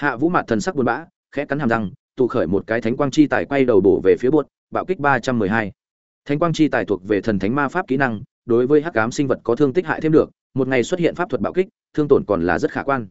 hạ vũ mạt thần sắc buồn bã, khẽ cắn hàm răng tụ khởi một cái thánh quang chi tài quay đầu bổ về phía bột bạo kích ba trăm mười hai. Thánh quang chi tài thuộc về thần thánh ma pháp kỹ năng, đối với hắc ám sinh vật có thương tích hại thêm được, một ngày xuất hiện pháp thuật bạo kích, thương tổn còn là rất khả quan.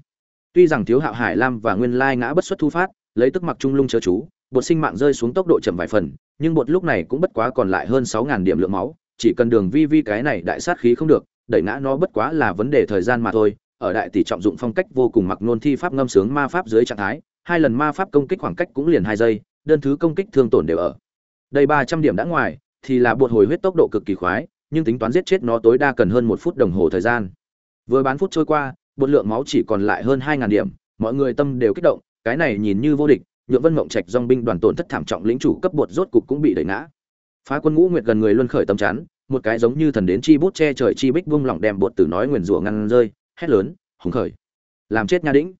Tuy rằng thiếu hạo hải lam và nguyên lai ngã bất xuất thu phát, lấy tức mặc trung lung chớ chú bột sinh mạng rơi xuống tốc độ chậm vài phần, nhưng bột lúc này cũng bất quá còn lại hơn sáu ngàn điểm lượng máu, chỉ cần đường vi vi cái này đại sát khí không được, đẩy ngã nó bất quá là vấn đề thời gian mà thôi ở đại tỷ trọng dụng phong cách vô cùng mặc nôn thi pháp ngâm sướng ma pháp dưới trạng thái, hai lần ma pháp công kích khoảng cách cũng liền hai giây, đơn thứ công kích thương tổn đều ở. Đây ba trăm điểm đã ngoài, thì là bột hồi huyết tốc độ cực kỳ khoái, nhưng tính toán giết chết nó tối đa cần hơn một phút đồng hồ thời gian. Vừa bán phút trôi qua, bột lượng máu chỉ còn lại hơn hai ngàn điểm, mọi người tâm đều kích động, cái này nhìn như vô địch nhựa vân mộng trạch dong binh đoàn tổn thất thảm trọng lĩnh chủ cấp bột rốt cục cũng bị đẩy ngã. Phá quân ngũ nguyệt gần người luân khởi tâm chắn, một cái giống như thần đến chi bút che trời chi bích vung lỏng đem bột từ nói nguyền rủa ngăn rơi hét lớn, hùng khởi. Làm chết nha đĩnh.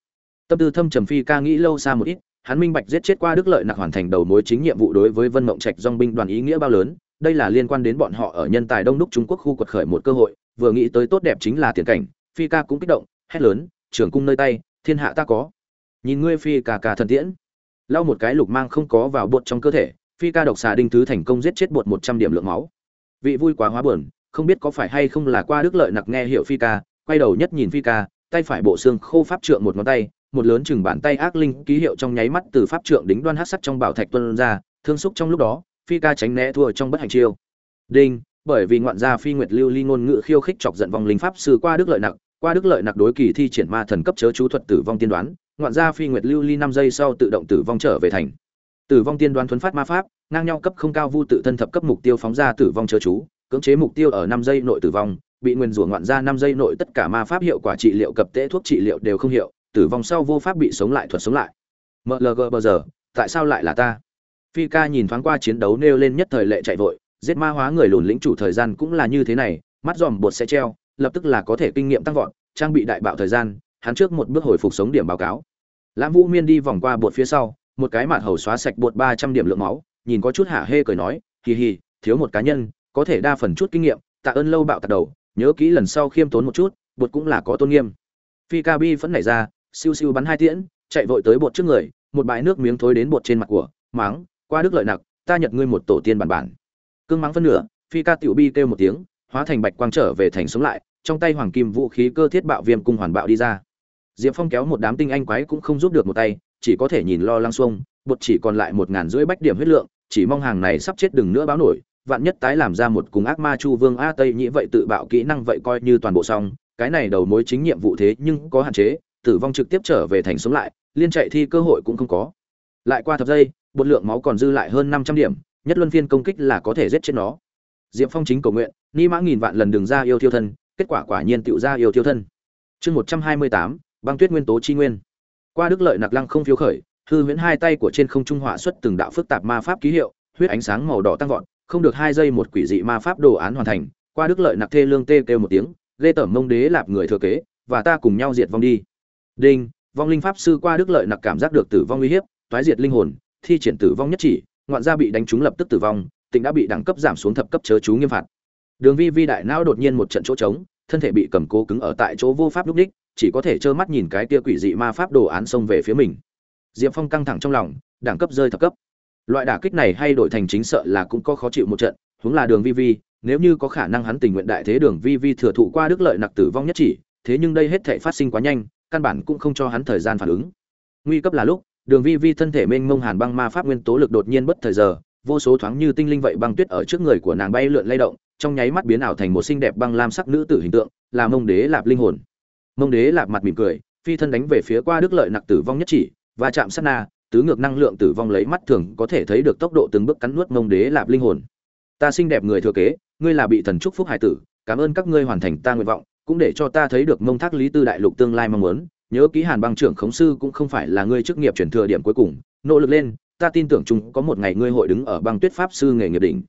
Tâm tư thâm trầm phi ca nghĩ lâu xa một ít, hắn minh bạch giết chết qua đức lợi nặc hoàn thành đầu mối chính nhiệm vụ đối với vân mộng trạch dong binh đoàn ý nghĩa bao lớn, đây là liên quan đến bọn họ ở nhân tài đông đúc trung quốc khu quật khởi một cơ hội, vừa nghĩ tới tốt đẹp chính là tiền cảnh, phi ca cũng kích động, hét lớn trưởng cung nơi tay, thiên hạ ta có. Nhìn ngươi phi ca ca thần tiễn. Lau một cái lục mang không có vào bột trong cơ thể, phi ca độc xà đinh thứ thành công giết chết bột một trăm điểm lượng máu. Vị vui quá hóa buồn, không biết có phải hay không là qua đức lợi nặc nghe hiệu phi ca quay đầu nhất nhìn phi ca, tay phải bộ xương khô pháp trượng một ngón tay, một lớn chừng bàn tay ác linh ký hiệu trong nháy mắt từ pháp trượng đính đoan hát sắt trong bảo thạch tuân ra, thương xúc trong lúc đó, phi ca tránh né thua trong bất hành chiêu. Đinh, bởi vì ngoạn gia phi nguyệt lưu ly ngôn ngữ khiêu khích chọc giận vong linh pháp sư qua đức lợi nặc, qua đức lợi nặc đối kỳ thi triển ma thần cấp chớ chú thuật tử vong tiên đoán, ngoạn gia phi nguyệt lưu ly năm giây sau tự động tử vong trở về thành. Tử vong tiên đoán thuấn phát ma pháp, ngang nhau cấp không cao vu tự thân thập cấp mục tiêu phóng ra tử vong chớ chú, cưỡng chế mục tiêu ở năm giây nội tử vong bị nguyên rủa ngoạn ra năm giây nội tất cả ma pháp hiệu quả trị liệu cập tễ thuốc trị liệu đều không hiệu, tử vong sau vô pháp bị sống lại thuật sống lại. Mlg bờ giờ, tại sao lại là ta? Phi ca nhìn thoáng qua chiến đấu nêu lên nhất thời lệ chạy vội, giết ma hóa người lùn lĩnh chủ thời gian cũng là như thế này, mắt dòm bột sẽ treo, lập tức là có thể kinh nghiệm tăng vọt, trang bị đại bạo thời gian, hắn trước một bước hồi phục sống điểm báo cáo. Lãm vũ miên đi vòng qua bột phía sau, một cái mạt hầu xóa sạch bột ba trăm điểm lượng máu, nhìn có chút hả hê cười nói, hì hì, thiếu một cá nhân, có thể đa phần chút kinh nghiệm, tạ ơn lâu bạo tạt đầu nhớ kỹ lần sau khiêm tốn một chút, bột cũng là có tôn nghiêm. Phi ca bi phẫn nảy ra, siêu siêu bắn hai tiễn, chạy vội tới bột trước người, một bãi nước miếng thối đến bột trên mặt của, máng, qua đức lợi nặc, ta nhật ngươi một tổ tiên bản bản. Cương mắng phân nửa, phi ca tiểu bi kêu một tiếng, hóa thành bạch quang trở về thành sống lại, trong tay hoàng kim vũ khí cơ thiết bạo viêm cung hoàn bạo đi ra. Diệp phong kéo một đám tinh anh quái cũng không giúp được một tay, chỉ có thể nhìn lo lăng xuông, bột chỉ còn lại một ngàn rưỡi bách điểm huyết lượng, chỉ mong hàng này sắp chết đừng nữa báo nổi vạn nhất tái làm ra một cùng ác ma chu vương a tây nhĩ vậy tự bạo kỹ năng vậy coi như toàn bộ xong, cái này đầu mối chính nhiệm vụ thế nhưng có hạn chế, tử vong trực tiếp trở về thành sống lại, liên chạy thi cơ hội cũng không có. Lại qua thập giây, bột lượng máu còn dư lại hơn năm trăm điểm, nhất luân phiên công kích là có thể giết chết nó. Diệm phong chính cầu nguyện, ni mã nghìn vạn lần đường ra yêu thiêu thân, kết quả quả nhiên tựu ra yêu thiêu thân. Chương một trăm hai mươi tám, băng tuyết nguyên tố chi nguyên. Qua đức lợi nặc lăng không phiếu khởi, hư huyễn hai tay của trên không trung họa xuất từng đạo phức tạp ma pháp ký hiệu, huyết ánh sáng màu đỏ tăng vọt không được hai giây một quỷ dị ma pháp đồ án hoàn thành, qua đức lợi nặc thê lương tê kêu một tiếng, Lê tởm mông đế lạp người thừa kế, và ta cùng nhau diệt vong đi. Đinh, vong linh pháp sư qua đức lợi nặc cảm giác được tử vong uy hiếp thoái diệt linh hồn, thi triển tử vong nhất chỉ, ngoạn gia bị đánh trúng lập tức tử vong tỉnh đã bị đẳng cấp giảm xuống thập cấp chớ chú nghiêm phạt. Đường vi vi đại não đột nhiên một trận chỗ trống, thân thể bị cầm cố cứng ở tại chỗ vô pháp lúc đích, chỉ có thể trơ mắt nhìn cái kia quỷ dị ma pháp đồ án xông về phía mình. Diệp phong căng thẳng trong lòng, đẳng cấp rơi thập cấp loại đả kích này hay đổi thành chính sợ là cũng có khó chịu một trận, huống là đường vi vi, nếu như có khả năng hắn tình nguyện đại thế đường vi vi thừa thụ qua đức lợi nặc tử vong nhất chỉ, thế nhưng đây hết thể phát sinh quá nhanh, căn bản cũng không cho hắn thời gian phản ứng. Nguy cấp là lúc, đường vi vi thân thể mênh mông hàn băng ma pháp nguyên tố lực đột nhiên bất thời giờ, vô số thoáng như tinh linh vậy băng tuyết ở trước người của nàng bay lượn lay động, trong nháy mắt biến ảo thành một xinh đẹp băng lam sắc nữ tử hình tượng, là mông đế lạp linh hồn. Mông đế lạp mặt mỉm cười, phi thân đánh về phía qua đức lợi nặc tử vong nhất chỉ và chạm sát na tứ ngược năng lượng tử vong lấy mắt thường có thể thấy được tốc độ từng bước cắn nuốt mông đế lạp linh hồn. Ta xinh đẹp người thừa kế, ngươi là bị thần chúc phúc hải tử, cảm ơn các ngươi hoàn thành ta nguyện vọng, cũng để cho ta thấy được mông thác lý tư đại lục tương lai mong muốn. Nhớ ký hàn băng trưởng khống sư cũng không phải là ngươi chức nghiệp chuyển thừa điểm cuối cùng. Nỗ lực lên, ta tin tưởng chúng có một ngày ngươi hội đứng ở băng tuyết pháp sư nghề nghiệp đỉnh.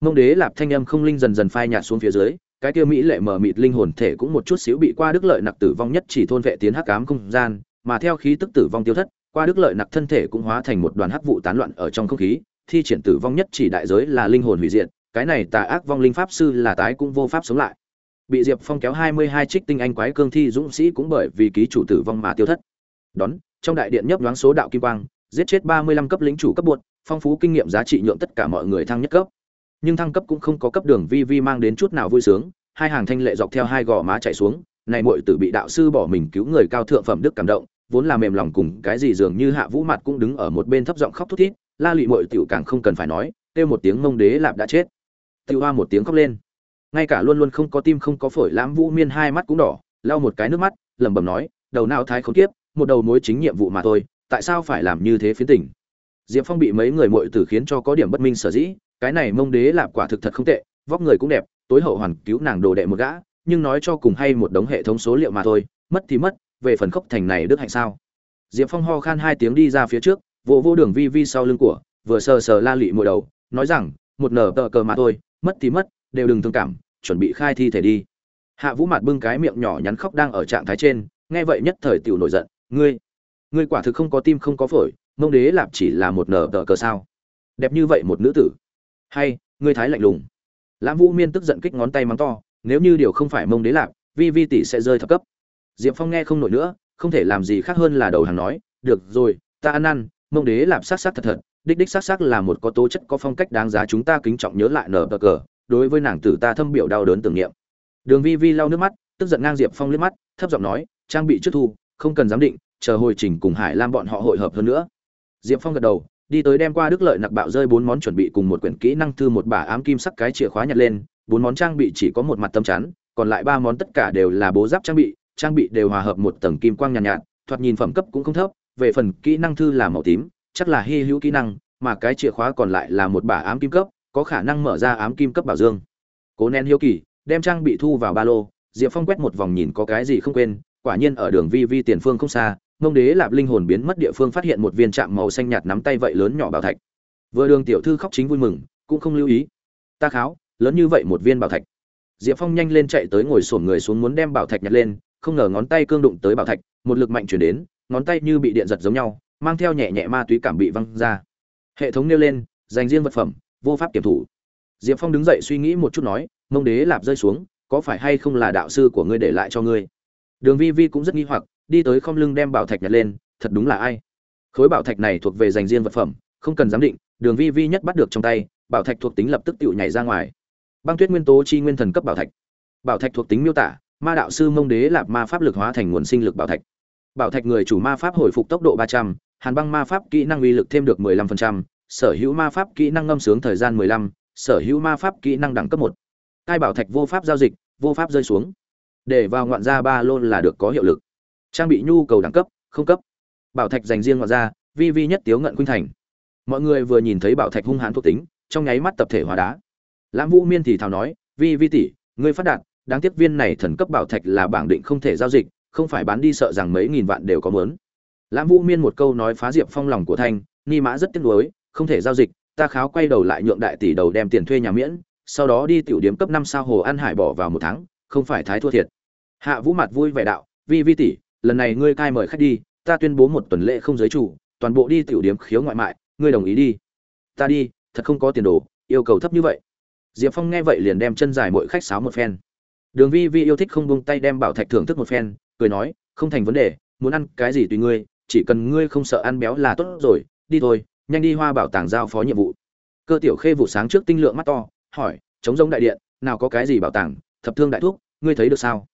Mông đế lạp thanh âm không linh dần dần phai nhạt xuống phía dưới, cái kia mỹ lệ mở mịt linh hồn thể cũng một chút xíu bị qua đức lợi nặc tử vong nhất chỉ thôn vệ tiến hắc ám không gian, mà theo khí tức tử vong tiêu thất qua đức lợi nặc thân thể cũng hóa thành một đoàn hắc vụ tán loạn ở trong không khí, thi triển tử vong nhất chỉ đại giới là linh hồn hủy diệt, cái này tà ác vong linh pháp sư là tái cũng vô pháp sống lại. Bị diệp phong kéo hai mươi hai trích tinh anh quái cương thi dũng sĩ cũng bởi vì ký chủ tử vong mà tiêu thất. Đón, trong đại điện nhấp nhoáng số đạo kim quang, giết chết ba mươi lăm cấp lĩnh chủ cấp buột phong phú kinh nghiệm giá trị nhượng tất cả mọi người thăng nhất cấp. Nhưng thăng cấp cũng không có cấp đường vi vi mang đến chút nào vui sướng, hai hàng thanh lệ dọc theo hai gò má chạy xuống, này muội tử bị đạo sư bỏ mình cứu người cao thượng phẩm đức cảm động vốn là mềm lòng cùng cái gì dường như hạ vũ mặt cũng đứng ở một bên thấp giọng khóc thút thít, la lụy muội tiểu càng không cần phải nói, kêu một tiếng mông đế lạp đã chết. Tiểu hoa một tiếng khóc lên. Ngay cả luôn luôn không có tim không có phổi, lãm vũ miên hai mắt cũng đỏ, lau một cái nước mắt, lẩm bẩm nói, đầu não thái khốn kiếp, một đầu mối chính nhiệm vụ mà thôi, tại sao phải làm như thế phiến tỉnh diệp phong bị mấy người muội tử khiến cho có điểm bất minh sở dĩ, cái này mông đế lạp quả thực thật không tệ, vóc người cũng đẹp, tối hậu hoàn cứu nàng đồ đệ một gã, nhưng nói cho cùng hay một đống hệ thống số liệu mà thôi, mất thì mất về phần khốc thành này đức hạnh sao? Diệp phong ho khan hai tiếng đi ra phía trước, vỗ vô đường vi vi sau lưng của, vừa sờ sờ la lị mồi đầu, nói rằng, một nở tờ cờ mà thôi, mất thì mất, đều đừng thương cảm, chuẩn bị khai thi thể đi. Hạ vũ mặt bưng cái miệng nhỏ nhắn khóc đang ở trạng thái trên, nghe vậy nhất thời tiểu nổi giận, ngươi ngươi quả thực không có tim không có phổi, mông đế lạp chỉ là một nở tờ cờ sao? Đẹp như vậy một nữ tử. Hay, ngươi thái lạnh lùng. Lãm vũ miên tức giận kích ngón tay mắng to, nếu như điều không phải mông đế lạp, vi vi tỷ sẽ rơi thập cấp diệp phong nghe không nổi nữa, không thể làm gì khác hơn là đầu hàng nói, được rồi, ta ăn ăn, mông đế làm sát sát thật thật, đích đích sát sát là một có tố chất có phong cách đáng giá chúng ta kính trọng nhớ lại nở bờ cờ, đối với nàng tử ta thâm biểu đau đớn tưởng niệm. Đường vi vi lau nước mắt, tức giận ngang diệp phong liếc mắt, thấp giọng nói, trang bị trước thu, không cần giám định, chờ hồi trình cùng hải lam bọn họ hội hợp hơn nữa. Diệp phong gật đầu, đi tới đem qua đức lợi nặc bạo rơi bốn món chuẩn bị cùng một quyển kỹ năng thư một bả ám kim sắc cái chìa khóa nhặt lên, bốn món trang bị chỉ có một mặt tâm chắn, còn lại ba món tất cả đều là bố giáp trang bị trang bị đều hòa hợp một tầng kim quang nhàn nhạt, nhạt thoạt nhìn phẩm cấp cũng không thấp về phần kỹ năng thư là màu tím chắc là hy hữu kỹ năng mà cái chìa khóa còn lại là một bả ám kim cấp có khả năng mở ra ám kim cấp bảo dương. Cố nén hiếu kỳ đem trang bị thu vào ba lô diệp phong quét một vòng nhìn có cái gì không quên quả nhiên ở đường vi vi tiền phương không xa ngông đế lạp linh hồn biến mất địa phương phát hiện một viên trạm màu xanh nhạt nắm tay vậy lớn nhỏ bảo thạch. Vừa đường tiểu thư khóc chính vui mừng cũng không lưu ý. Ta kháo lớn như vậy một viên bảo thạch. Diệp phong nhanh lên chạy tới ngồi xổm người xuống muốn đem bảo thạch nhặt lên không ngờ ngón tay cương đụng tới bảo thạch, một lực mạnh chuyển đến, ngón tay như bị điện giật giống nhau, mang theo nhẹ nhẹ ma túy cảm bị văng ra. Hệ thống nêu lên, dành riêng vật phẩm, vô pháp kiểm thủ. Diệp phong đứng dậy suy nghĩ một chút nói, mông đế lạp rơi xuống, có phải hay không là đạo sư của ngươi để lại cho ngươi? Đường vi vi cũng rất nghi hoặc, đi tới không lưng đem bảo thạch nhặt lên, thật đúng là ai? Khối bảo thạch này thuộc về dành riêng vật phẩm, không cần giám định, đường vi vi nhất bắt được trong tay, bảo thạch thuộc tính lập tức tự nhảy ra ngoài. Băng tuyết nguyên tố chi nguyên thần cấp bảo thạch. Bảo thạch thuộc tính miêu tả ma đạo sư mông đế lạp ma pháp lực hóa thành nguồn sinh lực bảo thạch. Bảo thạch người chủ ma pháp hồi phục tốc độ ba trăm, hàn băng ma pháp kỹ năng uy lực thêm được mười lăm phần trăm, sở hữu ma pháp kỹ năng ngâm sướng thời gian mười lăm, sở hữu ma pháp kỹ năng đẳng cấp một. Hai bảo thạch vô pháp giao dịch, vô pháp rơi xuống. Để vào ngoạn gia ba lô là được có hiệu lực. Trang bị nhu cầu đẳng cấp, không cấp. Bảo thạch dành riêng ngoạn gia, vi vi nhất tiếu ngận khuynh thành. Mọi người vừa nhìn thấy bảo thạch hung hãn thuộc tính, trong nháy mắt tập thể hóa đá. Lãm vũ miên thì thào nói, vi vi tỷ, ngươi phát đạt đáng tiếc viên này thần cấp bảo thạch là bảng định không thể giao dịch, không phải bán đi sợ rằng mấy nghìn vạn đều có mớn. Lãm vũ miên một câu nói phá diệp phong lòng của thanh ni mã rất tiếc nuối, không thể giao dịch, ta kháo quay đầu lại nhượng đại tỷ đầu đem tiền thuê nhà miễn, sau đó đi tiểu điếm cấp năm sao hồ an hải bỏ vào một tháng, không phải thái thua thiệt. Hạ vũ mặt vui vẻ đạo, vi vi tỷ, lần này ngươi cai mời khách đi, ta tuyên bố một tuần lễ không giới chủ, toàn bộ đi tiểu điếm khiếu ngoại mại, ngươi đồng ý đi. Ta đi, thật không có tiền đồ, yêu cầu thấp như vậy. Diệp phong nghe vậy liền đem chân dài mỗi khách sáo một phen đường vi vi yêu thích không buông tay đem bảo thạch thưởng thức một phen cười nói không thành vấn đề muốn ăn cái gì tùy ngươi chỉ cần ngươi không sợ ăn béo là tốt rồi đi thôi nhanh đi hoa bảo tàng giao phó nhiệm vụ. Cơ tiểu khê vụ sáng trước tinh lượng mắt to hỏi chống giống đại điện nào có cái gì bảo tàng thập thương đại thúc, ngươi thấy được sao?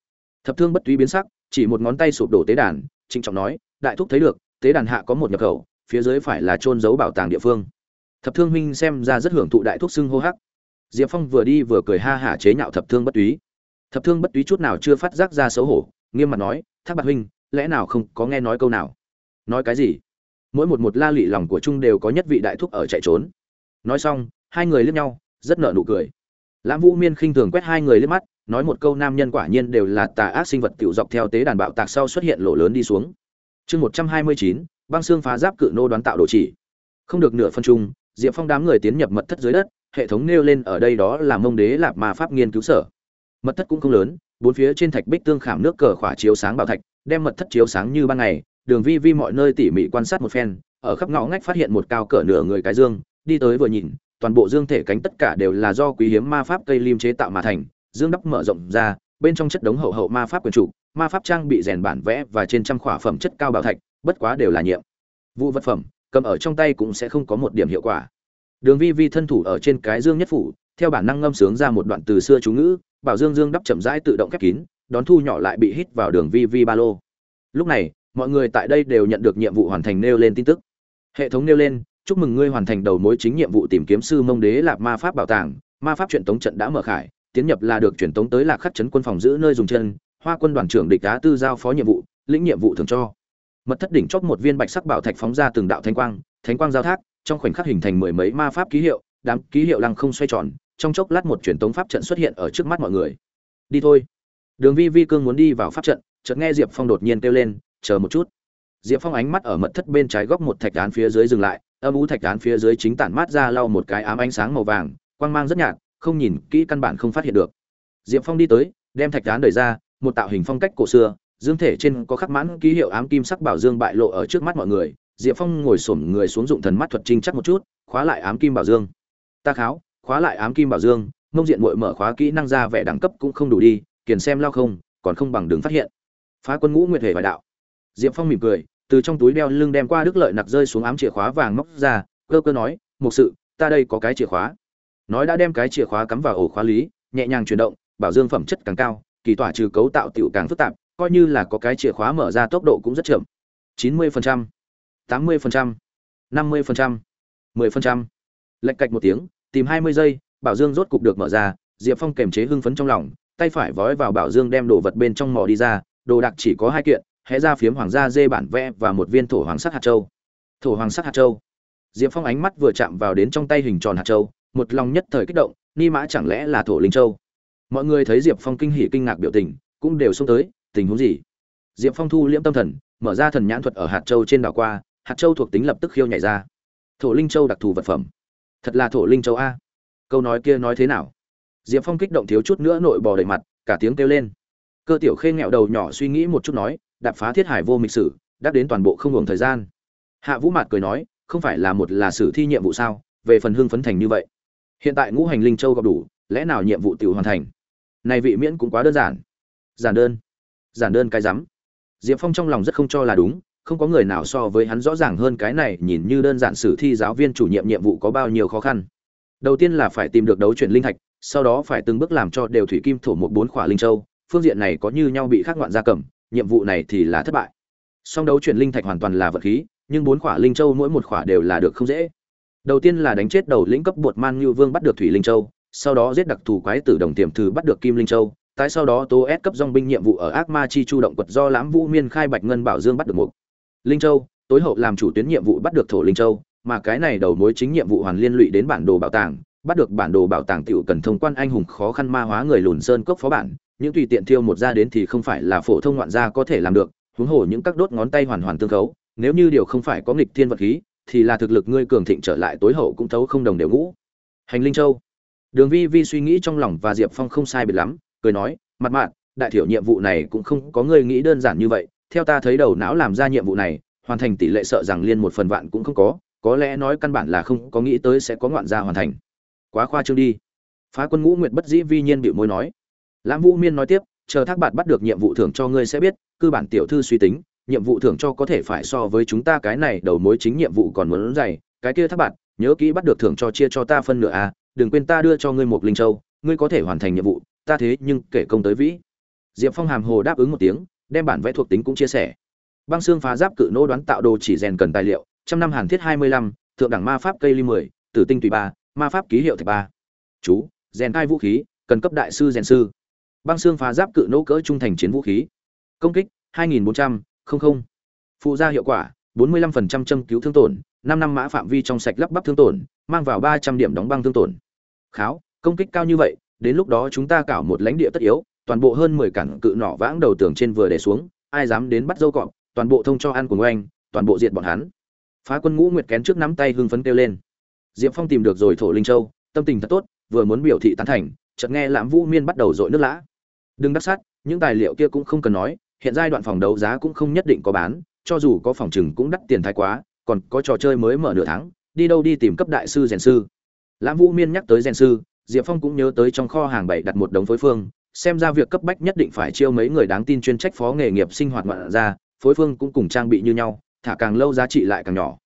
Thập thương bất túy biến sắc chỉ một ngón tay sụp đổ tế đàn trịnh trọng nói đại thúc thấy được tế đàn hạ có một nhập khẩu phía dưới phải là trôn giấu bảo tàng địa phương. Thập thương huynh xem ra rất hưởng thụ đại thúc xưng hô hắc. Diệp phong vừa đi vừa cười ha hả chế nhạo thập thương bất túy thập thương bất túy chút nào chưa phát giác ra xấu hổ, nghiêm mặt nói, thác bạc huynh, lẽ nào không có nghe nói câu nào? Nói cái gì? Mỗi một một la lụy lòng của trung đều có nhất vị đại thúc ở chạy trốn. Nói xong, hai người liếc nhau, rất nợ nụ cười. Lãm vũ miên khinh thường quét hai người liếc mắt, nói một câu nam nhân quả nhiên đều là tà ác sinh vật tiểu dọc theo tế đàn bạo tạc sau xuất hiện lỗ lớn đi xuống. Chương một trăm hai mươi chín, băng xương phá giáp cự nô đoán tạo đồ chỉ. Không được nửa phân trung diệp phong đám người tiến nhập mật thất dưới đất, hệ thống nêu lên ở đây đó là mông đế lạp ma pháp nghiên cứu sở mật thất cũng không lớn, bốn phía trên thạch bích tương khảm nước cờ khỏa chiếu sáng bảo thạch, đem mật thất chiếu sáng như ban ngày, đường vi vi mọi nơi tỉ mỉ quan sát một phen, ở khắp ngõ ngách phát hiện một cao cỡ nửa người cái dương, đi tới vừa nhìn, toàn bộ dương thể cánh tất cả đều là do quý hiếm ma pháp cây lim chế tạo mà thành, dương đắp mở rộng ra, bên trong chất đống hậu hậu ma pháp quyền chủ ma pháp trang bị rèn bản vẽ và trên trăm khỏa phẩm chất cao bảo thạch, bất quá đều là nhiệm vụ vật phẩm, cầm ở trong tay cũng sẽ không có một điểm hiệu quả. Đường vi vi thân thủ ở trên cái dương nhất phủ theo bản năng ngâm sướng ra một đoạn từ xưa chú ngữ, bảo dương dương đắp chậm rãi tự động khép kín, đón thu nhỏ lại bị hít vào đường vi vi ba lô. Lúc này, mọi người tại đây đều nhận được nhiệm vụ hoàn thành nêu lên tin tức. Hệ thống nêu lên, chúc mừng ngươi hoàn thành đầu mối chính nhiệm vụ tìm kiếm sư mông đế lạc ma pháp bảo tàng. Ma pháp truyền tống trận đã mở khải, tiến nhập là được truyền tống tới lạc khắc chấn quân phòng giữ nơi dùng chân, hoa quân đoàn trưởng địch đá tư giao phó nhiệm vụ, lĩnh nhiệm vụ thường cho. Mật thất đỉnh chót một viên bạch sắc bảo thạch phóng ra từng đạo thánh quang thánh quang giao thác, trong khoảnh khắc hình thành mười mấy ma pháp ký hiệu đám ký hiệu lăng không xoay tròn, trong chốc lát một truyền tống pháp trận xuất hiện ở trước mắt mọi người. Đi thôi. Đường vi vi cương muốn đi vào pháp trận, chợt nghe diệp phong đột nhiên kêu lên, chờ một chút. Diệp phong ánh mắt ở mật thất bên trái góc một thạch đán phía dưới dừng lại, âm u thạch đán phía dưới chính tản mát ra lau một cái ám ánh sáng màu vàng, quang mang rất nhạt, không nhìn kỹ căn bản không phát hiện được. Diệp phong đi tới, đem thạch đán đẩy ra, một tạo hình phong cách cổ xưa, dương thể trên có khắc mãn ký hiệu ám kim sắc bảo dương bại lộ ở trước mắt mọi người. Diệp phong ngồi xổm người xuống dụng thần mắt thuật trinh chắc một chút, khóa lại ám kim bảo dương ta kháo khóa lại ám kim bảo dương mông diện muội mở khóa kỹ năng ra vẻ đẳng cấp cũng không đủ đi kiền xem lao không còn không bằng đường phát hiện. Phá quân ngũ nguyệt hề vài đạo. Diệp phong mỉm cười từ trong túi đeo lưng đem qua đức lợi nặc rơi xuống ám chìa khóa vàng móc ra cơ cơ nói một sự ta đây có cái chìa khóa. Nói đã đem cái chìa khóa cắm vào ổ khóa lý nhẹ nhàng chuyển động bảo dương phẩm chất càng cao kỳ tỏa trừ cấu tạo tiểu càng phức tạp coi như là có cái chìa khóa mở ra tốc độ cũng rất chậm. 90%, 80%, 50%, 10% lệch cạch một tiếng, tìm 20 giây, bảo dương rốt cục được mở ra, diệp phong kềm chế hưng phấn trong lòng, tay phải vói vào bảo dương đem đồ vật bên trong mỏ đi ra, đồ đạc chỉ có hai kiện, hé ra phiếm hoàng gia dê bản vẽ và một viên thổ hoàng sắc hạt châu. Thổ hoàng sắc hạt châu. Diệp phong ánh mắt vừa chạm vào đến trong tay hình tròn hạt châu, một lòng nhất thời kích động, ni mã chẳng lẽ là thổ linh châu? Mọi người thấy diệp phong kinh hỉ kinh ngạc biểu tình, cũng đều xông tới, tình huống gì? Diệp phong thu liễm tâm thần, mở ra thần nhãn thuật ở hạt châu trên đảo qua, hạt châu thuộc tính lập tức khiêu nhảy ra. Thổ linh châu đặc thù vật phẩm thật là thổ linh châu a. Câu nói kia nói thế nào? Diệp phong kích động thiếu chút nữa nội bò đầy mặt, cả tiếng kêu lên. Cơ tiểu khê nghẹo đầu nhỏ suy nghĩ một chút nói, đạp phá thiết hải vô mịch sử, đáp đến toàn bộ không hưởng thời gian. Hạ vũ mạt cười nói, không phải là một là sử thi nhiệm vụ sao? Về phần hưng phấn thành như vậy, hiện tại ngũ hành linh châu gặp đủ, lẽ nào nhiệm vụ tự hoàn thành? Này vị miễn cũng quá đơn giản. Giản đơn giản đơn cái rắm. Diệp phong trong lòng rất không cho là đúng không có người nào so với hắn rõ ràng hơn cái này, nhìn như đơn giản sử thi giáo viên chủ nhiệm nhiệm vụ có bao nhiêu khó khăn. Đầu tiên là phải tìm được đấu chuyển linh thạch, sau đó phải từng bước làm cho đều thủy kim thổ một bốn khỏa linh châu, phương diện này có như nhau bị khắc ngoạn gia cầm, nhiệm vụ này thì là thất bại. Song đấu chuyển linh thạch hoàn toàn là vật khí, nhưng bốn khỏa linh châu mỗi một khỏa đều là được không dễ. Đầu tiên là đánh chết đầu lĩnh cấp bột man như vương bắt được thủy linh châu, sau đó giết đặc thù quái tử đồng tiềm thử bắt được kim linh châu, tái sau đó tố ép cấp dong binh nhiệm vụ ở ác ma chi chu động quật do lãm vũ miên khai bạch ngân bảo dương bắt được một linh châu, tối hậu làm chủ tuyến nhiệm vụ bắt được thổ linh châu, mà cái này đầu mối chính nhiệm vụ hoàn liên lụy đến bản đồ bảo tàng, bắt được bản đồ bảo tàng tiểu cần thông quan anh hùng khó khăn ma hóa người lùn sơn cốc phó bản, những tùy tiện thiêu một ra đến thì không phải là phổ thông ngoạn gia có thể làm được, huống hồ những các đốt ngón tay hoàn hoàn tương khấu, nếu như điều không phải có nghịch thiên vật khí, thì là thực lực ngươi cường thịnh trở lại tối hậu cũng thấu không đồng đều ngũ. Hành linh châu. Đường vi vi suy nghĩ trong lòng và diệp phong không sai biệt lắm, cười nói mặt mạn đại thiểu nhiệm vụ này cũng không có ngươi nghĩ đơn giản như vậy theo ta thấy đầu não làm ra nhiệm vụ này, hoàn thành tỷ lệ sợ rằng liên một phần vạn cũng không có có lẽ nói căn bản là không có nghĩ tới sẽ có ngoạn gia hoàn thành. Quá khoa trương đi. Phá quân ngũ nguyệt bất dĩ vi nhiên bịu môi nói. Lãm vũ miên nói tiếp, chờ thác bạn bắt được nhiệm vụ thưởng cho ngươi sẽ biết, cư bản tiểu thư suy tính, nhiệm vụ thưởng cho có thể phải so với chúng ta cái này đầu mối chính nhiệm vụ còn muốn dày, cái kia thác bạn, nhớ kỹ bắt được thưởng cho chia cho ta phân nửa à đừng quên ta đưa cho ngươi một linh châu, ngươi có thể hoàn thành nhiệm vụ, ta thế nhưng kể công tới vĩ. Diệp phong hàm hồ đáp ứng một tiếng đem bản vẽ thuộc tính cũng chia sẻ. Băng xương phá giáp cự nô đoán tạo đồ chỉ rèn cần tài liệu trăm năm hàn thiết hai mươi lăm thượng đẳng ma pháp cây ly mười tử tinh tùy ba ma pháp ký hiệu thạch ba. Chú rèn hai vũ khí cần cấp đại sư rèn sư. Băng xương phá giáp cự nô cỡ trung thành chiến vũ khí. Công kích 2400, không phụ gia hiệu quả 45% châm cứu thương tổn 5 năm mã phạm vi trong sạch lắp bắp thương tổn mang vào 300 điểm đóng băng thương tổn. Kháo công kích cao như vậy đến lúc đó chúng ta cảo một lãnh địa tất yếu toàn bộ hơn 10 cản cự nỏ vãng đầu tường trên vừa để xuống, ai dám đến bắt dâu cọp, toàn bộ thông cho ăn của ngoanh, toàn bộ diệt bọn hắn. Phá quân ngũ nguyệt kén trước nắm tay hưng phấn kêu lên. Diệp phong tìm được rồi thổ linh châu, tâm tình thật tốt, vừa muốn biểu thị tán thành, chợt nghe lãm vũ miên bắt đầu dội nước lã. Đừng đắc sát, những tài liệu kia cũng không cần nói, hiện giai đoạn phòng đấu giá cũng không nhất định có bán, cho dù có phòng trừng cũng đắt tiền thái quá, còn có trò chơi mới mở nửa tháng, đi đâu đi tìm cấp đại sư rèn sư. Lãm vũ miên nhắc tới rèn sư, diệp phong cũng nhớ tới trong kho hàng bảy đặt một đống phối phương xem ra việc cấp bách nhất định phải chiêu mấy người đáng tin chuyên trách phó nghề nghiệp sinh hoạt ngoạn ra phối phương cũng cùng trang bị như nhau, thả càng lâu giá trị lại càng nhỏ.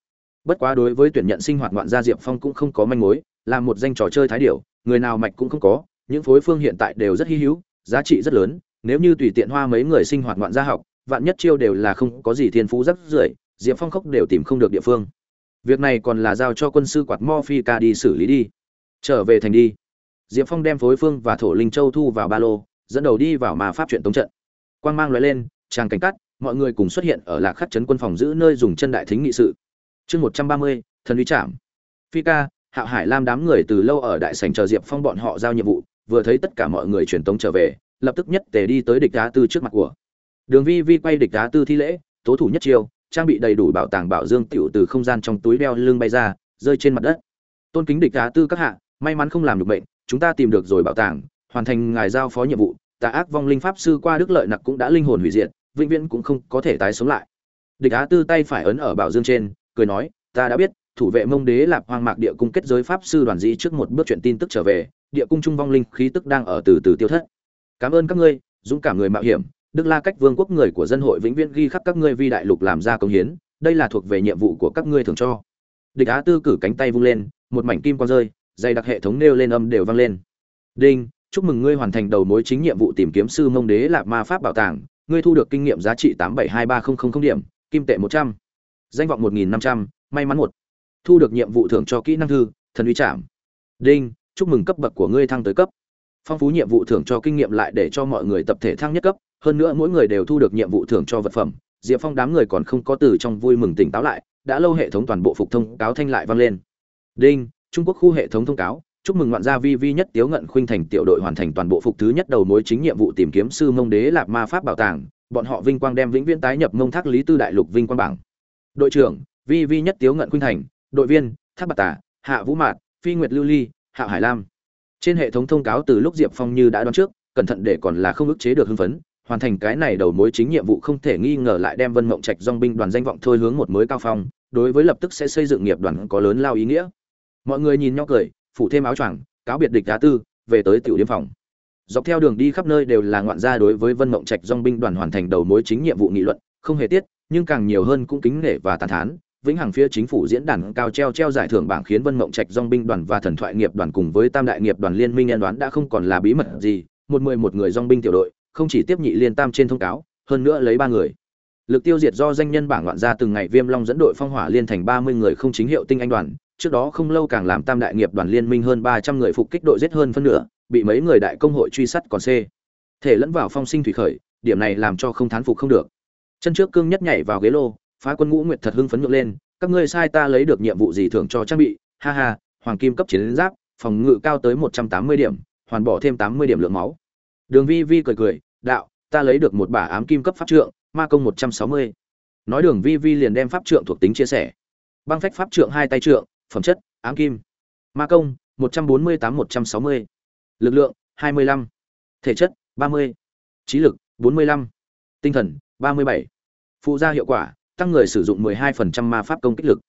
Bất quá đối với tuyển nhận sinh hoạt ngoạn gia diệp phong cũng không có manh mối, là một danh trò chơi thái điểu, người nào mạch cũng không có, những phối phương hiện tại đều rất hy hữu, giá trị rất lớn, nếu như tùy tiện hoa mấy người sinh hoạt ngoạn gia học, vạn nhất chiêu đều là không có gì thiên phú rất rưởi, diệp phong khốc đều tìm không được địa phương. Việc này còn là giao cho quân sư quạt mo phi ca đi xử lý đi. Trở về thành đi diệp phong đem phối phương và thổ linh châu thu vào ba lô, dẫn đầu đi vào ma pháp truyện tống trận. Quang mang lóe lên, tràng cảnh cắt, mọi người cùng xuất hiện ở lạc khắc trấn quân phòng giữ nơi dùng chân đại thính nghị sự. Chương một trăm ba mươi, thần uy trạm phi ca hạo hải lam đám người từ lâu ở đại sảnh chờ diệp phong bọn họ giao nhiệm vụ, vừa thấy tất cả mọi người truyền tống trở về, lập tức nhất tề đi tới địch đá tư trước mặt của. Đường vi vi quay địch đá tư thi lễ, tố thủ nhất chiêu, trang bị đầy đủ bảo tàng bảo dương tiểu từ không gian trong túi đeo lưng bay ra, rơi trên mặt đất. Tôn kính địch đá tư các hạ, may mắn không làm được bệnh chúng ta tìm được rồi bảo tàng, hoàn thành ngài giao phó nhiệm vụ, tà ác vong linh pháp sư qua đức lợi nặc cũng đã linh hồn hủy diệt, vĩnh viễn cũng không có thể tái sống lại. Địch á tư tay phải ấn ở bảo dương trên, cười nói, ta đã biết, thủ vệ mông đế lạp hoang mạc địa cung kết giới pháp sư đoàn dĩ trước một bước chuyện tin tức trở về, địa cung trung vong linh khí tức đang ở từ từ tiêu thất. Cảm ơn các ngươi, dũng cảm người mạo hiểm, đức la cách vương quốc người của dân hội vĩnh viễn ghi khắc các ngươi vi đại lục làm ra công hiến, đây là thuộc về nhiệm vụ của các ngươi thường cho. Địch á tư cử cánh tay vung lên, một mảnh kim quang rơi dày đặc hệ thống nêu lên âm đều vang lên. Đinh, chúc mừng ngươi hoàn thành đầu mối chính nhiệm vụ tìm kiếm sư mông đế lạp ma pháp bảo tàng. Ngươi thu được kinh nghiệm giá trị tám bảy hai ba không không điểm, kim tệ một trăm. Danh vọng một nghìn năm trăm, may mắn một. Thu được nhiệm vụ thưởng cho kỹ năng thư, thần uy trảm đinh, chúc mừng cấp bậc của ngươi thăng tới cấp. Phong phú nhiệm vụ thưởng cho kinh nghiệm lại để cho mọi người tập thể thăng nhất cấp. Hơn nữa mỗi người đều thu được nhiệm vụ thưởng cho vật phẩm. Diệp phong đám người còn không có từ trong vui mừng tỉnh táo lại, đã lâu hệ thống toàn bộ phục thông cáo thanh lại vang lên. Đinh trung quốc khu hệ thống thông cáo, chúc mừng ngoạn gia vi vi nhất tiếu ngận khuynh thành tiểu đội hoàn thành toàn bộ phục thứ nhất đầu mối chính nhiệm vụ tìm kiếm sư mông đế lạp ma pháp bảo tàng, bọn họ vinh quang đem vĩnh viễn tái nhập mông thác lý tư đại lục vinh quang bảng. Đội trưởng, vi vi nhất tiếu ngận khuynh thành, đội viên, thác Bạt tả hạ vũ mạt, phi nguyệt lưu ly, hạ hải lam. Trên hệ thống thông cáo từ lúc diệp phong như đã đoán trước, cẩn thận để còn là không ức chế được hưng phấn, hoàn thành cái này đầu mối chính nhiệm vụ không thể nghi ngờ lại đem vân mộng trạch dong binh đoàn danh vọng thôi hướng một mới cao phong, đối với lập tức sẽ xây dựng nghiệp đoàn có lớn lao ý nghĩa mọi người nhìn nhau cười, phủ thêm áo choàng, cáo biệt địch đá tư, về tới tiểu điếm phòng. Dọc theo đường đi khắp nơi đều là ngoạn gia đối với vân mộng trạch dong binh đoàn hoàn thành đầu mối chính nhiệm vụ nghị luận, không hề tiết, nhưng càng nhiều hơn cũng kính nể và tàn thán. Vĩnh hằng phía chính phủ diễn đàn cao treo treo giải thưởng bảng khiến vân mộng trạch dong binh đoàn và thần thoại nghiệp đoàn cùng với tam đại nghiệp đoàn liên minh nhân đoán đã không còn là bí mật gì. Một mười một người dong binh tiểu đội, không chỉ tiếp nhị liên tam trên thông cáo, hơn nữa lấy ba người. Lực tiêu diệt do danh nhân bảng loạn ra từng ngày viêm long dẫn đội phong hỏa liên thành ba mươi người không chính hiệu tinh anh đoàn trước đó không lâu càng làm tam đại nghiệp đoàn liên minh hơn ba trăm người phục kích đội giết hơn phân nửa, bị mấy người đại công hội truy sát còn c thể lẫn vào phong sinh thủy khởi, điểm này làm cho không thán phục không được. Chân trước cương nhất nhảy vào ghế lô, phá quân ngũ nguyệt thật hưng phấn nhượng lên, các ngươi sai ta lấy được nhiệm vụ gì thưởng cho trang bị, ha ha, hoàng kim cấp chiến giáp, phòng ngự cao tới một trăm tám mươi điểm, hoàn bỏ thêm tám mươi điểm lượng máu. Đường vi vi cười cười, đạo, ta lấy được một bả ám kim cấp pháp trượng, ma công một trăm sáu mươi. Nói đường vi vi liền đem pháp trượng thuộc tính chia sẻ. Băng phách pháp trượng hai tay trượng phẩm chất, ám kim. Ma công, một trăm bốn mươi tám, một trăm sáu mươi. Lực lượng, hai mươi lăm. Thể chất, ba mươi. Trí lực, bốn mươi lăm. Tinh thần, ba mươi bảy. Phụ gia hiệu quả, tăng người sử dụng 12% ma pháp công kích lực.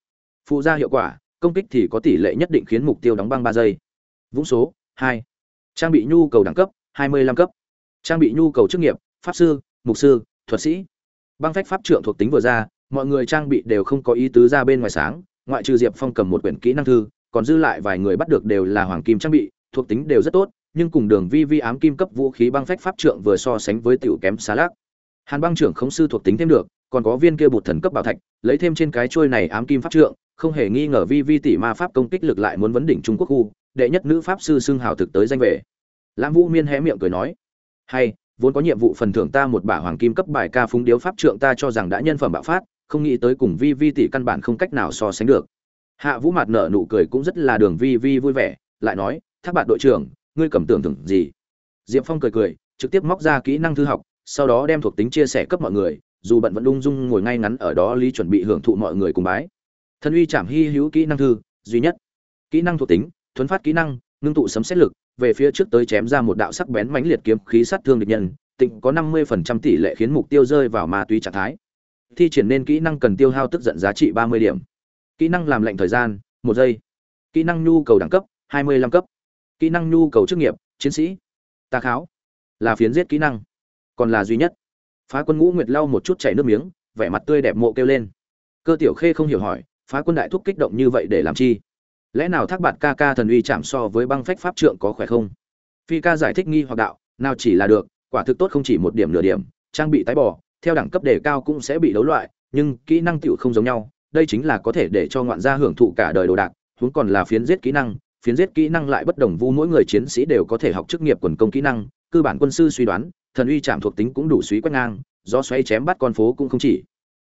Phụ gia hiệu quả, công kích thì có tỷ lệ nhất định khiến mục tiêu đóng băng ba giây. Vũng số 2. trang bị nhu cầu đẳng cấp 25 cấp. Trang bị nhu cầu chức nghiệp, pháp sư, mục sư, thuật sĩ. Băng phách pháp trượng thuộc tính vừa ra, mọi người trang bị đều không có ý tứ ra bên ngoài sáng ngoại trừ diệp phong cầm một quyển kỹ năng thư, còn dư lại vài người bắt được đều là hoàng kim trang bị, thuộc tính đều rất tốt, nhưng cùng đường vi vi ám kim cấp vũ khí băng phách pháp trượng vừa so sánh với tiểu kém xá lác. Hàn băng trưởng khống sư thuộc tính thêm được, còn có viên kia bột thần cấp bảo thạch, lấy thêm trên cái trôi này ám kim pháp trượng, không hề nghi ngờ vi vi tỷ ma pháp công kích lực lại muốn vấn đỉnh trung quốc khu, đệ nhất nữ pháp sư xưng hào thực tới danh về. Lãm vũ miên hé miệng cười nói, hay, vốn có nhiệm vụ phần thưởng ta một bả hoàng kim cấp bài ca phúng điếu pháp trượng ta cho rằng đã nhân phẩm bạo phát không nghĩ tới cùng vi vi tỷ căn bản không cách nào so sánh được. Hạ vũ mặt nở nụ cười cũng rất là đường vi vi vui vẻ, lại nói, thác bạn đội trưởng, ngươi cầm tưởng thưởng gì? Diệp phong cười cười, trực tiếp móc ra kỹ năng thư học, sau đó đem thuộc tính chia sẻ cấp mọi người, dù bận vẫn ung dung ngồi ngay ngắn ở đó lý chuẩn bị hưởng thụ mọi người cùng bái. Thân uy chảm hy hữu kỹ năng thư, duy nhất. Kỹ năng thuộc tính, thuấn phát kỹ năng, ngưng tụ sấm xét lực, về phía trước tới chém ra một đạo sắc bén mãnh liệt kiếm khí sát thương địch nhân, tịnh có năm mươi phần trăm tỷ lệ khiến mục tiêu rơi vào ma túy trạng thái thi triển nên kỹ năng cần tiêu hao tức giận giá trị ba mươi điểm. Kỹ năng làm lệnh thời gian, một giây. Kỹ năng nhu cầu đẳng cấp, hai mươi lăm cấp. Kỹ năng nhu cầu chức nghiệp, chiến sĩ. Tà kháo. Là phiến giết kỹ năng. Còn là duy nhất. Phá quân ngũ nguyệt lau một chút chảy nước miếng, vẻ mặt tươi đẹp mộ kêu lên. Cơ tiểu khê không hiểu hỏi, phá quân đại thúc kích động như vậy để làm chi? Lẽ nào thác bạt ca ca thần uy chạm so với băng phách pháp trượng có khỏe không? Phi ca giải thích nghi hoặc đạo, nào chỉ là được, quả thực tốt không chỉ một điểm nửa điểm, trang bị tái bỏ theo đẳng cấp đề cao cũng sẽ bị đấu loại nhưng kỹ năng tiểu không giống nhau đây chính là có thể để cho ngoạn gia hưởng thụ cả đời đồ đạc huống còn là phiến giết kỹ năng phiến giết kỹ năng lại bất đồng vu mỗi người chiến sĩ đều có thể học chức nghiệp quần công kỹ năng cơ bản quân sư suy đoán thần uy chạm thuộc tính cũng đủ suy quét ngang do xoay chém bắt con phố cũng không chỉ.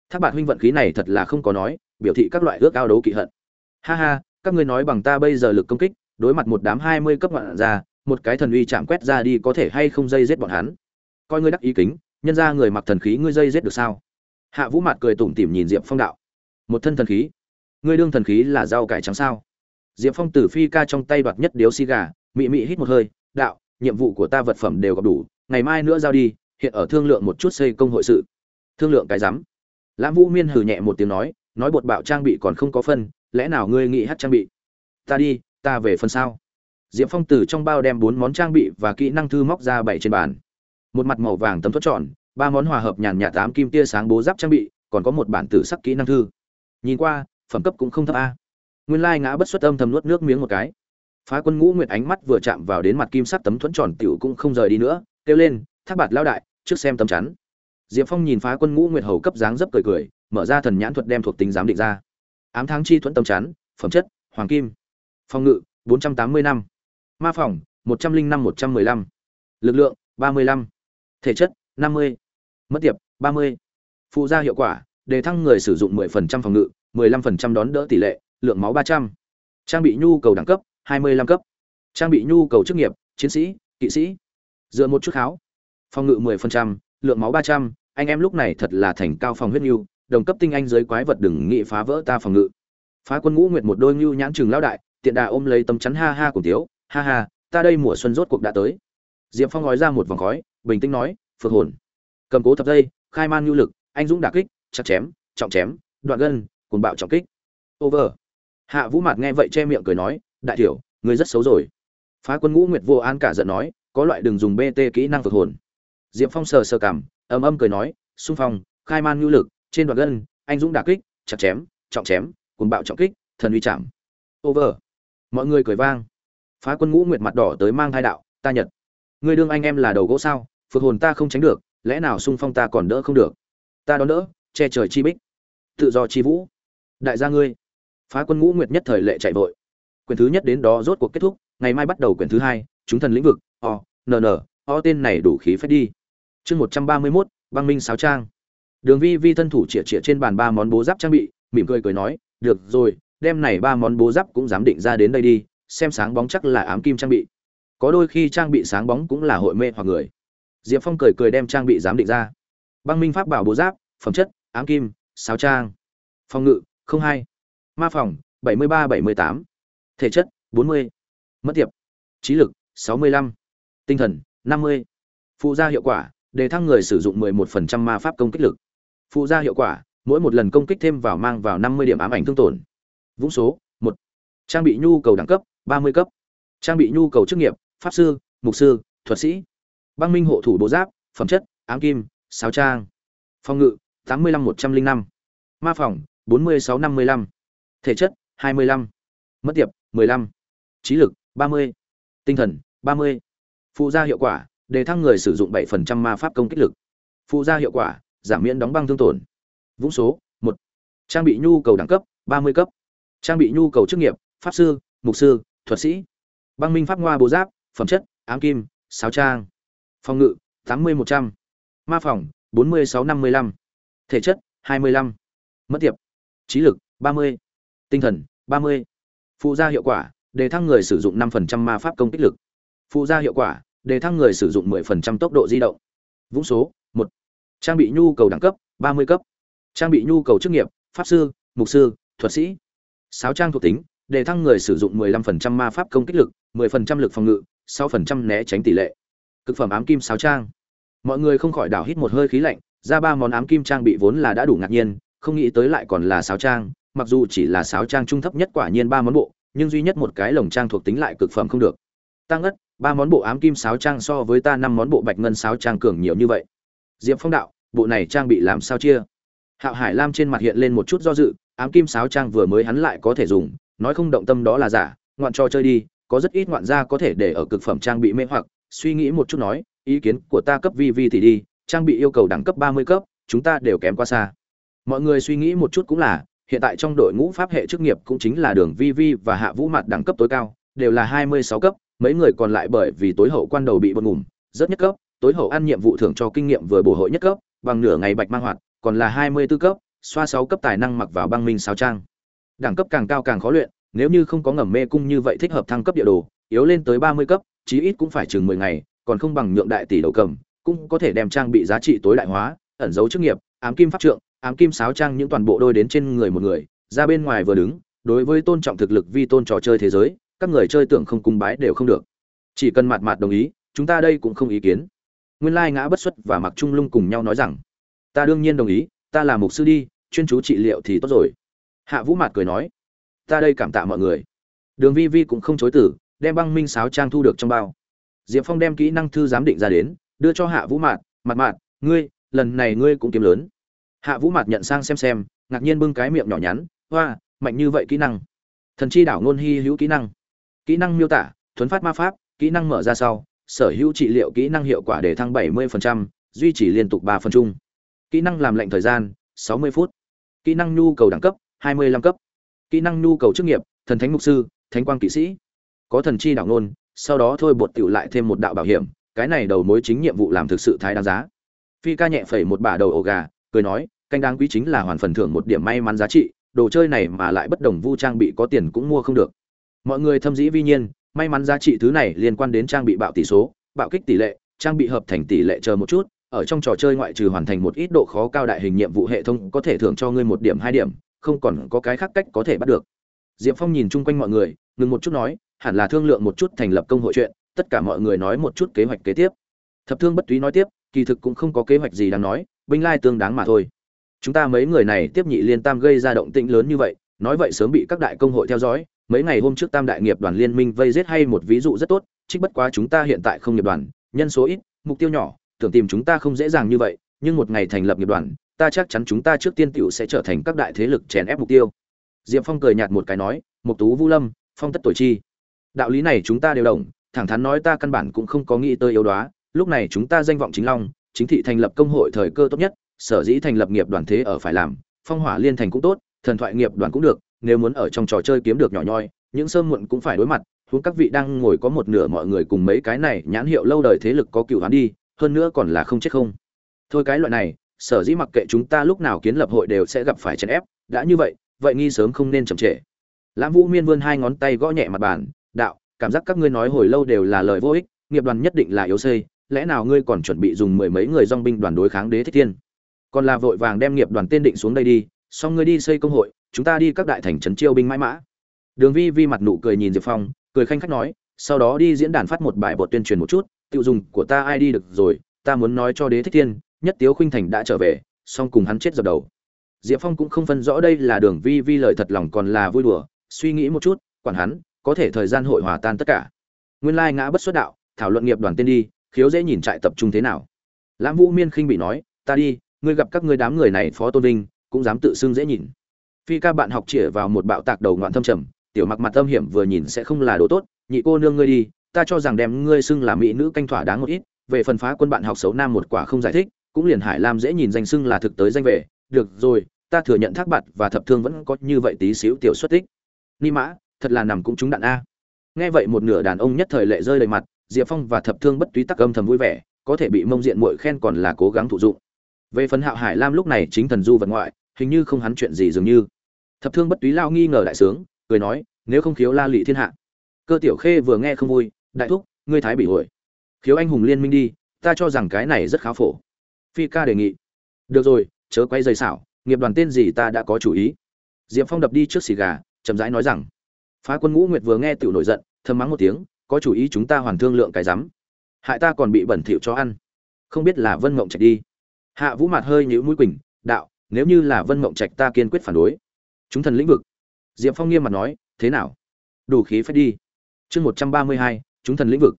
Thác bạn huynh vận khí này thật là không có nói biểu thị các loại ước ao đấu kỵ hận. Ha ha các ngươi nói bằng ta bây giờ lực công kích đối mặt một đám hai mươi cấp ngoạn gia, một cái thần uy chạm quét ra đi có thể hay không dây giết bọn hắn? Coi ngươi đắc ý kính nhân ra người mặc thần khí ngươi dây giết được sao? Hạ vũ mặt cười tủm tỉm nhìn diệp phong đạo. Một thân thần khí? Ngươi đương thần khí là rau cải trắng sao? Diệp phong từ phi ca trong tay đoạt nhất điếu xi gà, mị mị hít một hơi, đạo, nhiệm vụ của ta vật phẩm đều gặp đủ, ngày mai nữa giao đi, hiện ở thương lượng một chút xây công hội sự. Thương lượng cái rắm. Lãm vũ miên hừ nhẹ một tiếng nói nói bột bạo trang bị còn không có phân, lẽ nào ngươi nghĩ hát trang bị? Ta đi, ta về phần sao? Diệp phong từ trong bao đem bốn món trang bị và kỹ năng thư móc ra bảy trên bàn một mặt màu vàng tấm thuất tròn, ba món hòa hợp nhàn nhạt tám kim tia sáng bố giáp trang bị, còn có một bản tử sắc kỹ năng thư. Nhìn qua, phẩm cấp cũng không thấp a. Nguyên lai ngã bất xuất âm thầm nuốt nước miếng một cái. Phá quân ngũ nguyệt ánh mắt vừa chạm vào đến mặt kim sắc tấm thuẫn tròn tiểu cũng không rời đi nữa, kêu lên, thác bạt lao đại, trước xem tấm chắn. Diệp phong nhìn phá quân ngũ nguyệt hầu cấp dáng dấp cười cười, mở ra thần nhãn thuật đem thuộc tính giám định ra. Ám tháng chi thuẫn tấm chắn, phẩm chất, hoàng kim. Phòng ngự, bốn trăm tám mươi năm. Ma phòng, một trăm linh năm một trăm mười lăm. Lực lượng, ba mươi lăm thể chất, năm mươi. Mất tiệp, ba mươi. Phụ gia hiệu quả, đề thăng người sử dụng mười phần trăm phòng ngự, mười lăm phần trăm đón đỡ tỷ lệ, lượng máu ba trăm. Trang bị nhu cầu đẳng cấp, hai mươi lăm cấp. Trang bị nhu cầu chức nghiệp, chiến sĩ, kỵ sĩ. Dựa một chút kháo. Phòng ngự mười phần trăm, lượng máu ba trăm. Anh em lúc này thật là thành cao phòng huyết nhu, đồng cấp tinh anh giới quái vật đừng nghị phá vỡ ta phòng ngự. Phá quân ngũ nguyệt một đôi nhu nhãn chừng lao đại, tiện đà ôm lấy tấm chắn ha ha cùng tiếu. Ha ha, ta đây mùa xuân rốt cuộc đã tới diệp phong nói ra một vòng khói, bình tĩnh nói, phượng hồn. Cầm cố thập dây, khai man nhu lực, anh dũng đả kích, chặt chém, trọng chém, đoạn gân cùng bạo trọng kích. Over. Hạ vũ mạt nghe vậy che miệng cười nói, đại tiểu, ngươi rất xấu rồi. Phá quân ngũ nguyệt vô an cả giận nói, có loại đừng dùng bt kỹ năng phượng hồn. Diệp phong sờ sờ cảm, ầm ầm cười nói, xung phong, khai man nhu lực, trên đoạn gân, anh dũng đả kích, chặt chém, trọng chém cùng bạo trọng kích, thần uy chạm. Over. Mọi người cười vang. Phá quân ngũ nguyệt mặt đỏ tới mang thai đạo, ta nhật ngươi đương anh em là đầu gỗ sao? Phượng hồn ta không tránh được, lẽ nào xung phong ta còn đỡ không được? Ta đón đỡ, che trời chi bích. Tự do chi vũ. Đại gia ngươi. Phá quân ngũ nguyệt nhất thời lệ chạy vội. Quyển thứ nhất đến đó rốt cuộc kết thúc, ngày mai bắt đầu quyển thứ hai, chúng thần lĩnh vực, o nn o tên này đủ khí phép đi. Chương một trăm ba mươi mốt, băng minh sáo trang. Đường vi vi thân thủ chĩa chĩa trên bàn ba món bố giáp trang bị, mỉm cười cười nói, được rồi đem này ba món bố giáp cũng dám định ra đến đây đi, xem sáng bóng chắc là ám kim trang bị có đôi khi trang bị sáng bóng cũng là hội mê hoặc người. Diệp phong cười cười đem trang bị giám định ra. Băng minh pháp bảo bố giáp, phẩm chất, ám kim, sáo trang. Phòng ngự hai. Ma phòng, bảy mươi ba, bảy mươi tám. Thể chất, bốn mươi. Mất tiệp. Trí lực, sáu mươi lăm. Tinh thần, năm mươi. Phụ gia hiệu quả, đề thăng người sử dụng 11% ma pháp công kích lực. Phụ gia hiệu quả, mỗi một lần công kích thêm vào mang vào 50 điểm ám ảnh thương tổn. Vũng số, một. Trang bị nhu cầu đẳng cấp 30 cấp. Trang bị nhu cầu chức nghiệp pháp sư, mục sư, thuật sĩ. Băng minh hộ thủ bộ giáp, phẩm chất, ám kim, sáo trang. Phòng ngự 85-105 ma phòng 46-55 thể chất 25 mất tiệp 15 trí lực 30 tinh thần 30 phụ gia hiệu quả, đề thăng người sử dụng 7% ma pháp công kích lực. Phụ gia hiệu quả, giảm miễn đóng băng thương tổn. Vũng số, một. Trang bị nhu cầu đẳng cấp 30 cấp. Trang bị nhu cầu chức nghiệp, pháp sư, mục sư, thuật sĩ. Băng minh pháp ngoa bố giáp phẩm chất, ám kim, sáo trang. Phòng ngự 80-100 ma phòng 46-55 thể chất 25 mất tiệp. Trí lực 30 tinh thần 30 phụ gia hiệu quả, đề thăng người sử dụng năm phần trăm ma pháp công kích lực. Phụ gia hiệu quả, đề thăng người sử dụng 10% tốc độ di động. Vũng số, một. Trang bị nhu cầu đẳng cấp 30 cấp. Trang bị nhu cầu chức nghiệp, pháp sư, mục sư, thuật sĩ. Sáu trang thuộc tính, đề thăng người sử dụng 15% ma pháp công kích lực 10% lực phòng ngự 6% né tránh tỷ lệ. Cực phẩm ám kim sáu trang. Mọi người không khỏi đảo hít một hơi khí lạnh ra ba món ám kim trang bị vốn là đã đủ ngạc nhiên không nghĩ tới lại còn là sáu trang mặc dù chỉ là sáu trang trung thấp nhất quả nhiên ba món bộ nhưng duy nhất một cái lồng trang thuộc tính lại cực phẩm không được. Tăng ngất, ba món bộ ám kim sáo trang so với ta năm món bộ bạch ngân sáo trang cường nhiều như vậy. Diệp phong đạo bộ này trang bị làm sao chia? Hạo hải lam trên mặt hiện lên một chút do dự ám kim sáo trang vừa mới hắn lại có thể dùng nói không động tâm đó là giả ngoạn trò chơi đi có rất ít ngoạn gia có thể để ở cực phẩm trang bị mê hoặc. Suy nghĩ một chút nói, ý kiến của ta cấp vi vi thì đi, trang bị yêu cầu đẳng cấp ba mươi cấp, chúng ta đều kém quá xa. Mọi người suy nghĩ một chút cũng là, hiện tại trong đội ngũ pháp hệ chức nghiệp cũng chính là đường vi vi và hạ vũ mặt đẳng cấp tối cao, đều là hai mươi sáu cấp, mấy người còn lại bởi vì tối hậu quan đầu bị bột ngủm, rất nhất cấp, tối hậu ăn nhiệm vụ thưởng cho kinh nghiệm vừa bổ hội nhất cấp, bằng nửa ngày bạch mang hoạt, còn là hai mươi 24 cấp, xoa sáu cấp tài năng mặc vào băng minh sao trang. Đẳng cấp càng cao càng khó luyện nếu như không có ngầm mê cung như vậy thích hợp thăng cấp địa đồ, yếu lên tới ba mươi cấp, chí ít cũng phải chừng mười ngày, còn không bằng nhượng đại tỷ đầu cầm, cũng có thể đem trang bị giá trị tối đại hóa, ẩn giấu chức nghiệp, ám kim pháp trượng, ám kim sáo trang những toàn bộ đôi đến trên người một người, ra bên ngoài vừa đứng, đối với tôn trọng thực lực vi tôn trò chơi thế giới, các người chơi tưởng không cung bái đều không được. Chỉ cần mạt mạt đồng ý, chúng ta đây cũng không ý kiến. Nguyên lai ngã bất xuất và mặc trung lung cùng nhau nói rằng, ta đương nhiên đồng ý, ta là mục sư đi, chuyên chú trị liệu thì tốt rồi. Hạ vũ mạt cười nói ta đây cảm tạ mọi người. Đường vi vi cũng không chối từ đem băng minh sáo trang thu được trong bao. Diệp phong đem kỹ năng thư giám định ra đến đưa cho hạ vũ mạt mặt mạt ngươi lần này ngươi cũng kiếm lớn. Hạ vũ mạt nhận sang xem xem ngạc nhiên bưng cái miệng nhỏ nhắn hoa mạnh như vậy kỹ năng. Thần chi đảo ngôn hy hữu kỹ năng. Kỹ năng miêu tả thuấn phát ma pháp kỹ năng mở ra sau sở hữu trị liệu kỹ năng hiệu quả để thăng 70%, duy trì liên tục 3 phần chung. Kỹ năng làm lệnh thời gian 60 phút. Kỹ năng nhu cầu đẳng cấp 25 cấp kỹ năng nhu cầu chức nghiệp, thần thánh mục sư, thánh quang kỵ sĩ. Có thần chi đảo nôn sau đó thôi bột tiểu lại thêm một đạo bảo hiểm, cái này đầu mối chính nhiệm vụ làm thực sự thái đáng giá. Phi ca nhẹ phẩy một bả đầu ổ gà, cười nói, canh đáng quý chính là hoàn phần thưởng một điểm may mắn giá trị, đồ chơi này mà lại bất đồng vu trang bị có tiền cũng mua không được. Mọi người thâm dĩ vi nhiên, may mắn giá trị thứ này liên quan đến trang bị bạo tỷ số, bạo kích tỷ lệ, trang bị hợp thành tỷ lệ chờ một chút, ở trong trò chơi ngoại trừ hoàn thành một ít độ khó cao đại hình nhiệm vụ hệ thống có thể thưởng cho ngươi một điểm hai điểm không còn có cái khác cách có thể bắt được. Diệp phong nhìn chung quanh mọi người, ngừng một chút nói, hẳn là thương lượng một chút thành lập công hội chuyện, tất cả mọi người nói một chút kế hoạch kế tiếp. Thập thương bất túy nói tiếp, kỳ thực cũng không có kế hoạch gì đáng nói, binh lai tương đáng mà thôi. Chúng ta mấy người này tiếp nhị liên tam gây ra động tĩnh lớn như vậy, nói vậy sớm bị các đại công hội theo dõi, mấy ngày hôm trước tam đại nghiệp đoàn liên minh vây giết hay một ví dụ rất tốt, trích bất quá chúng ta hiện tại không nghiệp đoàn, nhân số ít, mục tiêu nhỏ, tưởng tìm chúng ta không dễ dàng như vậy, nhưng một ngày thành lập nghiệp đoàn ta chắc chắn chúng ta trước tiên tiểu sẽ trở thành các đại thế lực chèn ép mục tiêu. Diệp phong cười nhạt một cái nói, mục tú vũ lâm, phong tất tuổi chi. Đạo lý này chúng ta đều đồng, thẳng thắn nói ta căn bản cũng không có nghĩ tới yếu đoá lúc này chúng ta danh vọng chính long, chính thị thành lập công hội thời cơ tốt nhất, sở dĩ thành lập nghiệp đoàn thế ở phải làm, phong hỏa liên thành cũng tốt, thần thoại nghiệp đoàn cũng được, nếu muốn ở trong trò chơi kiếm được nhỏ nhoi, những sớm muộn cũng phải đối mặt, huống các vị đang ngồi có một nửa mọi người cùng mấy cái này nhãn hiệu lâu đời thế lực có cựu hắn đi, hơn nữa còn là không chết không. Thôi cái loại này sở dĩ mặc kệ chúng ta lúc nào kiến lập hội đều sẽ gặp phải chèn ép, đã như vậy vậy nghi sớm không nên chậm trễ. Lãm vũ miên vươn hai ngón tay gõ nhẹ mặt bàn, đạo, cảm giác các ngươi nói hồi lâu đều là lời vô ích, nghiệp đoàn nhất định là yếu xây, lẽ nào ngươi còn chuẩn bị dùng mười mấy người dong binh đoàn đối kháng đế thích thiên? Còn là vội vàng đem nghiệp đoàn tên định xuống đây đi, xong ngươi đi xây công hội, chúng ta đi các đại thành trấn chiêu binh mãi mã. Đường vi vi mặt nụ cười nhìn diệp phong, cười khanh khách nói, sau đó đi diễn đàn phát một bài bột tuyên truyền một chút, tiêu dùng của ta ai đi được rồi, ta muốn nói cho đế thích thiên nhất tiếu khuynh thành đã trở về, song cùng hắn chết dập đầu. Diệp phong cũng không phân rõ đây là đường vi vi lời thật lòng còn là vui đùa, suy nghĩ một chút, quản hắn, có thể thời gian hội hòa tan tất cả. Nguyên lai ngã bất xuất đạo, thảo luận nghiệp đoàn tên đi, khiếu dễ nhìn trại tập trung thế nào. Lãm vũ miên khinh bị nói, ta đi, ngươi gặp các ngươi đám người này phó tôn vinh, cũng dám tự xưng dễ nhìn. Phi ca bạn học chĩa vào một bạo tạc đầu ngoạn thâm trầm, tiểu mặc mặt tâm hiểm vừa nhìn sẽ không là đồ tốt, nhị cô nương ngươi đi, ta cho rằng đem ngươi xưng là mỹ nữ canh thỏa đáng một ít, về phần phá quân bạn học xấu nam một quả không giải thích cũng liền hải lam dễ nhìn danh xưng là thực tới danh về. Được rồi, ta thừa nhận thác bạt và thập thương vẫn có như vậy tí xíu tiểu xuất tích. Ni mã, thật là nằm cũng trúng đạn a. Nghe vậy một nửa đàn ông nhất thời lệ rơi đầy mặt, diệp phong và thập thương bất túy tắc âm thầm vui vẻ, có thể bị mông diện muội khen còn là cố gắng thụ dụng. Về phần hạo hải lam lúc này chính thần du vật ngoại, hình như không hắn chuyện gì dường như. Thập thương bất túy lao nghi ngờ đại sướng, cười nói, nếu không khiếu la lị thiên hạ. Cơ tiểu khê vừa nghe không vui, đại thúc, ngươi thái bị hồi khiếu anh hùng liên minh đi, ta cho rằng cái này rất khá phổ phi ca đề nghị. Được rồi, chớ quay dây xảo, nghiệp đoàn tên gì ta đã có chủ ý. Diệp phong đập đi trước xì gà, chậm rãi nói rằng, phá quân ngũ nguyệt vừa nghe tiểu nổi giận, thầm mắng một tiếng, có chủ ý chúng ta hoàn thương lượng cái rắm. Hại ta còn bị bẩn thỉu cho ăn. Không biết là vân mộng trạch đi. Hạ vũ mặt hơi nhữ mũi quỳnh, đạo, nếu như là vân mộng trạch ta kiên quyết phản đối. Chúng thần lĩnh vực. Diệp phong nghiêm mặt nói, thế nào? Đủ khí phép đi. Chương một trăm ba mươi hai, chúng thần lĩnh vực.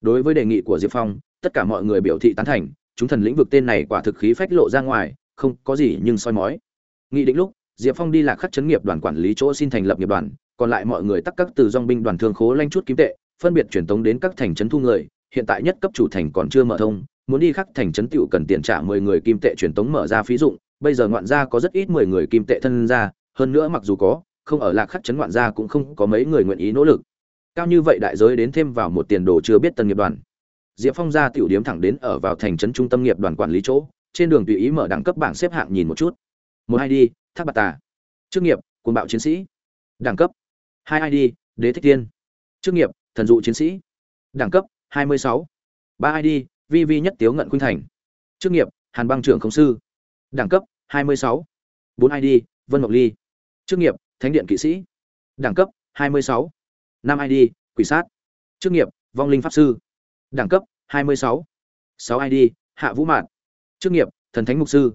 Đối với đề nghị của diệp phong, tất cả mọi người biểu thị tán thành chúng thần lĩnh vực tên này quả thực khí phách lộ ra ngoài, không có gì nhưng soi mói. Nghị định lúc, diệp phong đi lạc khắc chấn nghiệp đoàn quản lý chỗ xin thành lập nghiệp đoàn, còn lại mọi người tắc các từ dòng binh đoàn thương khố lanh chút kim tệ, phân biệt truyền tống đến các thành trấn thu người, hiện tại nhất cấp chủ thành còn chưa mở thông, muốn đi khắc thành trấn tiểu cần tiền trả mười người kim tệ truyền tống mở ra phí dụng, bây giờ ngoạn gia có rất ít mười người kim tệ thân ra, hơn nữa mặc dù có, không ở lạc khắc chấn ngoạn gia cũng không có mấy người nguyện ý nỗ lực. Cao như vậy đại giới đến thêm vào một tiền đồ chưa biết tân nghiệp đoàn diệp phong ra tiểu điểm thẳng đến ở vào thành trấn trung tâm nghiệp đoàn quản lý chỗ, trên đường tùy ý mở đẳng cấp bảng xếp hạng nhìn một chút. Một id thác Bạt tà. Chức nghiệp quân bạo chiến sĩ. Đẳng cấp, hai id đế thích tiên chức nghiệp, thần dụ chiến sĩ. Đẳng cấp, hai mươi sáu. Ba id vi vi nhất tiếu ngận khuynh thành. Chức nghiệp, hàn băng trưởng Công sư. Đẳng cấp, hai mươi sáu. Bốn id vân ngọc ly. Chức nghiệp, thánh điện kỵ sĩ. Đẳng cấp 26. năm id quỷ sát. Chức nghiệp, vong linh pháp sư đẳng cấp 26. 6 id hạ vũ mạn chức nghiệp thần thánh mục sư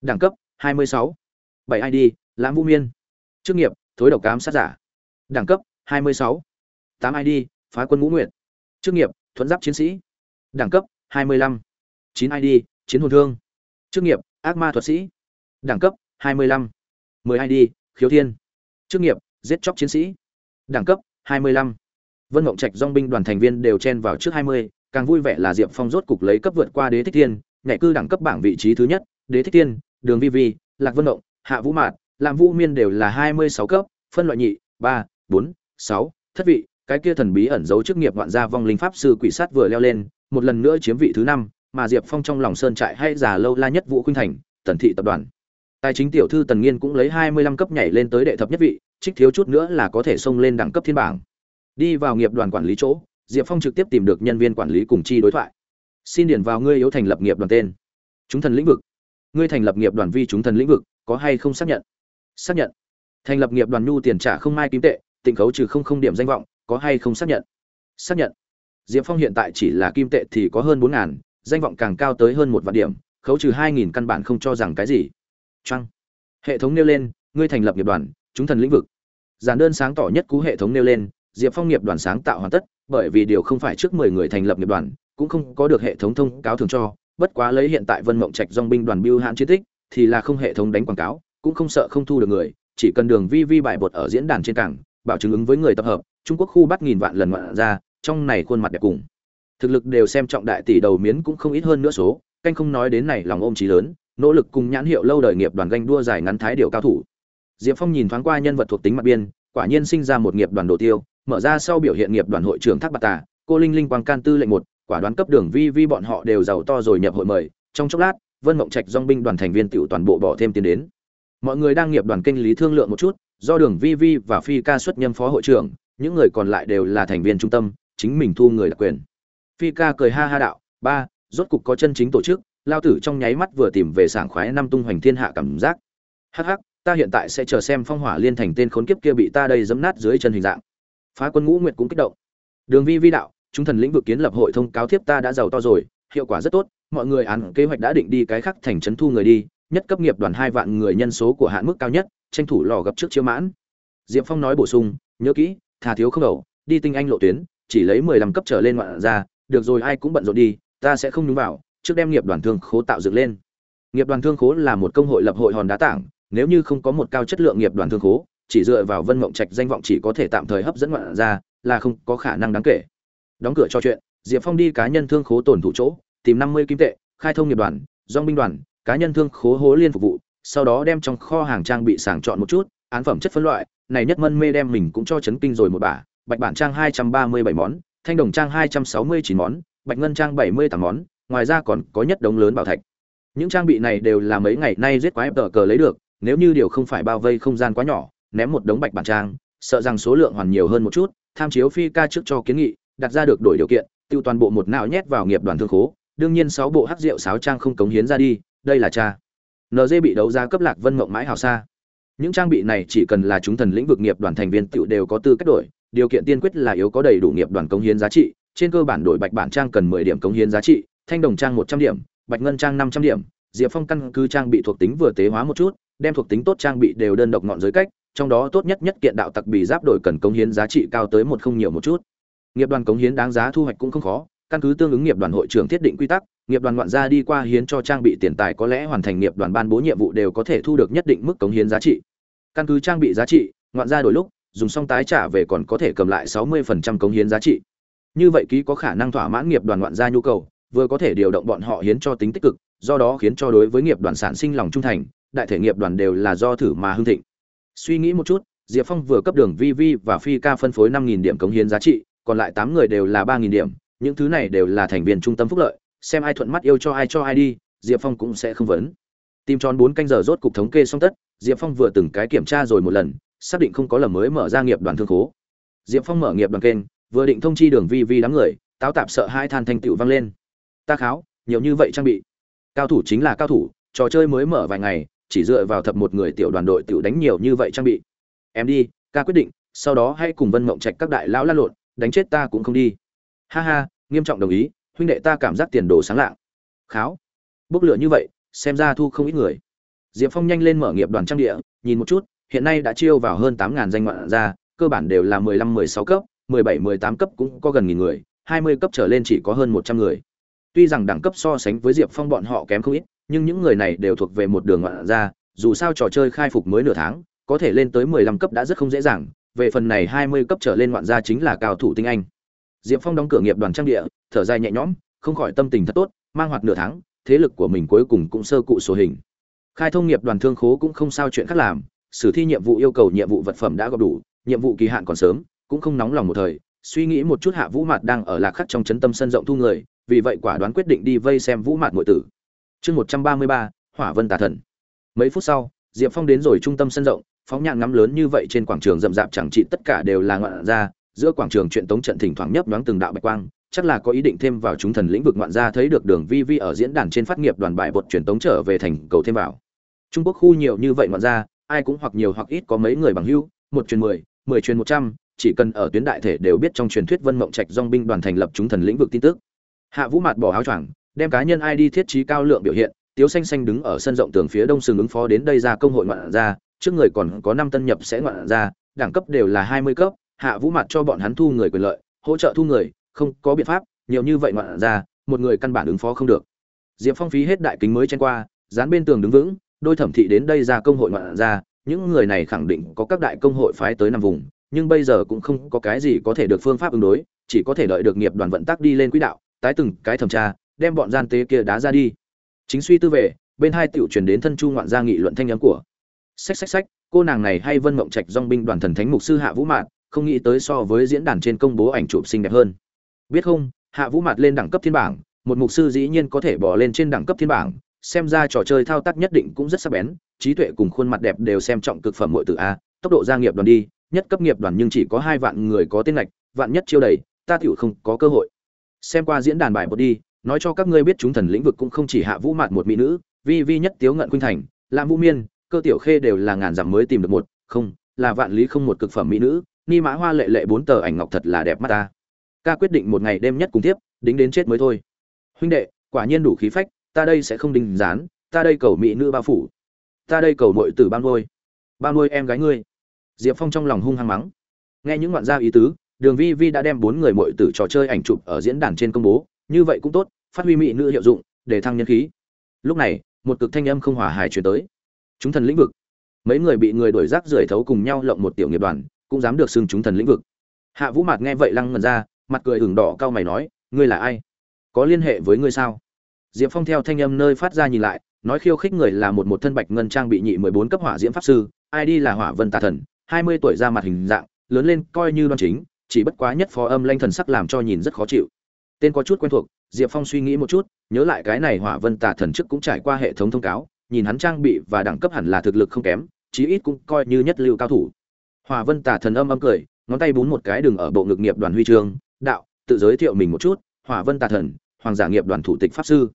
đẳng cấp 26. 7 id lãm vũ miên chức nghiệp thối độc cám sát giả đẳng cấp 26. 8 id phá quân ngũ Nguyệt. chức nghiệp thuẫn giáp chiến sĩ đẳng cấp 25. 9 id chiến hồn thương chức nghiệp ác ma thuật sĩ đẳng cấp 25. 10 id khiếu thiên chức nghiệp giết chóc chiến sĩ đẳng cấp 25. vân mộng trạch Dòng binh đoàn thành viên đều chen vào trước 20, càng vui vẻ là diệp phong rốt cục lấy cấp vượt qua đế thích thiên, nhảy cư đẳng cấp bảng vị trí thứ nhất, đế thích thiên, đường vi vi, lạc vân động, hạ vũ mạt làm vũ miên đều là 26 cấp, phân loại nhị, ba, bốn, sáu, thất vị, cái kia thần bí ẩn giấu chức nghiệp ngoạn gia vong linh pháp sư quỷ sát vừa leo lên, một lần nữa chiếm vị thứ năm, mà diệp phong trong lòng sơn trại hay già lâu la nhất vũ khuynh thành, tần thị tập đoàn. Tài chính tiểu thư tần nghiên cũng lấy hai mươi lăm cấp nhảy lên tới đệ thập nhất vị, trích thiếu chút nữa là có thể xông lên đẳng cấp thiên bảng. Đi vào nghiệp đoàn quản lý chỗ diệp phong trực tiếp tìm được nhân viên quản lý cùng chi đối thoại. Xin điền vào ngươi yếu thành lập nghiệp đoàn tên. Chúng thần lĩnh vực. Ngươi thành lập nghiệp đoàn vi chúng thần lĩnh vực có hay không xác nhận? Xác nhận. Thành lập nghiệp đoàn nhu tiền trả không mai kim tệ tịnh khấu trừ không không điểm danh vọng có hay không xác nhận? Xác nhận. Diệp phong hiện tại chỉ là kim tệ thì có hơn bốn ngàn danh vọng càng cao tới hơn một vạn điểm khấu trừ hai nghìn căn bản không cho rằng cái gì. Trăng. Hệ thống nêu lên, ngươi thành lập nghiệp đoàn, chúng thần lĩnh vực. Giản đơn sáng tỏ nhất cú hệ thống nêu lên, Diệp Phong nghiệp đoàn sáng tạo hoàn tất, bởi vì điều không phải trước mười người thành lập nghiệp đoàn, cũng không có được hệ thống thông cáo thường cho, bất quá lấy hiện tại Vân Mộng Trạch Dòng binh đoàn Bưu hạn chiến tích, thì là không hệ thống đánh quảng cáo, cũng không sợ không thu được người, chỉ cần đường vi vi bài bột ở diễn đàn trên cảng, bảo chứng ứng với người tập hợp, Trung Quốc khu bắt nghìn vạn lần ngoạn ra, trong này khuôn mặt đẹp cùng. Thực lực đều xem trọng đại tỷ đầu miến cũng không ít hơn nữa số, canh không nói đến này lòng ôm chí lớn, nỗ lực cùng nhãn hiệu lâu đời nghiệp đoàn ganh đua giải ngắn thái điều cao thủ diệp phong nhìn thoáng qua nhân vật thuộc tính mặt biên quả nhiên sinh ra một nghiệp đoàn đồ tiêu mở ra sau biểu hiện nghiệp đoàn hội trưởng thác Bạt tà, cô linh linh quang can tư lệnh một, quả đoán cấp đường vi vi bọn họ đều giàu to rồi nhập hội mời. Trong chốc lát, vân mộng trạch, dòng binh đoàn thành viên tiểu toàn bộ bỏ thêm tiền đến. Mọi người đang nghiệp đoàn kinh lý thương lượng một chút, do đường vi vi và phi ca xuất nhâm phó hội trưởng, những người còn lại đều là thành viên trung tâm, chính mình thu người đặc quyền. Phi ca cười ha ha đạo, ba, rốt cục có chân chính tổ chức. Lao tử trong nháy mắt vừa tìm về sảng khoái năm tung hoành thiên hạ cảm giác. Hắc hắc, ta hiện tại sẽ chờ xem phong hỏa liên thành tên khốn kiếp kia bị ta đây dẫm nát dưới chân hình dạng phá quân ngũ nguyệt cũng kích động. Đường vi vi đạo, chúng thần lĩnh vực kiến lập hội thông cáo thiếp ta đã giàu to rồi, hiệu quả rất tốt, mọi người án kế hoạch đã định đi cái khác thành trấn thu người đi, nhất cấp nghiệp đoàn hai vạn người nhân số của hạn mức cao nhất, tranh thủ lò gấp trước chiếu mãn. Diệp phong nói bổ sung, nhớ kỹ, thà thiếu không đầu, đi tinh anh lộ tuyến, chỉ lấy mười lăm cấp trở lên ngoạn ra, được rồi ai cũng bận rộn đi, ta sẽ không nhúng vào, trước đem nghiệp đoàn thương khố tạo dựng lên. Nghiệp đoàn thương khố là một công hội lập hội hòn đá tảng, nếu như không có một cao chất lượng nghiệp đoàn thương khố chỉ dựa vào vân mộng trạch danh vọng chỉ có thể tạm thời hấp dẫn ngoạn ra là không có khả năng đáng kể. Đóng cửa cho chuyện, diệp phong đi cá nhân thương khố tổn thủ chỗ, tìm năm mươi kim tệ, khai thông nghiệp đoàn dong binh đoàn, cá nhân thương khố hố liên phục vụ, sau đó đem trong kho hàng trang bị sàng chọn một chút, án phẩm chất phân loại, này nhất mân mê đem mình cũng cho chấn kinh rồi một bả, bạch bản trang hai trăm ba mươi bảy món, thanh đồng trang hai trăm sáu mươi chín món, bạch ngân trang bảy mươi tám món, ngoài ra còn có nhất đống lớn bảo thạch. Những trang bị này đều là mấy ngày nay giết quái tờ cờ lấy được, nếu như điều không phải bao vây không gian quá nhỏ ném một đống bạch bản trang, sợ rằng số lượng hoàn nhiều hơn một chút, tham chiếu phi ca trước cho kiến nghị, đặt ra được đổi điều kiện, tiêu toàn bộ một não nhét vào nghiệp đoàn thương khố, đương nhiên sáu bộ hắc rượu sáo trang không cống hiến ra đi, đây là cha. Nd bị đấu giá cấp lạc vân mộng mãi hào xa. Những trang bị này chỉ cần là chúng thần lĩnh vực nghiệp đoàn thành viên tiểu đều có tư cách đổi, điều kiện tiên quyết là yếu có đầy đủ nghiệp đoàn cống hiến giá trị, trên cơ bản đổi bạch bản trang cần mười điểm cống hiến giá trị, thanh đồng trang một trăm điểm, bạch ngân trang năm trăm điểm, diệp phong căn cứ trang bị thuộc tính vừa tế hóa một chút, đem thuộc tính tốt trang bị đều đơn độc ngọn giới cách trong đó tốt nhất nhất kiện đạo tặc bị giáp đổi cần cống hiến giá trị cao tới một không nhiều một chút. Nghiệp đoàn cống hiến đáng giá thu hoạch cũng không khó, căn cứ tương ứng nghiệp đoàn hội trưởng thiết định quy tắc, nghiệp đoàn ngoạn gia đi qua hiến cho trang bị tiền tài có lẽ hoàn thành nghiệp đoàn ban bố nhiệm vụ đều có thể thu được nhất định mức cống hiến giá trị. Căn cứ trang bị giá trị, ngoạn gia đổi lúc, dùng xong tái trả về còn có thể cầm lại 60% cống hiến giá trị. Như vậy ký có khả năng thỏa mãn nghiệp đoàn ngoạn gia nhu cầu, vừa có thể điều động bọn họ hiến cho tính tích cực, do đó khiến cho đối với nghiệp đoàn sản sinh lòng trung thành, đại thể nghiệp đoàn đều là do thử mà hưng thịnh suy nghĩ một chút, diệp phong vừa cấp đường vi vi và phi ca phân phối 5.000 điểm cống hiến giá trị, còn lại tám người đều là ba nghìn điểm, những thứ này đều là thành viên trung tâm phúc lợi, xem ai thuận mắt yêu cho ai cho ai đi, diệp phong cũng sẽ không vấn. Tìm tròn bốn canh giờ rốt cục thống kê xong tất, diệp phong vừa từng cái kiểm tra rồi một lần, xác định không có lầm mới mở ra nghiệp đoàn thương khố. Diệp phong mở nghiệp đoàn kênh, vừa định thông chi đường vi vi đám người, táo tạp sợ hai than thanh tựu vang lên. Ta kháo, nhiều như vậy trang bị. Cao thủ chính là cao thủ, trò chơi mới mở vài ngày chỉ dựa vào thập một người tiểu đoàn đội tiểu đánh nhiều như vậy trang bị. Em đi, ca quyết định, sau đó hãy cùng vân mộng trạch các đại lão lan lộn, đánh chết ta cũng không đi. Ha ha, nghiêm trọng đồng ý, huynh đệ ta cảm giác tiền đồ sáng lạng. Kháo. Bốc lửa như vậy, xem ra thu không ít người. Diệp phong nhanh lên mở nghiệp đoàn trang địa, nhìn một chút, hiện nay đã chiêu vào hơn tám ngàn danh ngoạn gia, cơ bản đều là mười lăm, mười sáu cấp, mười bảy, mười tám cấp cũng có gần nghìn người, hai mươi cấp trở lên chỉ có hơn một trăm người. Tuy rằng đẳng cấp so sánh với diệp phong bọn họ kém không ít nhưng những người này đều thuộc về một đường ngoạn gia, dù sao trò chơi khai phục mới nửa tháng, có thể lên tới mười lăm cấp đã rất không dễ dàng, về phần này hai mươi cấp trở lên ngoạn gia chính là cao thủ tinh anh. Diệp phong đóng cửa nghiệp đoàn trang địa, thở dài nhẹ nhõm, không khỏi tâm tình thật tốt, mang hoạt nửa tháng, thế lực của mình cuối cùng cũng sơ cụ số hình. Khai thông nghiệp đoàn thương khố cũng không sao chuyện khác làm, sử thi nhiệm vụ yêu cầu nhiệm vụ vật phẩm đã gặp đủ, nhiệm vụ kỳ hạn còn sớm, cũng không nóng lòng một thời, suy nghĩ một chút hạ vũ mạt đang ở lạc khắc trong chấn tâm sân rộng thu người, vì vậy quả đoán quyết định đi vây xem vũ mạt nội tử chương một trăm ba mươi ba, hỏa vân tà thần. Mấy phút sau, diệp phong đến rồi trung tâm sân rộng, phóng nhạn ngắm lớn như vậy trên quảng trường rậm rạp chẳng trị tất cả đều là ngoạn ra giữa quảng trường chuyện tống trận thỉnh thoảng nhấp nhoáng từng đạo bạch quang, chắc là có ý định thêm vào chúng thần lĩnh vực ngoạn gia thấy được đường vi vi ở diễn đàn trên phát nghiệp đoàn bài bột truyền tống trở về thành cầu thêm vào. Trung quốc khu nhiều như vậy ngoạn gia, ai cũng hoặc nhiều hoặc ít có mấy người bằng hữu, một truyền mười mười truyền một trăm, chỉ cần ở tuyến đại thể đều biết trong truyền thuyết vân mộng trạch dong binh đoàn thành lập chúng thần lĩnh vực tin tức. Hạ vũ mạt bỏ áo choàng đem cá nhân id thiết trí cao lượng biểu hiện tiếu xanh xanh đứng ở sân rộng tường phía đông sừng ứng phó đến đây ra công hội ngoạn ra, trước người còn có năm tân nhập sẽ ngoạn ra, đẳng cấp đều là hai mươi cấp hạ vũ mặt cho bọn hắn thu người quyền lợi hỗ trợ thu người không có biện pháp nhiều như vậy ngoạn ra một người căn bản ứng phó không được. Diệp phong phí hết đại kính mới chen qua dán bên tường đứng vững đôi thẩm thị đến đây ra công hội ngoạn ra những người này khẳng định có các đại công hội phái tới nằm vùng nhưng bây giờ cũng không có cái gì có thể được phương pháp ứng đối chỉ có thể đợi được nghiệp đoàn vận tắc đi lên quỹ đạo tái từng cái thẩm tra đem bọn gian tế kia đá ra đi. Chính suy tư về, bên hai tiểu truyền đến thân chu ngoạn gia nghị luận thanh nhắm của. Sách sách sách cô nàng này hay vân mộng trạch dong binh đoàn thần thánh mục sư hạ vũ mạn không nghĩ tới so với diễn đàn trên công bố ảnh chụp xinh đẹp hơn. Biết không, hạ vũ mặt lên đẳng cấp thiên bảng, một mục sư dĩ nhiên có thể bỏ lên trên đẳng cấp thiên bảng, xem ra trò chơi thao tác nhất định cũng rất sắc bén, trí tuệ cùng khuôn mặt đẹp đều xem trọng cực phẩm mọi từ a, tốc độ gia nghiệp đoàn đi, nhất cấp nghiệp đoàn nhưng chỉ có hai vạn người có tên lệch vạn nhất chiêu đầy, ta tiểu không có cơ hội. Xem qua diễn đàn bài bột đi nói cho các ngươi biết chúng thần lĩnh vực cũng không chỉ hạ vũ mạt một mỹ nữ, vi vi nhất tiếu ngận khuynh thành, lam vũ miên, cơ tiểu khê đều là ngàn dặm mới tìm được một, không, là vạn lý không một cực phẩm mỹ nữ, ni mã hoa lệ lệ bốn tờ ảnh ngọc thật là đẹp mắt ta. Ca quyết định một ngày đêm nhất cùng tiếp, đính đến chết mới thôi. Huynh đệ, quả nhiên đủ khí phách, ta đây sẽ không đình dán, ta đây cầu mỹ nữ bao phủ. Ta đây cầu muội tử ban nuôi. Ban nuôi em gái ngươi. Diệp phong trong lòng hung hăng mắng. Nghe những ngoạn gia ý tứ, đường vi vi đã đem bốn người muội tử trò chơi ảnh chụp ở diễn đàn trên công bố, như vậy cũng tốt phát huy mỹ nữ hiệu dụng, để thăng nhân khí. Lúc này, một cực thanh âm không hòa hài truyền tới. Chúng thần lĩnh vực. Mấy người bị người đuổi rác rưởi thấu cùng nhau lộng một tiểu nghiệp đoàn, cũng dám được xưng chúng thần lĩnh vực. Hạ vũ mạt nghe vậy lăng ngần ra, mặt cười ửng đỏ cao mày nói, ngươi là ai? Có liên hệ với ngươi sao? Diệp phong theo thanh âm nơi phát ra nhìn lại, nói khiêu khích người là một một thân bạch ngân trang bị nhị mười bốn cấp hỏa diễm pháp sư, ai đi là hỏa vân tà thần, hai mươi tuổi ra mặt hình dạng, lớn lên coi như đoan chính, chỉ bất quá nhất phó âm lanh thần sắc làm cho nhìn rất khó chịu. Tên có chút quen thuộc diệp phong suy nghĩ một chút nhớ lại cái này hỏa vân tà thần trước cũng trải qua hệ thống thông cáo nhìn hắn trang bị và đẳng cấp hẳn là thực lực không kém chí ít cũng coi như nhất lưu cao thủ Hỏa Vân Tà Thần âm âm cười, ngón tay búng một cái đường ở bộ ngực nghiệp đoàn huy chương, đạo, tự giới thiệu mình một chút, Hỏa Vân Tà Thần, Hoàng giả nghiệp đoàn thủ tịch pháp sư.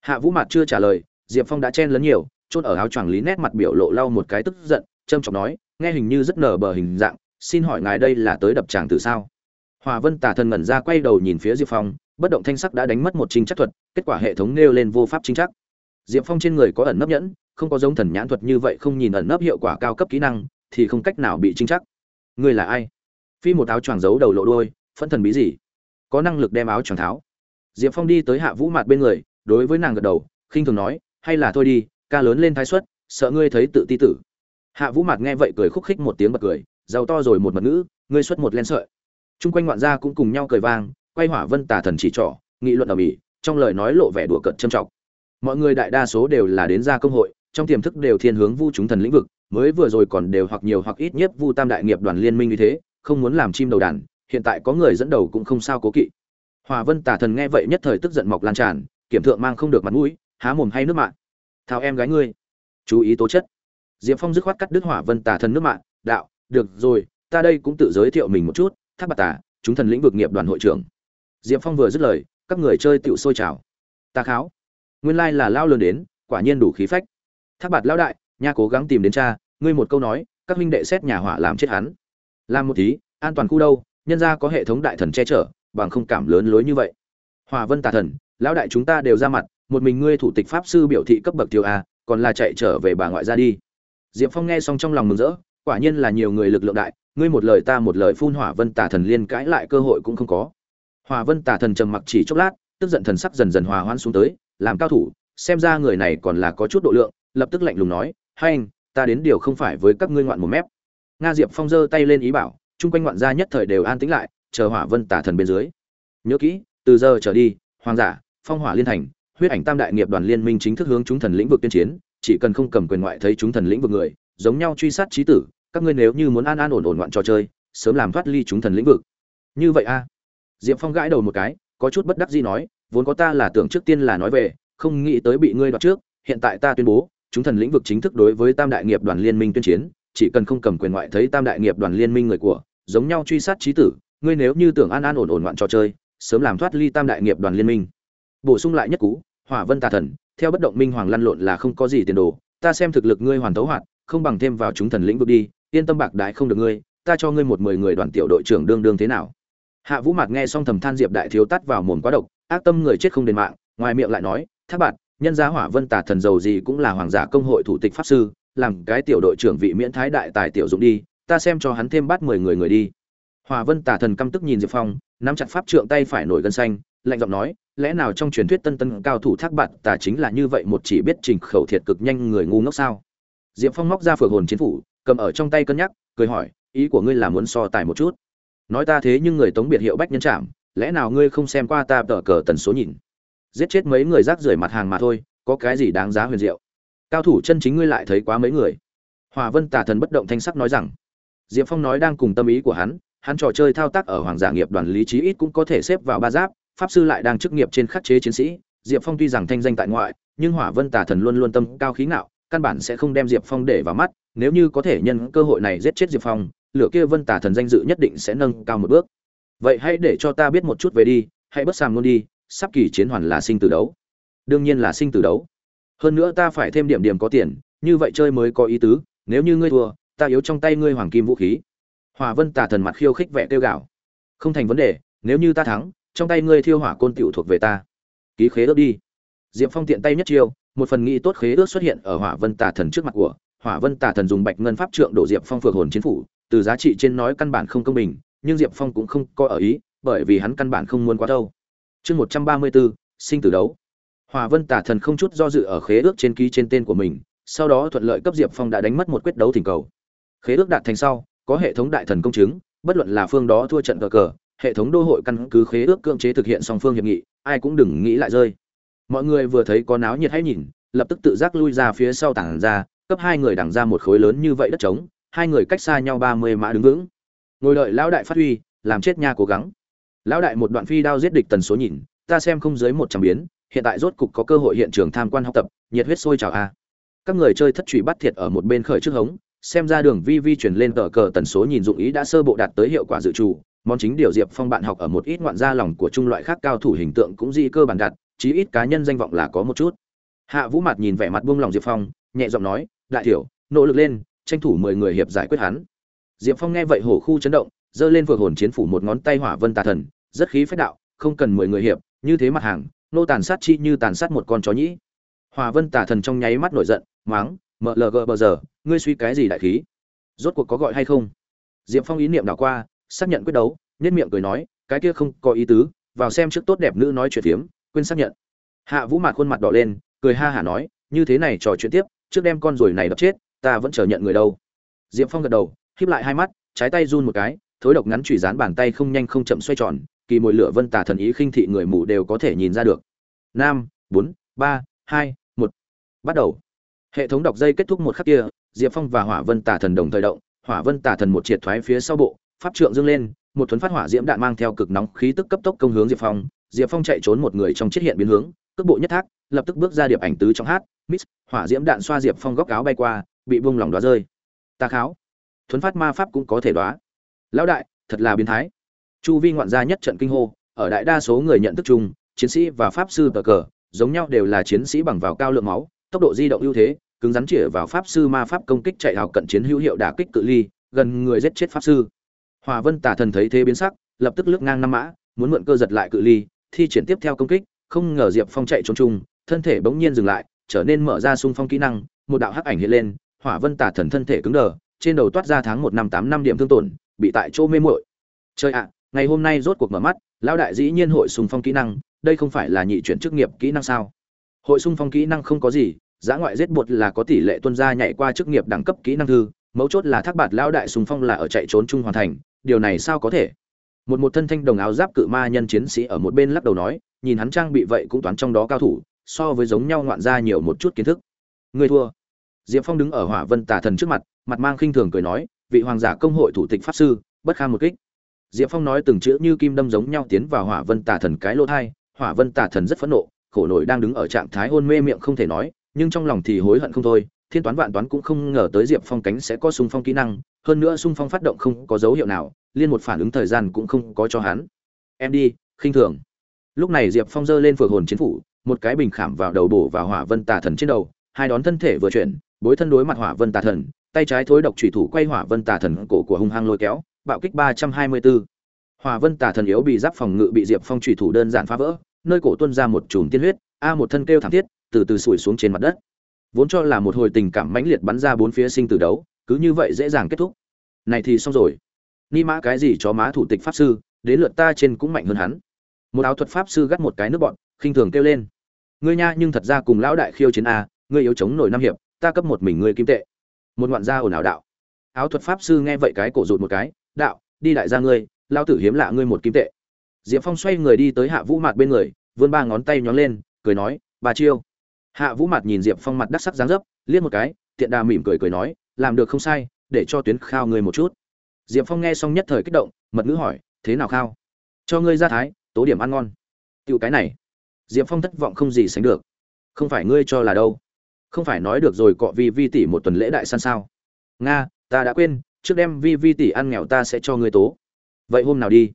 Hạ Vũ Mạt chưa trả lời, Diệp Phong đã chen lấn nhiều, chôn ở áo choàng lý nét mặt biểu lộ lau một cái tức giận, trâm trọng nói, nghe hình như rất nở bờ hình dạng, xin hỏi ngài đây là tới đập tràng từ sao? Hỏa Vân Tà Thần ngẩn ra quay đầu nhìn phía Diệp Phong, bất động thanh sắc đã đánh mất một trinh chắc thuật, kết quả hệ thống nêu lên vô pháp chính chắc. Diệp Phong trên người có ẩn nấp nhẫn, không có giống thần nhãn thuật như vậy không nhìn ẩn nấp hiệu quả cao cấp kỹ năng, thì không cách nào bị chính chắc. Ngươi là ai? Phi một áo choàng giấu đầu lộ đôi phân thần bí gì? Có năng lực đem áo choàng tháo. Diệp phong đi tới hạ vũ mạt bên người đối với nàng gật đầu khinh thường nói hay là thôi đi ca lớn lên thái xuất sợ ngươi thấy tự ti tử. Hạ vũ mạt nghe vậy cười khúc khích một tiếng bật cười giàu to rồi một mật ngữ ngươi xuất một len sợi. Chung quanh ngoạn gia cũng cùng nhau cười vang quay hỏa vân tà thần chỉ trỏ, nghị luận ở mỹ, trong lời nói lộ vẻ đùa cợt châm trọng. Mọi người đại đa số đều là đến ra công hội, trong tiềm thức đều thiên hướng vu chúng thần lĩnh vực, mới vừa rồi còn đều hoặc nhiều hoặc ít nhất vu tam đại nghiệp đoàn liên minh như thế, không muốn làm chim đầu đàn, hiện tại có người dẫn đầu cũng không sao cố kỵ. Hòa vân tả thần nghe vậy nhất thời tức giận mọc lan tràn, kiểm thượng mang không được mặt mũi, há mồm hay nước mạng thao em gái ngươi, chú ý tố chất. Diệp phong dứt khoát cắt đứt hỏa vân tả thần nước mạng đạo, được rồi, ta đây cũng tự giới thiệu mình một chút tháp bạc tả chúng thần lĩnh vực nghiệp đoàn hội trưởng diệp phong vừa dứt lời, các người chơi tựu sôi trào ta kháo. Nguyên lai là lao lớn đến, quả nhiên đủ khí phách. Thác bạt lão đại, nha cố gắng tìm đến cha, ngươi một câu nói, các huynh đệ xét nhà hỏa làm chết hắn. Làm một tí, an toàn khu đâu, nhân ra có hệ thống đại thần che chở, bằng không cảm lớn lối như vậy. Hòa vân tà thần, lão đại chúng ta đều ra mặt, một mình ngươi thủ tịch pháp sư biểu thị cấp bậc tiêu a, còn là chạy trở về bà ngoại ra đi. Diệp phong nghe xong trong lòng mừng rỡ, quả nhiên là nhiều người lực lượng đại, ngươi một lời ta một lời phun hỏa vân tà thần liên cãi lại cơ hội cũng không có hòa vân tà thần trầm mặc chỉ chốc lát, tức giận thần sắc dần dần hòa hoãn xuống tới, làm cao thủ, xem ra người này còn là có chút độ lượng, lập tức lạnh lùng nói, hai anh, ta đến điều không phải với các ngươi ngoạn một mép. Nga diệp phong giơ tay lên ý bảo, chung quanh ngoạn gia nhất thời đều an tĩnh lại, chờ hỏa vân tả thần bên dưới. Nhớ kỹ, từ giờ trở đi, hoàng giả, phong hỏa liên thành, huyết ảnh tam đại nghiệp đoàn liên minh chính thức hướng chúng thần lĩnh vực tuyên chiến, chỉ cần không cầm quyền ngoại thấy chúng thần lĩnh vực người, giống nhau truy sát trí tử, các ngươi nếu như muốn an an ổn ổn ngoạn trò chơi, sớm làm thoát ly chúng thần lĩnh vực. Như vậy a diệp phong gãi đầu một cái, có chút bất đắc dĩ nói, vốn có ta là tưởng trước tiên là nói về, không nghĩ tới bị ngươi đoạt trước, hiện tại ta tuyên bố, chúng thần lĩnh vực chính thức đối với tam đại nghiệp đoàn liên minh tuyên chiến, chỉ cần không cầm quyền ngoại thấy tam đại nghiệp đoàn liên minh người của, giống nhau truy sát trí tử, ngươi nếu như tưởng an an ổn ổn ngoạn trò chơi, sớm làm thoát ly tam đại nghiệp đoàn liên minh. Bổ sung lại nhất cú, hỏa vân tà thần, theo bất động minh hoàng lăn lộn là không có gì tiền đồ, ta xem thực lực ngươi hoàn thấu hoạt, không bằng thêm vào chúng thần lĩnh vực đi, yên tâm bạc đại không được ngươi, ta cho ngươi một mười người đoàn tiểu đội trưởng đương đương thế nào hạ vũ mạt nghe xong thầm than diệp đại thiếu tắt vào mồm quá độc, ác tâm người chết không đền mạng, ngoài miệng lại nói, thác bạn, nhân gia hỏa vân tà thần dầu gì cũng là hoàng giả công hội thủ tịch pháp sư, làm cái tiểu đội trưởng vị miễn thái đại tài tiểu dụng đi, ta xem cho hắn thêm bắt mười người người đi. Hỏa vân tà thần căm tức nhìn diệp phong, nắm chặt pháp trượng tay phải nổi gân xanh, lạnh giọng nói, lẽ nào trong truyền thuyết tân tân cao thủ thác bạn tà chính là như vậy một chỉ biết trình khẩu thiệt cực nhanh người ngu ngốc sao? Diệp phong móc ra phượng hồn chiến phủ, cầm ở trong tay cân nhắc, cười hỏi, ý của ngươi là muốn so tài một chút? Nói ta thế nhưng người tống biệt hiệu bách nhân trạm lẽ nào ngươi không xem qua ta tờ cờ tần số nhìn? Giết chết mấy người rác rưởi mặt hàng mà thôi, có cái gì đáng giá huyền diệu? Cao thủ chân chính ngươi lại thấy quá mấy người. Hòa vân tà thần bất động thanh sắc nói rằng, diệp phong nói đang cùng tâm ý của hắn hắn trò chơi thao tác ở hoàng giả nghiệp đoàn lý trí ít cũng có thể xếp vào ba giáp, pháp sư lại đang chức nghiệp trên khắc chế chiến sĩ. Diệp phong tuy rằng thanh danh tại ngoại, nhưng hỏa vân tà thần luôn luôn tâm cao khí ngạo, căn bản sẽ không đem diệp phong để vào mắt. Nếu như có thể nhân cơ hội này giết chết diệp phong lửa kia vân tà thần danh dự nhất định sẽ nâng cao một bước. Vậy hãy để cho ta biết một chút về đi, hãy bất sàm luôn đi, sắp kỳ chiến hoàn là sinh tử đấu. Đương nhiên là sinh tử đấu. Hơn nữa ta phải thêm điểm điểm có tiền, như vậy chơi mới có ý tứ, nếu như ngươi thua, ta yếu trong tay ngươi hoàng kim vũ khí. Hòa vân tà thần mặt khiêu khích vẻ tiêu gạo không thành vấn đề, nếu như ta thắng, trong tay ngươi thiêu hỏa côn tiểu thuộc về ta. Ký khế ước đi. Diệp phong tiện tay nhất chiêu, một phần nghĩ tốt khế ước xuất hiện ở hỏa vân tà thần trước mặt của. Hỏa vân tà thần dùng bạch ngân pháp trượng đổ diệp phong phược hồn chiến phủ từ giá trị trên nói căn bản không công bình, nhưng diệp phong cũng không coi ở ý, bởi vì hắn căn bản không muốn quá đâu. Chương một trăm ba mươi bốn, sinh tử đấu. Hòa vân tả thần không chút do dự ở khế ước trên ký trên tên của mình, sau đó thuận lợi cấp diệp phong đã đánh mất một quyết đấu thỉnh cầu. Khế ước đạt thành sau, có hệ thống đại thần công chứng, bất luận là phương đó thua trận cờ cờ, hệ thống đô hội căn cứ khế ước cưỡng chế thực hiện song phương hiệp nghị, ai cũng đừng nghĩ lại rơi. Mọi người vừa thấy có náo nhiệt hãy nhìn, lập tức tự giác lui ra phía sau tảng ra, cấp hai người đằng ra một khối lớn như vậy đất trống hai người cách xa nhau ba mươi mã đứng vững. Ngồi đợi lão đại phát huy làm chết nha cố gắng. Lão đại một đoạn phi đao giết địch tần số nhìn ta xem không dưới một trăm biến hiện tại rốt cục có cơ hội hiện trường tham quan học tập nhiệt huyết sôi trào a. Các người chơi thất trụy bắt thiệt ở một bên khởi trước hống xem ra đường vi vi chuyển lên tờ cờ tần số nhìn dụng ý đã sơ bộ đạt tới hiệu quả dự trù món chính điều diệp phong bạn học ở một ít ngoạn gia lòng của trung loại khác cao thủ hình tượng cũng di cơ bản đạt, chí ít cá nhân danh vọng là có một chút. Hạ vũ mặt nhìn vẻ mặt buông lòng diệp phong nhẹ giọng nói đại thiểu nỗ lực lên tranh thủ mười người hiệp giải quyết hắn. Diệp phong nghe vậy hổ khu chấn động, giơ lên vượt hồn chiến phủ một ngón tay hỏa vân tà thần, rất khí phách đạo, không cần mười người hiệp, như thế mặt hàng, nô tàn sát chi như tàn sát một con chó nhĩ. Hỏa vân tà thần trong nháy mắt nổi giận máng mợ lờ gờ bờ giờ, ngươi suy cái gì đại khí? Rốt cuộc có gọi hay không? Diệp phong ý niệm đảo qua, xác nhận quyết đấu nhất miệng cười nói, cái kia không có ý tứ, vào xem trước tốt đẹp nữ nói chuyện phiếm, quên xác nhận. Hạ vũ mạt khuôn mặt đỏ lên, cười ha hả nói, như thế này trò chuyện tiếp, trước đem con ruồi này đập chết ta vẫn chờ nhận người đâu. Diệp phong gật đầu, híp lại hai mắt, trái tay run một cái, thối độc ngắn chùy dán bàn tay không nhanh không chậm xoay tròn, kỳ mồi lửa vân tà thần ý khinh thị người mù đều có thể nhìn ra được. Năm bốn, ba, hai, một. Bắt đầu. Hệ thống đọc dây kết thúc một khắc kia, diệp phong và hỏa vân tà thần đồng thời động, hỏa vân tà thần một triệt thoái phía sau bộ, pháp trượng dâng lên, một thuấn phát hỏa diễm đạn mang theo cực nóng khí tức cấp tốc công hướng diệp phong diệp phong chạy trốn một người trong chiếc hiện biến hướng, cước bộ nhất thác, lập tức bước ra điệp ảnh tứ trong hát, mít, hỏa diễm đạn xoa diệp phong góc áo bay qua bị buông lỏng đoá rơi. Ta kháo. Thuấn phát ma pháp cũng có thể đoá lão đại, thật là biến thái. Chu vi ngoạn gia nhất trận kinh hô, ở đại đa số người nhận thức chung, chiến sĩ và pháp sư cờ cờ, giống nhau đều là chiến sĩ bằng vào cao lượng máu, tốc độ di động ưu thế, cứng rắn chĩa vào pháp sư ma pháp công kích chạy hào cận chiến hữu hiệu đả kích cự ly, gần người giết chết pháp sư. Hòa vân tả thần thấy thế biến sắc, lập tức lướt ngang năm mã, muốn mượn cơ giật lại cự ly, thi triển tiếp theo công kích, không ngờ diệp phong chạy trốn chung, thân thể bỗng nhiên dừng lại, trở nên mở ra xung phong kỹ năng, một đạo hắc ảnh hiện lên hỏa vân tả thần thân thể cứng đờ, trên đầu toát ra tháng một năm tám năm điểm thương tổn, bị tại chỗ mê muội. Chơi ạ, ngày hôm nay rốt cuộc mở mắt, lão đại dĩ nhiên hội xung phong kỹ năng, đây không phải là nhị chuyển chức nghiệp kỹ năng sao? Hội xung phong kỹ năng không có gì, giá ngoại giết bột là có tỷ lệ tuân ra nhảy qua chức nghiệp đẳng cấp kỹ năng thư, mấu chốt là thác bạt lão đại xung phong là ở chạy trốn chung hoàn thành, điều này sao có thể? Một một thân thanh đồng áo giáp cự ma nhân chiến sĩ ở một bên lắc đầu nói, nhìn hắn trang bị vậy cũng toán trong đó cao thủ, so với giống nhau ngoạn ra nhiều một chút kiến thức. Người thua diệp phong đứng ở hỏa vân tà thần trước mặt mặt mang khinh thường cười nói vị hoàng giả công hội thủ tịch pháp sư bất kham một kích. Diệp phong nói từng chữ như kim đâm giống nhau tiến vào hỏa vân tà thần cái lỗ tai, hỏa vân tà thần rất phẫn nộ khổ nổi đang đứng ở trạng thái hôn mê miệng không thể nói nhưng trong lòng thì hối hận không thôi thiên toán vạn toán cũng không ngờ tới diệp phong cánh sẽ có xung phong kỹ năng hơn nữa xung phong phát động không có dấu hiệu nào liên một phản ứng thời gian cũng không có cho hắn. Em đi khinh thường. Lúc này diệp phong giơ lên phược hồn chiến phủ một cái bình khảm vào đầu bổ vào hỏa vân tà thần trên đầu hai đón thân thể vừa chuyển bối thân đối mặt hỏa vân tà thần, tay trái thối độc thủy thủ quay hỏa vân tà thần cổ của hung hăng lôi kéo, bạo kích ba trăm hai mươi bốn hỏa vân tà thần yếu bị giáp phòng ngự bị diệp phong thủy thủ đơn giản phá vỡ, nơi cổ tuôn ra một chùm tiên huyết, a một thân kêu thảm thiết, từ từ sủi xuống trên mặt đất. Vốn cho là một hồi tình cảm mãnh liệt bắn ra bốn phía sinh tử đấu, cứ như vậy dễ dàng kết thúc. Này thì xong rồi. Ni mã cái gì cho má thủ tịch pháp sư, đến lượt ta trên cũng mạnh hơn hắn. Một áo thuật pháp sư gắt một cái nước bọn, khinh thường kêu lên. Ngươi nha, nhưng thật ra cùng lão đại khiêu chiến a, ngươi yếu chống nổi năm hiệp ta cấp một mình ngươi kim tệ. Một ngoạn gia ồn ào đạo. Áo thuật pháp sư nghe vậy cái cổ rụt một cái, đạo, đi đại gia ngươi, lao tử hiếm lạ ngươi một kim tệ. Diệp phong xoay người đi tới hạ vũ mạt bên người, vươn ba ngón tay nhón lên, cười nói, bà chiêu. Hạ vũ mạt nhìn diệp phong mặt đắc sắc dáng dấp, liếc một cái, tiện đà mỉm cười cười nói, làm được không sai, để cho tuyến khao ngươi một chút. Diệp phong nghe xong nhất thời kích động, mật ngữ hỏi, thế nào khao? Cho ngươi ra thái, tố điểm ăn ngon. Tựu cái này. Diệp phong thất vọng không gì sánh được. Không phải ngươi cho là đâu không phải nói được rồi cọ vi vi tỷ một tuần lễ đại san sao? Nga, ta đã quên, trước đem vi vi tỷ ăn nghèo ta sẽ cho ngươi tố. Vậy hôm nào đi?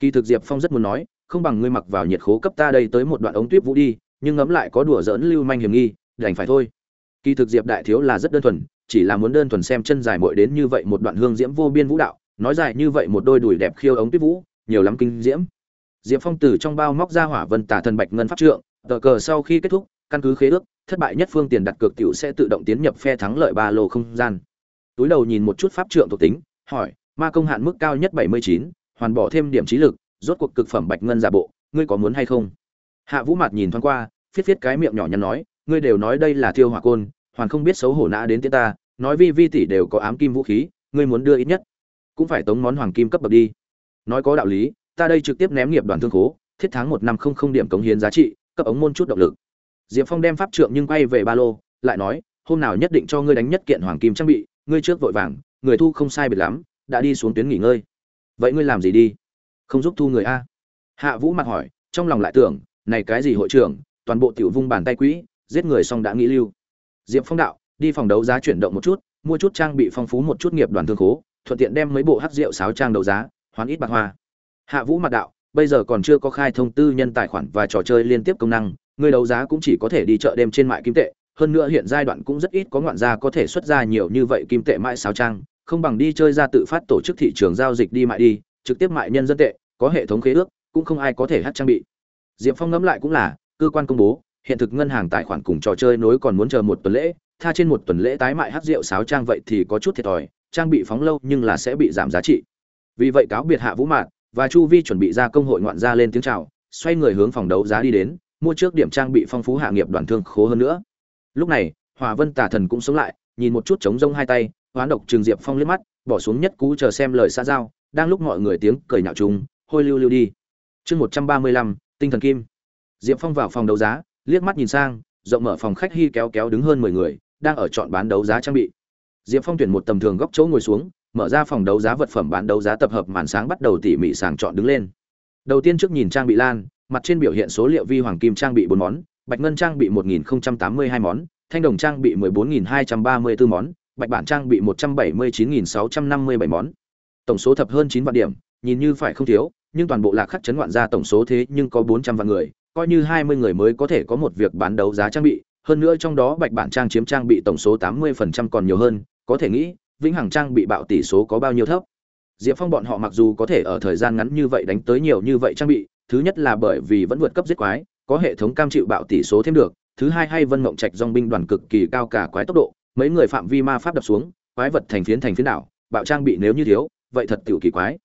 Kỳ thực diệp phong rất muốn nói, không bằng ngươi mặc vào nhiệt khố cấp ta đây tới một đoạn ống tuyếp vũ đi, nhưng ngẫm lại có đùa giỡn lưu manh hiểm nghi, đành phải thôi. Kỳ thực diệp đại thiếu là rất đơn thuần, chỉ là muốn đơn thuần xem chân dài mội đến như vậy một đoạn hương diễm vô biên vũ đạo, nói dài như vậy một đôi đùi đẹp khiêu ống tuyếp vũ, nhiều lắm kinh diễm. Diệp phong từ trong bao móc ra hỏa vân tả thần bạch ngân pháp trượng, tờ cờ sau khi kết thúc, căn cứ khế ước thất bại nhất phương tiền đặt cược tiểu sẽ tự động tiến nhập phe thắng lợi ba lô không gian. Túi đầu nhìn một chút pháp trượng thuộc tính, hỏi, ma công hạn mức cao nhất bảy mươi chín, hoàn bỏ thêm điểm trí lực, rốt cuộc cực phẩm bạch ngân giả bộ, ngươi có muốn hay không? Hạ vũ Mạt nhìn thoáng qua, phiết phiết cái miệng nhỏ nhắn nói, ngươi đều nói đây là thiêu hỏa côn, hoàn không biết xấu hổ nã đến tiến ta, nói vi vi tỷ đều có ám kim vũ khí, ngươi muốn đưa ít nhất cũng phải tống món hoàng kim cấp bậc đi. Nói có đạo lý, ta đây trực tiếp ném nghiệp đoàn thương khố, thiết tháng một năm không không điểm cống hiến giá trị, cấp ống môn chút động lực diệp phong đem pháp trượng nhưng quay về ba lô, lại nói, hôm nào nhất định cho ngươi đánh nhất kiện hoàng kim trang bị, ngươi trước vội vàng, người thu không sai biệt lắm, đã đi xuống tuyến nghỉ ngơi. Vậy ngươi làm gì đi? Không giúp thu người a. Hạ vũ mặt hỏi, trong lòng lại tưởng, này cái gì hội trưởng, toàn bộ tiểu vung bàn tay quỹ, giết người xong đã nghĩ lưu. Diệp phong đạo, đi phòng đấu giá chuyển động một chút, mua chút trang bị phong phú một chút nghiệp đoàn thương khố, thuận tiện đem mấy bộ hắc rượu sáo trang đấu giá, hoán ít bạc hoa. Hạ vũ mặt đạo, bây giờ còn chưa có khai thông tư nhân tài khoản và trò chơi liên tiếp công năng người đấu giá cũng chỉ có thể đi chợ đêm trên mại kim tệ, hơn nữa hiện giai đoạn cũng rất ít có ngoạn gia có thể xuất ra nhiều như vậy kim tệ mãi sáo trang không bằng đi chơi ra tự phát tổ chức thị trường giao dịch đi mại đi, trực tiếp mại nhân dân tệ, có hệ thống khế ước, cũng không ai có thể hát trang bị. Diệp phong ngẫm lại cũng là, cơ quan công bố, hiện thực ngân hàng tài khoản cùng trò chơi nối còn muốn chờ một tuần lễ, tha trên một tuần lễ tái mại hát rượu sáo trang vậy thì có chút thiệt thòi, trang bị phóng lâu nhưng là sẽ bị giảm giá trị. Vì vậy cáo biệt hạ vũ mạn và chu vi chuẩn bị ra công hội ngoạn gia lên tiếng chào, xoay người hướng phòng đấu giá đi đến mua trước điểm trang bị phong phú hạ nghiệp đoàn thương khố hơn nữa. Lúc này, hòa vân tà thần cũng sống lại, nhìn một chút trống rông hai tay, hoán độc trường diệp phong liếc mắt, bỏ xuống nhất cú chờ xem lời xa giao, đang lúc mọi người tiếng cười nhạo chúng hôi lưu lưu đi. Chương một trăm ba mươi lăm, tinh thần kim. Diệp phong vào phòng đấu giá, liếc mắt nhìn sang, rộng mở phòng khách hy kéo kéo đứng hơn mười người, đang ở chọn bán đấu giá trang bị. Diệp phong tuyển một tầm thường góc chỗ ngồi xuống, mở ra phòng đấu giá vật phẩm bán đấu giá tập hợp màn sáng bắt đầu tỉ mỉ sàng chọn đứng lên. Đầu tiên trước nhìn trang bị lan mặt trên biểu hiện số liệu vi hoàng kim trang bị bốn món, bạch ngân trang bị một nghìn tám mươi hai món, thanh đồng trang bị mười bốn nghìn hai trăm ba mươi bốn món, bạch bản trang bị một trăm bảy mươi chín nghìn sáu trăm năm mươi bảy món. Tổng số thập hơn chín vạn điểm, nhìn như phải không thiếu, nhưng toàn bộ lạc khắc chấn ngoạn ra tổng số thế nhưng có bốn trăm vạn người, coi như hai mươi người mới có thể có một việc bán đấu giá trang bị, hơn nữa trong đó bạch bản trang chiếm trang bị tổng số tám mươi phần trăm còn nhiều hơn, có thể nghĩ, vĩnh hằng trang bị bạo tỷ số có bao nhiêu thấp. Diệp phong bọn họ mặc dù có thể ở thời gian ngắn như vậy đánh tới nhiều như vậy trang bị thứ nhất là bởi vì vẫn vượt cấp giết quái, có hệ thống cam chịu bạo tỷ số thêm được. Thứ hai hay vân mộng trạch dòng binh đoàn cực kỳ cao cả quái tốc độ, mấy người phạm vi ma pháp đập xuống, quái vật thành phiến thành phiến đảo, bạo trang bị nếu như thiếu, vậy thật tiểu kỳ quái.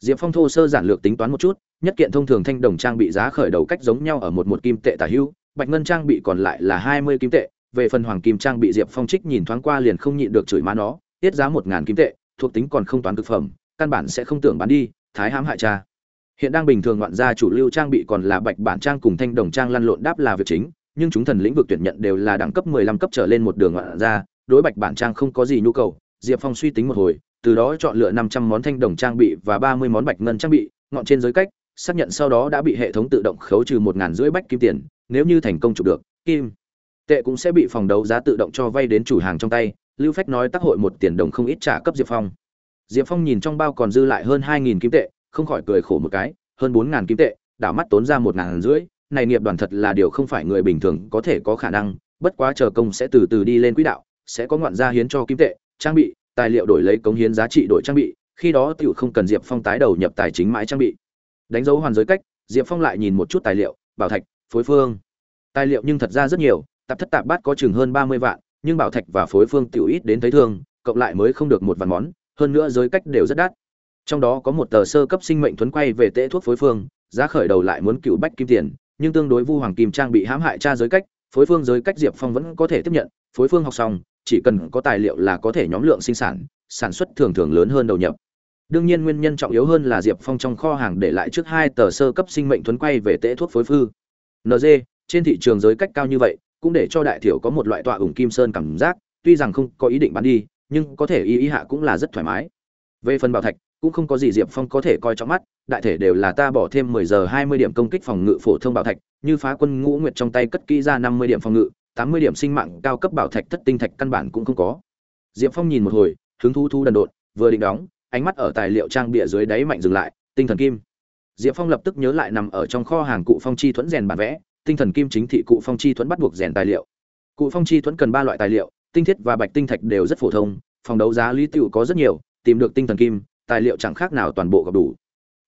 Diệp phong thô sơ giản lược tính toán một chút, nhất kiện thông thường thanh đồng trang bị giá khởi đầu cách giống nhau ở một một kim tệ tả hữu bạch ngân trang bị còn lại là hai mươi kim tệ, về phần hoàng kim trang bị diệp phong trích nhìn thoáng qua liền không nhịn được chửi má nó, tiết giá một ngàn kim tệ, thuộc tính còn không toán cực phẩm, căn bản sẽ không tưởng bán đi, thái hãm hại cha hiện đang bình thường ngoạn gia chủ lưu trang bị còn là bạch bản trang cùng thanh đồng trang lăn lộn đáp là việc chính, nhưng chúng thần lĩnh vực tuyển nhận đều là đẳng cấp 15 cấp trở lên một đường ngoạn gia, đối bạch bản trang không có gì nhu cầu. Diệp phong suy tính một hồi, từ đó chọn lựa 500 món thanh đồng trang bị và 30 món bạch ngân trang bị, ngọn trên giới cách, xác nhận sau đó đã bị hệ thống tự động khấu trừ một ngàn rưỡi bách kim tiền, nếu như thành công chụp được, kim tệ cũng sẽ bị phòng đấu giá tự động cho vay đến chủ hàng trong tay. Lưu phách nói tác hội một tiền đồng không ít trả cấp diệp phong. Diệp phong nhìn trong bao còn dư lại hơn hai nghìn kim tệ không khỏi cười khổ một cái, hơn bốn ngàn kim tệ, đảo mắt tốn ra một ngàn rưỡi, này nghiệp đoàn thật là điều không phải người bình thường có thể có khả năng, bất quá chờ công sẽ từ từ đi lên quỹ đạo, sẽ có ngoạn gia hiến cho kim tệ, trang bị, tài liệu đổi lấy cống hiến giá trị đổi trang bị, khi đó tiểu không cần diệp phong tái đầu nhập tài chính mãi trang bị. Đánh dấu hoàn giới cách, diệp phong lại nhìn một chút tài liệu, bảo thạch, phối phương. Tài liệu nhưng thật ra rất nhiều, tạp thất tạp bát có chừng hơn ba mươi vạn, nhưng bảo thạch và phối phương tiểu ít đến thấy thương, cộng lại mới không được một vạn món, hơn nữa giới cách đều rất đắt trong đó có một tờ sơ cấp sinh mệnh thuấn quay về tễ thuốc phối phương, giá khởi đầu lại muốn cựu bách kim tiền, nhưng tương đối vu hoàng kim trang bị hãm hại tra giới cách, phối phương giới cách diệp phong vẫn có thể tiếp nhận, phối phương học xong, chỉ cần có tài liệu là có thể nhóm lượng sinh sản sản xuất thường thường lớn hơn đầu nhập. Đương nhiên nguyên nhân trọng yếu hơn là diệp phong trong kho hàng để lại trước hai tờ sơ cấp sinh mệnh thuấn quay về tễ thuốc phối phư nd trên thị trường giới cách cao như vậy, cũng để cho đại thiểu có một loại tọa ủng kim sơn cảm giác, tuy rằng không có ý định bán đi, nhưng có thể y ý hạ cũng là rất thoải mái. Về phần bảo thạch cũng không có gì diệp phong có thể coi trong mắt, đại thể đều là ta bỏ thêm mười giờ hai mươi điểm công kích phòng ngự phổ thông bảo thạch, như phá quân ngũ nguyệt trong tay cất kỹ ra năm mươi điểm phòng ngự, tám mươi điểm sinh mạng cao cấp bảo thạch thất tinh thạch căn bản cũng không có. Diệp phong nhìn một hồi, hứng thú thu đần độn, vừa định đóng, ánh mắt ở tài liệu trang bịa dưới đáy mạnh dừng lại, tinh thần kim. Diệp phong lập tức nhớ lại nằm ở trong kho hàng cụ phong chi thuẫn rèn bản vẽ, tinh thần kim chính thị cụ phong chi thuẫn bắt buộc rèn tài liệu. Cụ phong chi thuẫn cần ba loại tài liệu, tinh thiết và bạch tinh thạch đều rất phổ thông, phòng đấu giá lý tựu có rất nhiều, tìm được tinh thần kim tài liệu chẳng khác nào toàn bộ gặp đủ.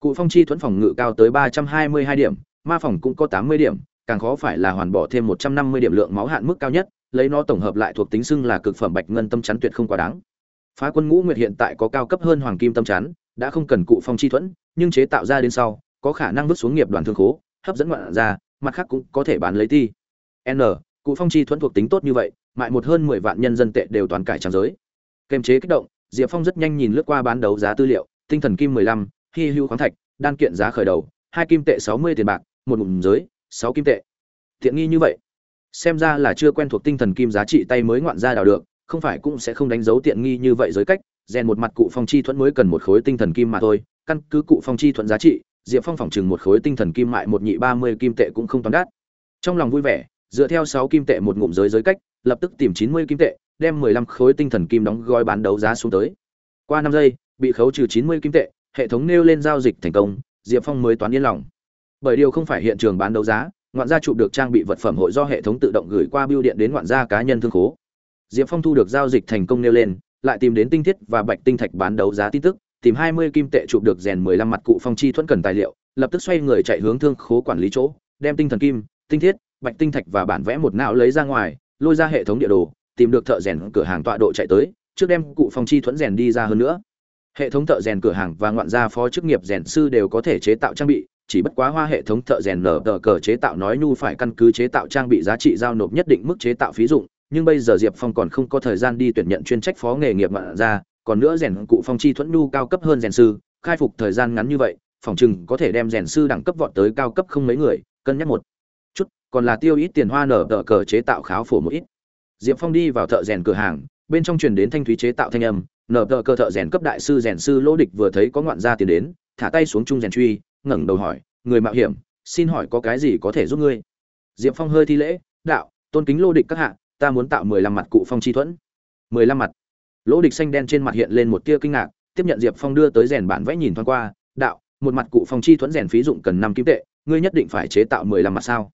Cụ phong chi thuẫn phòng ngự cao tới ba trăm hai mươi hai điểm, ma phòng cũng có tám mươi điểm, càng khó phải là hoàn bỏ thêm một trăm năm mươi điểm lượng máu hạn mức cao nhất, lấy nó tổng hợp lại thuộc tính xưng là cực phẩm bạch ngân tâm chắn tuyệt không quá đáng. Phá quân ngũ nguyệt hiện tại có cao cấp hơn hoàng kim tâm chắn, đã không cần cụ phong chi thuẫn, nhưng chế tạo ra đến sau, có khả năng vứt xuống nghiệp đoàn thương khố, hấp dẫn ngoạn ra, mặt khác cũng có thể bán lấy ti. N, cụ phong chi thuẫn thuộc tính tốt như vậy, mại một hơn mười vạn nhân dân tệ đều toàn cải trang giới. Kềm chế kích động diệp phong rất nhanh nhìn lướt qua bán đấu giá tư liệu tinh thần kim 15, hi hữu khoáng thạch đan kiện giá khởi đầu hai kim tệ sáu mươi tiền bạc một ngụm giới sáu kim tệ. Tiện nghi như vậy xem ra là chưa quen thuộc tinh thần kim giá trị tay mới ngoạn ra đào được không phải cũng sẽ không đánh dấu tiện nghi như vậy giới cách rèn một mặt cụ phong chi thuẫn mới cần một khối tinh thần kim mà thôi căn cứ cụ phong chi thuẫn giá trị diệp phong phỏng chừng một khối tinh thần kim mại một nhị ba mươi kim tệ cũng không toán đắt. Trong lòng vui vẻ dựa theo sáu kim tệ một ngụm giới giới cách lập tức tìm chín mươi kim tệ đem mười lăm khối tinh thần kim đóng gói bán đấu giá xuống tới. Qua năm giây, bị khấu trừ chín mươi kim tệ, hệ thống nêu lên giao dịch thành công, diệp phong mới toán yên lòng. Bởi điều không phải hiện trường bán đấu giá, ngoạn gia chụp được trang bị vật phẩm hội do hệ thống tự động gửi qua bưu điện đến ngoạn gia cá nhân thương khố. Diệp phong thu được giao dịch thành công nêu lên, lại tìm đến tinh thiết và bạch tinh thạch bán đấu giá tin tức, tìm hai mươi kim tệ chụp được rèn mười lăm mặt cụ phong chi thuần cần tài liệu, lập tức xoay người chạy hướng thương khố quản lý chỗ, đem tinh thần kim, tinh thiết, bạch tinh thạch và bản vẽ một não lấy ra ngoài, lôi ra hệ thống địa đồ tìm được thợ rèn cửa hàng tọa độ chạy tới, trước đem cụ phong chi thuẫn rèn đi ra hơn nữa. Hệ thống thợ rèn cửa hàng và ngoạn gia phó chức nghiệp rèn sư đều có thể chế tạo trang bị, chỉ bất quá hoa hệ thống thợ rèn nở tờ cờ chế tạo nói nhu phải căn cứ chế tạo trang bị giá trị giao nộp nhất định mức chế tạo phí dụng, nhưng bây giờ diệp phong còn không có thời gian đi tuyển nhận chuyên trách phó nghề nghiệp ngoạn ra còn nữa rèn cụ phong chi thuẫn nhu cao cấp hơn rèn sư, khai phục thời gian ngắn như vậy, phòng chừng có thể đem rèn sư đẳng cấp vọt tới cao cấp không mấy người, cân nhắc một chút, còn là tiêu ít tiền hoa nở tờ cờ chế tạo kháo phổ một ít diệp phong đi vào thợ rèn cửa hàng, bên trong truyền đến thanh thúy chế tạo thanh âm, nở tờ cơ thợ rèn cấp đại sư rèn sư lỗ địch vừa thấy có ngoạn gia tiền đến, thả tay xuống chung rèn truy, ngẩng đầu hỏi, người mạo hiểm, xin hỏi có cái gì có thể giúp ngươi? Diệp phong hơi thi lễ, đạo, tôn kính lô địch các hạ, ta muốn tạo mười lăm mặt cụ phong chi thuẫn. Mười lăm mặt. Lỗ địch xanh đen trên mặt hiện lên một tia kinh ngạc, tiếp nhận diệp phong đưa tới rèn bản vẽ nhìn thoáng qua, đạo, một mặt cụ phong chi thuẫn rèn phí dụng cần năm kim tệ, ngươi nhất định phải chế tạo mười lăm mặt sao?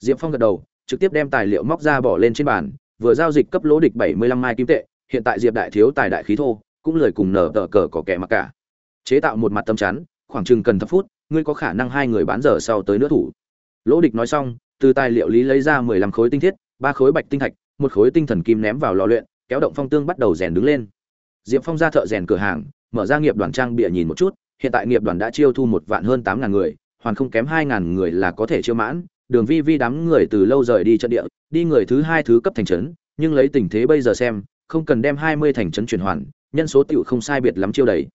Diệp phong gật đầu, trực tiếp đem tài liệu móc ra bỏ lên trên bàn vừa giao dịch cấp lỗ địch bảy mươi lăm mai kim tệ, hiện tại diệp đại thiếu tài đại khí thô, cũng lời cùng nở tờ cờ có kẻ mà cả. Chế tạo một mặt tâm chắn, khoảng chừng cần thập phút, ngươi có khả năng hai người bán giờ sau tới nữa thủ. Lỗ địch nói xong, từ tài liệu lý lấy ra mười lăm khối tinh thiết, ba khối bạch tinh thạch, một khối tinh thần kim ném vào lò luyện, kéo động phong tương bắt đầu rèn đứng lên. Diệp phong ra thợ rèn cửa hàng, mở ra nghiệp đoàn trang bịa nhìn một chút, hiện tại nghiệp đoàn đã chiêu thu một vạn hơn tám ngàn người, hoàn không kém hai ngàn người là có thể chiêu mãn đường vi vi đám người từ lâu rời đi trận địa, đi người thứ hai thứ cấp thành trấn, nhưng lấy tình thế bây giờ xem, không cần đem hai mươi thành trấn chuyển hoàn, nhân số tựu không sai biệt lắm chiêu đầy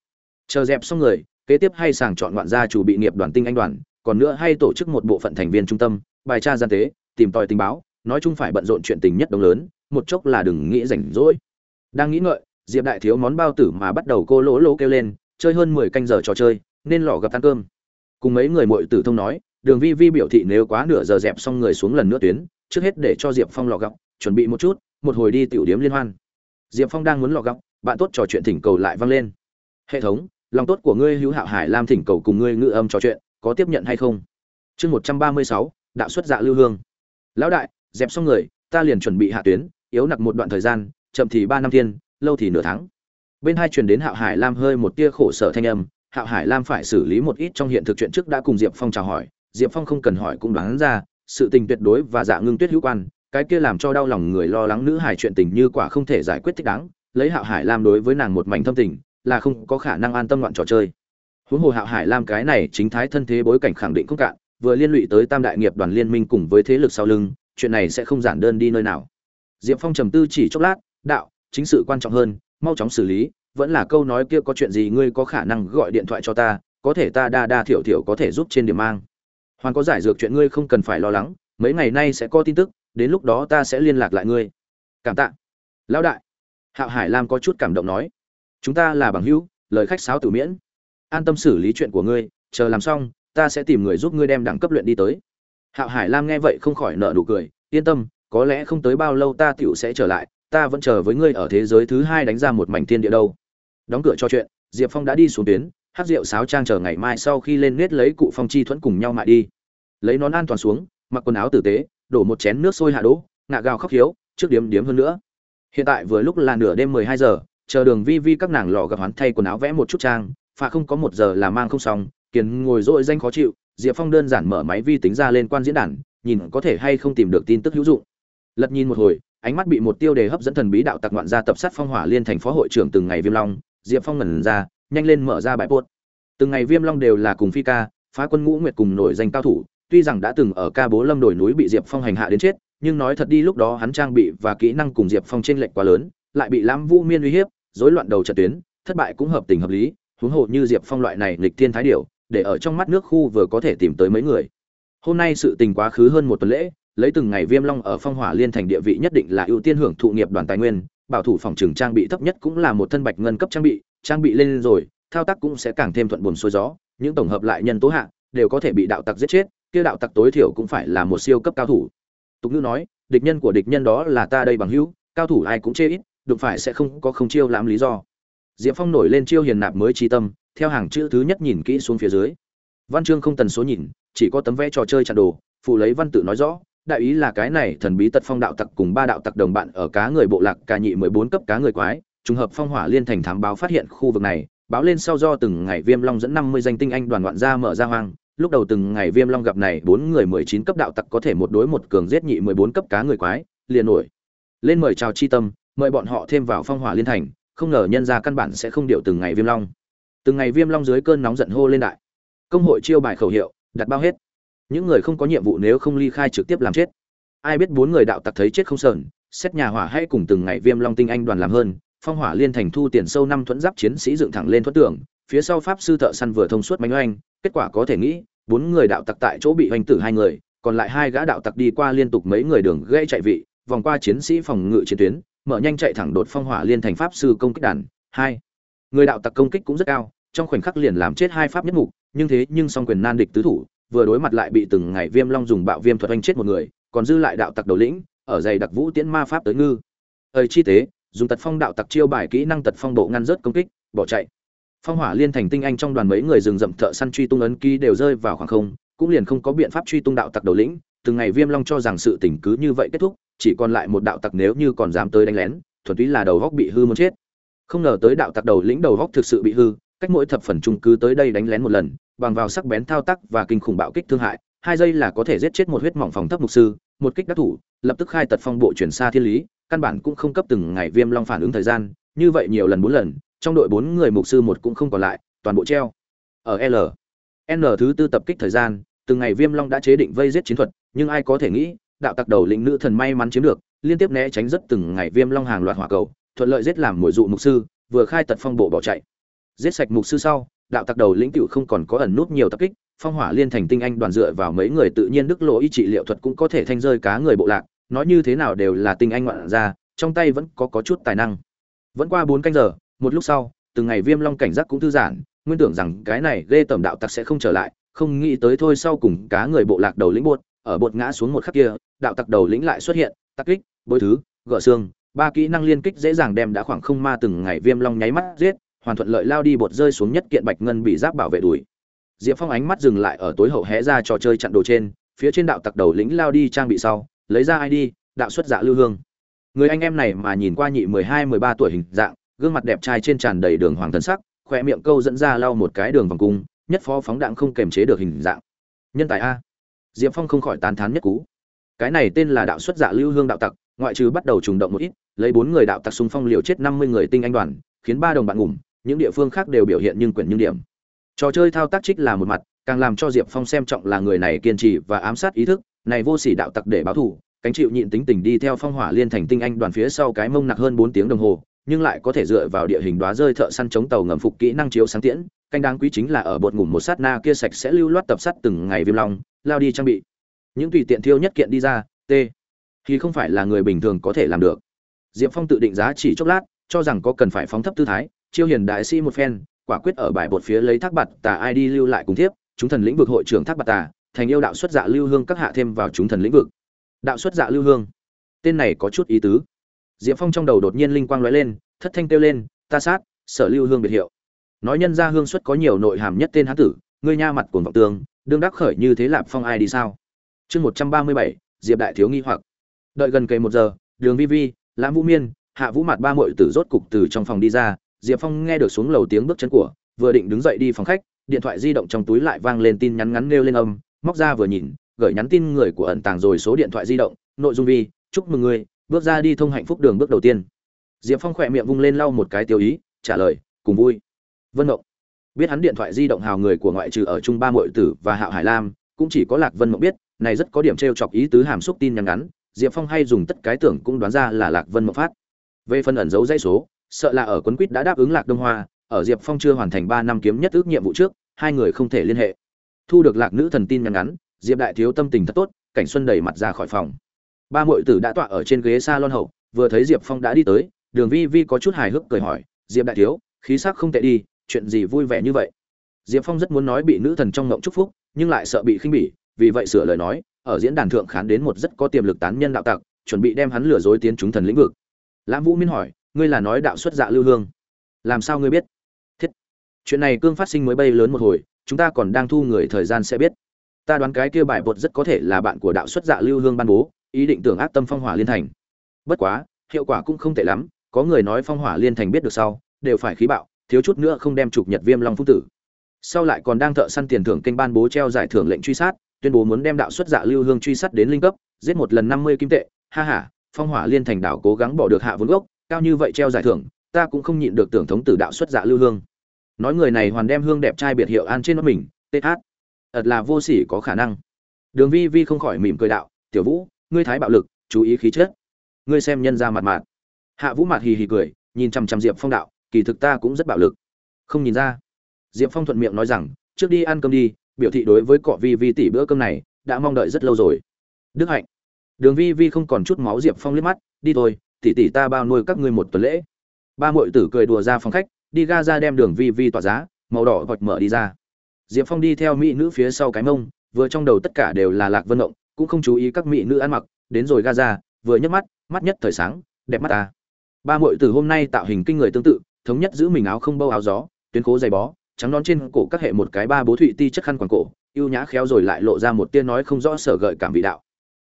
chờ dẹp xong người, kế tiếp hay sàng chọn ngoạn gia chủ bị nghiệp đoàn tinh anh đoàn, còn nữa hay tổ chức một bộ phận thành viên trung tâm, bài tra gian tế, tìm tòi tình báo, nói chung phải bận rộn chuyện tình nhất đông lớn, một chốc là đừng nghĩ rảnh rỗi. Đang nghĩ ngợi, diệp đại thiếu món bao tử mà bắt đầu cô lỗ lỗ kêu lên, chơi hơn mười canh giờ trò chơi, nên lò gặp ăn cơm. Cùng mấy người muội tử thông nói đường vi vi biểu thị nếu quá nửa giờ dẹp xong người xuống lần nữa tuyến, trước hết để cho diệp phong lò gọng, chuẩn bị một chút, một hồi đi tiểu điếm liên hoan. Diệp phong đang muốn lò gọng, bạn tốt trò chuyện thỉnh cầu lại vang lên. Hệ thống, lòng tốt của ngươi hữu hạo hải lam thỉnh cầu cùng ngươi ngự âm trò chuyện, có tiếp nhận hay không? Chương một trăm ba mươi sáu, đạo xuất dạ lưu hương. Lão đại, dẹp xong người, ta liền chuẩn bị hạ tuyến, yếu nặc một đoạn thời gian, chậm thì ba năm thiên, lâu thì nửa tháng. Bên hai truyền đến hạo hải lam hơi một tia khổ sở thanh âm, hạo hải lam phải xử lý một ít trong hiện thực chuyện trước đã cùng diệp phong chào hỏi diệp phong không cần hỏi cũng đoán ra, sự tình tuyệt đối và dạ ngưng tuyết hữu quan, cái kia làm cho đau lòng người lo lắng nữ hải chuyện tình như quả không thể giải quyết thích đáng, lấy hạo hải lam đối với nàng một mảnh thâm tình, là không có khả năng an tâm loạn trò chơi. Huống hồ hạo hải lam cái này chính thái thân thế bối cảnh khẳng định không cạn, vừa liên lụy tới tam đại nghiệp đoàn liên minh cùng với thế lực sau lưng, chuyện này sẽ không giản đơn đi nơi nào. Diệp phong trầm tư chỉ chốc lát, đạo, chính sự quan trọng hơn, mau chóng xử lý, vẫn là câu nói kia có chuyện gì ngươi có khả năng gọi điện thoại cho ta, có thể ta đa đa thiểu thiểu có thể giúp trên điểm mang hoàn có giải dược chuyện ngươi không cần phải lo lắng, mấy ngày nay sẽ có tin tức, đến lúc đó ta sẽ liên lạc lại ngươi. Cảm tạ. Lão đại. Hạo hải lam có chút cảm động nói. Chúng ta là bằng hữu, lời khách sáo tử miễn. An tâm xử lý chuyện của ngươi, chờ làm xong, ta sẽ tìm người giúp ngươi đem đẳng cấp luyện đi tới. Hạo hải lam nghe vậy không khỏi nợ nụ cười, yên tâm, có lẽ không tới bao lâu ta tựu sẽ trở lại, ta vẫn chờ với ngươi ở thế giới thứ hai đánh ra một mảnh thiên địa đâu. Đóng cửa cho chuyện, diệp phong đã đi xuống tuyến hát rượu sáo trang chờ ngày mai sau khi lên nết lấy cụ phong chi thuẫn cùng nhau mại đi. Lấy nón an toàn xuống, mặc quần áo tử tế, đổ một chén nước sôi hạ đỗ, ngạ gào khóc hiếu, trước điếm điếm hơn nữa. Hiện tại vừa lúc là nửa đêm mười hai giờ, chờ đường vi vi các nàng lò gặp hoán thay quần áo vẽ một chút trang, phà không có một giờ là mang không xong, kiền ngồi dội danh khó chịu, diệp phong đơn giản mở máy vi tính ra lên quan diễn đàn, nhìn có thể hay không tìm được tin tức hữu dụng. Lật nhìn một hồi, ánh mắt bị một tiêu đề hấp dẫn thần bí đạo tặc ngoạn gia tập sát phong hỏa liên thành phó hội trưởng từng ngày viêm long, diệp phong ngẩn ra nhanh lên mở ra bài bốt. từng ngày viêm long đều là cùng phi ca, phá quân ngũ nguyệt cùng nổi danh cao thủ, tuy rằng đã từng ở ca bố lâm đồi núi bị diệp phong hành hạ đến chết, nhưng nói thật đi, lúc đó hắn trang bị và kỹ năng cùng diệp phong t r ê n lệch quá lớn, lại bị lãm vũ miên uy hiếp, rối loạn đầu trận tuyến, thất bại cũng hợp tình hợp lý, huống hồ như diệp phong loại này nghịch thiên thái điểu, để ở trong mắt nước khu vừa có thể tìm tới mấy người hôm nay sự tình quá khứ hơn một tuần lễ, lấy từng ngày viêm long ở phong hỏa liên thành địa vị nhất định là ưu tiên hưởng thụ nghiệp đoàn tài nguyên, bảo thủ phòng trường trang bị thấp nhất cũng là một thân bạch ngân cấp trang bị trang bị lên rồi, thao tác cũng sẽ càng thêm thuận buồm xuôi gió, những tổng hợp lại nhân tố hạ đều có thể bị đạo tặc giết chết, kia đạo tặc tối thiểu cũng phải là một siêu cấp cao thủ. Tục ngữ nói, địch nhân của địch nhân đó là ta đây bằng hữu, cao thủ ai cũng chê ít, đụng phải sẽ không có không chiêu lãm lý do. Diệp phong nổi lên chiêu hiền nạp mới chi tâm, theo hàng chữ thứ nhất nhìn kỹ xuống phía dưới. Văn chương không tần số nhìn, chỉ có tấm vẽ trò chơi chặt đồ, phụ lấy văn tự nói rõ, đại ý là cái này thần bí tật phong đạo tặc cùng ba đạo tặc đồng bạn ở cá người bộ lạc ca nhị mười bốn cấp cá người quái trùng hợp phong hỏa liên thành thám báo phát hiện khu vực này, báo lên sau do từng ngày viêm long dẫn năm mươi danh tinh anh đoàn loạn ra mở ra hoang. Lúc đầu từng ngày viêm long gặp này, bốn người mười chín cấp đạo tặc có thể một đối một cường giết nhị mười bốn cấp cá người quái, liền nổi. Lên mời chào chi tâm, mời bọn họ thêm vào phong hỏa liên thành, không ngờ nhân ra căn bản sẽ không điệu từng ngày viêm long. Từng ngày viêm long dưới cơn nóng giận hô lên đại. Công hội chiêu bài khẩu hiệu, đặt bao hết. Những người không có nhiệm vụ nếu không ly khai trực tiếp làm chết. Ai biết bốn người đạo tặc thấy chết không sờn, xét nhà hỏa hay cùng từng ngày viêm long tinh anh đoàn làm hơn phong hỏa liên thành thu tiền sâu năm thuẫn giáp chiến sĩ dựng thẳng lên thuẫn tường. phía sau pháp sư thợ săn vừa thông suốt mánh oanh, kết quả có thể nghĩ, bốn người đạo tặc tại chỗ bị hoành tử hai người, còn lại hai gã đạo tặc đi qua liên tục mấy người đường gây chạy vị, vòng qua chiến sĩ phòng ngự chiến tuyến, mở nhanh chạy thẳng đột phong hỏa liên thành pháp sư công kích đàn, hai người đạo tặc công kích cũng rất cao, trong khoảnh khắc liền làm chết hai pháp nhất mục, nhưng thế nhưng song quyền nan địch tứ thủ, vừa đối mặt lại bị từng ngày viêm long dùng bạo viêm thuật anh chết một người, còn dư lại đạo tặc đầu lĩnh, ở dày đặc vũ tiễn ma pháp tới ngư ơi chi tế dùng tật phong đạo tặc chiêu bài kỹ năng tật phong bộ ngăn rớt công kích, bỏ chạy. Phong hỏa liên thành tinh anh trong đoàn mấy người rừng rậm thợ săn truy tung ấn ký đều rơi vào khoảng không, cũng liền không có biện pháp truy tung đạo tặc đầu lĩnh. Từng ngày viêm long cho rằng sự tình cứ như vậy kết thúc, chỉ còn lại một đạo tặc nếu như còn dám tới đánh lén, thuần túy là đầu góc bị hư muốn chết. Không ngờ tới đạo tặc đầu lĩnh đầu góc thực sự bị hư, cách mỗi thập phần trung cứ tới đây đánh lén một lần, bằng vào sắc bén thao tác và kinh khủng bạo kích thương hại, hai giây là có thể giết chết một huyết mỏng phòng thấp mục sư, một kích đắc thủ, lập tức khai tật phong bộ chuyển xa thiên lý căn bản cũng không cấp từng ngày viêm long phản ứng thời gian, như vậy nhiều lần bốn lần, trong đội bốn người mục sư một cũng không còn lại, toàn bộ treo. Ở l, n thứ tư tập kích thời gian, từng ngày viêm long đã chế định vây giết chiến thuật, nhưng ai có thể nghĩ, đạo tặc đầu lĩnh nữ thần may mắn chiếm được, liên tiếp né tránh rất từng ngày viêm long hàng loạt hỏa cầu, thuận lợi giết làm mồi dụ mục sư, vừa khai tật phong bộ bỏ chạy. Giết sạch mục sư sau, đạo tặc đầu lĩnh cựu không còn có ẩn nút nhiều tập kích, phong hỏa liên thành tinh anh đoàn dựa vào mấy người tự nhiên đức lộ y trị liệu thuật cũng có thể thanh rơi cá người bộ lạc nói như thế nào đều là tinh anh ngoạn ra, trong tay vẫn có có chút tài năng. Vẫn qua bốn canh giờ, một lúc sau, từng ngày viêm long cảnh giác cũng thư giãn, nguyên tưởng rằng cái này ghê tẩm đạo tặc sẽ không trở lại, không nghĩ tới thôi sau cùng cá người bộ lạc đầu lĩnh bột, ở bột ngã xuống một khắc kia, đạo tặc đầu lĩnh lại xuất hiện tắc kích, bôi thứ, gỡ xương, ba kỹ năng liên kích dễ dàng đem đã khoảng không ma từng ngày viêm long nháy mắt giết, hoàn thuận lợi lao đi bột rơi xuống nhất kiện bạch ngân bị giáp bảo vệ đuổi diệp phong ánh mắt dừng lại ở tối hậu hé ra trò chơi chặn đồ trên, phía trên đạo tặc đầu lĩnh lao đi trang bị sau lấy ra id đạo xuất dạ lưu hương. Người anh em này mà nhìn qua nhị mười hai, mười ba tuổi hình dạng, gương mặt đẹp trai trên tràn đầy đường hoàng thần sắc khoe miệng câu dẫn ra lau một cái đường vòng cung, nhất phó phóng đạn không kềm chế được hình dạng. Nhân tài a. Diệp phong không khỏi tán thán nhất cú. Cái này tên là đạo xuất dạ lưu hương đạo tặc, ngoại trừ bắt đầu trùng động một ít, lấy bốn người đạo tặc xung phong liều chết năm mươi người tinh anh đoàn, khiến ba đồng bạn ngủm, những địa phương khác đều biểu hiện nhưng quyển nhưng điểm. Trò chơi thao tác trích là một mặt, càng làm cho diệp phong xem trọng là người này kiên trì và ám sát ý thức này vô sỉ đạo tặc để báo thù, cánh chịu nhịn tính tình đi theo phong hỏa liên thành tinh anh đoàn phía sau cái mông nặc hơn bốn tiếng đồng hồ, nhưng lại có thể dựa vào địa hình đóa rơi thợ săn chống tàu ngầm phục kỹ năng chiếu sáng tiễn, canh đáng quý chính là ở bột ngủm một sát na kia sạch sẽ lưu loát tập sắt từng ngày viêm long, lao đi trang bị. Những tùy tiện thiêu nhất kiện đi ra, t. Thì không phải là người bình thường có thể làm được. Diệp phong tự định giá chỉ chốc lát, cho rằng có cần phải phóng thấp tư thái, chiêu hiền đại sĩ một phen, quả quyết ở bài bột phía lấy thác bạt tà id lưu lại cùng tiếp chúng thần lĩnh vực hội trưởng thác bạt tà thành yêu đạo xuất dạ lưu hương các hạ thêm vào chúng thần lĩnh vực. Đạo xuất dạ lưu hương. Tên này có chút ý tứ. Diệp phong trong đầu đột nhiên linh quang lóe lên, thất thanh kêu lên, ta sát, sở lưu hương biệt hiệu. Nói nhân ra hương xuất có nhiều nội hàm nhất tên hán tử, ngươi nha mặt cuồng vọng tường đương đắc khởi như thế lạp phong ai đi sao? Chương một trăm ba mươi bảy, diệp đại thiếu nghi hoặc. Đợi gần kề một giờ, đường vi vi, lãm vũ miên, hạ vũ mặt ba mội tử rốt cục từ trong phòng đi ra, diệp phong nghe được xuống lầu tiếng bước chân của, vừa định đứng dậy đi phòng khách, điện thoại di động trong túi lại vang lên tin nhắn ngắn nêu lên âm móc ra vừa nhìn, gửi nhắn tin người của ẩn tàng rồi số điện thoại di động, nội dung vi, chúc mừng người bước ra đi thông hạnh phúc đường bước đầu tiên. Diệp phong khỏe miệng vung lên lau một cái tiêu ý, trả lời, cùng vui. Vân mộng. Biết hắn điện thoại di động hào người của ngoại trừ ở trung ba mội tử và hạo hải lam, cũng chỉ có lạc vân mộng biết, này rất có điểm t r e o chọc ý tứ hàm xúc tin nhắn ngắn, diệp phong hay dùng tất cái tưởng cũng đoán ra là lạc vân mộng phát. Về phần ẩn giấu dãy số, sợ là ở quấn quýt đã đáp ứng lạc đông hoa, ở diệp phong chưa hoàn thành ba năm kiếm nhất ước nhiệm vụ trước, hai người không thể liên hệ thu được lạc nữ thần tin nhắn ngắn, diệp đại thiếu tâm tình thật tốt, cảnh xuân đẩy mặt ra khỏi phòng. Ba muội tử đã tọa ở trên ghế s a lon hậu, vừa thấy diệp phong đã đi tới, đường vi vi có chút hài hước cười hỏi, diệp đại thiếu, khí sắc không tệ đi, chuyện gì vui vẻ như vậy? Diệp phong rất muốn nói bị nữ thần trong ngộng chúc phúc, nhưng lại sợ bị khinh bỉ, vì vậy sửa lời nói, ở diễn đàn thượng khán đến một rất có tiềm lực tán nhân đạo tặc, chuẩn bị đem hắn lừa dối tiến chúng thần lĩnh vực. Lãm vũ miên hỏi, ngươi là nói đạo xuất dạ lưu hương? Làm sao ngươi biết? Thiết. Chuyện này cương phát sinh mới bay lớn một hồi chúng ta còn đang thu người thời gian sẽ biết. Ta đoán cái kia bài bột rất có thể là bạn của đạo xuất dạ lưu hương ban bố, ý định tưởng ác tâm phong hỏa liên thành. Bất quá, hiệu quả cũng không tệ lắm, có người nói phong hỏa liên thành biết được sau, đều phải khí bạo, thiếu chút nữa không đem trục nhật viêm long phúc tử. Sau lại còn đang thợ săn tiền thưởng kênh ban bố treo giải thưởng lệnh truy sát, tuyên bố muốn đem đạo xuất dạ lưu hương truy sát đến linh cấp, giết một lần năm mươi kim tệ, ha ha, phong hỏa liên thành đảo cố gắng bỏ được hạ vốn gốc, cao như vậy treo giải thưởng, ta cũng không nhịn được tưởng thống tử đạo xuất dạ lưu hương nói người này hoàn đem hương đẹp trai biệt hiệu an trên nó mình, tê hát thật là vô sỉ có khả năng. Đường vi vi không khỏi mỉm cười đạo, tiểu vũ, ngươi thái bạo lực, chú ý khí chất. Ngươi xem nhân ra mặt mạt hạ vũ mặt hì hì cười, nhìn chằm chằm diệp phong đạo, kỳ thực ta cũng rất bạo lực. Không nhìn ra. Diệp phong thuận miệng nói rằng, trước đi ăn cơm đi, biểu thị đối với cọ vi vi tỷ bữa cơm này, đã mong đợi rất lâu rồi. Đức hạnh. Đường vi vi không còn chút máu diệp phong liếc mắt, đi thôi tỷ tỷ ta bao nuôi các ngươi một tuần lễ. Ba muội tử cười đùa ra phòng khách đi ga ra đem đường vi vi tỏa giá, màu đỏ hoặc mở đi ra. Diệp phong đi theo mỹ nữ phía sau cái mông, vừa trong đầu tất cả đều là lạc vân động cũng không chú ý các mỹ nữ ăn mặc, đến rồi ga ra, vừa nhấc mắt mắt nhất thời sáng, đẹp mắt ta. Ba mội từ hôm nay tạo hình kinh người tương tự, thống nhất giữ mình áo không bâu áo gió, tuyến cố dày bó, trắng nón trên cổ các hệ một cái ba bố thụy ti chất khăn quàng cổ, ưu nhã khéo rồi lại lộ ra một tia nói không rõ sở gợi cảm vị đạo.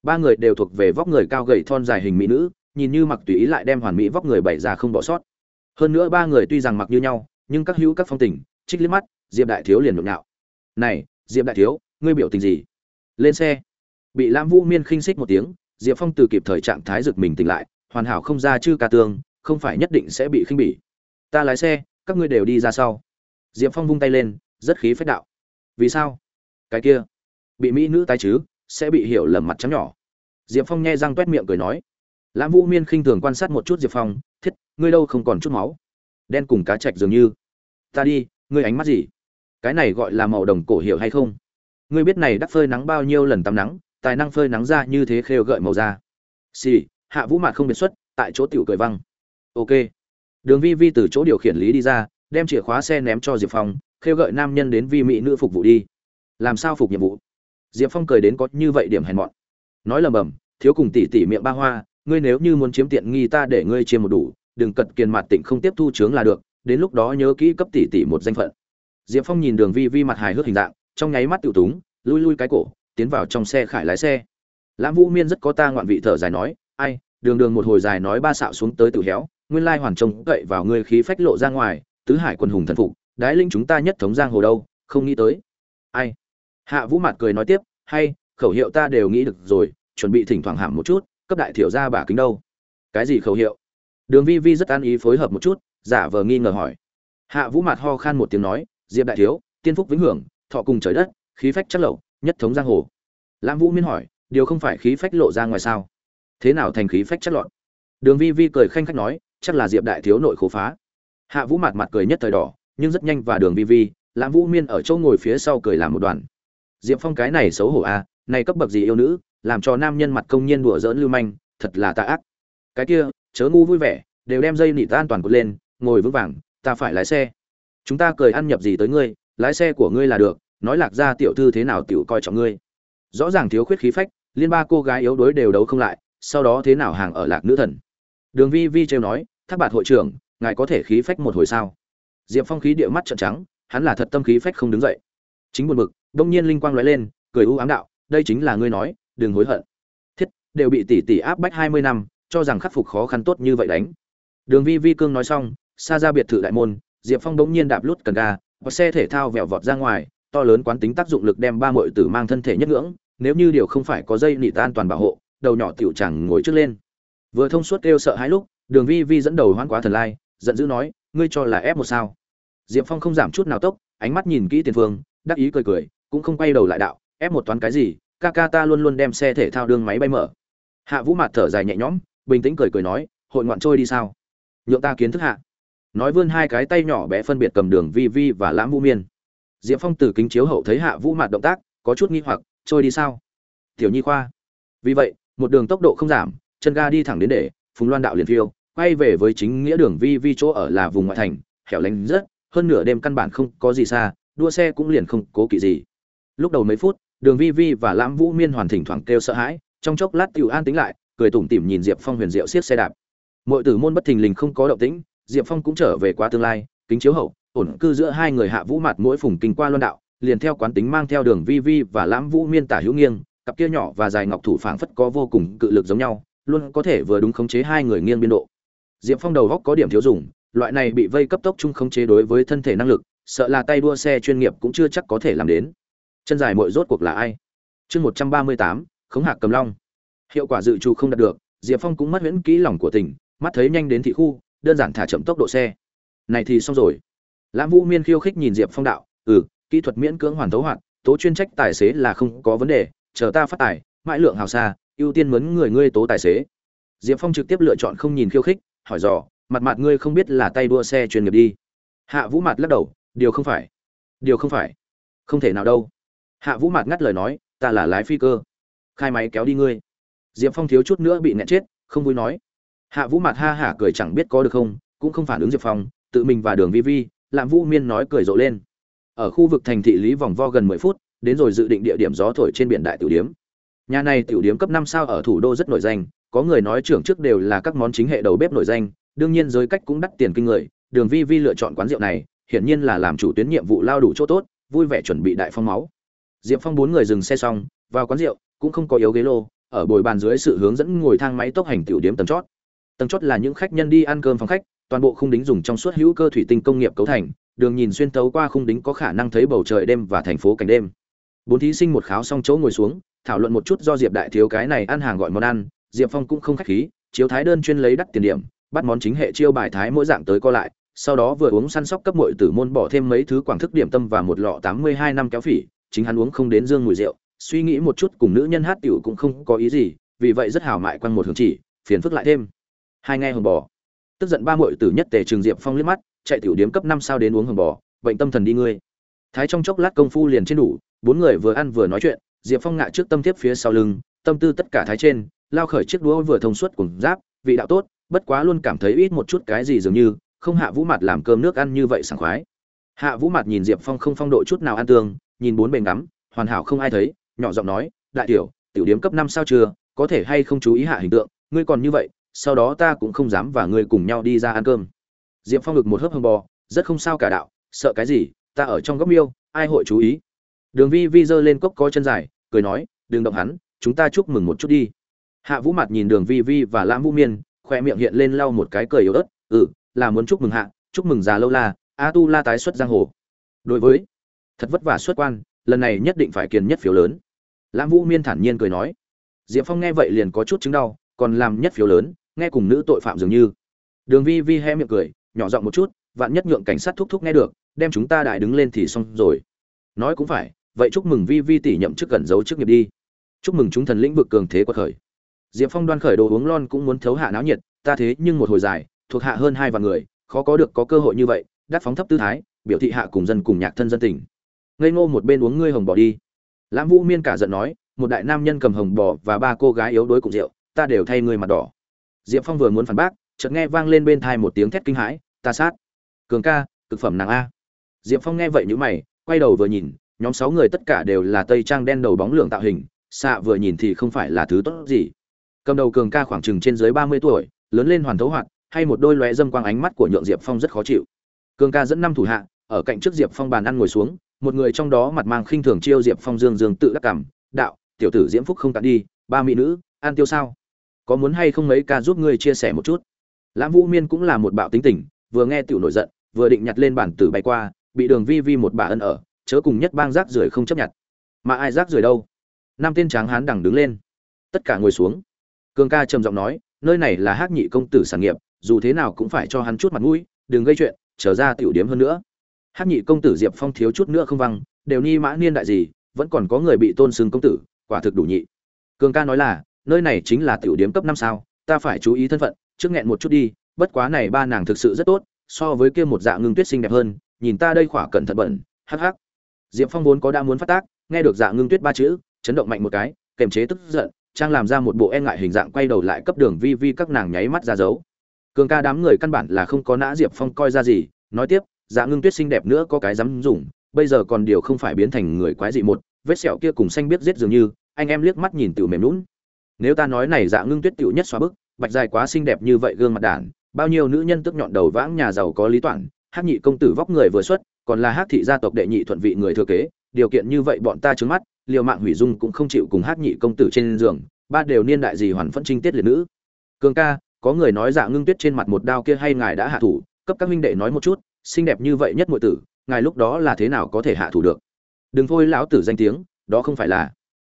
Ba người đều thuộc về vóc người cao gầy thon dài hình mỹ nữ, nhìn như mặc tùy ý lại đem hoàn mỹ vóc người bày ra không bỏ sót hơn nữa ba người tuy rằng mặc như nhau, nhưng các hữu các phong tình, trích liếc mắt, diệp đại thiếu liền nhộn nhạo. Này, diệp đại thiếu, ngươi biểu tình gì? Lên xe. Bị lãm vũ miên khinh xích một tiếng, diệp phong từ kịp thời trạng thái giật mình tỉnh lại, hoàn hảo không ra chư ca tương không phải nhất định sẽ bị khinh bỉ. Ta lái xe, các ngươi đều đi ra sau. Diệp phong vung tay lên, rất khí phách đạo. Vì sao? Cái kia, bị mỹ nữ tái chứ, sẽ bị hiểu lầm mặt trắng nhỏ. Diệp phong nghe răng t u é t miệng cười nói. Lãm vũ miên khinh thường quan sát một chút diệp phong thiết, ngươi đâu không còn chút máu? Đen cùng cá chạch dường như. Ta đi, ngươi ánh mắt gì? Cái này gọi là màu đồng cổ hiểu hay không? Ngươi biết này đắc phơi nắng bao nhiêu lần tắm nắng, tài năng phơi nắng ra như thế khêu gợi màu da. Xì, hạ vũ mạt không biệt xuất, tại chỗ tiểu cười văng. Ok. Đường vi vi từ chỗ điều khiển lý đi ra, đem chìa khóa xe ném cho diệp phong, khêu gợi nam nhân đến vi mỹ nữ phục vụ đi. Làm sao phục nhiệm vụ? Diệp phong cười đến có như vậy điểm hèn mọn. Nói lầm bầm, thiếu cùng tỷ tỷ miệng ba hoa ngươi nếu như muốn chiếm tiện nghi ta để ngươi chiếm một đủ, đừng cật kiền mặt tịnh không tiếp thu chướng là được, đến lúc đó nhớ kỹ cấp tỷ tỷ một danh phận. Diệp phong nhìn đường vi vi mặt hài hước hình dạng, trong nháy mắt tiểu túng, lui lui cái cổ, tiến vào trong xe khải lái xe. Lãm vũ miên rất có ta ngoạn vị thở dài nói, ai, đường đường một hồi dài nói ba xạo xuống tới tự héo, nguyên lai hoàn trông cậy vào ngươi khí phách lộ ra ngoài, tứ hải quân hùng thần phục, đái linh chúng ta nhất thống giang hồ đâu, không nghĩ tới. Ai? Hạ vũ mặt cười nói tiếp, hay, khẩu hiệu ta đều nghĩ được rồi, chuẩn bị thỉnh thoảng hàm một chút cấp đại thiểu ra bà kính đâu? Cái gì khẩu hiệu? Đường vi vi rất an ý phối hợp một chút giả vờ nghi ngờ hỏi. Hạ vũ mặt ho khan một tiếng nói diệp đại thiếu tiên phúc vĩnh hưởng thọ cùng trời đất khí phách chất lậu nhất thống giang hồ. Lãm vũ miên hỏi điều không phải khí phách lộ ra ngoài sao? Thế nào thành khí phách chất lọt? Đường vi vi cười khanh khách nói chắc là diệp đại thiếu nội khố phá. Hạ vũ mặt mặt cười nhất thời đỏ nhưng rất nhanh và đường vi vi lãm vũ miên ở chỗ ngồi phía sau cười làm một đoàn. Diệp phong cái này xấu hổ a à, này cấp bậc gì yêu nữ làm cho nam nhân mặt công nhiên đùa dỡn lưu manh, thật là tà ác. Cái kia, chớ ngu vui vẻ, đều đem dây nịt an toàn cột lên, ngồi vững vàng, ta phải lái xe. Chúng ta cười ăn nhập gì tới ngươi, lái xe của ngươi là được, nói lạc ra tiểu thư thế nào tiểu coi trọng ngươi. Rõ ràng thiếu khuyết khí phách, liên ba cô gái yếu đuối đều đấu không lại, sau đó thế nào hàng ở lạc nữ thần. Đường vi vi trêu nói, thác bạt hội trưởng, ngài có thể khí phách một hồi sao? Diệp phong khí địa mắt trợn trắng, hắn là thật tâm khí phách không đứng dậy. Chính buồn bực, đông nhiên linh quang lóe lên, cười u ám đạo, đây chính là ngươi nói đừng hối hận. Thiết, đều bị tỷ tỷ áp bách hai mươi năm, cho rằng khắc phục khó khăn tốt như vậy đánh. Đường vi vi cương nói xong, xa ra biệt thự đại môn, diệp phong bỗng nhiên đạp lút cần ga, và xe thể thao vẹo vọt ra ngoài, to lớn quán tính tác dụng lực đem ba muội tử mang thân thể nhất ngưỡng, nếu như điều không phải có dây nị an toàn bảo hộ, đầu nhỏ tiểu chẳng ngồi trước lên. Vừa thông suốt kêu sợ hãi lúc, đường vi vi dẫn đầu hoán quá thần lai, giận dữ nói, ngươi cho là ép một sao? Diệp phong không giảm chút nào tốc, ánh mắt nhìn kỹ tiền phương, đắc ý cười cười, cũng không quay đầu lại đạo, ép một toán cái gì ca ca ta luôn luôn đem xe thể thao đương máy bay mở. Hạ vũ mặt thở dài nhẹ nhõm, bình tĩnh cười cười nói, hội ngoạn trôi đi sao? Nhượng ta kiến thức hạ. Nói vươn hai cái tay nhỏ bé phân biệt cầm đường vi vi và lãm vũ miên. Diệp phong từ kính chiếu hậu thấy hạ vũ mặt động tác, có chút nghi hoặc, trôi đi sao? Tiểu nhi khoa. Vì vậy, một đường tốc độ không giảm, chân ga đi thẳng đến để, phùng loan đạo liền phiêu, quay về với chính nghĩa đường vi vi chỗ ở là vùng ngoại thành, hẻo lánh rất, hơn nửa đêm căn bản không có gì xa, đua xe cũng liền không cố kỵ gì. Lúc đầu mấy phút đường vi vi và lãm vũ miên hoàn thỉnh thoảng kêu sợ hãi, trong chốc lát tiểu an tính lại, cười tủm tỉm nhìn diệp phong huyền diệu xiết xe đạp. Mọi tử môn bất thình lình không có động tĩnh, diệp phong cũng trở về qua tương lai, kính chiếu hậu, ổn cư giữa hai người hạ vũ mặt mỗi phùng kinh qua luân đạo, liền theo quán tính mang theo đường vi vi và lãm vũ miên tả hữu nghiêng, cặp kia nhỏ và dài ngọc thủ phảng phất có vô cùng cự lực giống nhau, luôn có thể vừa đúng khống chế hai người nghiêng biên độ. Diệp phong đầu góc có điểm thiếu dùng, loại này bị vây cấp tốc chung khống chế đối với thân thể năng lực, sợ là tay đua xe chuyên nghiệp cũng chưa chắc có thể làm đến chân dài mội rốt cuộc là ai? Chương một trăm ba mươi tám, khống hạc cầm long. Hiệu quả dự trù không đạt được, diệp phong cũng mất huyễn kỹ lòng của tỉnh, mắt thấy nhanh đến thị khu, đơn giản thả chậm tốc độ xe. Này thì xong rồi. Lãm vũ miên khiêu khích nhìn diệp phong đạo ừ kỹ thuật miễn cưỡng hoàn thấu hoạt, tố chuyên trách tài xế là không có vấn đề, chờ ta phát tài, mãi lượng hào xa, ưu tiên mấn người ngươi tố tài xế. Diệp phong trực tiếp lựa chọn không nhìn khiêu khích, hỏi dò, mặt mặt ngươi không biết là tay đua xe chuyên nghiệp đi? Hạ vũ mặt lắc đầu, điều không phải, điều không phải, không thể nào đâu hạ vũ mặt ngắt lời nói, ta là lái phi cơ. Khai máy kéo đi ngươi. Diệp phong thiếu chút nữa bị nẹt chết, không vui nói. Hạ vũ mặt ha hả cười chẳng biết có được không, cũng không phản ứng diệp phong, tự mình và đường vi vi, lạm vũ miên nói cười rộ lên. Ở khu vực thành thị lý vòng vo gần mười phút, đến rồi dự định địa điểm gió thổi trên biển đại tiểu điếm. Nhà này tiểu điếm cấp năm sao ở thủ đô rất nổi danh, có người nói trưởng trước đều là các món chính hệ đầu bếp nổi danh, đương nhiên giới cách cũng đắt tiền kinh người, đường vi vi lựa chọn quán rượu này, hiển nhiên là làm chủ tuyến nhiệm vụ lao đủ chỗ tốt, vui vẻ chuẩn bị đại phong máu diệp phong bốn người dừng xe xong, vào quán rượu, cũng không có yếu ghế lô, ở bồi bàn dưới sự hướng dẫn ngồi thang máy tốc hành tiểu điểm tầng chót. Tầng chót là những khách nhân đi ăn cơm phòng khách, toàn bộ khung đính dùng trong suốt hữu cơ thủy tinh công nghiệp cấu thành, đường nhìn xuyên tấu qua khung đính có khả năng thấy bầu trời đêm và thành phố cảnh đêm. Bốn thí sinh một kháo xong chỗ ngồi xuống, thảo luận một chút do diệp đại thiếu cái này ăn hàng gọi món ăn, diệp phong cũng không khách khí, chiếu thái đơn chuyên lấy đắt tiền điểm, bắt món chính hệ chiêu bài thái mỗi dạng tới co lại, sau đó vừa uống săn sóc cấp muội tử môn bỏ thêm mấy thứ quảng thức điểm tâm và một lọ tám mươi hai năm kéo phỉ chính hắn uống không đến dương mùi rượu, suy nghĩ một chút cùng nữ nhân hát tiểu cũng không có ý gì, vì vậy rất hào mại quăng một hướng chỉ, phiền phức lại thêm. Hai nghe hồng bò. Tức giận ba muội tử nhất tề trường diệp phong liếc mắt, chạy tiểu điếm cấp năm sao đến uống hồng bò, bệnh tâm thần đi ngươi. Thái trong chốc lát công phu liền trên đủ, bốn người vừa ăn vừa nói chuyện, diệp phong ngạ trước tâm tiếp phía sau lưng, tâm tư tất cả thái trên, lao khởi chiếc đũa vừa thông suốt cùng giáp, vị đạo tốt, bất quá luôn cảm thấy ít một chút cái gì dường như, không hạ vũ mặt làm cơm nước ăn như vậy sảng khoái. Hạ vũ mặt nhìn diệp phong không phong độ chút nào ăn tương nhìn bốn bề ngắm, hoàn hảo không ai thấy, nhỏ giọng nói, đại tiểu tiểu điếm cấp năm sao chưa? Có thể hay không chú ý hạ hình tượng? Ngươi còn như vậy, sau đó ta cũng không dám và ngươi cùng nhau đi ra ăn cơm. Diệp phong ngực một hớp hương bò, rất không sao cả đạo, sợ cái gì? Ta ở trong góc miêu, ai hội chú ý? Đường vi vi giơ lên cốc có chân dài, cười nói, đừng động hắn, chúng ta chúc mừng một chút đi. Hạ vũ mặt nhìn đường vi vi và lãm vũ miên khoe miệng hiện lên lau một cái cười yếu ớt ừ là muốn chúc mừng hạ, chúc mừng già lâu la, a tu la tái xuất giang hồ. Đối với thật vất vả xuất quan, lần này nhất định phải kiền nhất phiếu lớn. Lãm vũ miên thản nhiên cười nói. Diệp phong nghe vậy liền có chút chứng đau, còn làm nhất phiếu lớn, nghe cùng nữ tội phạm dường như. Đường vi vi hé miệng cười, nhỏ giọng một chút, vạn nhất nhượng cảnh sát thúc thúc nghe được, đem chúng ta đại đứng lên thì xong rồi. Nói cũng phải, vậy chúc mừng vi vi tỷ nhậm chức gần giấu chức nghiệp đi. Chúc mừng chúng thần lĩnh vực cường thế quật khởi. Diệp phong đoan khởi đồ uống lon cũng muốn thấu hạ náo nhiệt, ta thế nhưng một hồi dài, thuộc hạ hơn hai vạn người, khó có được có cơ hội như vậy đắt phóng thấp tư thái, biểu thị hạ cùng dân cùng nhạc thân dân tỉnh ngây ngô một bên uống ngươi hồng bò đi. Lãm vũ miên cả giận nói, một đại nam nhân cầm hồng bò và ba cô gái yếu đuối cùng rượu, ta đều thay ngươi mặt đỏ. Diệp phong vừa muốn phản bác, chợt nghe vang lên bên thai một tiếng thét kinh hãi, ta sát. Cường ca, cực phẩm nàng a. Diệp phong nghe vậy nhữ mày, quay đầu vừa nhìn, nhóm sáu người tất cả đều là tây trang đen đầu bóng lượng tạo hình, xạ vừa nhìn thì không phải là thứ tốt gì. Cầm đầu cường ca khoảng chừng trên dưới ba mươi tuổi, lớn lên hoàn thấu hoạt, hay một đôi lóe dâm quang ánh mắt của nhượng diệp phong rất khó chịu. Cường ca dẫn năm thủ hạ, ở cạnh trước diệp phong bàn ăn ngồi xuống một người trong đó mặt mang khinh thường chiêu diệp phong dương dương tự đắc cảm, đạo, tiểu tử diễm phúc không tặng đi, ba mỹ nữ an tiêu sao? Có muốn hay không mấy ca giúp ngươi chia sẻ một chút? Lãm vũ miên cũng là một bạo tính tình, vừa nghe tiểu nổi giận, vừa định nhặt lên bản tử bay qua, bị đường vi vi một bà ân ở, chớ cùng nhất bang rác rưởi không chấp nhận. Mà ai rác rưởi đâu? Năm tên tráng hán đằng đứng lên. Tất cả ngồi xuống. Cường ca trầm giọng nói, nơi này là hát nhị công tử sản nghiệp, dù thế nào cũng phải cho hắn chút mặt mũi, đừng gây chuyện trở ra tiểu điếm hơn nữa hát nhị công tử diệp phong thiếu chút nữa không văng, đều ni mã niên đại gì, vẫn còn có người bị tôn xưng công tử, quả thực đủ nhị. Cường ca nói là, nơi này chính là tiểu điếm cấp năm sao, ta phải chú ý thân phận, trước nghẹn một chút đi, bất quá này ba nàng thực sự rất tốt, so với kia một dạ ngưng tuyết xinh đẹp hơn, nhìn ta đây khỏa cẩn thận bẩn, hắc hắc. Diệp phong vốn có đã muốn phát tác, nghe được dạ ngưng tuyết ba chữ, chấn động mạnh một cái, kềm chế tức giận, trang làm ra một bộ e ngại hình dạng quay đầu lại cấp đường vi vi các nàng nháy mắt ra dấu. Cường ca đám người căn bản là không có nã diệp phong coi ra gì, nói tiếp dạ ngưng tuyết xinh đẹp nữa có cái dám dùng, bây giờ còn điều không phải biến thành người quái dị một, vết sẹo kia cùng xanh biết giết dường như, anh em liếc mắt nhìn tiểu mềm lún nếu ta nói này dạ ngưng tuyết tiểu nhất xóa bức, bạch dài quá xinh đẹp như vậy gương mặt đản, bao nhiêu nữ nhân tức nhọn đầu vãng nhà giàu có lý toản, hát nhị công tử vóc người vừa xuất, còn là hát thị gia tộc đệ nhị thuận vị người thừa kế, điều kiện như vậy bọn ta trứng mắt, liều mạng hủy dung cũng không chịu cùng hát nhị công tử trên giường, ba đều niên đại gì hoàn phẫn trinh tiết liệt nữ. Cường ca, có người nói dạ ngưng tuyết trên mặt một đao kia hay ngài đã hạ thủ, cấp các huynh đệ nói một chút xinh đẹp như vậy nhất muội tử, ngài lúc đó là thế nào có thể hạ thủ được? Đừng thôi lão tử danh tiếng, đó không phải là.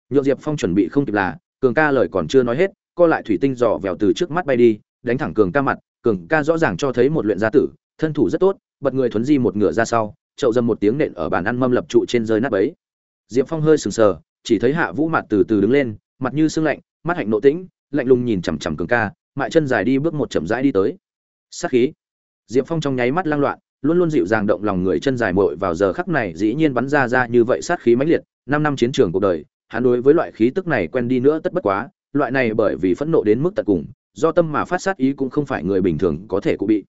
Nhượng diệp phong chuẩn bị không kịp là, cường ca lời còn chưa nói hết, co lại thủy tinh dò vèo từ trước mắt bay đi, đánh thẳng cường ca mặt, cường ca rõ ràng cho thấy một luyện gia tử, thân thủ rất tốt, bật người thuấn di một ngựa ra sau, chậu dâm một tiếng nện ở bàn ăn mâm lập trụ trên rơi nát bấy. Diệp phong hơi sừng sờ, chỉ thấy hạ vũ mặt từ từ đứng lên, mặt như sương lạnh, mắt hạnh nộ tĩnh, lạnh lùng nhìn chằm chằm cường ca, mại chân dài đi bước một chậm rãi đi tới. Sát khí. Diệp phong trong nháy mắt lang loạn luôn luôn dịu dàng động lòng người chân dài muội vào giờ khắc này dĩ nhiên bắn ra ra như vậy sát khí mãnh liệt, năm năm chiến trường cuộc đời, hắn đối với loại khí tức này quen đi nữa tất bất quá, loại này bởi vì phẫn nộ đến mức tận cùng, do tâm mà phát sát ý cũng không phải người bình thường có thể cụ bị.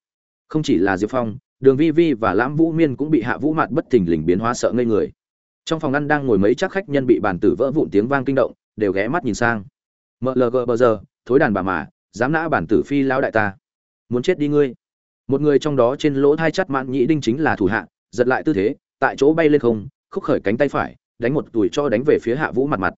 Không chỉ là diệp phong, đường vi vi và lãm vũ miên cũng bị hạ vũ Mạt bất thình lình biến hóa sợ ngây người. Trong phòng ăn đang ngồi mấy chắc khách nhân bị bàn tử vỡ vụn tiếng vang kinh động, đều ghé mắt nhìn sang. Mlg bờ giờ, thối đàn bà mà, dám nã bản tử phi lão đại ta. Muốn chết đi ngươi một người trong đó trên lỗ thai chắt mạn nhĩ đinh chính là thủ hạ, giật lại tư thế, tại chỗ bay lên không, khúc khởi cánh tay phải, đánh một tuổi cho đánh về phía hạ vũ mặt mặt.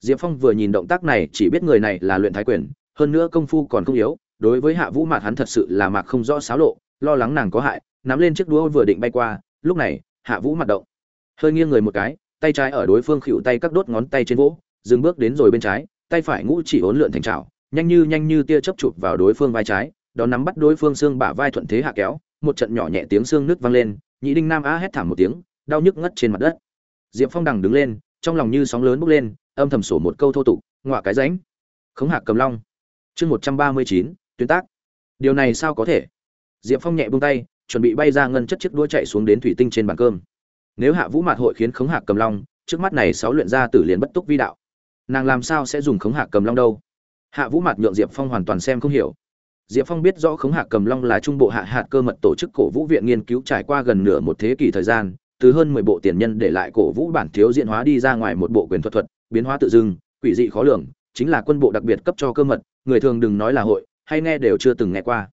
Diệp phong vừa nhìn động tác này, chỉ biết người này là luyện thái quyền, hơn nữa công phu còn không yếu, đối với hạ vũ mặt hắn thật sự là mạc không rõ xáo lộ, lo lắng nàng có hại, nắm lên chiếc đũa vừa định bay qua, lúc này, hạ vũ mặt động. Hơi nghiêng người một cái, tay trái ở đối phương khựu tay các đốt ngón tay trên vỗ, dừng bước đến rồi bên trái, tay phải ngũ chỉ ốn lượn thành trào nhanh như nhanh như tia chớp chụp vào đối phương vai trái đó nắm bắt đối phương xương bả vai thuận thế hạ kéo, một trận nhỏ nhẹ tiếng xương nứt vang lên, nhị đinh nam á hét thảm một tiếng, đau nhức ngất trên mặt đất. Diệp phong đằng đứng lên, trong lòng như sóng lớn bốc lên, âm thầm sổ một câu thô tục ngoạ cái ránh. Khống hạc cầm long. Chương một trăm ba mươi chín, tuyến tác. Điều này sao có thể? Diệp phong nhẹ buông tay, chuẩn bị bay ra ngân chất chiếc đuôi chạy xuống đến thủy tinh trên bàn cơm. Nếu hạ vũ mạt hội khiến khống hạc cầm long, trước mắt này sáu luyện gia tử liền bất túc vi đạo. Nàng làm sao sẽ dùng khống hạc cầm long đâu? Hạ vũ mạt nhượng diệp phong hoàn toàn xem không hiểu diệp phong biết rõ khống hạc cầm long là trung bộ hạ hạt cơ mật tổ chức cổ vũ viện nghiên cứu trải qua gần nửa một thế kỷ thời gian, từ hơn mười bộ tiền nhân để lại cổ vũ bản thiếu diễn hóa đi ra ngoài một bộ quyền thuật thuật, biến hóa tự dưng, quỷ dị khó lường, chính là quân bộ đặc biệt cấp cho cơ mật, người thường đừng nói là hội, hay nghe đều chưa từng nghe qua.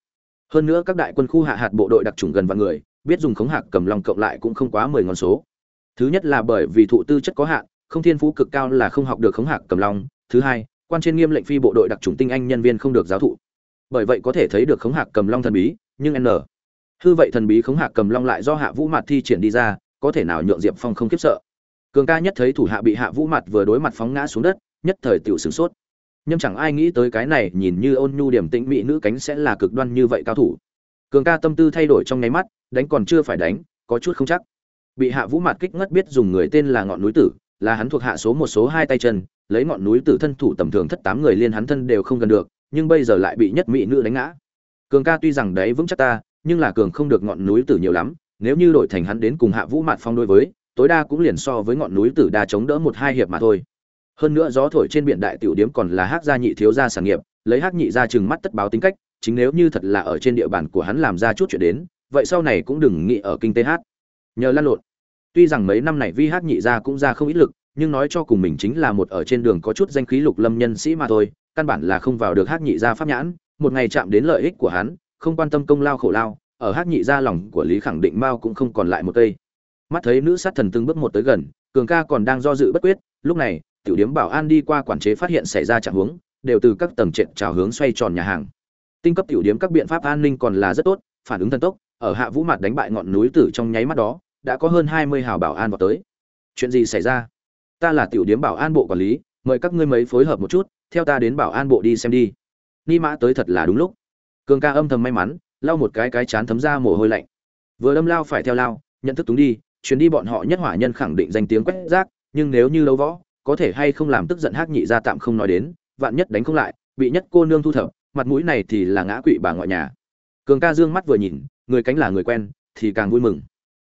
Hơn nữa các đại quân khu hạ hạt bộ đội đặc trùng gần vạn người, biết dùng khống hạc cầm long cộng lại cũng không quá mười ngón số. Thứ nhất là bởi vì thụ tư chất có hạn, không thiên phú cực cao là không học được khống hạc cầm long. Thứ hai, quan trên nghiêm lệnh phi bộ đội đặc trùng tinh anh nhân viên không được giáo thụ bởi vậy có thể thấy được khống hạc cầm long thần bí, nhưng n. Hư vậy thần bí khống hạc cầm long lại do hạ vũ mặt thi triển đi ra, có thể nào nhượng diệp phong không khiếp sợ? Cường ca nhất thấy thủ hạ bị hạ vũ mặt vừa đối mặt phóng ngã xuống đất, nhất thời tiểu sửng sốt. Nhưng chẳng ai nghĩ tới cái này, nhìn như ôn nhu điểm tĩnh mỹ nữ cánh sẽ là cực đoan như vậy cao thủ. Cường ca tâm tư thay đổi trong nháy mắt, đánh còn chưa phải đánh, có chút không chắc. Bị hạ vũ mặt kích ngất biết dùng người tên là ngọn núi tử, là hắn thuộc hạ số một, số hai tay chân, lấy ngọn núi tử thân thủ tầm thường thất tám người liên hắn thân đều không gần được nhưng bây giờ lại bị nhất mỹ nữ đánh ngã. Cường ca tuy rằng đấy vững chắc ta, nhưng là cường không được ngọn núi tử nhiều lắm, nếu như đổi thành hắn đến cùng hạ vũ mạt phong đối với, tối đa cũng liền so với ngọn núi tử đa chống đỡ một hai hiệp mà thôi. Hơn nữa gió thổi trên biển đại tiểu điếm còn là hát gia nhị thiếu gia sản nghiệp, lấy hát nhị ra chừng mắt tất báo tính cách, chính nếu như thật là ở trên địa bàn của hắn làm ra chút chuyện đến, vậy sau này cũng đừng nghĩ ở kinh tế hát. Nhờ lăn lộn. Tuy rằng mấy năm này vi hát nhị ra cũng ra không ít lực nhưng nói cho cùng mình chính là một ở trên đường có chút danh khí lục lâm nhân sĩ mà thôi, căn bản là không vào được hát nhị Gia pháp nhãn, một ngày chạm đến lợi ích của hắn, không quan tâm công lao khổ lao, ở hát nhị Gia lòng của lý khẳng định mao cũng không còn lại một cây. Mắt thấy nữ sát thần từng bước một tới gần, cường ca còn đang do dự bất quyết, lúc này, tiểu điếm bảo an đi qua quản chế phát hiện xảy ra trạng huống, đều từ các tầng trệt trào hướng xoay tròn nhà hàng. Tinh cấp tiểu điếm các biện pháp an ninh còn là rất tốt, phản ứng thần tốc, ở hạ vũ mặt đánh bại ngọn núi tử trong nháy mắt đó, đã có hơn hai mươi hào bảo an vào tới. Chuyện gì xảy ra? Ta là tiểu điếm bảo an bộ quản lý, mời các ngươi mấy phối hợp một chút, theo ta đến bảo an bộ đi xem đi. Ni mã tới thật là đúng lúc. Cường ca âm thầm may mắn, lau một cái cái chán thấm ra mồ hôi lạnh. Vừa đâm lao phải theo lao, nhận thức túng đi, chuyến đi bọn họ nhất hỏa nhân khẳng định danh tiếng quét rác, nhưng nếu như lâu võ, có thể hay không làm tức giận hắc nhị ra tạm không nói đến, vạn nhất đánh không lại, bị nhất cô nương thu thập, mặt mũi này thì là ngã quỵ bà ngoại nhà. Cường ca dương mắt vừa nhìn, người cánh là người quen, thì càng vui mừng.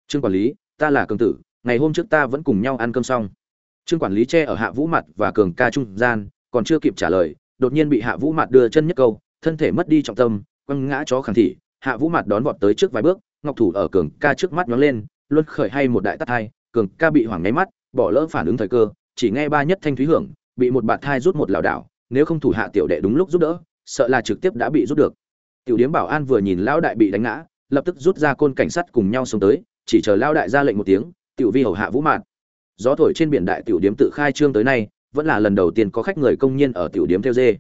Trương quản lý, ta là cường tử, ngày hôm trước ta vẫn cùng nhau ăn cơm xong trương quản lý che ở hạ vũ mặt và cường ca trung gian, còn chưa kịp trả lời, đột nhiên bị hạ vũ mặt đưa chân nhất câu, thân thể mất đi trọng tâm, quăng ngã chó khẳng thị hạ vũ mặt đón vọt tới trước vài bước, ngọc thủ ở cường ca trước mắt nhóng lên luân khởi hay một đại tát hai cường ca bị hoảng nháy mắt, bỏ lỡ phản ứng thời cơ, chỉ nghe ba nhất thanh thúy hưởng, bị một bạt thai rút một lảo đảo, nếu không thủ hạ tiểu đệ đúng lúc giúp đỡ, sợ là trực tiếp đã bị rút được tiểu điếm bảo an vừa nhìn lão đại bị đánh ngã, lập tức rút ra côn cảnh sát cùng nhau xuống tới, chỉ chờ lão đại ra lệnh một tiếng, tiểu vi hầu hạ vũ Mạt gió thổi trên biển đại tiểu điếm tự khai trương tới nay, vẫn là lần đầu tiên có khách người công nhân ở tiểu điếm theo dê.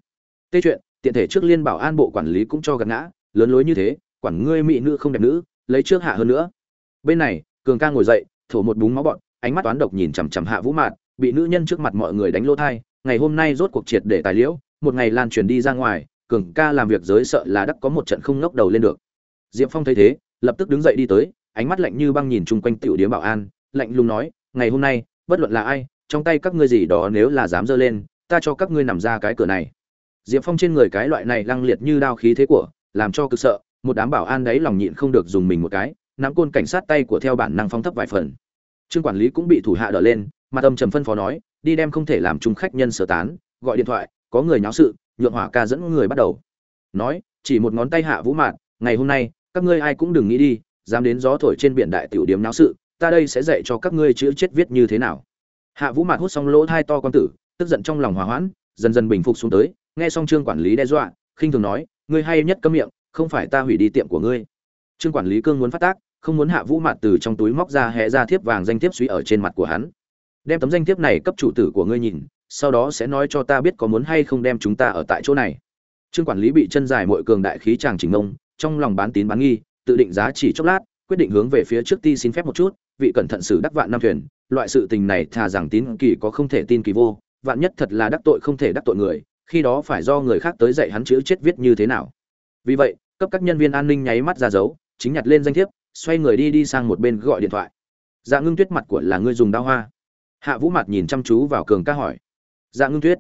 Tê chuyện, tiện thể trước liên bảo an bộ quản lý cũng cho gạt ngã, lớn lối như thế, quản ngươi mỹ nữ không đẹp nữ, lấy trước hạ hơn nữa. Bên này, cường ca ngồi dậy, thổ một búng máu bọn ánh mắt toán độc nhìn chằm chằm hạ vũ mạt, bị nữ nhân trước mặt mọi người đánh lỗ thai, ngày hôm nay rốt cuộc triệt để tài liễu, một ngày lan truyền đi ra ngoài, cường ca làm việc giới sợ là đắc có một trận không ngóc đầu lên được. Diệp phong thấy thế, lập tức đứng dậy đi tới, ánh mắt lạnh như băng nhìn chung quanh tiểu điếm bảo an, lạnh lùng nói, ngày hôm nay bất luận là ai, trong tay các ngươi gì đó nếu là dám dơ lên, ta cho các ngươi nằm ra cái cửa này. Diệp phong trên người cái loại này lăng liệt như đao khí thế của, làm cho cực sợ, một đám bảo an đấy lòng nhịn không được dùng mình một cái, nắm côn cảnh sát tay của theo bản năng phong thấp vài phần. Trương quản lý cũng bị thủ hạ đỡ lên mặt âm trầm phân phó nói, đi đem không thể làm chung khách nhân sơ tán, gọi điện thoại, có người nháo sự, nhượng hỏa ca dẫn người bắt đầu. Nói, chỉ một ngón tay hạ vũ mạn, ngày hôm nay, các ngươi ai cũng đừng nghĩ đi, dám đến gió thổi trên biển đại tiểu điếm náo sự ta đây sẽ dạy cho các ngươi chữ chết viết như thế nào. Hạ vũ mạn hút xong lỗ thai to con tử tức giận trong lòng hòa hoãn dần dần bình phục xuống tới nghe xong trương quản lý đe dọa khinh thường nói ngươi hay nhất cấm miệng không phải ta hủy đi tiệm của ngươi. Trương quản lý cương muốn phát tác không muốn hạ vũ mạn từ trong túi móc ra hẹ ra thiếp vàng danh thiếp suy ở trên mặt của hắn. Đem tấm danh thiếp này cấp chủ tử của ngươi nhìn sau đó sẽ nói cho ta biết có muốn hay không đem chúng ta ở tại chỗ này. Trương quản lý bị chân dài mội cường đại khí chàng chỉnh ngông, trong lòng bán tín bán nghi tự định giá chỉ chốc lát quyết định hướng về phía trước ti xin phép một chút vị cẩn thận xử đắc vạn năm thuyền, loại sự tình này thà rằng tín kỳ có không thể tin kỳ vô, vạn nhất thật là đắc tội không thể đắc tội người, khi đó phải do người khác tới dạy hắn chữ chết viết như thế nào. Vì vậy, cấp các nhân viên an ninh nháy mắt ra dấu, chính nhặt lên danh thiếp, xoay người đi đi sang một bên gọi điện thoại. Dạ ngưng tuyết mặt của là ngươi dùng đao hoa. Hạ vũ mặt nhìn chăm chú vào cường ca hỏi. Dạ ngưng tuyết,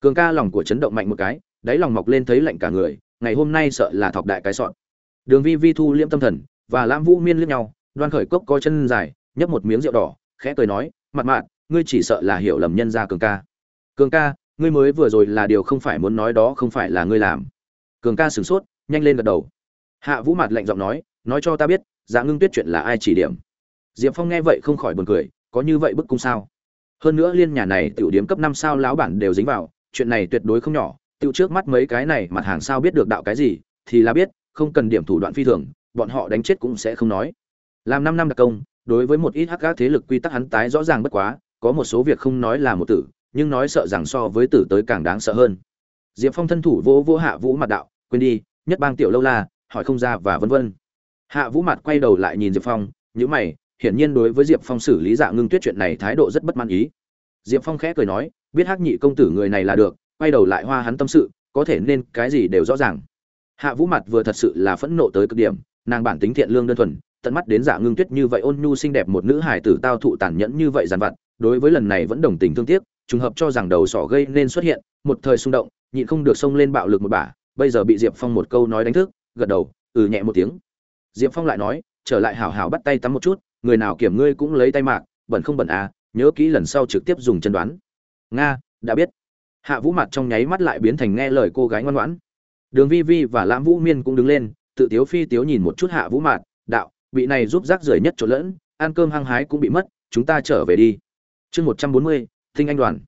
cường ca lòng của chấn động mạnh một cái, đáy lòng mọc lên thấy lạnh cả người, ngày hôm nay sợ là thọc đại cái sọn. Đường vi vi thu liễm tâm thần, và lãm vũ miên liếc nhau đoan khởi cốc có chân dài, nhấp một miếng rượu đỏ, khẽ cười nói mặt mạn ngươi chỉ sợ là hiểu lầm nhân ra cường ca. Cường ca, ngươi mới vừa rồi là điều không phải muốn nói đó không phải là ngươi làm. Cường ca sửng sốt, nhanh lên gật đầu. Hạ vũ mặt lạnh giọng nói nói cho ta biết dạ ngưng tuyết chuyện là ai chỉ điểm? Diệp phong nghe vậy không khỏi buồn cười, có như vậy bức cung sao? Hơn nữa liên nhà này tiểu điếm cấp năm sao lão bản đều dính vào, chuyện này tuyệt đối không nhỏ, tiểu trước mắt mấy cái này mặt hàng sao biết được đạo cái gì, thì là biết, không cần điểm thủ đoạn phi thường, bọn họ đánh chết cũng sẽ không nói làm năm năm đặc công, đối với một ít hắc các thế lực quy tắc hắn tái rõ ràng bất quá, có một số việc không nói là một tử, nhưng nói sợ rằng so với tử tới càng đáng sợ hơn. Diệp phong thân thủ vỗ vỗ hạ vũ mặt đạo, quên đi, nhất bang tiểu lâu la, hỏi không ra và vân vân. Hạ vũ mặt quay đầu lại nhìn diệp phong nhữ mày, hiển nhiên đối với diệp phong xử lý dạ ngưng tuyết chuyện này thái độ rất bất mãn ý. Diệp phong khẽ cười nói, biết hắc nhị công tử người này là được, quay đầu lại hoa hắn tâm sự, có thể nên cái gì đều rõ ràng. Hạ vũ mặt vừa thật sự là phẫn nộ tới cực điểm, nàng bản tính thiện lương đơn thuần tận mắt đến giả ngưng tuyết như vậy ôn nhu xinh đẹp một nữ hải tử tao thụ tàn nhẫn như vậy dàn vặt, đối với lần này vẫn đồng tình thương tiếc, trùng hợp cho rằng đầu sỏ gây nên xuất hiện, một thời xung động, nhịn không được xông lên bạo lực một bả, bây giờ bị diệp phong một câu nói đánh thức, gật đầu ừ nhẹ một tiếng. Diệp phong lại nói, trở lại hảo hảo bắt tay tắm một chút, người nào kiểm ngươi cũng lấy tay mạc, bẩn không bẩn à nhớ kỹ lần sau trực tiếp dùng chân đoán. Nga, đã biết. Hạ vũ mặt trong nháy mắt lại biến thành nghe lời cô gái ngoan ngoãn. Đường vi vi và lãm vũ miên cũng đứng lên, tự tiếu phi tiếu nhìn một chút hạ vũ mạt bị vị này giúp rác rưởi nhất chỗ lẫn, ăn cơm hăng hái cũng bị mất, chúng ta trở về đi. Chương một trăm bốn mươi, thinh anh đoàn.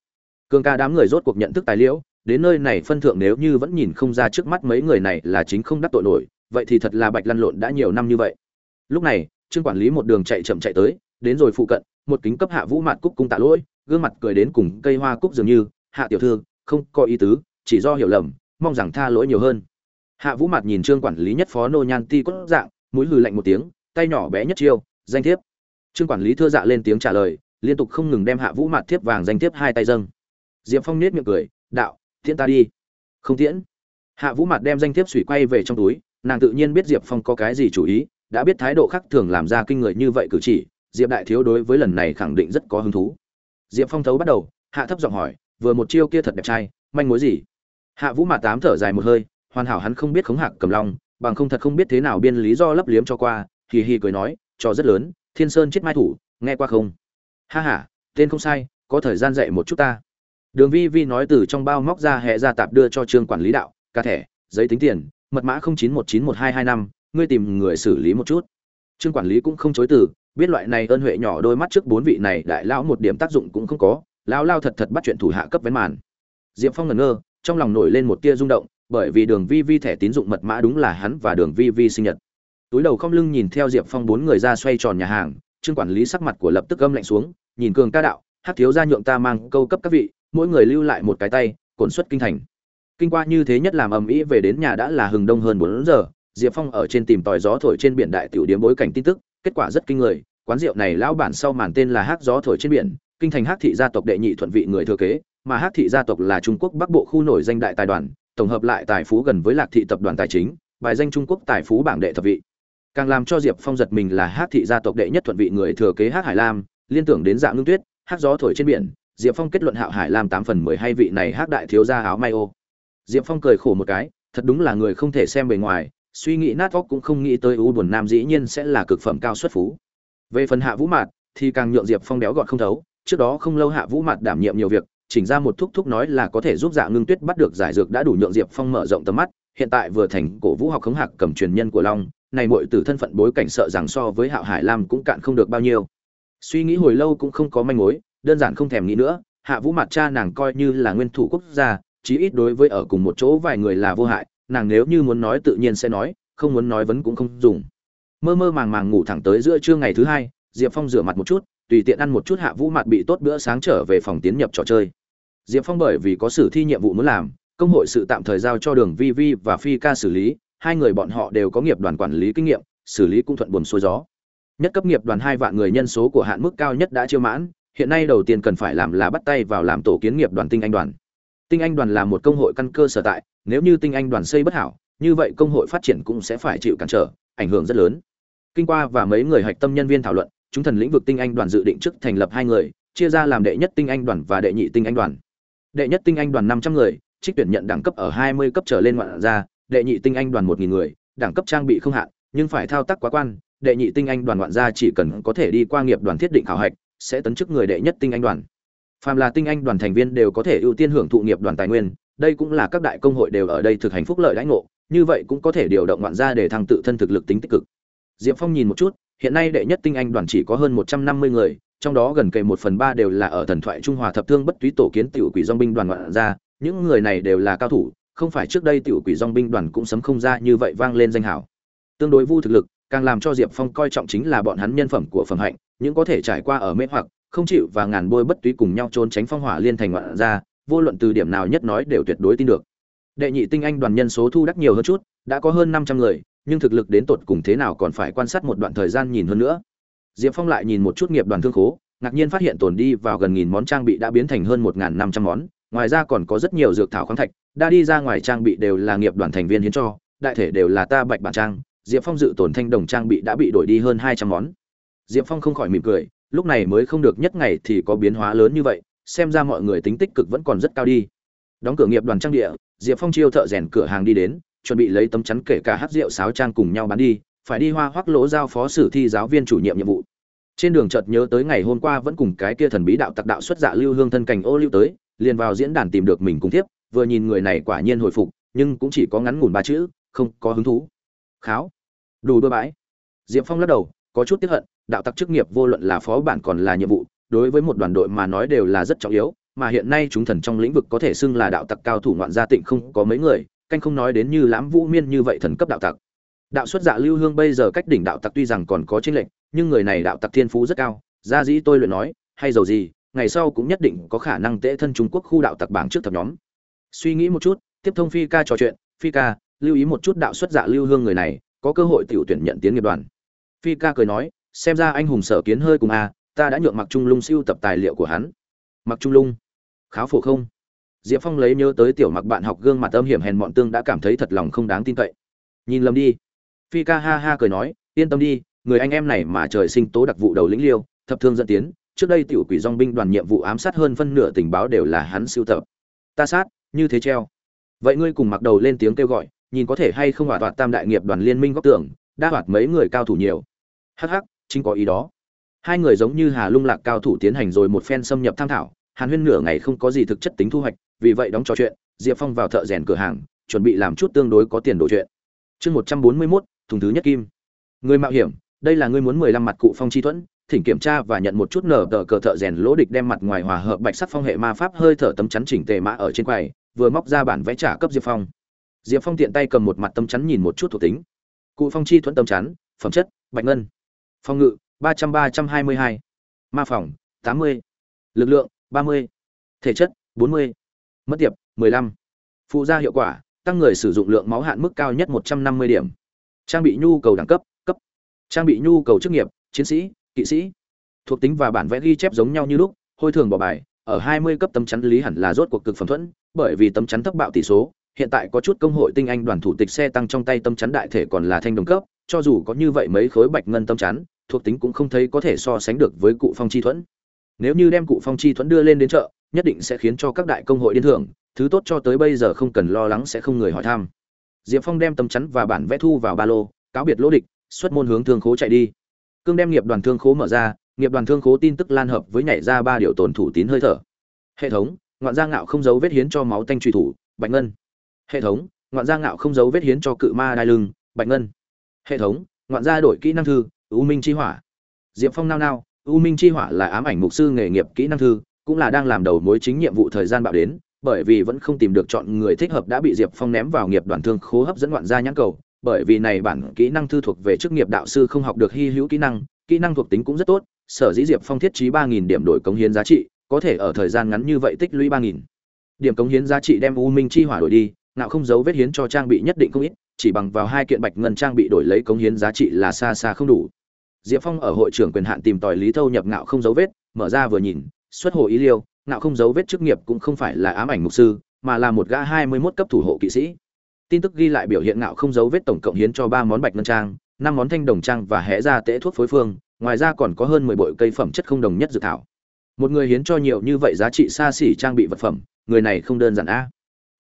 Cường ca đám người rốt cuộc nhận thức tài liệu, đến nơi này phân thượng nếu như vẫn nhìn không ra trước mắt mấy người này là chính không đắc tội nổi, vậy thì thật là bạch lăn lộn đã nhiều năm như vậy. Lúc này, trương quản lý một đường chạy chậm chạy tới, đến rồi phụ cận, một kính cấp hạ vũ mạt cúc cung tạ lỗi, gương mặt cười đến cùng cây hoa cúc dường như, hạ tiểu thư, không có ý tứ, chỉ do hiểu lầm, mong rằng tha lỗi nhiều hơn. Hạ vũ mạt nhìn trương quản lý nhất phó nô nhan ti cốt dạng, mũi hừ lạnh một tiếng tay nhỏ bé nhất chiêu, danh thiếp. Trương quản lý thưa dạ lên tiếng trả lời, liên tục không ngừng đem hạ vũ mặt thiếp vàng danh thiếp hai tay dâng. Diệp phong nết miệng cười, đạo, tiễn ta đi. Không tiễn. Hạ vũ mặt đem danh thiếp sủy quay về trong túi, nàng tự nhiên biết diệp phong có cái gì chủ ý, đã biết thái độ khác thường làm ra kinh người như vậy cử chỉ, diệp đại thiếu đối với lần này khẳng định rất có hứng thú. Diệp phong thấu bắt đầu, hạ thấp giọng hỏi, vừa một chiêu kia thật đẹp trai, manh mối gì? Hạ vũ mạt tám thở dài một hơi, hoàn hảo hắn không biết khống hạc cầm long, bằng không thật không biết thế nào biên lý do lấp liếm cho qua hì hì cười nói, trò rất lớn, thiên sơn chết mai thủ, nghe qua không? Ha ha, tên không sai, có thời gian dạy một chút ta. Đường vi vi nói từ trong bao móc ra hệ ra tạp đưa cho trương quản lý đạo ca thẻ, giấy tính tiền, mật mã không chín một chín một hai hai năm, ngươi tìm người xử lý một chút. Trương quản lý cũng không chối từ, biết loại này ơn huệ nhỏ đôi mắt trước bốn vị này đại lão một điểm tác dụng cũng không có, lão lao thật thật bắt chuyện thủ hạ cấp vén màn. Diệp phong ngẩn ngơ, trong lòng nổi lên một tia rung động, bởi vì đường vi vi thẻ tín dụng mật mã đúng là hắn và đường vi vi sinh nhật túi đầu không lưng nhìn theo diệp phong bốn người ra xoay tròn nhà hàng, trương quản lý sắc mặt của lập tức gâm lạnh xuống, nhìn cường ca đạo hát thiếu ra nhượng ta mang câu cấp các vị, mỗi người lưu lại một cái tay, cổn xuất kinh thành. Kinh qua như thế nhất làm ầm ĩ về đến nhà đã là hừng đông hơn bốn giờ, diệp phong ở trên tìm tòi gió thổi trên biển đại tiểu điếm bối cảnh tin tức, kết quả rất kinh người, quán rượu này lão bản sau màn tên là hát gió thổi trên biển, kinh thành hát thị gia tộc đệ nhị thuận vị người thừa kế, mà hát thị gia tộc là trung quốc bắc bộ khu nổi danh đại tài đoàn, tổng hợp lại tài phú gần với lạc thị tập đoàn tài chính, bài danh trung quốc tài phú bảng đệ thập vị càng làm cho diệp phong giật mình là hát thị gia tộc đệ nhất thuận vị người thừa kế hát hải lam, liên tưởng đến dạng ngưng tuyết hát gió thổi trên biển, diệp phong kết luận hạo hải Lam tám phần mười hai vị này hát đại thiếu gia áo may ô. Diệp phong cười khổ một cái, thật đúng là người không thể xem bề ngoài, suy nghĩ nát óc cũng không nghĩ tới u buồn nam dĩ nhiên sẽ là cực phẩm cao xuất phú. Về phần hạ vũ mạt, thì càng nhượng diệp phong béo gọn không thấu, trước đó không lâu hạ vũ mạt đảm nhiệm nhiều việc, chỉnh ra một thúc thúc nói là có thể giúp dạ ngưng tuyết bắt được giải dược đã đủ nhượng diệp phong mở rộng tầm mắt, hiện tại vừa thành cổ vũ học khống hạc cầm truyền nhân của long này muội từ thân phận bối cảnh sợ rằng so với hạo hải lam cũng cạn không được bao nhiêu. Suy nghĩ hồi lâu cũng không có manh mối, đơn giản không thèm nghĩ nữa, hạ vũ mặt cha nàng coi như là nguyên thủ quốc gia, chí ít đối với ở cùng một chỗ vài người là vô hại, nàng nếu như muốn nói tự nhiên sẽ nói, không muốn nói vẫn cũng không dùng. Mơ mơ màng màng ngủ thẳng tới giữa trưa ngày thứ hai, diệp phong rửa mặt một chút, tùy tiện ăn một chút hạ vũ mặt bị tốt bữa sáng trở về phòng tiến nhập trò chơi. Diệp phong bởi vì có sự thi nhiệm vụ muốn làm, công hội sự tạm thời giao cho đường vi vi và phi ca xử lý hai người bọn họ đều có nghiệp đoàn quản lý kinh nghiệm, xử lý cũng thuận buồm xuôi gió. Nhất cấp nghiệp đoàn hai vạn người nhân số của hạn mức cao nhất đã chiêu mãn, hiện nay đầu tiên cần phải làm là bắt tay vào làm tổ kiến nghiệp đoàn tinh anh đoàn. Tinh anh đoàn là một công hội căn cơ sở tại, nếu như tinh anh đoàn xây bất hảo, như vậy công hội phát triển cũng sẽ phải chịu cản trở, ảnh hưởng rất lớn. Kinh qua và mấy người hạch tâm nhân viên thảo luận, chúng thần lĩnh vực tinh anh đoàn dự định trước thành lập hai người, chia ra làm đệ nhất tinh anh đoàn và đệ nhị tinh anh đoàn. Đệ nhất tinh anh đoàn năm trăm người, trích tuyển nhận đẳng cấp ở hai mươi cấp trở lên ngoạn ra đệ nhị tinh anh đoàn một nghìn người, đẳng cấp trang bị không hạn, nhưng phải thao tác quá quan, đệ nhị tinh anh đoàn ngoạn gia chỉ cần có thể đi qua nghiệp đoàn thiết định khảo hạch, sẽ tấn chức người đệ nhất tinh anh đoàn. Phàm là tinh anh đoàn thành viên đều có thể ưu tiên hưởng thụ nghiệp đoàn tài nguyên, đây cũng là các đại công hội đều ở đây thực hành phúc lợi đãi ngộ, như vậy cũng có thể điều động ngoạn gia để thăng tự thân thực lực tính tích cực. Diệp phong nhìn một chút, hiện nay đệ nhất tinh anh đoàn chỉ có hơn một trăm năm mươi người, trong đó gần kề một phần ba đều là ở thần thoại trung hòa thập thương bất túy tổ kiến tiểu quỷ dong binh đoàn ngoạn gia, những người này đều là cao thủ không phải trước đây tiểu quỷ dòng binh đoàn cũng sấm không ra như vậy vang lên danh hảo tương đối vu thực lực, càng làm cho diệp phong coi trọng chính là bọn hắn nhân phẩm của phẩm hạnh, những có thể trải qua ở mê hoặc, không chịu và ngàn bôi bất túy cùng nhau trốn tránh phong hỏa liên thành ngoạn ra, vô luận từ điểm nào nhất nói đều tuyệt đối tin được. Đệ nhị tinh anh đoàn nhân số thu đắc nhiều hơn chút, đã có hơn năm trăm người, nhưng thực lực đến tột cùng thế nào còn phải quan sát một đoạn thời gian nhìn hơn nữa. Diệp phong lại nhìn một chút nghiệp đoàn thương khố, ngạc nhiên phát hiện tồn đi vào gần nghìn món trang bị đã biến thành hơn một năm trăm món ngoài ra còn có rất nhiều dược thảo khoáng thạch, đã đi ra ngoài trang bị đều là nghiệp đoàn thành viên hiến cho, đại thể đều là ta bạch bản trang, diệp phong dự tổn thanh đồng trang bị đã bị đổi đi hơn hai trăm món. Diệp phong không khỏi mỉm cười, lúc này mới không được nhất ngày thì có biến hóa lớn như vậy, xem ra mọi người tính tích cực vẫn còn rất cao đi. Đóng cửa nghiệp đoàn trang địa, diệp phong chiêu thợ rèn cửa hàng đi đến, chuẩn bị lấy tấm chắn kể cả hát rượu sáo trang cùng nhau bán đi, phải đi hoa hoắc lỗ giao phó sử thi giáo viên chủ nhiệm nhiệm vụ. Trên đường chợt nhớ tới ngày hôm qua vẫn cùng cái kia thần bí đạo tặc đạo xuất dạ lưu hương thân cảnh ô lưu tới liền vào diễn đàn tìm được mình cùng tiếp vừa nhìn người này quả nhiên hồi phục, nhưng cũng chỉ có ngắn ngủn ba chữ, không có hứng thú. Kháo. Đủ đôi bãi. Diệp phong lắc đầu, có chút tiếc hận, đạo tặc chức nghiệp vô luận là phó bản còn là nhiệm vụ, đối với một đoàn đội mà nói đều là rất trọng yếu, mà hiện nay chúng thần trong lĩnh vực có thể xưng là đạo tặc cao thủ ngoạn gia tịnh không có mấy người, canh không nói đến như lãm vũ miên như vậy thần cấp đạo tặc. Đạo xuất dạ lưu hương bây giờ cách đỉnh đạo tặc tuy rằng còn có chênh lệch, nhưng người này đạo tặc thiên phú rất cao, gia dĩ tôi luyện nói, hay dầu gì ngày sau cũng nhất định có khả năng tễ thân trung quốc khu đạo tặc bảng trước thập nhóm. Suy nghĩ một chút, tiếp thông phi ca trò chuyện, phi ca, lưu ý một chút đạo xuất dạ lưu hương người này, có cơ hội tiểu tuyển nhận tiến nghiệp đoàn. Phi ca cười nói, xem ra anh hùng sở kiến hơi cùng a, ta đã nhượng mặc trung lung siêu tập tài liệu của hắn. Mặc trung lung, kháo phổ không? Diệp phong lấy nhớ tới tiểu mặc bạn học gương mặt âm hiểm hèn mọn tương đã cảm thấy thật lòng không đáng tin cậy. Nhìn lầm đi. Phi ca ha ha cười nói, yên tâm đi, người anh em này mà trời sinh tố đặc vụ đầu lĩnh liêu, thập thương dẫn tiến trước đây tiểu quỷ dòng binh đoàn nhiệm vụ ám sát hơn phân nửa tình báo đều là hắn siêu tập. Ta sát, như thế treo. Vậy ngươi cùng mặc đầu lên tiếng kêu gọi, nhìn có thể hay không hỏa toạt tam đại nghiệp đoàn liên minh góc tưởng đa hoạt mấy người cao thủ nhiều. Hắc hắc, chính có ý đó. Hai người giống như hà lung lạc cao thủ tiến hành rồi một phen xâm nhập tham thảo, hàn huyên nửa ngày không có gì thực chất tính thu hoạch, vì vậy đóng trò chuyện, diệp phong vào thợ rèn cửa hàng, chuẩn bị làm chút tương đối có tiền đồ chuyện. Chương một trăm bốn mươi mốt, thùng thứ nhất kim. Người mạo hiểm, đây là ngươi muốn mười lăm mặt cụ phong chi thuẫn thỉnh kiểm tra và nhận một chút nở tờ cờ thợ rèn lỗ địch đem mặt ngoài hòa hợp bạch sắc phong hệ ma pháp hơi thở tấm chắn chỉnh tề mã ở trên quầy, vừa móc ra bản vẽ trả cấp diệp phong. Diệp phong tiện tay cầm một mặt tấm chắn nhìn một chút thuộc tính. Cụ phong chi thuẫn tấm chắn, phẩm chất, bạch ngân. Phong ngự, ba trăm ba trăm hai mươi hai. Ma phòng, tám mươi. Lực lượng, ba mươi. Thể chất, bốn mươi. Mất tiệp, mười lăm. Phụ gia hiệu quả, tăng người sử dụng lượng máu hạn mức cao nhất một trăm năm mươi điểm. Trang bị nhu cầu đẳng cấp cấp. Trang bị nhu cầu chức nghiệp, chiến sĩ kỵ sĩ. Thuộc tính và bản vẽ ghi chép giống nhau như lúc, hôi thường bỏ bài, ở hai mươi cấp tấm chắn lý hẳn là rốt cuộc cực phẩm thuẫn, bởi vì tấm chắn thấp bạo tỷ số, hiện tại có chút công hội tinh anh đoàn thủ tịch xe tăng trong tay tấm chắn đại thể còn là thanh đồng cấp, cho dù có như vậy mấy khối bạch ngân tấm chắn, thuộc tính cũng không thấy có thể so sánh được với cụ phong chi thuẫn. Nếu như đem cụ phong chi thuẫn đưa lên đến chợ, nhất định sẽ khiến cho các đại công hội điên thưởng, thứ tốt cho tới bây giờ không cần lo lắng sẽ không người hỏi thăm. Diệp phong đem tấm chắn và bản vẽ thu vào ba lô, cáo biệt lỗ địch, xuất môn hướng thương khố chạy đi cương đem nghiệp đoàn thương khố mở ra, nghiệp đoàn thương khố tin tức lan hợp với nhảy ra ba điều tổn thủ tín hơi thở. Hệ thống, ngoạn gia ngạo không giấu vết hiến cho máu tanh truy thủ, bạch ngân. Hệ thống, ngoạn gia ngạo không giấu vết hiến cho cự ma đai lưng, bạch ngân. Hệ thống, ngoạn gia đổi kỹ năng thư, u minh chi hỏa. Diệp phong nao nao, u minh chi hỏa là ám ảnh mục sư nghề nghiệp kỹ năng thư, cũng là đang làm đầu mối chính nhiệm vụ thời gian bạo đến, bởi vì vẫn không tìm được chọn người thích hợp đã bị diệp phong ném vào nghiệp đoàn thương khố hấp dẫn ngoạn gia nhãn cầu bởi vì này bản kỹ năng thư thuộc về chức nghiệp đạo sư không học được hy hữu kỹ năng kỹ năng thuộc tính cũng rất tốt, sở dĩ diệp phong thiết trí ba nghìn điểm đổi cống hiến giá trị, có thể ở thời gian ngắn như vậy tích lũy ba nghìn. Điểm cống hiến giá trị đem u minh chi hỏa đổi đi nào không giấu vết hiến cho trang bị nhất định không ít, chỉ bằng vào hai kiện bạch ngân trang bị đổi lấy cống hiến giá trị là xa xa không đủ. Diệp phong ở hội trưởng quyền hạn tìm tòi lý thâu nhập ngạo không dấu vết, mở ra vừa nhìn, xuất hồ ý liêu, ngạo không dấu vết chức nghiệp cũng không phải là ám ảnh mục sư, mà là một gã hai mươi mốt cấp thủ hộ kỵ sĩ tin tức ghi lại biểu hiện ngạo không dấu vết tổng cộng hiến cho ba món bạch ngân trang, năm món thanh đồng trang và hẽ ra tễ thuốc phối phương, ngoài ra còn có hơn mười bội cây phẩm chất không đồng nhất dự thảo. Một người hiến cho nhiều như vậy giá trị xa xỉ trang bị vật phẩm, người này không đơn giản a.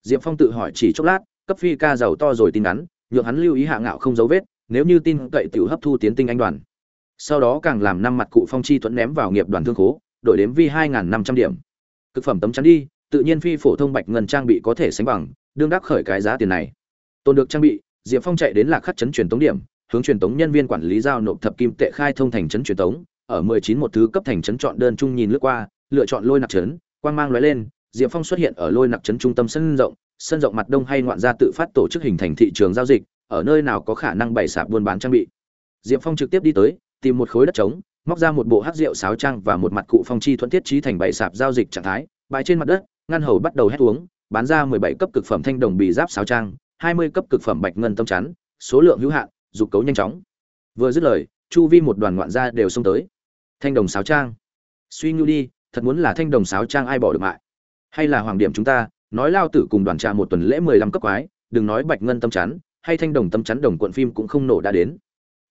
Diệp phong tự hỏi chỉ chốc lát, cấp phi ca giàu to rồi tin ngắn, nhượng hắn lưu ý hạ ngạo không dấu vết, nếu như tin cậy tiểu hấp thu tiến tinh anh đoàn. Sau đó càng làm năm mặt cụ phong chi thuẫn ném vào nghiệp đoàn thương khố, đổi đếm vi hai năm trăm điểm. Cực phẩm tấm chắn đi, tự nhiên phi phổ thông bạch ngân trang bị có thể sánh bằng, đương đắc khởi cái giá tiền này tôn được trang bị diệp phong chạy đến lạc khắc chấn truyền tống điểm hướng truyền tống nhân viên quản lý giao nộp thập kim tệ khai thông thành trấn truyền tống. Ở mười chín một thứ cấp thành trấn chọn đơn chung nhìn lướt qua lựa chọn lôi nặc trấn, quang mang lóe lên diệp phong xuất hiện ở lôi nặc trấn trung tâm sân rộng. Sân rộng mặt đông hay ngoạn gia tự phát tổ chức hình thành thị trường giao dịch ở nơi nào có khả năng bày sạp buôn bán trang bị. Diệp phong trực tiếp đi tới tìm một khối đất trống móc ra một bộ hát rượu sáo trang và một mặt cụ phong chi thuận thiết trí thành bày sạp giao dịch trạng thái. Bãi trên mặt đất ngăn hầu bắt đầu hét uống bán ra mười bảy cấp cực phẩm thanh đồng bị giáp sáo trang hai mươi cấp cực phẩm bạch ngân tâm chắn, số lượng hữu hạn, dục cấu nhanh chóng. Vừa dứt lời, chu vi một đoàn ngoạn gia đều xông tới. Thanh đồng sáo trang. Suy nghĩ đi, thật muốn là thanh đồng sáo trang ai bỏ được mại. Hay là hoàng điểm chúng ta, nói lao tử cùng đoàn trà một tuần lễ mười lăm cấp quái, đừng nói bạch ngân tâm chắn, hay thanh đồng tâm chắn đồng cuộn phim cũng không nổ đã đến.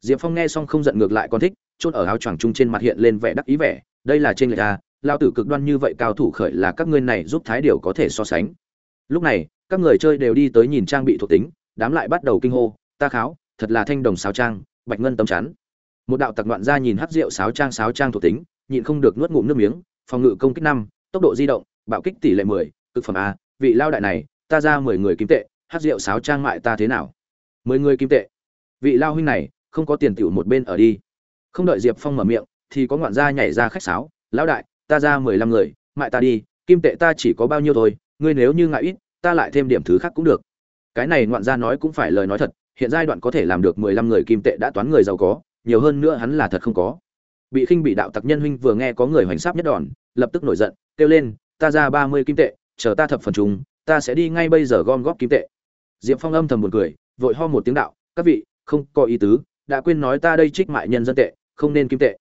Diệp phong nghe xong không giận ngược lại còn thích, chốt ở áo choàng chung trên mặt hiện lên vẻ đắc ý vẻ, đây là trên người ta à, lao tử cực đoan như vậy cao thủ khởi là các ngươi này giúp thái điều có thể so sánh. Lúc này các người chơi đều đi tới nhìn trang bị thuộc tính, đám lại bắt đầu kinh hô, ta kháo, thật là thanh đồng sáo trang, bạch ngân tấm chắn. Một đạo tặc đoạn ra nhìn hắc rượu sáo trang sáo trang thuộc tính, nhịn không được nuốt ngụm nước miếng, phòng ngự công kích năm, tốc độ di động, bạo kích tỷ lệ mười, cực phẩm a, vị lao đại này, ta ra mười người kim tệ, hắc rượu sáo trang mại ta thế nào? Mười người kim tệ. Vị lao huynh này, không có tiền tiểu một bên ở đi. Không đợi diệp phong mở miệng, thì có ngoạn gia nhảy ra khách sáo, lão đại, ta ra mười lăm người, mại ta đi, kim tệ ta chỉ có bao nhiêu thôi, ngươi nếu như ngại ít ta lại thêm điểm thứ khác cũng được. Cái này ngoạn gia nói cũng phải lời nói thật, hiện giai đoạn có thể làm được mười lăm người kim tệ đã toán người giàu có, nhiều hơn nữa hắn là thật không có. Bị khinh bị đạo tặc nhân huynh vừa nghe có người hoành sáp nhất đòn, lập tức nổi giận, kêu lên, ta ra ba mươi kim tệ, chờ ta thập phần chúng ta sẽ đi ngay bây giờ gom góp kim tệ. Diệp phong âm thầm một cười, vội ho một tiếng đạo, các vị, không có ý tứ, đã quên nói ta đây trích mại nhân dân tệ, không nên kim tệ.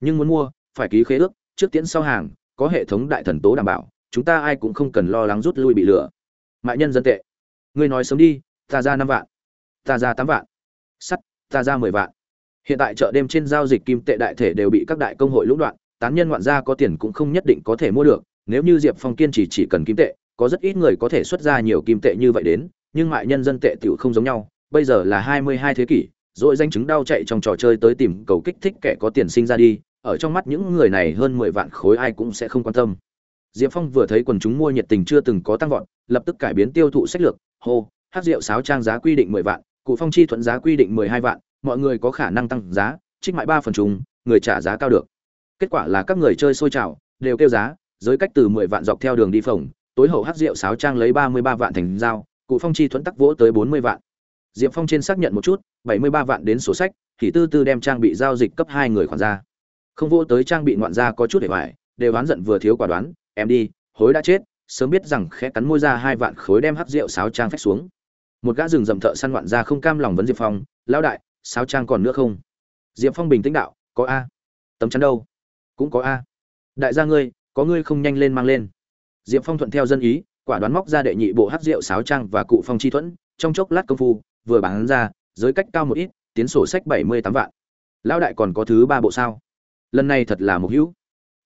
Nhưng muốn mua, phải ký khế ước, trước tiễn sau hàng, có hệ thống đại thần tố đảm bảo, chúng ta ai cũng không cần lo lắng rút lui bị lừa mại nhân dân tệ. Ngươi nói sớm đi, ta ra năm vạn. Ta ra tám vạn. Sắt, ta ra mười vạn. Hiện tại chợ đêm trên giao dịch kim tệ đại thể đều bị các đại công hội lũng đoạn, tán nhân ngoạn gia có tiền cũng không nhất định có thể mua được. Nếu như diệp phong kiên chỉ chỉ cần kim tệ, có rất ít người có thể xuất ra nhiều kim tệ như vậy đến, nhưng mại nhân dân tệ tiểu không giống nhau. Bây giờ là hai mươi hai thế kỷ, rồi danh chứng đau chạy trong trò chơi tới tìm cầu kích thích kẻ có tiền sinh ra đi, ở trong mắt những người này hơn mười vạn khối ai cũng sẽ không quan tâm diệp phong vừa thấy quần chúng mua nhiệt tình chưa từng có tăng vọt lập tức cải biến tiêu thụ sách lược hô hát rượu sáo trang giá quy định mười vạn cụ phong chi thuận giá quy định mười hai vạn mọi người có khả năng tăng giá trích mại ba phần chúng người trả giá cao được. Kết quả là các người chơi sôi trào đều kêu giá giới cách từ mười vạn dọc theo đường đi phồng, tối hậu hát rượu sáo trang lấy ba mươi ba vạn thành dao cụ phong chi thuận tắc vỗ tới bốn mươi vạn. Diệp phong trên xác nhận một chút bảy mươi ba vạn đến sổ sách thì tư tư đem trang bị giao dịch cấp hai người khoản ra. Không vô tới trang bị ngoạn ra có chút để hoài đều đoán giận vừa thiếu quả đoán em đi, hối đã chết, sớm biết rằng khẽ cắn môi ra hai vạn khối đem hắc rượu sáo trang phách xuống. Một gã rừng rậm thợ săn ngoạn ra không cam lòng vấn diệp phong, lão đại, sáo trang còn nữa không? Diệp phong bình tĩnh đạo, có a. Tấm chắn đâu? Cũng có a. Đại gia ngươi, có ngươi không nhanh lên mang lên. Diệp phong thuận theo dân ý, quả đoán móc ra đệ nhị bộ hắc rượu sáo trang và cụ phong chi thuẫn, trong chốc lát công phu, vừa bán ra, giới cách cao một ít, tiến sổ sách bảy mươi tám vạn. Lão đại còn có thứ ba bộ sao? Lần này thật là mục hữu.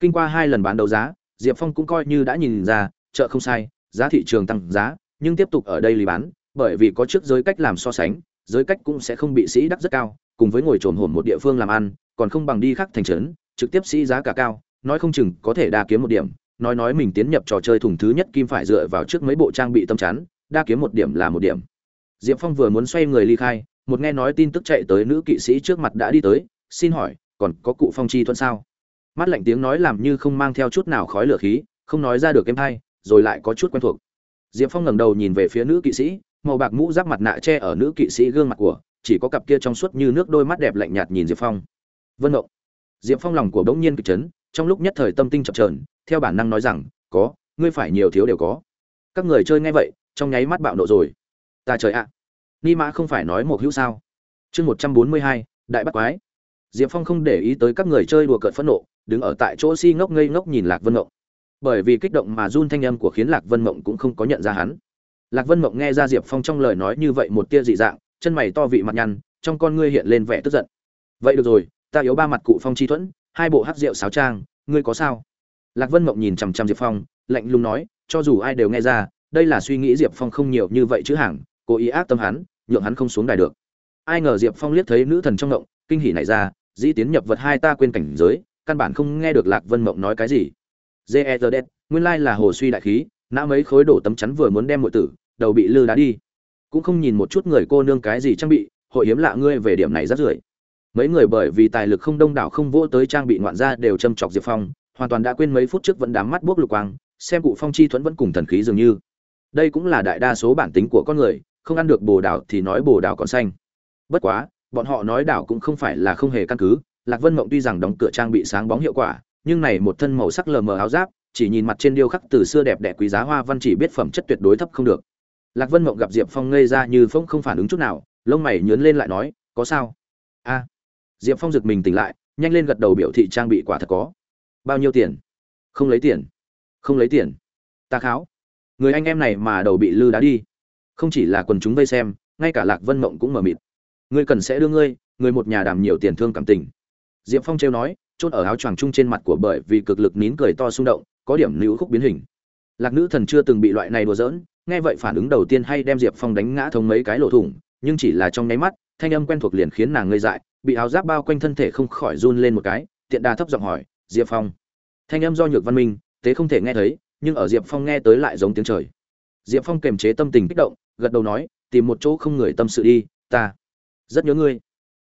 Kinh qua hai lần bán đấu giá diệp phong cũng coi như đã nhìn ra, chợ không sai, giá thị trường tăng giá, nhưng tiếp tục ở đây lì bán, bởi vì có trước giới cách làm so sánh, giới cách cũng sẽ không bị sĩ đắc rất cao, cùng với ngồi trồn hổm một địa phương làm ăn, còn không bằng đi khác thành trấn, trực tiếp sĩ giá cả cao, nói không chừng có thể đa kiếm một điểm, nói nói mình tiến nhập trò chơi thùng thứ nhất kim phải dựa vào trước mấy bộ trang bị tâm chắn, đa kiếm một điểm là một điểm. Diệp phong vừa muốn xoay người ly khai, một nghe nói tin tức chạy tới nữ kỵ sĩ trước mặt đã đi tới, xin hỏi, còn có cụ phong chi thuận sao? Mắt lạnh tiếng nói làm như không mang theo chút nào khói lửa khí, không nói ra được em hay, rồi lại có chút quen thuộc. Diệp phong ngẩng đầu nhìn về phía nữ kỵ sĩ, màu bạc mũ giáp mặt nạ che ở nữ kỵ sĩ gương mặt của, chỉ có cặp kia trong suốt như nước đôi mắt đẹp lạnh nhạt nhìn diệp phong. Vân động diệp phong lòng của bỗng nhiên kịch chấn, trong lúc nhất thời tâm tinh chập trờn theo bản năng nói rằng, có, ngươi phải nhiều thiếu đều có. Các người chơi nghe vậy, trong nháy mắt bạo nộ rồi. Ta trời ạ, ni mã không phải nói một hữu sao? Chương một trăm bốn mươi hai, đại bắt quái. Diệp phong không để ý tới các người chơi đùa cợt phẫn nộ đứng ở tại chỗ si ngốc ngây ngốc nhìn lạc vân mộng. Bởi vì kích động mà run thanh âm của khiến lạc vân mộng cũng không có nhận ra hắn. Lạc vân mộng nghe ra diệp phong trong lời nói như vậy một tia dị dạng, chân mày to vị mặt nhăn, trong con ngươi hiện lên vẻ tức giận. Vậy được rồi, ta yếu ba mặt cụ phong chi thuẫn, hai bộ hát rượu sáo trang, ngươi có sao? Lạc vân mộng nhìn chằm chằm diệp phong, lạnh lùng nói, cho dù ai đều nghe ra, đây là suy nghĩ diệp phong không nhiều như vậy chứ hàng cố ý ác tâm hắn, nhượng hắn không xuống đài được. Ai ngờ diệp phong liếc thấy nữ thần trong ngộng kinh hỉ này ra, dĩ tiến nhập vật hai ta quên cảnh giới căn bản không nghe được lạc vân mộng nói cái gì. Ger đen nguyên lai là hồ suy đại khí, nã mấy khối đổ tấm chắn vừa muốn đem mọi tử, đầu bị lư đá đi. Cũng không nhìn một chút người cô nương cái gì trang bị, hội hiếm lạ ngươi về điểm này rất rưởi mấy người bởi vì tài lực không đông đảo không vỗ tới trang bị ngoạn gia đều châm chọc diệp phong, hoàn toàn đã quên mấy phút trước vẫn đám mắt buốc lục quang, xem cụ phong chi thuẫn vẫn cùng thần khí dường như. Đây cũng là đại đa số bản tính của con người, không ăn được bồ đào thì nói bồ đào còn xanh. Bất quá, bọn họ nói đảo cũng không phải là không hề căn cứ lạc vân mộng tuy rằng đóng cửa trang bị sáng bóng hiệu quả, nhưng này một thân màu sắc lờ mờ áo giáp, chỉ nhìn mặt trên điêu khắc từ xưa đẹp đẽ quý giá hoa văn chỉ biết phẩm chất tuyệt đối thấp không được. Lạc vân mộng gặp diệp phong ngây ra như phong không phản ứng chút nào, lông mày nhớn lên lại nói, có sao? A. Diệp phong giật mình tỉnh lại, nhanh lên gật đầu biểu thị trang bị quả thật có. Bao nhiêu tiền? Không lấy tiền. Không lấy tiền? Ta kháo. Người anh em này mà đầu bị lư đá đi. Không chỉ là quần chúng vây xem, ngay cả lạc vân mộng cũng mờ mịt. Ngươi cần sẽ đưa ngươi, người một nhà đàm nhiều tiền thương cảm tình diệp phong trêu nói, chôn ở áo choàng chung trên mặt của bởi vì cực lực nín cười to xung động, có điểm nữ khúc biến hình. Lạc nữ thần chưa từng bị loại này đùa giỡn, nghe vậy phản ứng đầu tiên hay đem diệp phong đánh ngã thông mấy cái lỗ thủng, nhưng chỉ là trong nháy mắt, thanh âm quen thuộc liền khiến nàng ngây dại, bị áo giáp bao quanh thân thể không khỏi run lên một cái, tiện đà thấp giọng hỏi, diệp phong. Thanh âm do nhược văn minh tế không thể nghe thấy, nhưng ở diệp phong nghe tới lại giống tiếng trời. Diệp phong kềm chế tâm tình kích động, gật đầu nói, tìm một chỗ không người tâm sự đi, ta rất nhớ ngươi.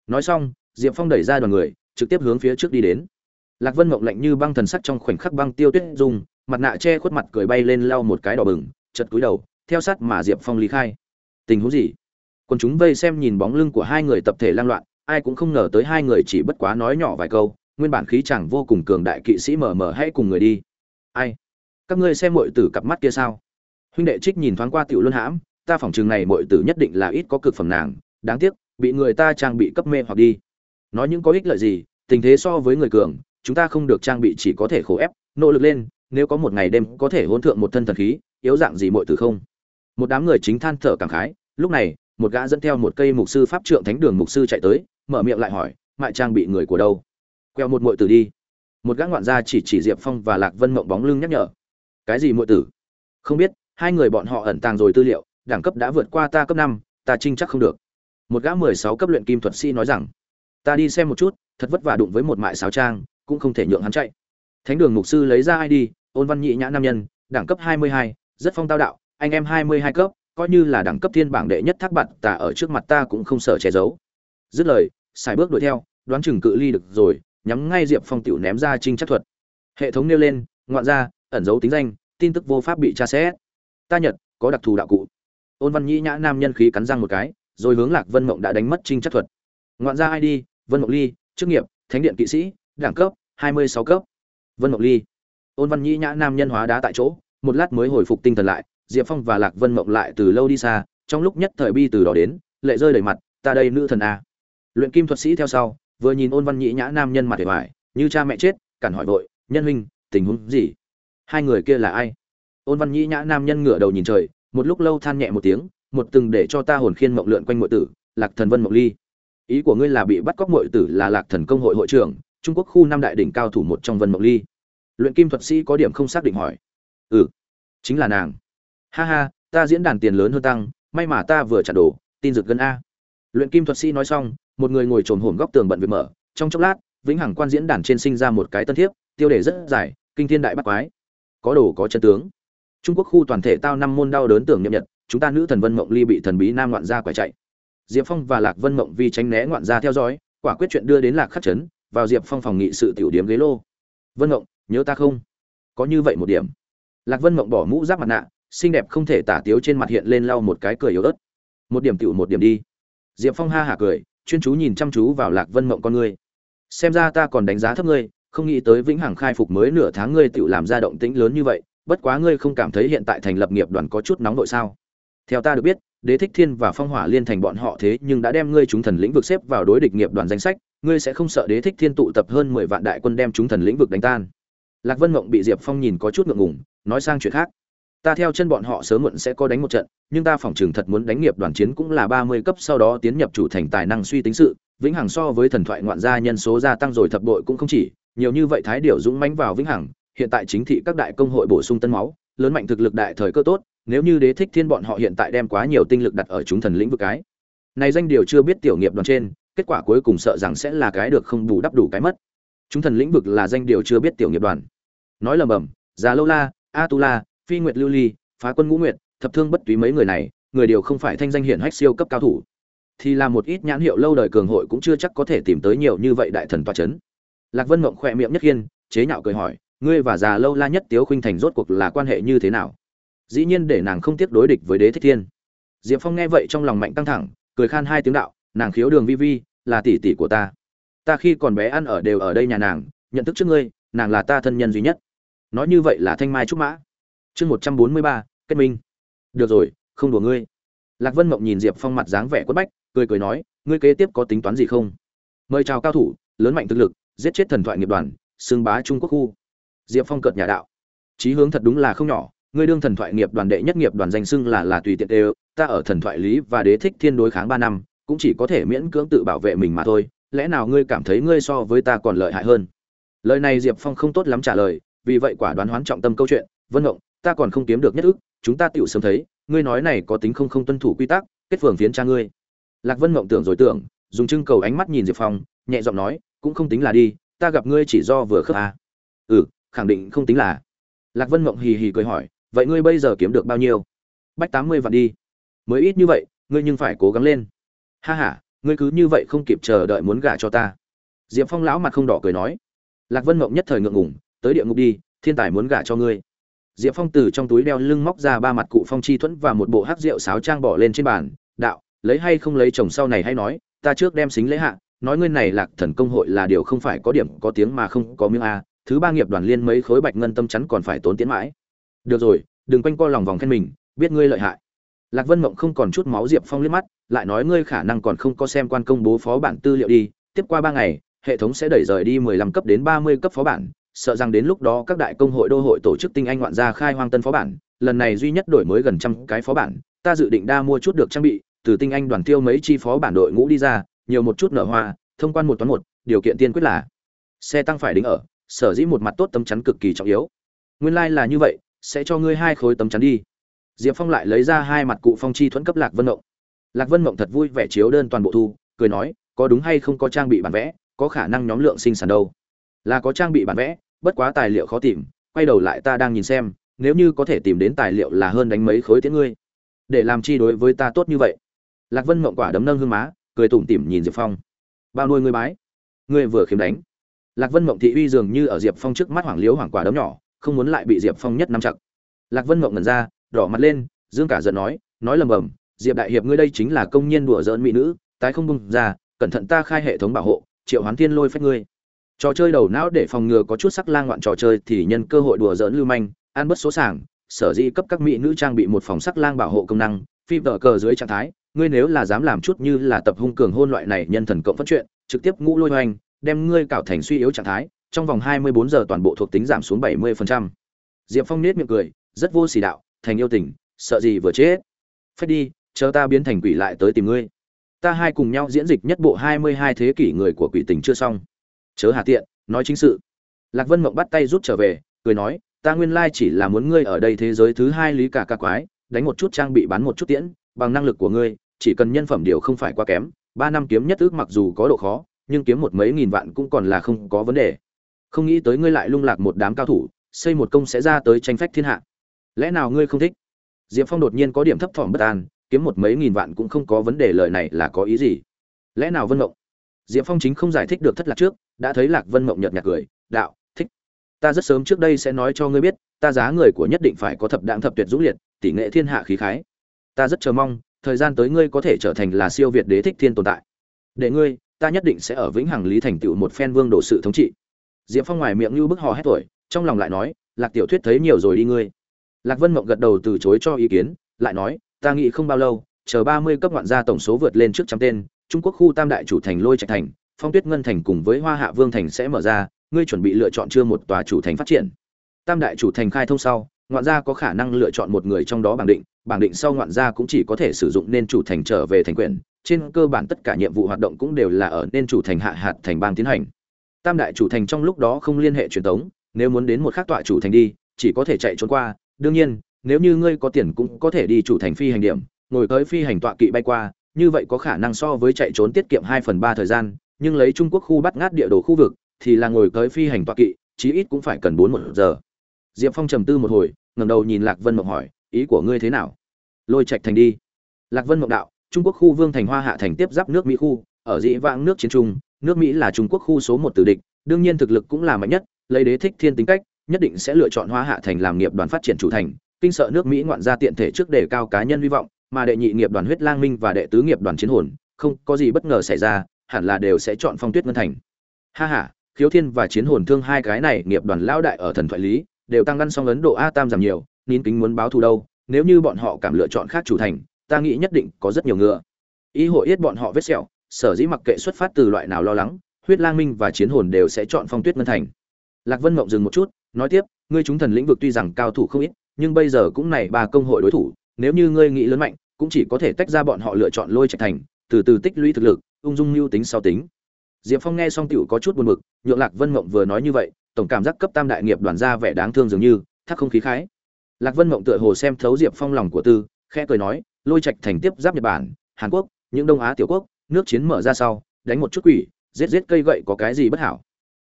Nói xong, diệp phong đẩy ra đoàn người trực tiếp hướng phía trước đi đến. Lạc vân mộng lạnh như băng thần sắc trong khoảnh khắc băng tiêu tuyết dùng mặt nạ che khuất mặt cười bay lên lau một cái đỏ bừng chật cúi đầu, theo sát mà diệp phong lý khai. Tình huống gì? Còn chúng vây xem nhìn bóng lưng của hai người tập thể lang loạn, ai cũng không ngờ tới hai người chỉ bất quá nói nhỏ vài câu, nguyên bản khí chẳng vô cùng cường đại kỵ sĩ mờ mờ hãy cùng người đi. Ai? Các ngươi xem muội tử cặp mắt kia sao? Huynh đệ trích nhìn thoáng qua tiểu luân hãm, ta phỏng chừng này muội tử nhất định là ít có cực phẩm nàng, đáng tiếc, bị người ta trang bị cấp mê hoặc đi nói những có ích lợi gì, tình thế so với người cường, chúng ta không được trang bị chỉ có thể khổ ép, nỗ lực lên, nếu có một ngày đêm có thể hôn thượng một thân thần khí, yếu dạng gì muội tử không? Một đám người chính than thở cảm khái, lúc này, một gã dẫn theo một cây mục sư pháp trượng thánh đường mục sư chạy tới, mở miệng lại hỏi, mại trang bị người của đâu? Queo một muội tử đi. Một gã ngoạn gia chỉ chỉ diệp phong và lạc vân mộng bóng lưng nhắc nhở. Cái gì muội tử? Không biết, hai người bọn họ ẩn tàng rồi tư liệu, đẳng cấp đã vượt qua ta cấp năm, ta trinh chắc không được. Một gã mười sáu cấp luyện kim thuật sĩ nói rằng ta đi xem một chút, thật vất vả đụng với một mại sáo trang, cũng không thể nhượng hắn chạy. Thánh đường mục sư lấy ra id ôn văn nhị nhã nam nhân, đẳng cấp hai mươi hai, rất phong tao đạo, anh em hai mươi hai cấp, coi như là đẳng cấp thiên bảng đệ nhất thác bạn, ta ở trước mặt ta cũng không sợ che giấu. Dứt lời, xài bước đuổi theo, đoán chừng cự ly được rồi, nhắm ngay diệp phong tiểu ném ra trinh chắc thuật. Hệ thống nêu lên, ngoạn ra, ẩn dấu tính danh, tin tức vô pháp bị tra xét. Ta nhật, có đặc thù đạo cụ. Ôn văn nhĩ nhã nam nhân khí cắn răng một cái, rồi hướng lạc vân mộng đã đánh mất trinh chắc thuật. Ngoạn ra id vân mộng ly, chức nghiệp, thánh điện kỵ sĩ, đẳng cấp, hai mươi sáu cấp. Vân mộng ly, ôn văn nhĩ nhã nam nhân hóa đá tại chỗ, một lát mới hồi phục tinh thần lại, diệp phong và lạc vân mộng lại từ lâu đi xa, trong lúc nhất thời bi từ đó đến, lệ rơi đầy mặt, ta đây nữ thần a. Luyện kim thuật sĩ theo sau, vừa nhìn ôn văn nhĩ nhã nam nhân mặt để hoài, như cha mẹ chết, cản hỏi vội, nhân huynh, tình huống gì? Hai người kia là ai? Ôn văn nhĩ nhã nam nhân ngửa đầu nhìn trời, một lúc lâu than nhẹ một tiếng, một từng để cho ta hồn khiên mộng lượn quanh muội tử, lạc thần vân mộng ly ý của ngươi là bị bắt cóc muội tử là lạc thần công hội hội trưởng, trung quốc khu năm đại đỉnh cao thủ một trong vân mộng ly. Luyện kim thuật sĩ có điểm không xác định hỏi. Ừ chính là nàng. Ha ha, ta diễn đàn tiền lớn hơn tăng, may mà ta vừa trả đồ, tin rực gần a. Luyện kim thuật sĩ nói xong, một người ngồi trồn hổm góc tường bận việc mở. Trong chốc lát, vĩnh hằng quan diễn đàn trên sinh ra một cái tân thiếp, tiêu đề rất dài, kinh thiên đại bắt quái. Có đồ có chân tướng. Trung quốc khu toàn thể tao năm môn đau đớn tưởng nhậm nhật, chúng ta nữ thần vân mộng ly bị thần bí nam ngoạn gia quải chạy diệp phong và lạc vân mộng vì tránh né ngoạn gia theo dõi, quả quyết chuyện đưa đến lạc khắc chấn vào diệp phong phòng nghị sự tiểu điểm ghế lô. Vân mộng, nhớ ta không? Có như vậy một điểm. Lạc vân mộng bỏ mũ giáp mặt nạ, xinh đẹp không thể tả tiếu trên mặt hiện lên lau một cái cười yếu ớt. Một điểm tiểu một điểm đi. Diệp phong ha hả cười, chuyên chú nhìn chăm chú vào lạc vân mộng con ngươi. Xem ra ta còn đánh giá thấp ngươi, không nghĩ tới vĩnh hằng khai phục mới nửa tháng ngươi tiểu làm ra động tĩnh lớn như vậy, bất quá ngươi không cảm thấy hiện tại thành lập nghiệp đoàn có chút nóng nội sao? Theo ta được biết đế thích thiên và phong hỏa liên thành bọn họ thế nhưng đã đem ngươi chúng thần lĩnh vực xếp vào đối địch nghiệp đoàn danh sách, ngươi sẽ không sợ đế thích thiên tụ tập hơn mười vạn đại quân đem chúng thần lĩnh vực đánh tan. Lạc vân mộng bị diệp phong nhìn có chút ngượng ngùng, nói sang chuyện khác. Ta theo chân bọn họ sớm muộn sẽ có đánh một trận, nhưng ta phỏng chừng thật muốn đánh nghiệp đoàn chiến cũng là ba mươi cấp sau đó tiến nhập chủ thành tài năng suy tính sự, vĩnh hằng so với thần thoại ngoạn gia nhân số gia tăng rồi thập bội cũng không chỉ, nhiều như vậy thái điểu dũng mãnh vào vĩnh hằng, hiện tại chính thị các đại công hội bổ sung tân máu lớn mạnh thực lực đại thời cơ tốt, nếu như đế thích thiên bọn họ hiện tại đem quá nhiều tinh lực đặt ở chúng thần lĩnh vực cái. Này danh điều chưa biết tiểu nghiệp đoàn trên, kết quả cuối cùng sợ rằng sẽ là cái được không bù đắp đủ cái mất. Chúng thần lĩnh vực là danh điều chưa biết tiểu nghiệp đoàn. Nói lầm bầm, già lâu la, a tu la, phi nguyệt lưu ly, phá quân ngũ nguyệt, thập thương bất túy mấy người này, người đều không phải thanh danh hiển hách siêu cấp cao thủ. Thì là một ít nhãn hiệu lâu đời cường hội cũng chưa chắc có thể tìm tới nhiều như vậy đại thần toa chấn. Lạc vân mộng khỏe miệng nhất khiên, chế nhạo cười hỏi ngươi và già lâu la nhất tiếu khuynh thành rốt cuộc là quan hệ như thế nào? Dĩ nhiên để nàng không tiếp đối địch với đế thích thiên. Diệp phong nghe vậy trong lòng mạnh căng thẳng, cười khan hai tiếng đạo, nàng khiếu đường vi vi, là tỷ tỷ của ta. Ta khi còn bé ăn ở đều ở đây nhà nàng, nhận thức trước ngươi, nàng là ta thân nhân duy nhất. Nói như vậy là thanh mai trúc mã. Chương một trăm bốn mươi ba, kết minh. Được rồi, không đùa ngươi. Lạc vân mộng nhìn diệp phong mặt dáng vẻ quất bách, cười cười nói, ngươi kế tiếp có tính toán gì không? Mời chào cao thủ, lớn mạnh thực lực, giết chết thần thoại nghiệp đoàn xương bá trung quốc khu diệp phong cợt nhà đạo. Chí hướng thật đúng là không nhỏ, ngươi đương thần thoại nghiệp đoàn đệ nhất nghiệp đoàn danh xưng là là tùy tiện đều, ta ở thần thoại lý và đế thích thiên đối kháng ba năm, cũng chỉ có thể miễn cưỡng tự bảo vệ mình mà thôi, lẽ nào ngươi cảm thấy ngươi so với ta còn lợi hại hơn? Lời này diệp phong không tốt lắm trả lời, vì vậy quả đoán hoán trọng tâm câu chuyện, vân ngộng, ta còn không kiếm được nhất ức, chúng ta tiểu sớm thấy, ngươi nói này có tính không không tuân thủ quy tắc, kết phường phiến cha ngươi. Lạc vân Ngộng tưởng rồi tưởng, dùng trưng cầu ánh mắt nhìn diệp phong, nhẹ giọng nói, cũng không tính là đi, ta gặp ngươi chỉ do vừa khớp à. ừ khẳng định không tính là. Lạc vân mộng hì hì cười hỏi, vậy ngươi bây giờ kiếm được bao nhiêu? Bách tám mươi vạn đi. Mới ít như vậy, ngươi nhưng phải cố gắng lên. Ha h a ngươi cứ như vậy không kịp chờ đợi muốn gả cho ta. Diệp phong lão mặt không đỏ cười nói. Lạc vân mộng nhất thời ngượng ngủng tới địa ngục đi, thiên tài muốn gả cho ngươi. Diệp phong từ trong túi đeo lưng móc ra ba mặt cụ phong chi thuẫn và một bộ hát rượu sáo trang bỏ lên trên bàn, đạo, lấy hay không lấy chồng sau này hay nói, ta trước đem xính lễ hạ, nói ngươi này lạc thần công hội là điều không phải có điểm có tiếng mà không có miếng a thứ ba nghiệp đoàn liên mấy khối bạch ngân tâm chắn còn phải tốn tiến mãi. Được rồi, đừng quanh co lòng vòng khen mình, biết ngươi lợi hại. Lạc vân mộng không còn chút máu diệp phong liếc mắt, lại nói ngươi khả năng còn không có xem quan công bố phó bản tư liệu đi, tiếp qua ba ngày, hệ thống sẽ đẩy rời đi mười lăm cấp đến ba mươi cấp phó bản, sợ rằng đến lúc đó các đại công hội đô hội tổ chức tinh anh ngoạn gia khai hoang tân phó bản, lần này duy nhất đổi mới gần trăm cái phó bản, ta dự định đa mua chút được trang bị, từ tinh anh đoàn tiêu mấy chi phó bản đội ngũ đi ra, nhiều một chút nở hoa, thông quan một toán một, điều kiện tiên quyết là, xe tăng phải đính ở sở dĩ một mặt tốt tấm chắn cực kỳ trọng yếu. Nguyên lai là như vậy, sẽ cho ngươi hai khối tấm chắn đi. Diệp phong lại lấy ra hai mặt cụ phong chi thuẫn cấp lạc vân mộng. Lạc vân mộng thật vui vẻ chiếu đơn toàn bộ thu, cười nói, có đúng hay không có trang bị bản vẽ, có khả năng nhóm lượng sinh sản đâu? Là có trang bị bản vẽ, bất quá tài liệu khó tìm, quay đầu lại ta đang nhìn xem, nếu như có thể tìm đến tài liệu là hơn đánh mấy khối tiếng ngươi. Để làm chi đối với ta tốt như vậy. Lạc vân mộng quả đấm nâng hương má, cười tủm tỉm nhìn diệp phong. Bao nuôi ngươi bái. Ngươi vừa khiếm đánh lạc vân mộng thị uy dường như ở diệp phong trước mắt hoảng liếu hoảng quả đấm nhỏ, không muốn lại bị diệp phong nhất nắm chặt. Lạc vân mộng ngẩn ra, đỏ mặt lên, dương cả giận nói nói lầm bầm, diệp đại hiệp ngươi đây chính là công nhân đùa giỡn mỹ nữ, tái không bung ra, cẩn thận ta khai hệ thống bảo hộ, triệu hoán thiên lôi phách ngươi. Trò chơi đầu não để phòng ngừa có chút sắc lang loạn trò chơi thì nhân cơ hội đùa giỡn lưu manh, ăn bất số sảng sở dĩ cấp các mỹ nữ trang bị một phòng sắc lang bảo hộ công năng, phi vợ cờ dưới trạng thái, ngươi nếu là dám làm chút như là tập hung cường hôn loại này nhân thần cộng phát chuyện, trực tiếp ngũ lôi hoành đem ngươi cạo thành suy yếu trạng thái trong vòng 24 giờ toàn bộ thuộc tính giảm xuống 70%. Diệp Phong nết miệng cười, rất vô sỉ đạo, thành yêu tình, sợ gì vừa chết. phải đi, chờ ta biến thành quỷ lại tới tìm ngươi. Ta hai cùng nhau diễn dịch nhất bộ 22 thế kỷ người của quỷ tình chưa xong. Chớ hà tiện, nói chính sự. Lạc Vân Mộng bắt tay rút trở về, cười nói ta nguyên lai chỉ là muốn ngươi ở đây thế giới thứ hai lý cả ca quái đánh một chút trang bị bán một chút tiễn bằng năng lực của ngươi chỉ cần nhân phẩm điều không phải quá kém ba năm kiếm nhất ước mặc dù có độ khó nhưng kiếm một mấy nghìn vạn cũng còn là không có vấn đề. Không nghĩ tới ngươi lại lung lạc một đám cao thủ, xây một công sẽ ra tới tranh phách thiên hạ. Lẽ nào ngươi không thích? Diệp phong đột nhiên có điểm thấp thỏm bất an, kiếm một mấy nghìn vạn cũng không có vấn đề lời này là có ý gì? Lẽ nào vân mộng? Diệp phong chính không giải thích được thất lạc trước, đã thấy lạc vân mộng nhợt nhạt cười, đạo, thích. Ta rất sớm trước đây sẽ nói cho ngươi biết, ta giá người của nhất định phải có thập đạm thập tuyệt dũng liệt, tỷ nghệ thiên hạ khí khái. Ta rất chờ mong, thời gian tới ngươi có thể trở thành là siêu việt đế thích thiên tồn tại. Để ngươi ta nhất định sẽ ở vĩnh hằng lý thành tựu một phen vương đồ sự thống trị. Diệp phong ngoài miệng như bức hò hét tuổi, trong lòng lại nói, lạc tiểu thuyết thấy nhiều rồi đi ngươi. Lạc vân mộng gật đầu từ chối cho ý kiến, lại nói, ta nghĩ không bao lâu, chờ ba mươi cấp ngoạn gia tổng số vượt lên trước trăm tên, trung quốc khu tam đại chủ thành lôi trạch thành, phong tuyết ngân thành cùng với hoa hạ vương thành sẽ mở ra, ngươi chuẩn bị lựa chọn chưa một tòa chủ thành phát triển. Tam đại chủ thành khai thông sau, ngoạn gia có khả năng lựa chọn một người trong đó bảng định bảng định sau ngoạn gia cũng chỉ có thể sử dụng nên chủ thành trở về thành quyền trên cơ bản tất cả nhiệm vụ hoạt động cũng đều là ở nên chủ thành hạ hạt thành bang tiến hành. Tam đại chủ thành trong lúc đó không liên hệ truyền thống nếu muốn đến một khác tọa chủ thành đi, chỉ có thể chạy trốn qua. Đương nhiên, nếu như ngươi có tiền cũng có thể đi chủ thành phi hành điểm, ngồi tới phi hành tọa kỵ bay qua, như vậy có khả năng so với chạy trốn tiết kiệm hai phần ba thời gian. Nhưng lấy trung quốc khu bắt ngát địa đồ khu vực, thì là ngồi tới phi hành tọa kỵ, chí ít cũng phải cần bốn một giờ. Diệp phong trầm tư một hồi, ngẩng đầu nhìn lạc vân mộng hỏi, ý của ngươi thế nào? Lôi trạch thành đi. Lạc vân mộng đạo trung quốc khu vương thành hoa hạ thành tiếp giáp nước mỹ khu, ở dĩ vãng nước chiến trung, nước mỹ là trung quốc khu số một tử địch, đương nhiên thực lực cũng là mạnh nhất, lấy đế thích thiên tính cách, nhất định sẽ lựa chọn hoa hạ thành làm nghiệp đoàn phát triển chủ thành. Kinh sợ nước mỹ ngoạn ra tiện thể trước để cao cá nhân hy vọng, mà đệ nhị nghiệp đoàn huyết lang minh và đệ tứ nghiệp đoàn chiến hồn, không có gì bất ngờ xảy ra, hẳn là đều sẽ chọn phong tuyết ngân thành. Ha ha, khiếu thiên và chiến hồn thương hai cái này nghiệp đoàn lão đại ở thần thoại lý, đều tăng ngăn song ấn độ a tam giảm nhiều, nín kính muốn báo thù đâu, nếu như bọn họ cảm lựa chọn khác chủ thành ta nghĩ nhất định có rất nhiều ngựa. Ý hội yết bọn họ vết sẹo, sở dĩ mặc kệ xuất phát từ loại nào lo lắng, huyết lang minh và chiến hồn đều sẽ chọn phong tuyết ngân thành. Lạc vân mộng dừng một chút, nói tiếp, ngươi chúng thần lĩnh vực tuy rằng cao thủ không ít, nhưng bây giờ cũng này ba công hội đối thủ, nếu như ngươi nghĩ lớn mạnh, cũng chỉ có thể tách ra bọn họ lựa chọn lôi trạch thành, từ từ tích lũy thực lực, ung dung mưu tính sau tính. Diệp phong nghe xong u có chút buồn bực, nhượng lạc vân mộng vừa nói như vậy, tổng cảm giác cấp tam đại nghiệp đoàn ra vẻ đáng thương dường như thắc không khí khái. Lạc vân mộng tựa hồ xem thấu diệp phong lòng của tư, khẽ cười nói lôi trạch thành tiếp giáp nhật bản, hàn quốc, những đông á tiểu quốc, nước chiến mở ra sau, đánh một chút quỷ, giết giết cây gậy có cái gì bất hảo.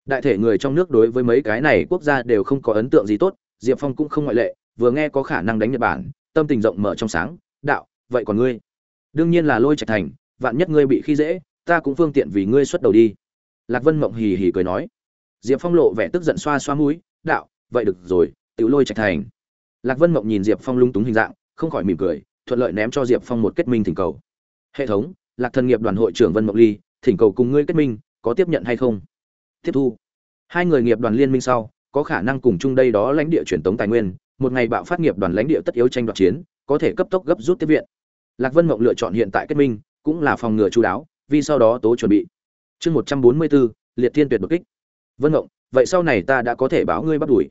Đại thể người trong nước đối với mấy cái này quốc gia đều không có ấn tượng gì tốt, diệp phong cũng không ngoại lệ, vừa nghe có khả năng đánh nhật bản, tâm tình rộng mở trong sáng, đạo, vậy còn ngươi? Đương nhiên là lôi trạch thành, vạn nhất ngươi bị khi dễ, ta cũng phương tiện vì ngươi xuất đầu đi. Lạc vân mộng hì hì cười nói. Diệp phong lộ vẻ tức giận xoa xoa mũi, đạo, vậy được rồi tự lôi trạch thành. Lạc vân mộng nhìn diệp phong lung túng hình dạng, không khỏi mỉm cười thuận lợi ném cho diệp phong một kết minh thỉnh cầu. Hệ thống, lạc thần nghiệp đoàn hội trưởng vân mộng ly, thỉnh cầu cùng ngươi kết minh, có tiếp nhận hay không? Tiếp thu. Hai người nghiệp đoàn liên minh sau, có khả năng cùng chung đây đó lãnh địa truyền tống tài nguyên, một ngày bạo phát nghiệp đoàn lãnh địa tất yếu tranh đoạt chiến, có thể cấp tốc gấp rút tiếp viện. Lạc vân mộng lựa chọn hiện tại kết minh, cũng là phòng ngừa chú đáo, vì sau đó tố chuẩn bị. Chương một trăm bốn mươi bốn liệt thiên tuyệt đột kích. Vân mộng, vậy sau này ta đã có thể báo ngươi bắt đuổi.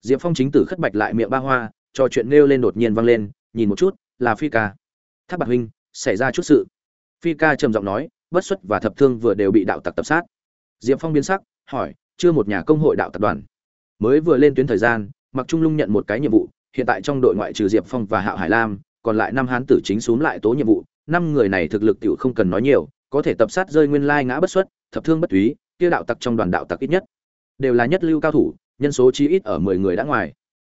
Diệp phong chính tử khất bạch lại miệng ba hoa, cho chuyện nêu lên đột nhiên vang lên, nhìn một chút là phi ca. Tháp bạc huynh, xảy ra chút sự. Phi ca trầm giọng nói, bất xuất và thập thương vừa đều bị đạo tặc tập sát. Diệp phong biến sắc, hỏi, chưa một nhà công hội đạo tập đoàn. Mới vừa lên tuyến thời gian mặc trung lung nhận một cái nhiệm vụ, hiện tại trong đội ngoại trừ diệp phong và hạo hải lam, còn lại năm hán tử chính xuống lại tố nhiệm vụ, năm người này thực lực tiểu không cần nói nhiều, có thể tập sát rơi nguyên lai ngã bất xuất, thập thương bất túy, kia đạo tặc trong đoàn đạo tặc ít nhất đều là nhất lưu cao thủ, nhân số chí ít ở mười người đã ngoài.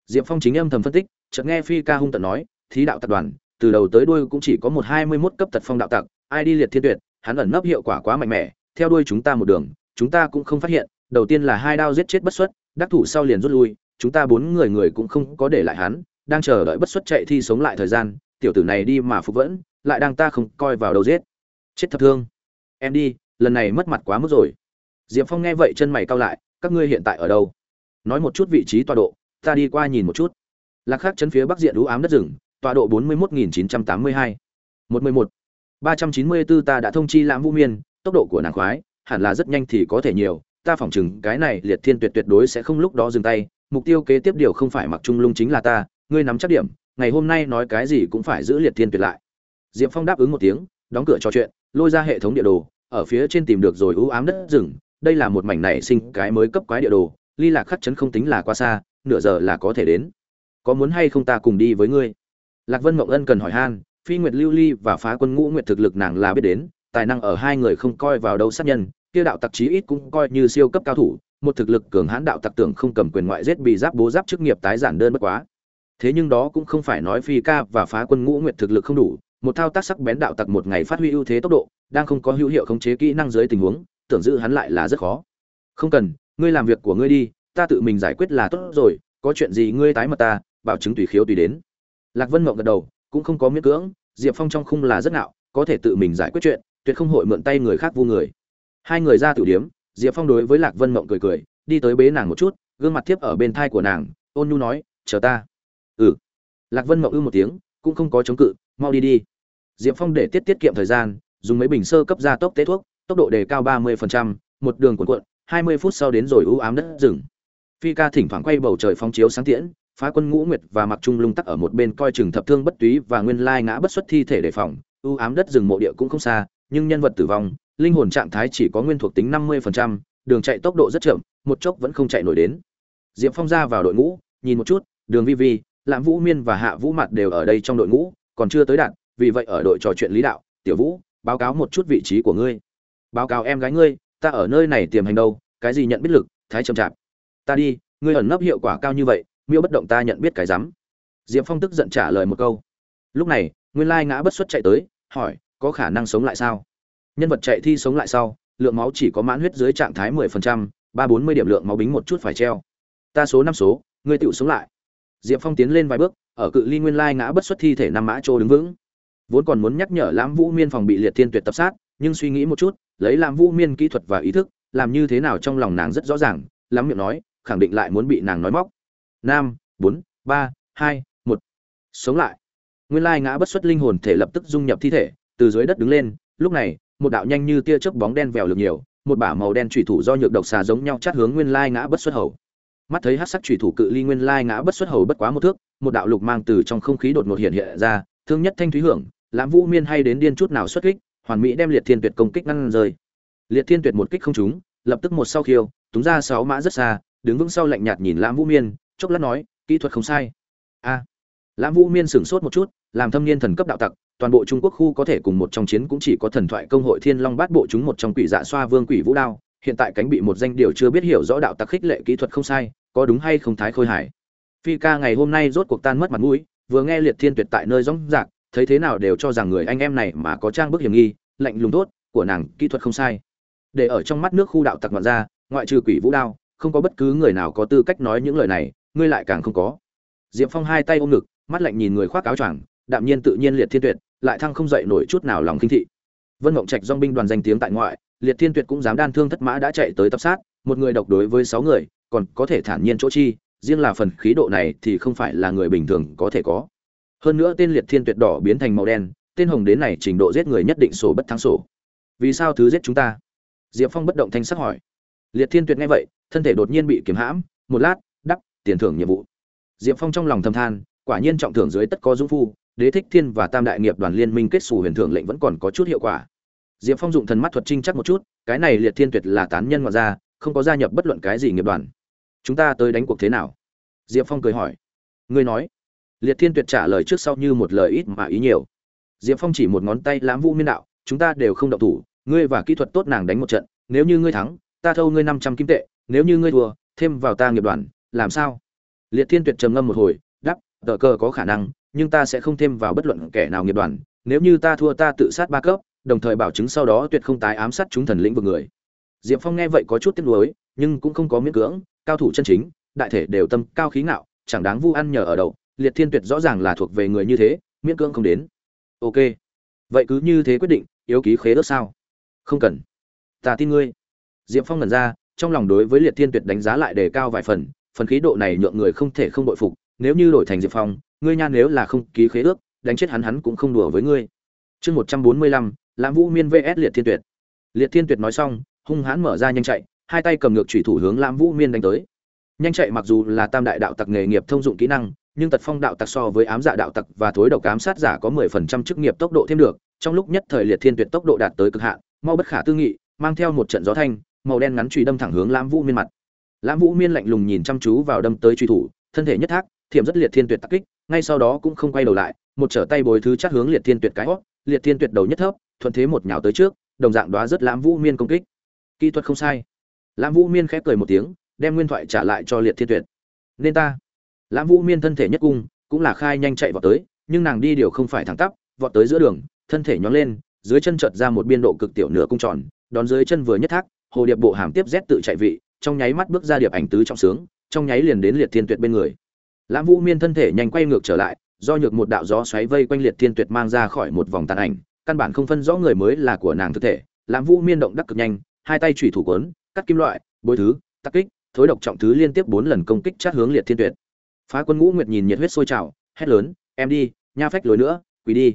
Diệp phong chính âm thầm phân tích, chợt nghe phi ca hung tận nói thí đạo tập đoàn, từ đầu tới đuôi cũng chỉ có một hai mươi mốt cấp tật phong đạo tặc, ai đi liệt thiên tuyệt, hắn ẩn nấp hiệu quả quá mạnh mẽ, theo đuôi chúng ta một đường, chúng ta cũng không phát hiện, đầu tiên là hai đao giết chết bất xuất, đắc thủ sau liền rút lui, chúng ta bốn người người cũng không có để lại hắn, đang chờ đợi bất xuất chạy thi sống lại thời gian, tiểu tử này đi mà phục vẫn, lại đang ta không coi vào đầu giết. Chết thập thương. Em đi, lần này mất mặt quá mức rồi. Diệp phong nghe vậy chân mày cau lại, các ngươi hiện tại ở đâu? Nói một chút vị trí tọa độ, ta đi qua nhìn một chút. Lạc khắc chân phía bắc diện đũ ám đất rừng tọa độ bốn mươi một nghìn chín trăm tám mươi hai. Một mươi một. Ba trăm chín mươi bốn ta đã thông chi lãm vũ miên, tốc độ của nàng khoái, hẳn là rất nhanh thì có thể nhiều, ta phỏng chừng cái này liệt thiên tuyệt tuyệt đối sẽ không lúc đó dừng tay, mục tiêu kế tiếp điều không phải mặc trung lung chính là ta, ngươi nắm chắc điểm, ngày hôm nay nói cái gì cũng phải giữ liệt thiên tuyệt lại. Diệp phong đáp ứng một tiếng, đóng cửa trò chuyện, lôi ra hệ thống địa đồ, ở phía trên tìm được rồi ưu ám đất rừng, đây là một mảnh nảy sinh cái mới cấp quái địa đồ, ly lạc khắc chấn không tính là quá xa, nửa giờ là có thể đến. Có muốn hay không ta cùng đi với ngươi? Lạc vân mộng ân cần hỏi han, phi nguyệt lưu ly và phá quân ngũ nguyệt thực lực nàng là biết đến, tài năng ở hai người không coi vào đâu sát nhân, kia đạo tặc chí ít cũng coi như siêu cấp cao thủ, một thực lực cường hãn đạo tặc tưởng không cầm quyền ngoại giết bị giáp bố giáp chức nghiệp tái giản đơn bất quá. Thế nhưng đó cũng không phải nói phi ca và phá quân ngũ nguyệt thực lực không đủ, một thao tác sắc bén đạo tặc một ngày phát huy ưu thế tốc độ, đang không có hữu hiệu khống chế kỹ năng dưới tình huống, tưởng giữ hắn lại là rất khó. Không cần, ngươi làm việc của ngươi đi, ta tự mình giải quyết là tốt rồi, có chuyện gì ngươi tái mật ta, bảo chứng tùy khiếu tùy đến lạc vân mộng gật đầu, cũng không có miễn cưỡng, diệp phong trong khung là rất ngạo, có thể tự mình giải quyết chuyện, tuyệt không hội mượn tay người khác vu người. Hai người ra tử điếm, diệp phong đối với lạc vân mộng cười cười, đi tới bế nàng một chút, gương mặt tiếp ở bên thai của nàng, ôn nhu nói, chờ ta. Ừ. Lạc vân mộng ư một tiếng, cũng không có chống cự, mau đi đi. Diệp phong để tiết tiết kiệm thời gian, dùng mấy bình sơ cấp gia tốc tế thuốc, tốc độ đề cao ba mươi một đường cuộn cuộn, hai mươi phút sau đến rồi ưu ám đất rừng. Phi ca thỉnh thoảng quay bầu trời phóng chiếu sáng tiễn phá quân ngũ nguyệt và mặc trung lung tắc ở một bên coi chừng thập thương bất túy và nguyên lai ngã bất xuất thi thể đề phòng. Ưu ám đất rừng mộ địa cũng không xa, nhưng nhân vật tử vong, linh hồn trạng thái chỉ có nguyên thuộc tính năm mươi đường chạy tốc độ rất chậm, một chốc vẫn không chạy nổi đến. Diệp phong ra vào đội ngũ, nhìn một chút, đường vi vi, lãm vũ miên và hạ vũ mặt đều ở đây trong đội ngũ, còn chưa tới đạt vì vậy ở đội trò chuyện lý đạo, tiểu vũ, báo cáo một chút vị trí của ngươi. Báo cáo em gái ngươi, ta ở nơi này tiềm hành đâu, cái gì nhận biết lực, thái chậm chạp. Ta đi, ngươi ẩn nấp hiệu quả cao như vậy miêu bất động ta nhận biết cái rắm. Diệp phong tức giận trả lời một câu. Lúc này, nguyên lai ngã bất xuất chạy tới, hỏi, có khả năng sống lại sao? Nhân vật chạy thi sống lại sau, lượng máu chỉ có mãn huyết dưới trạng thái mười phần trăm, ba bốn mươi điểm lượng máu bính một chút phải treo. Ta số năm số, ngươi tựu sống lại. Diệp phong tiến lên vài bước, ở cự ly nguyên lai ngã bất xuất thi thể năm mã trô đứng vững. Vốn còn muốn nhắc nhở lãm vũ miên phòng bị liệt thiên tuyệt tập sát, nhưng suy nghĩ một chút, lấy lãm vũ miên kỹ thuật và ý thức, làm như thế nào trong lòng nàng rất rõ ràng, lắm miệng nói, khẳng định lại muốn bị nàng nói móc năm bốn, ba, hai, một. Sống lại. Nguyên lai ngã bất xuất linh hồn thể lập tức dung nhập thi thể, từ dưới đất đứng lên. Lúc này, một đạo nhanh như tia chớp bóng đen vèo lược nhiều, một bả màu đen thủy thủ do nhược độc xà giống nhau chát hướng nguyên lai ngã bất xuất hầu. Mắt thấy hát sắc thủy thủ cự ly nguyên lai ngã bất xuất hầu bất quá một thước, một đạo lục mang từ trong không khí đột ngột hiện hiện ra, thương nhất thanh thúy hưởng, lãm vũ miên hay đến điên chút nào xuất kích, hoàn mỹ đem liệt thiên tuyệt công kích ngăn rơi. Liệt thiên tuyệt một kích không trúng, lập tức một sau khiêu, túng ra sáu mã rất xa, đứng vững sau lạnh nhạt nhìn lãm vũ miên chốc lát nói, kỹ thuật không sai. A. Lãm vũ miên sửng sốt một chút, làm thâm niên thần cấp đạo tặc, toàn bộ trung quốc khu có thể cùng một trong chiến cũng chỉ có thần thoại công hội thiên long bát bộ chúng một trong quỷ dạ xoa vương quỷ vũ đao, hiện tại cánh bị một danh điều chưa biết hiểu rõ đạo tặc khích lệ kỹ thuật không sai, có đúng hay không thái khôi hải. Phi ca ngày hôm nay rốt cuộc tan mất mặt mũi, vừa nghe liệt thiên tuyệt tại nơi rõng rạc, thấy thế nào đều cho rằng người anh em này mà có trang bức hiểm nghi, lạnh lùng tốt của nàng, kỹ thuật không sai. Để ở trong mắt nước khu đạo tặc ngoạn ra, ngoại trừ quỷ vũ đao, không có bất cứ người nào có tư cách nói những lời này ngươi lại càng không có. Diệp phong hai tay ôm ngực, mắt lạnh nhìn người khoác áo choàng, đạm nhiên tự nhiên liệt thiên tuyệt, lại thăng không dậy nổi chút nào lòng kinh thị. Vân mộng trạch dong binh đoàn danh tiếng tại ngoại, liệt thiên tuyệt cũng dám đan thương thất mã đã chạy tới tập sát, một người độc đối với sáu người, còn có thể thản nhiên chỗ chi, riêng là phần khí độ này thì không phải là người bình thường có thể có. Hơn nữa tên liệt thiên tuyệt đỏ biến thành màu đen, tên hồng đến này trình độ giết người nhất định sổ bất thắng sổ. Vì sao thứ giết chúng ta? Diệp phong bất động thanh sắc hỏi. Liệt thiên tuyệt nghe vậy, thân thể đột nhiên bị kiếm hãm, một lát tiền thưởng nhiệm vụ. Diệp phong trong lòng thầm than, quả nhiên trọng thưởng dưới tất có dũng phu, đế thích thiên và tam đại nghiệp đoàn liên minh kết xù huyền thưởng lệnh vẫn còn có chút hiệu quả. Diệp phong dụng thần mắt thuật trinh chắc một chút, cái này liệt thiên tuyệt là tán nhân ngoại gia, không có gia nhập bất luận cái gì nghiệp đoàn. Chúng ta tới đánh cuộc thế nào? Diệp phong cười hỏi. Ngươi nói. Liệt thiên tuyệt trả lời trước sau như một lời ít mà ý nhiều. Diệp phong chỉ một ngón tay lãm vũ miên đạo, chúng ta đều không động thủ, ngươi và kỹ thuật tốt nàng đánh một trận, nếu như ngươi thắng, ta thâu ngươi năm trăm kim tệ, nếu như ngươi thua, thêm vào ta nghiệp đoàn làm sao? Liệt thiên tuyệt trầm ngâm một hồi đắp tờ cờ có khả năng, nhưng ta sẽ không thêm vào bất luận kẻ nào nghiệp đoàn. Nếu như ta thua ta tự sát ba cấp, đồng thời bảo chứng sau đó tuyệt không tái ám sát chúng thần lĩnh vực người. Diệp phong nghe vậy có chút tiếc nuối, nhưng cũng không có miễn cưỡng, cao thủ chân chính, đại thể đều tâm cao khí ngạo, chẳng đáng vu ăn nhờ ở đậu. Liệt thiên tuyệt rõ ràng là thuộc về người như thế, miễn cưỡng không đến. Ok, vậy cứ như thế quyết định, yếu ký khế ước sao? Không cần. Ta tin ngươi. Diệp phong ngẩn ra, trong lòng đối với liệt thiên tuyệt đánh giá lại đề cao vài phần phần khí độ này nhượng người không thể không bội phục, nếu như đổi thành diệp phong, ngươi nha nếu là không ký khế ước, đánh chết hắn hắn cũng không đùa với ngươi. Chương một trăm bốn mươi lăm, lãm vũ miên vs liệt thiên tuyệt. Liệt thiên tuyệt nói xong, hung hãn mở ra nhanh chạy, hai tay cầm ngược thủy thủ hướng lãm vũ miên đánh tới. Nhanh chạy mặc dù là tam đại đạo tặc nghề nghiệp thông dụng kỹ năng, nhưng tật phong đạo tặc so với ám dạ đạo tặc và thối độc ám sát giả có mười phần trăm chức nghiệp tốc độ thêm được, trong lúc nhất thời liệt thiên tuyệt tốc độ đạt tới cực hạn, mau bất khả tư nghị, mang theo một trận gió thanh, màu đen ngắn chủy đâm thẳng hướng lãm vũ miên mặt lãm vũ miên lạnh lùng nhìn chăm chú vào đâm tới truy thủ, thân thể nhất thác, thiểm rất liệt thiên tuyệt tắc kích, ngay sau đó cũng không quay đầu lại, một trở tay bồi thứ chắc hướng liệt thiên tuyệt cái hót, liệt thiên tuyệt đầu nhất thấp, thuận thế một nhào tới trước, đồng dạng đoá rất lãm vũ miên công kích. Kỹ thuật không sai. Lãm vũ miên khép cười một tiếng, đem nguyên thoại trả lại cho liệt thiên tuyệt. Nên ta. Lãm vũ miên thân thể nhất cung, cũng là khai nhanh chạy vào tới, nhưng nàng đi điều không phải thẳng tắp, vọt tới giữa đường, thân thể nhón lên, dưới chân trợt ra một biên độ cực tiểu nửa cung tròn, đón dưới chân vừa nhất thác, hồ điệp bộ hàm tiếp rét tự chạy vị trong nháy mắt bước ra điệp ảnh tứ trọng sướng, trong nháy liền đến liệt thiên tuyệt bên người. Lãm vũ miên thân thể nhanh quay ngược trở lại, do nhược một đạo gió xoáy vây quanh liệt thiên tuyệt mang ra khỏi một vòng tàn ảnh, căn bản không phân rõ người mới là của nàng thực thể. Lãm vũ miên động đắc cực nhanh, hai tay chủy thủ quấn cắt kim loại, bôi thứ, tắc kích, thối độc trọng thứ liên tiếp bốn lần công kích chát hướng liệt thiên tuyệt. Phá quân ngũ nguyệt nhìn nhiệt huyết sôi trào, hét lớn, em đi, nha phách lối nữa, quỳ đi.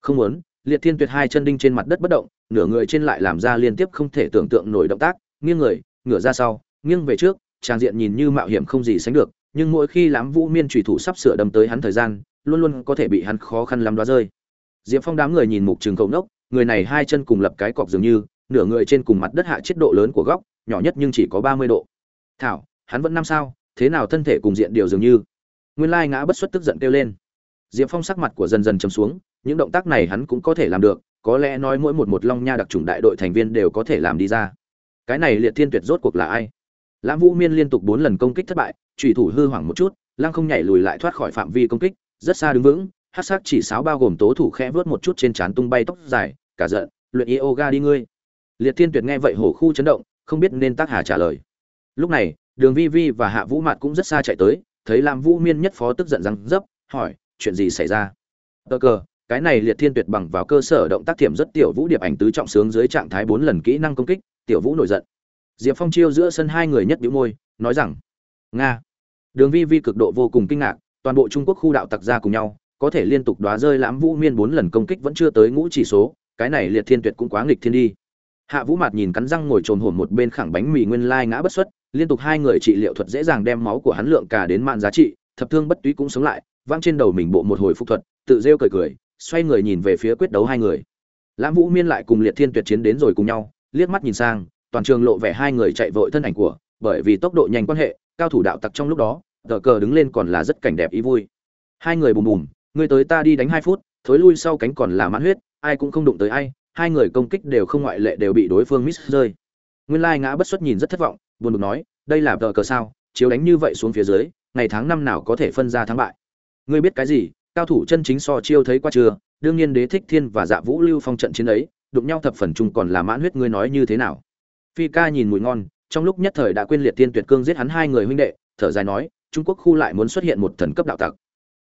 Không muốn. Liệt thiên tuyệt hai chân đinh trên mặt đất bất động, nửa người trên lại làm ra liên tiếp không thể tưởng tượng nổi động tác, nghiêng người ngửa ra sau, nghiêng về trước trang diện nhìn như mạo hiểm không gì sánh được, nhưng mỗi khi lãm vũ miên trùy thủ sắp sửa đâm tới hắn thời gian, luôn luôn có thể bị hắn khó khăn lắm đoá rơi. Diệp phong đám người nhìn mục trường cầu nốc người này hai chân cùng lập cái cọc dường như, nửa người trên cùng mặt đất hạ chiết độ lớn của góc, nhỏ nhất nhưng chỉ có ba mươi độ. Thảo, hắn vẫn năm sao? Thế nào thân thể cùng diện điều dường như? Nguyên lai ngã bất xuất tức giận kêu lên. Diệp phong sắc mặt của dần dần chấm xuống, những động tác này hắn cũng có thể làm được, có lẽ nói mỗi một một long nha đặc trùng đại đội thành viên đều có thể làm đi ra cái này liệt thiên tuyệt rốt cuộc là ai? Lãm vũ miên liên tục bốn lần công kích thất bại trùy thủ hư hoảng một chút, lăng không nhảy lùi lại thoát khỏi phạm vi công kích, rất xa đứng vững, hát sắc chỉ sáo bao gồm tố thủ khẽ vớt một chút trên trán tung bay tóc dài, cả giận, luyện yoga đi ngươi. Liệt thiên tuyệt nghe vậy hổ khu chấn động, không biết nên tác hà trả lời. Lúc này, đường vi vi và hạ vũ mạt cũng rất xa chạy tới, thấy lam vũ miên nhất phó tức giận răng dấp, hỏi, chuyện gì xảy ra? Tờ cờ, cái này liệt thiên tuyệt bằng vào cơ sở động tác thiểm rất tiểu vũ điệp ảnh tứ trọng sướng dưới trạng thái bốn lần kỹ năng công kích tiểu vũ nổi giận. Diệp phong chiêu giữa sân hai người nhất biểu môi, nói rằng, nga. Đường vi vi cực độ vô cùng kinh ngạc, toàn bộ trung quốc khu đạo tặc ra cùng nhau, có thể liên tục đoá rơi lãm vũ miên bốn lần công kích vẫn chưa tới ngũ chỉ số, cái này liệt thiên tuyệt cũng quá nghịch thiên đi. Hạ vũ mạt nhìn cắn răng ngồi trồn hổm một bên khẳng bánh mì nguyên lai ngã bất xuất, liên tục hai người trị liệu thuật dễ dàng đem máu của hắn lượng cả đến mạng giá trị, thập thương bất túy cũng sống lại, vang trên đầu mình bộ một hồi phục thuật, tự rêu cười cười, xoay người nhìn về phía quyết đấu hai người. Lãm vũ miên lại cùng liệt thiên tuyệt chiến đến rồi cùng nhau liếc mắt nhìn sang, toàn trường lộ vẻ hai người chạy vội thân ảnh của, bởi vì tốc độ nhanh quan hệ, cao thủ đạo tặc trong lúc đó, tờ cờ đứng lên còn là rất cảnh đẹp ý vui. Hai người bùm bùm người tới ta đi đánh hai phút, thối lui sau cánh còn là mãn huyết, ai cũng không đụng tới ai, hai người công kích đều không ngoại lệ đều bị đối phương miss rơi. Nguyên lai ngã bất xuất nhìn rất thất vọng, buồn bực nói, đây là tờ cờ sao? Chiếu đánh như vậy xuống phía dưới, ngày tháng năm nào có thể phân ra thắng bại? Ngươi biết cái gì? Cao thủ chân chính so chiêu thấy qua chưa? Đương nhiên đế thích thiên và dạ vũ lưu phong trận chiến ấy đụng nhau thập phần chung còn là mãn huyết, ngươi nói như thế nào? Phi ca nhìn mùi ngon, trong lúc nhất thời đã quên liệt tiên tuyệt cương giết hắn hai người huynh đệ, thở dài nói, trung quốc khu lại muốn xuất hiện một thần cấp đạo tặc.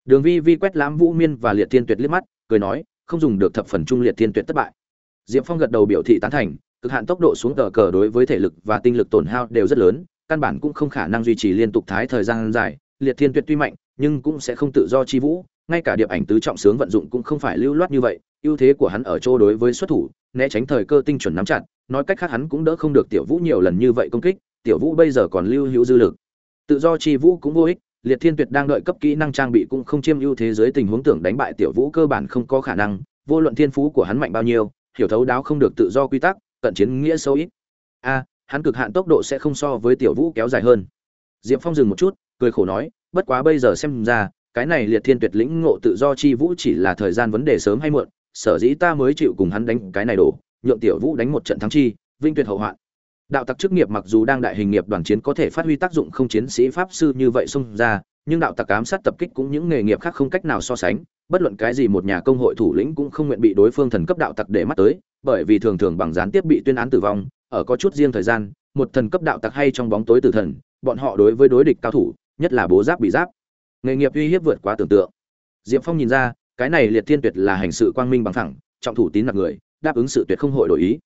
Đường vi vi quét lãm vũ miên và liệt tiên tuyệt liếc mắt, cười nói, không dùng được thập phần trung liệt tiên tuyệt thất bại. Diệp phong gật đầu biểu thị tán thành, cực hạn tốc độ xuống tờ cờ đối với thể lực và tinh lực tổn hao đều rất lớn, căn bản cũng không khả năng duy trì liên tục thái thời gian dài, liệt thiên tuyệt tuy mạnh, nhưng cũng sẽ không tự do chi vũ, ngay cả điệp ảnh tứ trọng sướng vận dụng cũng không phải lưu loát như vậy ưu thế của hắn ở chỗ đối với xuất thủ, né tránh thời cơ tinh chuẩn nắm chặt, nói cách khác hắn cũng đỡ không được tiểu vũ nhiều lần như vậy công kích, tiểu vũ bây giờ còn lưu hữu dư lực. Tự do chi vũ cũng vô ích, liệt thiên tuyệt đang đợi cấp kỹ năng trang bị cũng không chiếm ưu thế dưới tình huống tưởng đánh bại tiểu vũ cơ bản không có khả năng, vô luận thiên phú của hắn mạnh bao nhiêu, hiểu thấu đáo không được tự do quy tắc, cận chiến nghĩa sâu ít. A, hắn cực hạn tốc độ sẽ không so với tiểu vũ kéo dài hơn. Diệp phong dừng một chút, cười khổ nói, bất quá bây giờ xem ra, cái này liệt thiên tuyệt lĩnh ngộ tự do chi vũ chỉ là thời gian vấn đề sớm hay muộn sở dĩ ta mới chịu cùng hắn đánh cái này đổ, nhượng tiểu vũ đánh một trận thắng chi, vinh tuyệt hậu hoạn. Đạo tặc chức nghiệp mặc dù đang đại hình nghiệp đoàn chiến có thể phát huy tác dụng không chiến sĩ pháp sư như vậy xông ra, nhưng đạo tặc ám sát tập kích cũng những nghề nghiệp khác không cách nào so sánh, bất luận cái gì một nhà công hội thủ lĩnh cũng không nguyện bị đối phương thần cấp đạo tặc để mắt tới, bởi vì thường thường bằng gián tiếp bị tuyên án tử vong, ở có chút riêng thời gian, một thần cấp đạo tặc hay trong bóng tối tử thần, bọn họ đối với đối địch cao thủ, nhất là bố giáp bị giáp. Nghề nghiệp uy hiếp vượt quá tưởng tượng. Diệp phong nhìn ra cái này liệt thiên tuyệt là hành sự quang minh bằng thẳng trọng thủ tín nặc người, đáp ứng sự tuyệt không hội đổi ý.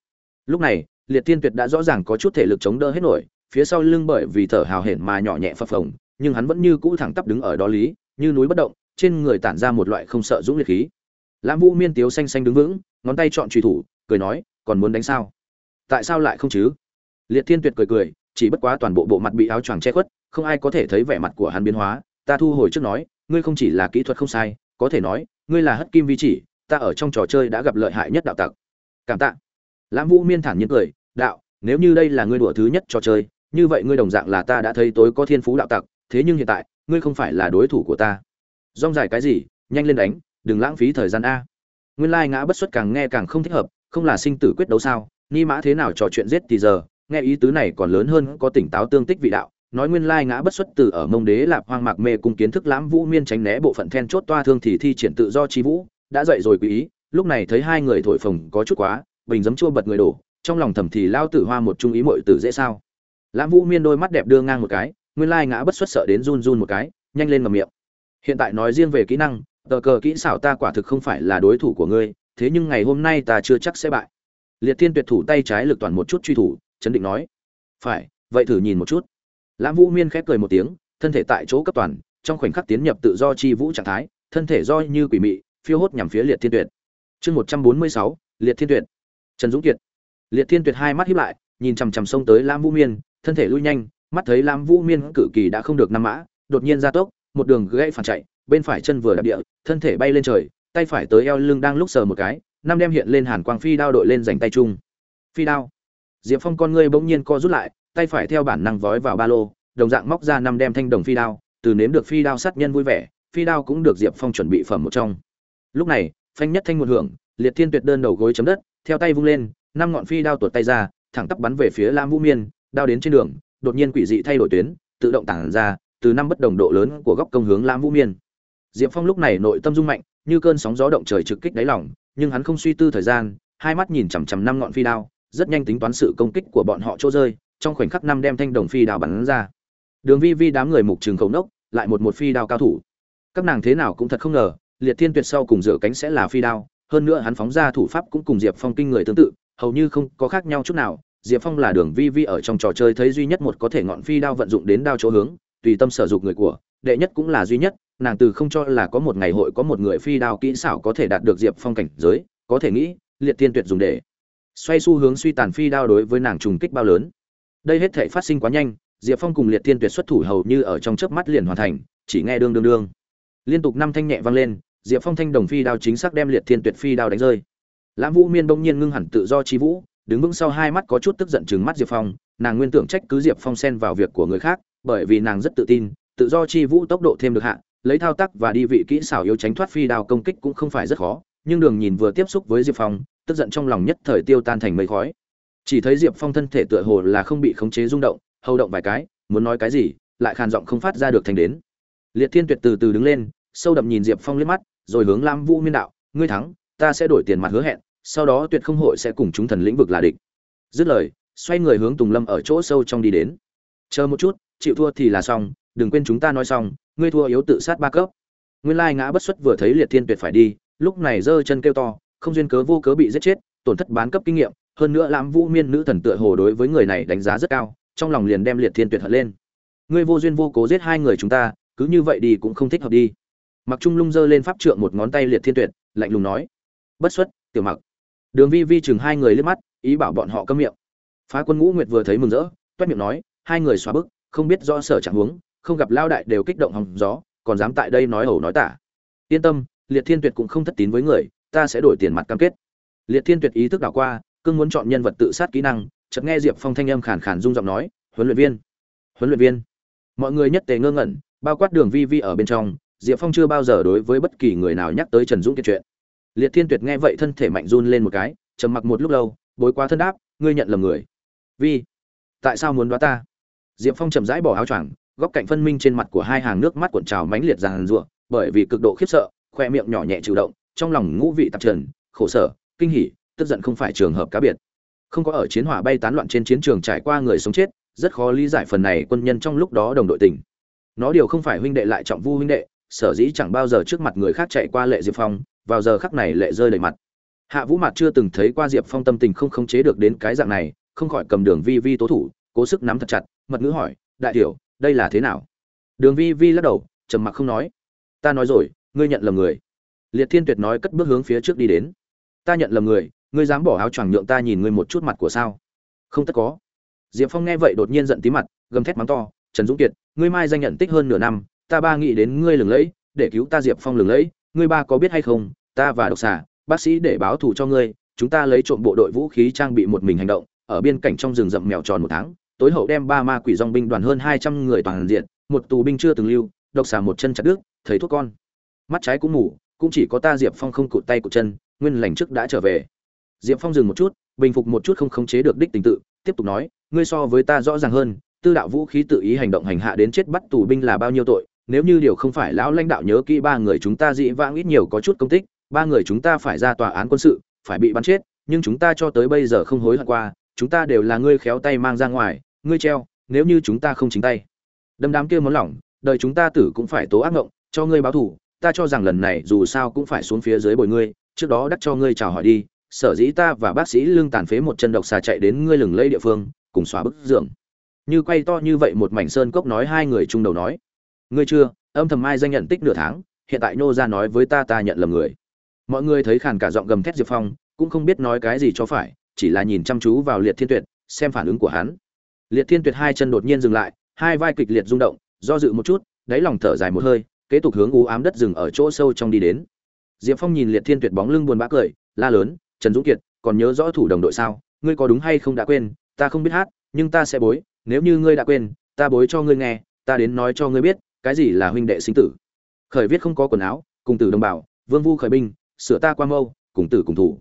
Lúc này, liệt thiên tuyệt đã rõ ràng có chút thể lực chống đỡ hết nổi, phía sau lưng bởi vì thở hào hển mà nhỏ nhẹ phập phồng, nhưng hắn vẫn như cũ thẳng tắp đứng ở đó lý, như núi bất động, trên người tản ra một loại không sợ dũng liệt khí. Lãm vũ miên tiếu xanh xanh đứng vững, ngón tay chọn truy thủ, cười nói, còn muốn đánh sao? Tại sao lại không chứ? Liệt thiên tuyệt cười cười, chỉ bất quá toàn bộ bộ mặt bị áo choàng che khuất, không ai có thể thấy vẻ mặt của hắn biến hóa. Ta thu hồi trước nói, ngươi không chỉ là kỹ thuật không sai, có thể nói ngươi là hất kim vi chỉ, ta ở trong trò chơi đã gặp lợi hại nhất đạo tặc. Cảm tạ. Lãm vũ miên thản nhiên cười, đạo, nếu như đây là ngươi đùa thứ nhất trò chơi, như vậy ngươi đồng dạng là ta đã thấy tối có thiên phú đạo tặc, thế nhưng hiện tại, ngươi không phải là đối thủ của ta. Rong dài cái gì, nhanh lên đánh, đừng lãng phí thời gian a. Nguyên lai ngã bất xuất càng nghe càng không thích hợp, không là sinh tử quyết đấu sao, ni mã thế nào trò chuyện giết thì giờ, nghe ý tứ này còn lớn hơn có tỉnh táo tương tích vị đạo nói nguyên lai ngã bất xuất từ ở mông đế lạp hoang mạc mê cùng kiến thức lãm vũ miên tránh né bộ phận then chốt toa thương thì thi triển tự do chi vũ, đã dậy rồi quý ý, lúc này thấy hai người thổi phồng có chút quá, bình giấm chua bật người đổ, trong lòng thầm thì lao tử hoa một trung ý mội tử dễ sao. Lãm vũ miên đôi mắt đẹp đưa ngang một cái, nguyên lai ngã bất xuất sợ đến run run một cái, nhanh lên ngầm miệng. Hiện tại nói riêng về kỹ năng, tờ cờ kỹ xảo ta quả thực không phải là đối thủ của ngươi, thế nhưng ngày hôm nay ta chưa chắc sẽ bại. Liệt thiên tuyệt thủ tay trái lực toàn một chút truy thủ, chấn định nói. Phải, vậy thử nhìn một chút lãm vũ miên khép cười một tiếng, thân thể tại chỗ cấp toàn, trong khoảnh khắc tiến nhập tự do chi vũ trạng thái, thân thể do như quỷ mị, phiêu hốt nhằm phía liệt thiên tuyệt. Chương một trăm bốn mươi sáu, liệt thiên tuyệt. Trần dũng kiệt. Liệt thiên tuyệt hai mắt hiếp lại, nhìn chằm chằm sông tới Lam vũ miên, thân thể lui nhanh, mắt thấy Lam vũ miên cự kỳ đã không được năm mã, đột nhiên ra tốc, một đường gãy phản chạy, bên phải chân vừa đạp địa, thân thể bay lên trời, tay phải tới eo lưng đang lúc sờ một cái, năm đem hiện lên hàn quang phi đao đội lên dành tay chung. Phi đao. Diệp phong con ngươi bỗng nhiên co rút lại tay phải theo bản năng vói vào ba lô, đồng dạng móc ra năm đem thanh đồng phi đao, từ nếm được phi đao sát nhân vui vẻ, phi đao cũng được diệp phong chuẩn bị phẩm một trong. Lúc này, phanh nhất thanh một hưởng, liệt thiên tuyệt đơn đầu gối chấm đất, theo tay vung lên, năm ngọn phi đao tuột tay ra, thẳng tắp bắn về phía lam vũ miên, đao đến trên đường, đột nhiên quỷ dị thay đổi tuyến, tự động tản ra, từ năm bất đồng độ lớn của góc công hướng lam vũ miên. Diệp phong lúc này nội tâm rung mạnh, như cơn sóng gió động trời trực kích đáy lòng, nhưng hắn không suy tư thời gian, hai mắt nhìn chằm chằm năm ngọn phi đao, rất nhanh tính toán sự công kích của bọn họ chỗ rơi trong khoảnh khắc năm đem thanh đồng phi đao bắn ra. Đường vi vi đám người mục trường khẩu nốc, lại một một phi đao cao thủ. Các nàng thế nào cũng thật không ngờ, liệt thiên tuyệt sau cùng rửa cánh sẽ là phi đao, hơn nữa hắn phóng ra thủ pháp cũng cùng diệp phong kinh người tương tự, hầu như không có khác nhau chút nào. Diệp phong là đường vi vi ở trong trò chơi thấy duy nhất một có thể ngọn phi đao vận dụng đến đao chỗ hướng, tùy tâm sở dục người của, đệ nhất cũng là duy nhất, nàng từ không cho là có một ngày hội có một người phi đao kỹ xảo có thể đạt được diệp phong cảnh giới, có thể nghĩ, liệt thiên tuyệt dùng để xoay xu hướng suy tàn phi đao đối với nàng trùng kích bao lớn đây hết thể phát sinh quá nhanh, diệp phong cùng liệt thiên tuyệt xuất thủ hầu như ở trong chớp mắt liền hoàn thành, chỉ nghe đương đương đương. Liên tục năm thanh nhẹ vang lên, diệp phong thanh đồng phi đao chính xác đem liệt thiên tuyệt phi đao đánh rơi. Lãm vũ miên bỗng nhiên ngưng hẳn tự do chi vũ, đứng vững sau hai mắt có chút tức giận chừng mắt diệp phong, nàng nguyên tưởng trách cứ diệp phong xen vào việc của người khác, bởi vì nàng rất tự tin, tự do chi vũ tốc độ thêm được hạ lấy thao tác và đi vị kỹ xảo yếu tránh thoát phi đao công kích cũng không phải rất khó, nhưng đường nhìn vừa tiếp xúc với diệp phong, tức giận trong lòng nhất thời tiêu tan thành mây khói chỉ thấy diệp phong thân thể tựa hồ là không bị khống chế rung động, hầu động vài cái, muốn nói cái gì, lại khàn giọng không phát ra được thành đến. Liệt thiên tuyệt từ từ đứng lên, sâu đậm nhìn diệp phong liếc mắt, rồi hướng lam vũ miên đạo, ngươi thắng, ta sẽ đổi tiền mặt hứa hẹn, sau đó tuyệt không hội sẽ cùng chúng thần lĩnh vực là địch. Dứt lời, xoay người hướng tùng lâm ở chỗ sâu trong đi đến. Chờ một chút, chịu thua thì là xong, đừng quên chúng ta nói xong, ngươi thua yếu tự sát ba cấp. Nguyên lai ngã bất xuất vừa thấy liệt thiên tuyệt phải đi, lúc này giơ chân kêu to, không duyên cớ vô cớ bị giết chết, tổn thất bán cấp kinh nghiệm hơn nữa lãm vũ miên nữ thần tựa hồ đối với người này đánh giá rất cao, trong lòng liền đem liệt thiên tuyệt hận lên. Ngươi vô duyên vô cố giết hai người chúng ta, cứ như vậy đi cũng không thích hợp đi. Mặc trung lung giơ lên pháp trượng một ngón tay liệt thiên tuyệt, lạnh lùng nói. Bất xuất, tiểu mặc. Đường vi vi chừng hai người liếc mắt, ý bảo bọn họ câm miệng. Phá quân ngũ nguyệt vừa thấy mừng rỡ, toét miệng nói, hai người xóa bức, không biết do sở trạng huống, không gặp lao đại đều kích động hòng gió, còn dám tại đây nói ẩu nói tả. Yên tâm, liệt thiên tuyệt cũng không thất tín với người, ta sẽ đổi tiền mặt cam kết. Liệt thiên tuyệt ý thức đảo qua cương muốn chọn nhân vật tự sát kỹ năng, chợt nghe diệp phong thanh âm khàn khàn rung giọng nói, huấn luyện viên, huấn luyện viên. Mọi người nhất tề ngơ ngẩn, bao quát đường vi vi ở bên trong, diệp phong chưa bao giờ đối với bất kỳ người nào nhắc tới trần dũng kiệt chuyện. Liệt thiên tuyệt nghe vậy thân thể mạnh run lên một cái, trầm mặc một lúc lâu, bối quá thân đáp, ngươi nhận lầm người. Vi, tại sao muốn đoá ta? Diệp phong chậm rãi bỏ áo choàng, góc cạnh phân minh trên mặt của hai hàng nước mắt cuộn trào mãnh liệt ràn rụa bởi vì cực độ khiếp sợ, khoe miệng nhỏ nhẹ chịu động, trong lòng ngũ vị tạp trần, khổ sở, kinh hỉ tức giận không phải trường hợp cá biệt. Không có ở chiến hỏa bay tán loạn trên chiến trường trải qua người sống chết, rất khó lý giải phần này quân nhân trong lúc đó đồng đội tình. Nó điều không phải huynh đệ lại trọng vu huynh đệ, sở dĩ chẳng bao giờ trước mặt người khác chạy qua lệ diệp phong, vào giờ khắc này lệ rơi đầy mặt. Hạ vũ mặt chưa từng thấy qua diệp phong tâm tình không khống chế được đến cái dạng này, không khỏi cầm đường vi vi tố thủ, cố sức nắm thật chặt, mật ngữ hỏi, đại tiểu, đây là thế nào? Đường vi vi lắc đầu, trầm mặc không nói. Ta nói rồi, ngươi nhận lầm người. Liệt thiên tuyệt nói cất bước hướng phía trước đi đến. Ta nhận lầm người ngươi dám bỏ áo choàng nhượng ta nhìn ngươi một chút mặt của sao? Không tất có. Diệp phong nghe vậy đột nhiên giận tí mặt, gầm thét mắng to, trần dũng kiệt, ngươi mai danh nhận tích hơn nửa năm, ta ba nghĩ đến ngươi lừng lẫy, để cứu ta diệp phong lừng lẫy, ngươi ba có biết hay không, ta và độc xà, bác sĩ để báo thù cho ngươi, chúng ta lấy trộm bộ đội vũ khí trang bị một mình hành động, ở biên cảnh trong rừng rậm mèo tròn một tháng, tối hậu đem ba ma quỷ dòng binh đoàn hơn hai trăm người toàn diện, một tù binh chưa từng lưu, độc xà một chân chặt đứt thấy thuốc con. Mắt trái cũng ngủ cũng chỉ có ta diệp phong không cụt tay cụt chân, nguyên lành trước đã trở về diệp phong dừng một chút, bình phục một chút không khống chế được đích tình tự, tiếp tục nói, ngươi so với ta rõ ràng hơn, tư đạo vũ khí tự ý hành động hành hạ đến chết bắt tù binh là bao nhiêu tội, nếu như điều không phải lão lãnh đạo nhớ kỹ ba người chúng ta dị vãng ít nhiều có chút công tích, ba người chúng ta phải ra tòa án quân sự, phải bị bắn chết, nhưng chúng ta cho tới bây giờ không hối hận qua, chúng ta đều là ngươi khéo tay mang ra ngoài, ngươi treo, nếu như chúng ta không chính tay. Đâm đám kia món lỏng, đời chúng ta tử cũng phải tố ác ngộng, cho ngươi báo thù, ta cho rằng lần này dù sao cũng phải xuống phía dưới bồi ngươi, trước đó đắc cho ngươi chào hỏi đi sở dĩ ta và bác sĩ lương tàn phế một chân độc xà chạy đến ngươi lừng lây địa phương, cùng xóa bức dưỡng như quay to như vậy một mảnh sơn cốc nói hai người chung đầu nói. Ngươi chưa, âm thầm mai danh nhận tích nửa tháng, hiện tại nô ra nói với ta ta nhận lầm người. Mọi người thấy khàn cả giọng gầm thét diệp phong, cũng không biết nói cái gì cho phải, chỉ là nhìn chăm chú vào liệt thiên tuyệt, xem phản ứng của hắn. Liệt thiên tuyệt hai chân đột nhiên dừng lại, hai vai kịch liệt rung động, do dự một chút, đáy lòng thở dài một hơi, kế tục hướng u ám đất rừng ở chỗ sâu trong đi đến. Diệp phong nhìn liệt thiên tuyệt bóng lưng buồn bã cười, la lớn trần dũng kiệt, còn nhớ rõ thủ đồng đội sao? Ngươi có đúng hay không đã quên? Ta không biết hát, nhưng ta sẽ bối. Nếu như ngươi đã quên, ta bối cho ngươi nghe, ta đến nói cho ngươi biết, cái gì là huynh đệ sinh tử. Khởi viết không có quần áo, cùng tử đồng bào, vương vu khởi binh, sửa ta qua mâu, cùng tử cùng thủ.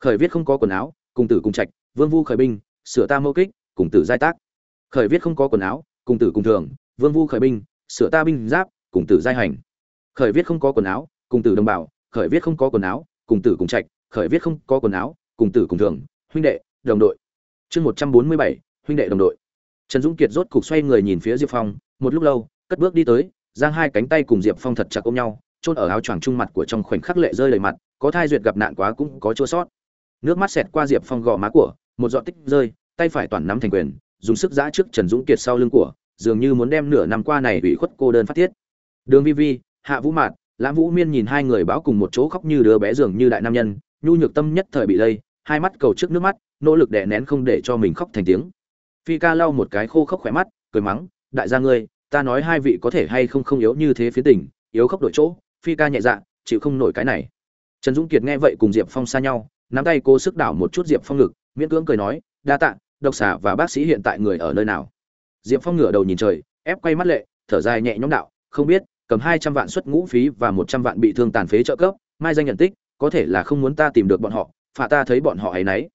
Khởi viết không có quần áo, cùng tử cùng trạch, vương vu khởi binh, sửa ta mâu kích, cùng tử giai tác. Khởi viết không có quần áo, cùng tử cùng thường, vương vu khởi binh, sửa ta binh giáp, cùng tử giai hành. Khởi viết không có quần áo, cùng tử đồng bào, khởi viết không có quần áo, cùng tử cùng trạch khởi viết không có quần áo, cùng tử cùng thường, huynh đệ, đồng đội. Chương một trăm bốn mươi bảy, huynh đệ đồng đội. Trần dũng kiệt rốt cục xoay người nhìn phía diệp phong, một lúc lâu, cất bước đi tới, giang hai cánh tay cùng diệp phong thật chặt ôm nhau, chôn ở áo choàng trung mặt của trong khoảnh khắc lệ rơi đầy mặt, có thai duyệt gặp nạn quá cũng có chua sót. Nước mắt xẹt qua diệp phong gò má của, một giọt tích rơi, tay phải toàn nắm thành quyền, dùng sức giã trước trần dũng kiệt sau lưng của, dường như muốn đem nửa năm qua này ủy khuất cô đơn phát thiết đường vi vi, hạ vũ mạt, lãm vũ miên nhìn hai người báo cùng một chỗ khóc như đứa bé dường như đại nam nhân nhu nhược tâm nhất thời bị lây, hai mắt cầu trước nước mắt, nỗ lực đè nén không để cho mình khóc thành tiếng. Phi ca lau một cái khô khốc khỏe mắt, cười mắng, đại gia ngươi, ta nói hai vị có thể hay không không yếu như thế phía tỉnh yếu khóc đổi chỗ. Phi ca nhẹ dạ chịu không nổi cái này. Trần dũng kiệt nghe vậy cùng diệp phong xa nhau, nắm tay cố sức đảo một chút diệp phong ngực, miễn cưỡng cười nói, đa tạ, độc xả và bác sĩ hiện tại người ở nơi nào? Diệp phong ngửa đầu nhìn trời, ép quay mắt lệ, thở dài nhẹ nhõm đạo, không biết, cầm hai trăm vạn suất ngũ phí và một trăm vạn bị thương tàn phế trợ cấp, mai danh nhận tích có thể là không muốn ta tìm được bọn họ phà ta thấy bọn họ ấy nấy.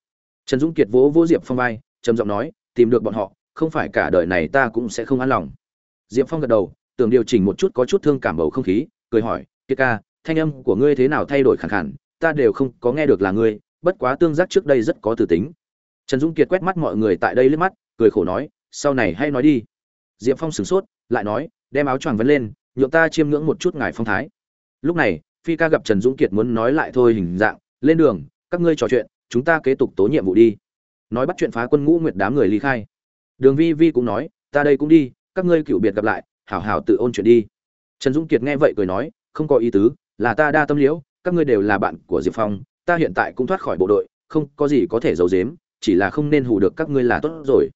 Trần dũng kiệt vỗ vỗ diệp phong vai, trầm giọng nói, tìm được bọn họ, không phải cả đời này ta cũng sẽ không an lòng. Diệp phong gật đầu, tưởng điều chỉnh một chút có chút thương cảm bầu không khí, cười hỏi, kiệt ca, thanh âm của ngươi thế nào thay đổi khẳng khẳng ta đều không có nghe được là ngươi, bất quá tương giác trước đây rất có từ tính. Trần dũng kiệt quét mắt mọi người tại đây liếc mắt, cười khổ nói, sau này hay nói đi. Diệp phong sửng sốt, lại nói, đem áo choàng vấn lên, nhượng ta chiêm ngưỡng một chút ngài phong thái. Lúc này phi ca gặp trần dũng kiệt muốn nói lại thôi hình dạng, lên đường, các ngươi trò chuyện, chúng ta kế tục tố nhiệm vụ đi. Nói bắt chuyện phá quân ngũ nguyệt đám người ly khai. Đường vi vi cũng nói, ta đây cũng đi, các ngươi cựu biệt gặp lại, hảo hảo tự ôn chuyện đi. Trần dũng kiệt nghe vậy cười nói, không có ý tứ, là ta đa tâm liễu, các ngươi đều là bạn của diệp phong, ta hiện tại cũng thoát khỏi bộ đội, không có gì có thể giấu giếm, chỉ là không nên hù được các ngươi là tốt rồi.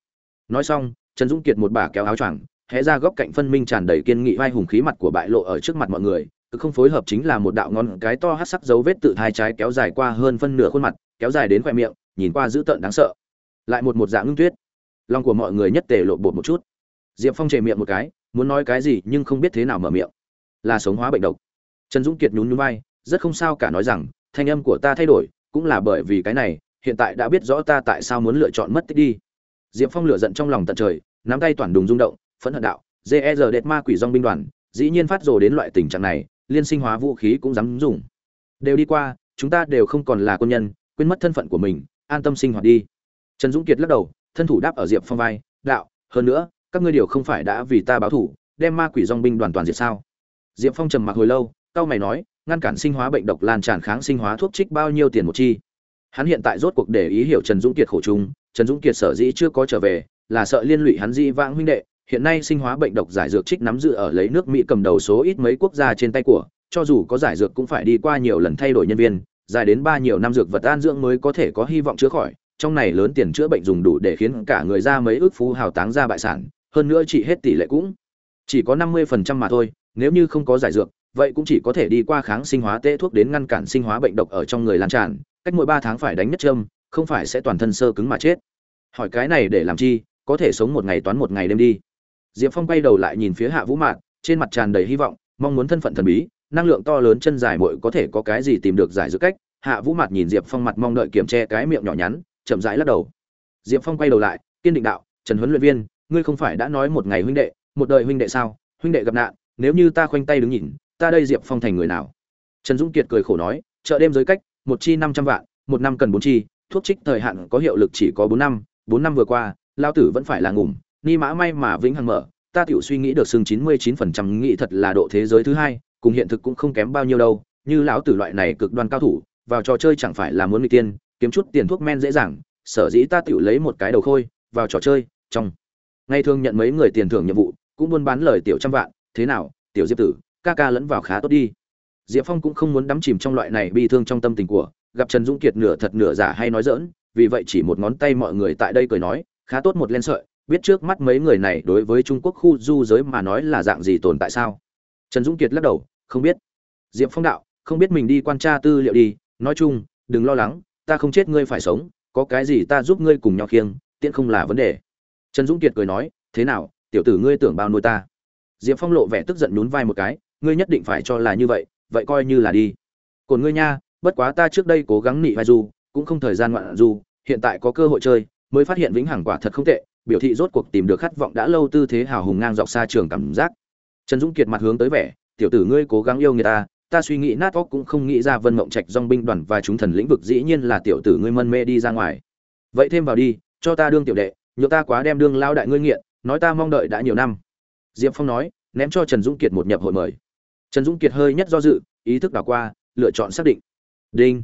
Nói xong, trần dũng kiệt một bà kéo áo choàng, hé ra góc cạnh phân minh tràn đầy kiên nghị vai hùng khí mặt của bại lộ ở trước mặt mọi người cực không phối hợp chính là một đạo ngón cái to hắt sắc dấu vết tự hai trái kéo dài qua hơn phân nửa khuôn mặt, kéo dài đến khoe miệng, nhìn qua dữ tợn đáng sợ. Lại một một dạng ngưng tuyết. Lòng của mọi người nhất tề lộ bột một chút. Diệp phong chề miệng một cái, muốn nói cái gì nhưng không biết thế nào mở miệng. Là sống hóa bệnh độc. Trần dũng kiệt nhún nhún vai, rất không sao cả nói rằng, thanh âm của ta thay đổi, cũng là bởi vì cái này, hiện tại đã biết rõ ta tại sao muốn lựa chọn mất tích đi. Diệp phong lửa giận trong lòng tận trời, nắm tay toàn đùng rung động, phẫn hận đạo ger đệt ma quỷ dong binh đoàn, dĩ nhiên phát rồ đến loại tình trạng này liên sinh hóa vũ khí cũng dám dùng. Đều đi qua, chúng ta đều không còn là quân nhân, quên mất thân phận của mình, an tâm sinh hoạt đi. Trần dũng kiệt lắc đầu, thân thủ đáp ở diệp phong vai, đạo, hơn nữa, các ngươi điều không phải đã vì ta báo thủ, đem ma quỷ dong binh đoàn toàn diệt sao? Diệp phong trầm mặc hồi lâu cao mày nói, ngăn cản sinh hóa bệnh độc lan tràn kháng sinh hóa thuốc trích bao nhiêu tiền một chi? Hắn hiện tại rốt cuộc để ý hiểu trần dũng kiệt khổ chung, trần dũng kiệt sở dĩ chưa có trở về, là sợ liên lụy hắn di vãng huynh đệ hiện nay sinh hóa bệnh độc giải dược trích nắm giữ ở lấy nước mỹ cầm đầu số ít mấy quốc gia trên tay của, cho dù có giải dược cũng phải đi qua nhiều lần thay đổi nhân viên, dài đến ba nhiều năm dược vật an dưỡng mới có thể có hy vọng chữa khỏi, trong này lớn tiền chữa bệnh dùng đủ để khiến cả người ra mấy ước phú hào táng ra bại sản, hơn nữa chỉ hết tỷ lệ cũng chỉ có năm mươi phần trăm mà thôi, nếu như không có giải dược, vậy cũng chỉ có thể đi qua kháng sinh hóa tê thuốc đến ngăn cản sinh hóa bệnh độc ở trong người lan tràn, cách mỗi ba tháng phải đánh nhất châm, không phải sẽ toàn thân sơ cứng mà chết. Hỏi cái này để làm chi, có thể sống một ngày toán một ngày đêm đi diệp phong quay đầu lại nhìn phía hạ vũ mạn trên mặt tràn đầy hy vọng, mong muốn thân phận thần bí, năng lượng to lớn chân dài muội có thể có cái gì tìm được giải dứt cách. Hạ vũ mặt nhìn diệp phong mặt mong đợi kiểm che cái miệng nhỏ nhắn, chậm rãi lắc đầu. Diệp phong quay đầu lại, kiên định đạo, trần huấn luyện viên, ngươi không phải đã nói một ngày huynh đệ, một đời huynh đệ sao? Huynh đệ gặp nạn, nếu như ta khoanh tay đứng nhìn, ta đây diệp phong thành người nào? Trần dũng kiệt cười khổ nói, chợ đêm giới cách, một chi năm trăm vạn, một năm cần bốn chi, thuốc trích thời hạn có hiệu lực chỉ có bốn năm bốn năm vừa qua lao tử vẫn phải là ngủm ni mã may mà vĩnh hằng mở, ta tiểu suy nghĩ được xưng chín mươi chín phần trăm nghĩ thật là độ thế giới thứ hai, cùng hiện thực cũng không kém bao nhiêu đâu, như lão tử loại này cực đoan cao thủ, vào trò chơi chẳng phải là muốn người tiên, kiếm chút tiền thuốc men dễ dàng, sở dĩ ta tiểu lấy một cái đầu khôi, vào trò chơi, trong. Ngày thường nhận mấy người tiền thưởng nhiệm vụ, cũng buôn bán lời tiểu trăm vạn, thế nào, tiểu diệp tử, ca ca lẫn vào khá tốt đi. Diệp phong cũng không muốn đắm chìm trong loại này bi thương trong tâm tình của, gặp trần dũng kiệt nửa thật nửa giả hay nói dỡn vì vậy chỉ một ngón tay mọi người tại đây cười nói, khá tốt một len sợi biết trước mắt mấy người này đối với trung quốc khu du giới mà nói là dạng gì tồn tại sao? Trần dũng kiệt lắc đầu, không biết. Diệp phong đạo, không biết mình đi quan tra tư liệu đi, nói chung, đừng lo lắng, ta không chết ngươi phải sống, có cái gì ta giúp ngươi cùng nhau khiêng tiện không là vấn đề. Trần dũng kiệt cười nói, thế nào, tiểu tử ngươi tưởng bao nuôi ta? Diệp phong lộ vẻ tức giận nhún vai một cái, ngươi nhất định phải cho là như vậy vậy coi như là đi. Còn ngươi nha, bất quá ta trước đây cố gắng nị vai du, cũng không thời gian ngoạn du, hiện tại có cơ hội chơi, mới phát hiện vĩnh hằng quả thật không tệ biểu thị rốt cuộc tìm được khát vọng đã lâu tư thế hào hùng ngang dọc xa trường cảm giác. Trần dũng kiệt mặt hướng tới vẻ, tiểu tử ngươi cố gắng yêu người ta ta suy nghĩ nát óc cũng không nghĩ ra vân mộng trạch dong binh đoàn và chúng thần lĩnh vực dĩ nhiên là tiểu tử ngươi mân mê đi ra ngoài. Vậy thêm vào đi, cho ta đương tiểu đệ nhựa ta quá đem đương lao đại ngươi nghiện, nói ta mong đợi đã nhiều năm. Diệp phong nói, ném cho trần dũng kiệt một nhập hội mời. Trần dũng kiệt hơi nhất do dự, ý thức đảo qua, lựa chọn xác định. Đinh.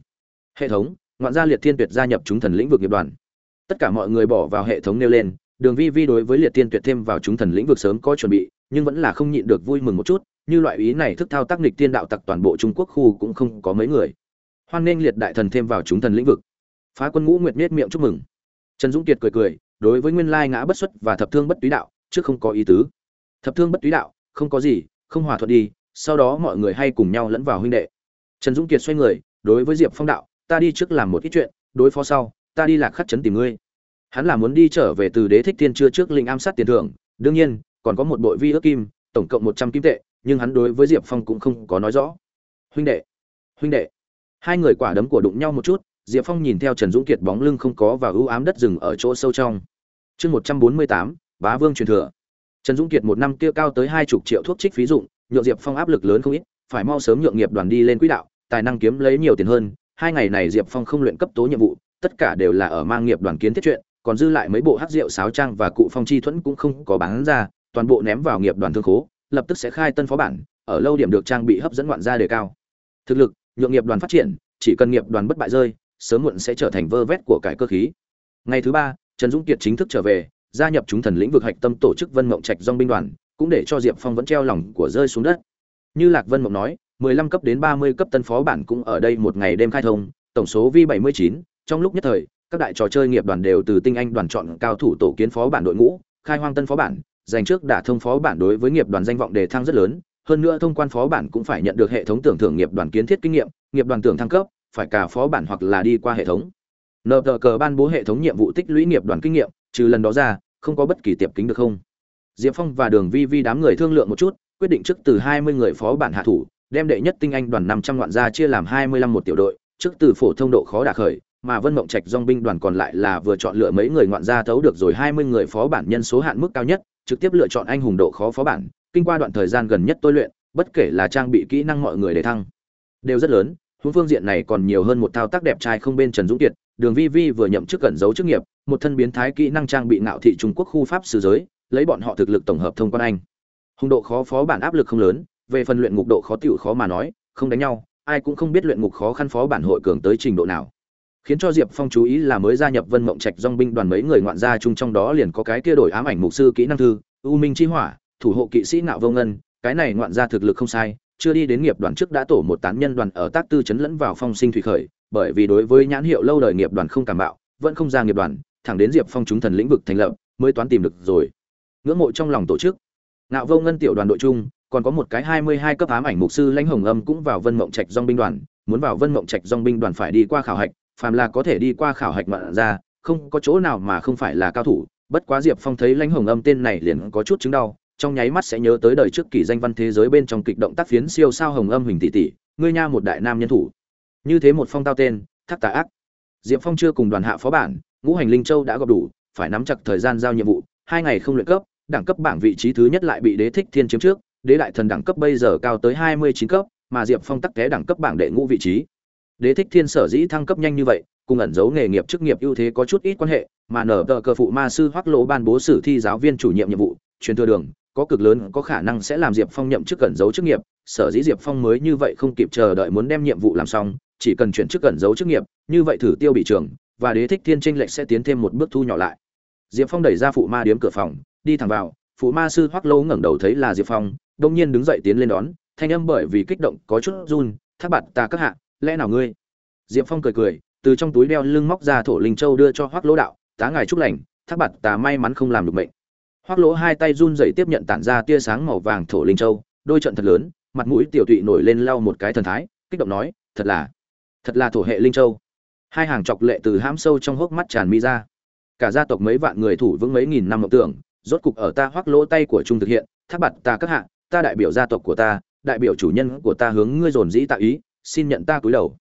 Hệ thống, ngoạn gia liệt thiên tuyệt gia nhập chúng thần lĩnh vực nghiệp đoàn. Tất cả mọi người bỏ vào hệ thống nêu lên đường vi vi đối với liệt tiên tuyệt thêm vào chúng thần lĩnh vực sớm có chuẩn bị, nhưng vẫn là không nhịn được vui mừng một chút, như loại ý này thức thao tác nghịch tiên đạo tặc toàn bộ trung quốc khu cũng không có mấy người. Hoan nghênh liệt đại thần thêm vào chúng thần lĩnh vực. Phá quân ngũ nguyệt miết miệng chúc mừng. Trần dũng kiệt cười cười, đối với nguyên lai ngã bất xuất và thập thương bất túy đạo, trước không có ý tứ. Thập thương bất túy đạo, không có gì, không hòa thuận đi, sau đó mọi người hay cùng nhau lẫn vào huynh đệ. Trần dũng kiệt xoay người, đối với diệp phong đạo, ta đi trước làm một ít chuyện, đối phó sau, ta đi lạc khắc chấn tìm ngươi hắn là muốn đi trở về từ đế thích thiên chưa trước linh ám sát tiền thưởng. Đương nhiên, còn có một bội vi ước kim, tổng cộng một trăm kim tệ, nhưng hắn đối với diệp phong cũng không có nói rõ. Huynh đệ huynh đệ. Hai người quả đấm của đụng nhau một chút, diệp phong nhìn theo trần dũng kiệt bóng lưng không có và ưu ám đất rừng ở chỗ sâu trong. Chương một trăm bốn mươi tám, bá vương truyền thừa. Trần dũng kiệt một năm kia cao tới hai chục triệu thuốc trích phí dụng, nhượng diệp phong áp lực lớn không ít, phải mau sớm nhượng nghiệp đoàn đi lên quỹ đạo, tài năng kiếm lấy nhiều tiền hơn. Hai ngày này diệp phong không luyện cấp tố nhiệm vụ, tất cả đều là ở mang nghiệp đoàn kiến thiết chuyện còn dư lại mấy bộ hát rượu sáo trang và cụ phong chi thuẫn cũng không có bán ra toàn bộ ném vào nghiệp đoàn thương khố lập tức sẽ khai tân phó bản ở lâu điểm được trang bị hấp dẫn ngoạn gia đề cao. Thực lực nhượng nghiệp đoàn phát triển chỉ cần nghiệp đoàn bất bại rơi sớm muộn sẽ trở thành vơ vét của cải cơ khí. Ngày thứ ba trần dũng kiệt chính thức trở về gia nhập chúng thần lĩnh vực hạch tâm tổ chức vân mộng trạch dong binh đoàn cũng để cho diệp phong vẫn treo lòng của rơi xuống đất. Như lạc vân mộng nói 15 cấp đến 30 cấp tân phó bản cũng ở đây một ngày đêm khai thông tổng số vi 79, trong lúc nhất thời các đại trò chơi nghiệp đoàn đều từ tinh anh đoàn chọn cao thủ tổ kiến phó bản đội ngũ, khai hoang tân phó bản dành trước đả thông phó bản đối với nghiệp đoàn danh vọng đề thăng rất lớn. Hơn nữa thông quan phó bản cũng phải nhận được hệ thống tưởng thưởng nghiệp đoàn kiến thiết kinh nghiệm, nghiệp đoàn tưởng thăng cấp, phải cả phó bản hoặc là đi qua hệ thống. Nợ tờ cờ ban bố hệ thống nhiệm vụ tích lũy nghiệp đoàn kinh nghiệm, trừ lần đó ra, không có bất kỳ tiệp kính được không? Diệp phong và đường vi vi đám người thương lượng một chút, quyết định trước từ hai mươi người phó bản hạ thủ, đem đệ nhất tinh anh đoàn năm trăm ngoạn gia chia làm hai mươi lăm một tiểu đội, trước từ phổ thông độ khó đả khởi mà vân mộng trạch dòng binh đoàn còn lại là vừa chọn lựa mấy người ngoạn gia thấu được rồi hai mươi người phó bản nhân số hạn mức cao nhất, trực tiếp lựa chọn anh hùng độ khó phó bản. Kinh qua đoạn thời gian gần nhất tôi luyện, bất kể là trang bị kỹ năng mọi người để thăng, đều rất lớn. Huống phương diện này còn nhiều hơn một thao tác đẹp trai không bên trần dũng kiệt, đường vi vi vừa nhậm chức gần giấu chức nghiệp, một thân biến thái kỹ năng trang bị ngạo thị trung quốc khu pháp sử giới, lấy bọn họ thực lực tổng hợp thông quan anh. Hùng độ khó phó bản áp lực không lớn, về phần luyện ngục độ khó tiểu khó mà nói, không đánh nhau, ai cũng không biết luyện ngục khó khăn phó bản hội cường tới trình độ nào khiến cho diệp phong chú ý là mới gia nhập vân mộng trạch dong binh đoàn mấy người ngoạn gia chung trong đó liền có cái kia đổi ám ảnh mục sư kỹ năng thư, u minh chi hỏa, thủ hộ kỵ sĩ nạo vô ngân, cái này ngoạn gia thực lực không sai, chưa đi đến nghiệp đoàn trước đã tổ một tán nhân đoàn ở tác tư chấn lẫn vào phong sinh thủy khởi, bởi vì đối với nhãn hiệu lâu đời nghiệp đoàn không cảm bạo, vẫn không ra nghiệp đoàn, thẳng đến diệp phong chúng thần lĩnh vực thành lập, mới toán tìm được rồi. Ngưỡng mộ trong lòng tổ chức, nạo vô ngân tiểu đoàn đội chung, còn có một cái hai mươi hai cấp ám ảnh mục sư lãnh hồng âm cũng vào vân mộng trạch dong binh đoàn, muốn vào vân mộng trạch dong binh đoàn phải đi qua khảo hạch phàm là có thể đi qua khảo hạch mạn ra, không có chỗ nào mà không phải là cao thủ. Bất quá diệp phong thấy lãnh hồng âm tên này liền có chút chứng đau, trong nháy mắt sẽ nhớ tới đời trước kỷ danh văn thế giới bên trong kịch động tác phiến siêu sao hồng âm huỳnh tỷ tỷ, ngươi nha một đại nam nhân thủ. Như thế một phong tao tên thắc tà ác. Diệp phong chưa cùng đoàn hạ phó bản, ngũ hành linh châu đã gặp đủ, phải nắm chặt thời gian giao nhiệm vụ, hai ngày không luyện cấp, đẳng cấp bảng vị trí thứ nhất lại bị đế thích thiên chiếm trước, đế đại thần đẳng cấp bây giờ cao tới hai mươi chín cấp, mà diệp phong tắc té đẳng cấp bảng đệ ngũ vị trí đế thích thiên sở dĩ thăng cấp nhanh như vậy, cùng ẩn giấu nghề nghiệp chức nghiệp ưu thế có chút ít quan hệ, mà nở tờ cờ phụ ma sư hoắc lỗ ban bố sử thi giáo viên chủ nhiệm nhiệm vụ, truyền thừa đường, có cực lớn, có khả năng sẽ làm diệp phong nhậm chức ẩn giấu chức nghiệp, sở dĩ diệp phong mới như vậy không kịp chờ đợi muốn đem nhiệm vụ làm xong, chỉ cần chuyển chức ẩn giấu chức nghiệp, như vậy thử tiêu bị trường và đế thích thiên tranh lệch sẽ tiến thêm một bước thu nhỏ lại. Diệp phong đẩy ra phụ ma điếm cửa phòng, đi thẳng vào, phụ ma sư hoắc lỗ ngẩng đầu thấy là diệp phong, đông nhiên đứng dậy tiến lên đón, thanh âm bởi vì kích động có chút run, thác bạt ta các hạ lẽ nào ngươi? Diệp phong cười cười, từ trong túi đeo lưng móc ra thổ linh châu đưa cho hoắc lỗ đạo, tá ngài chúc lành, thác bạt ta may mắn không làm được mệnh. Hoắc lỗ hai tay run rẩy tiếp nhận tản ra tia sáng màu vàng thổ linh châu, đôi trận thật lớn, mặt mũi tiểu tụy nổi lên lau một cái thần thái, kích động nói, thật là thật là thổ hệ linh châu. Hai hàng chọc lệ từ hãm sâu trong hốc mắt tràn mi ra. Cả gia tộc mấy vạn người thủ vững mấy nghìn năm mộng tưởng, rốt cục ở ta hoắc lỗ tay của trung thực hiện, thác bạt ta các hạ, ta đại biểu gia tộc của ta, đại biểu chủ nhân của ta hướng ngươi dồn dĩ tạ ý xin nhận ta cúi đầu.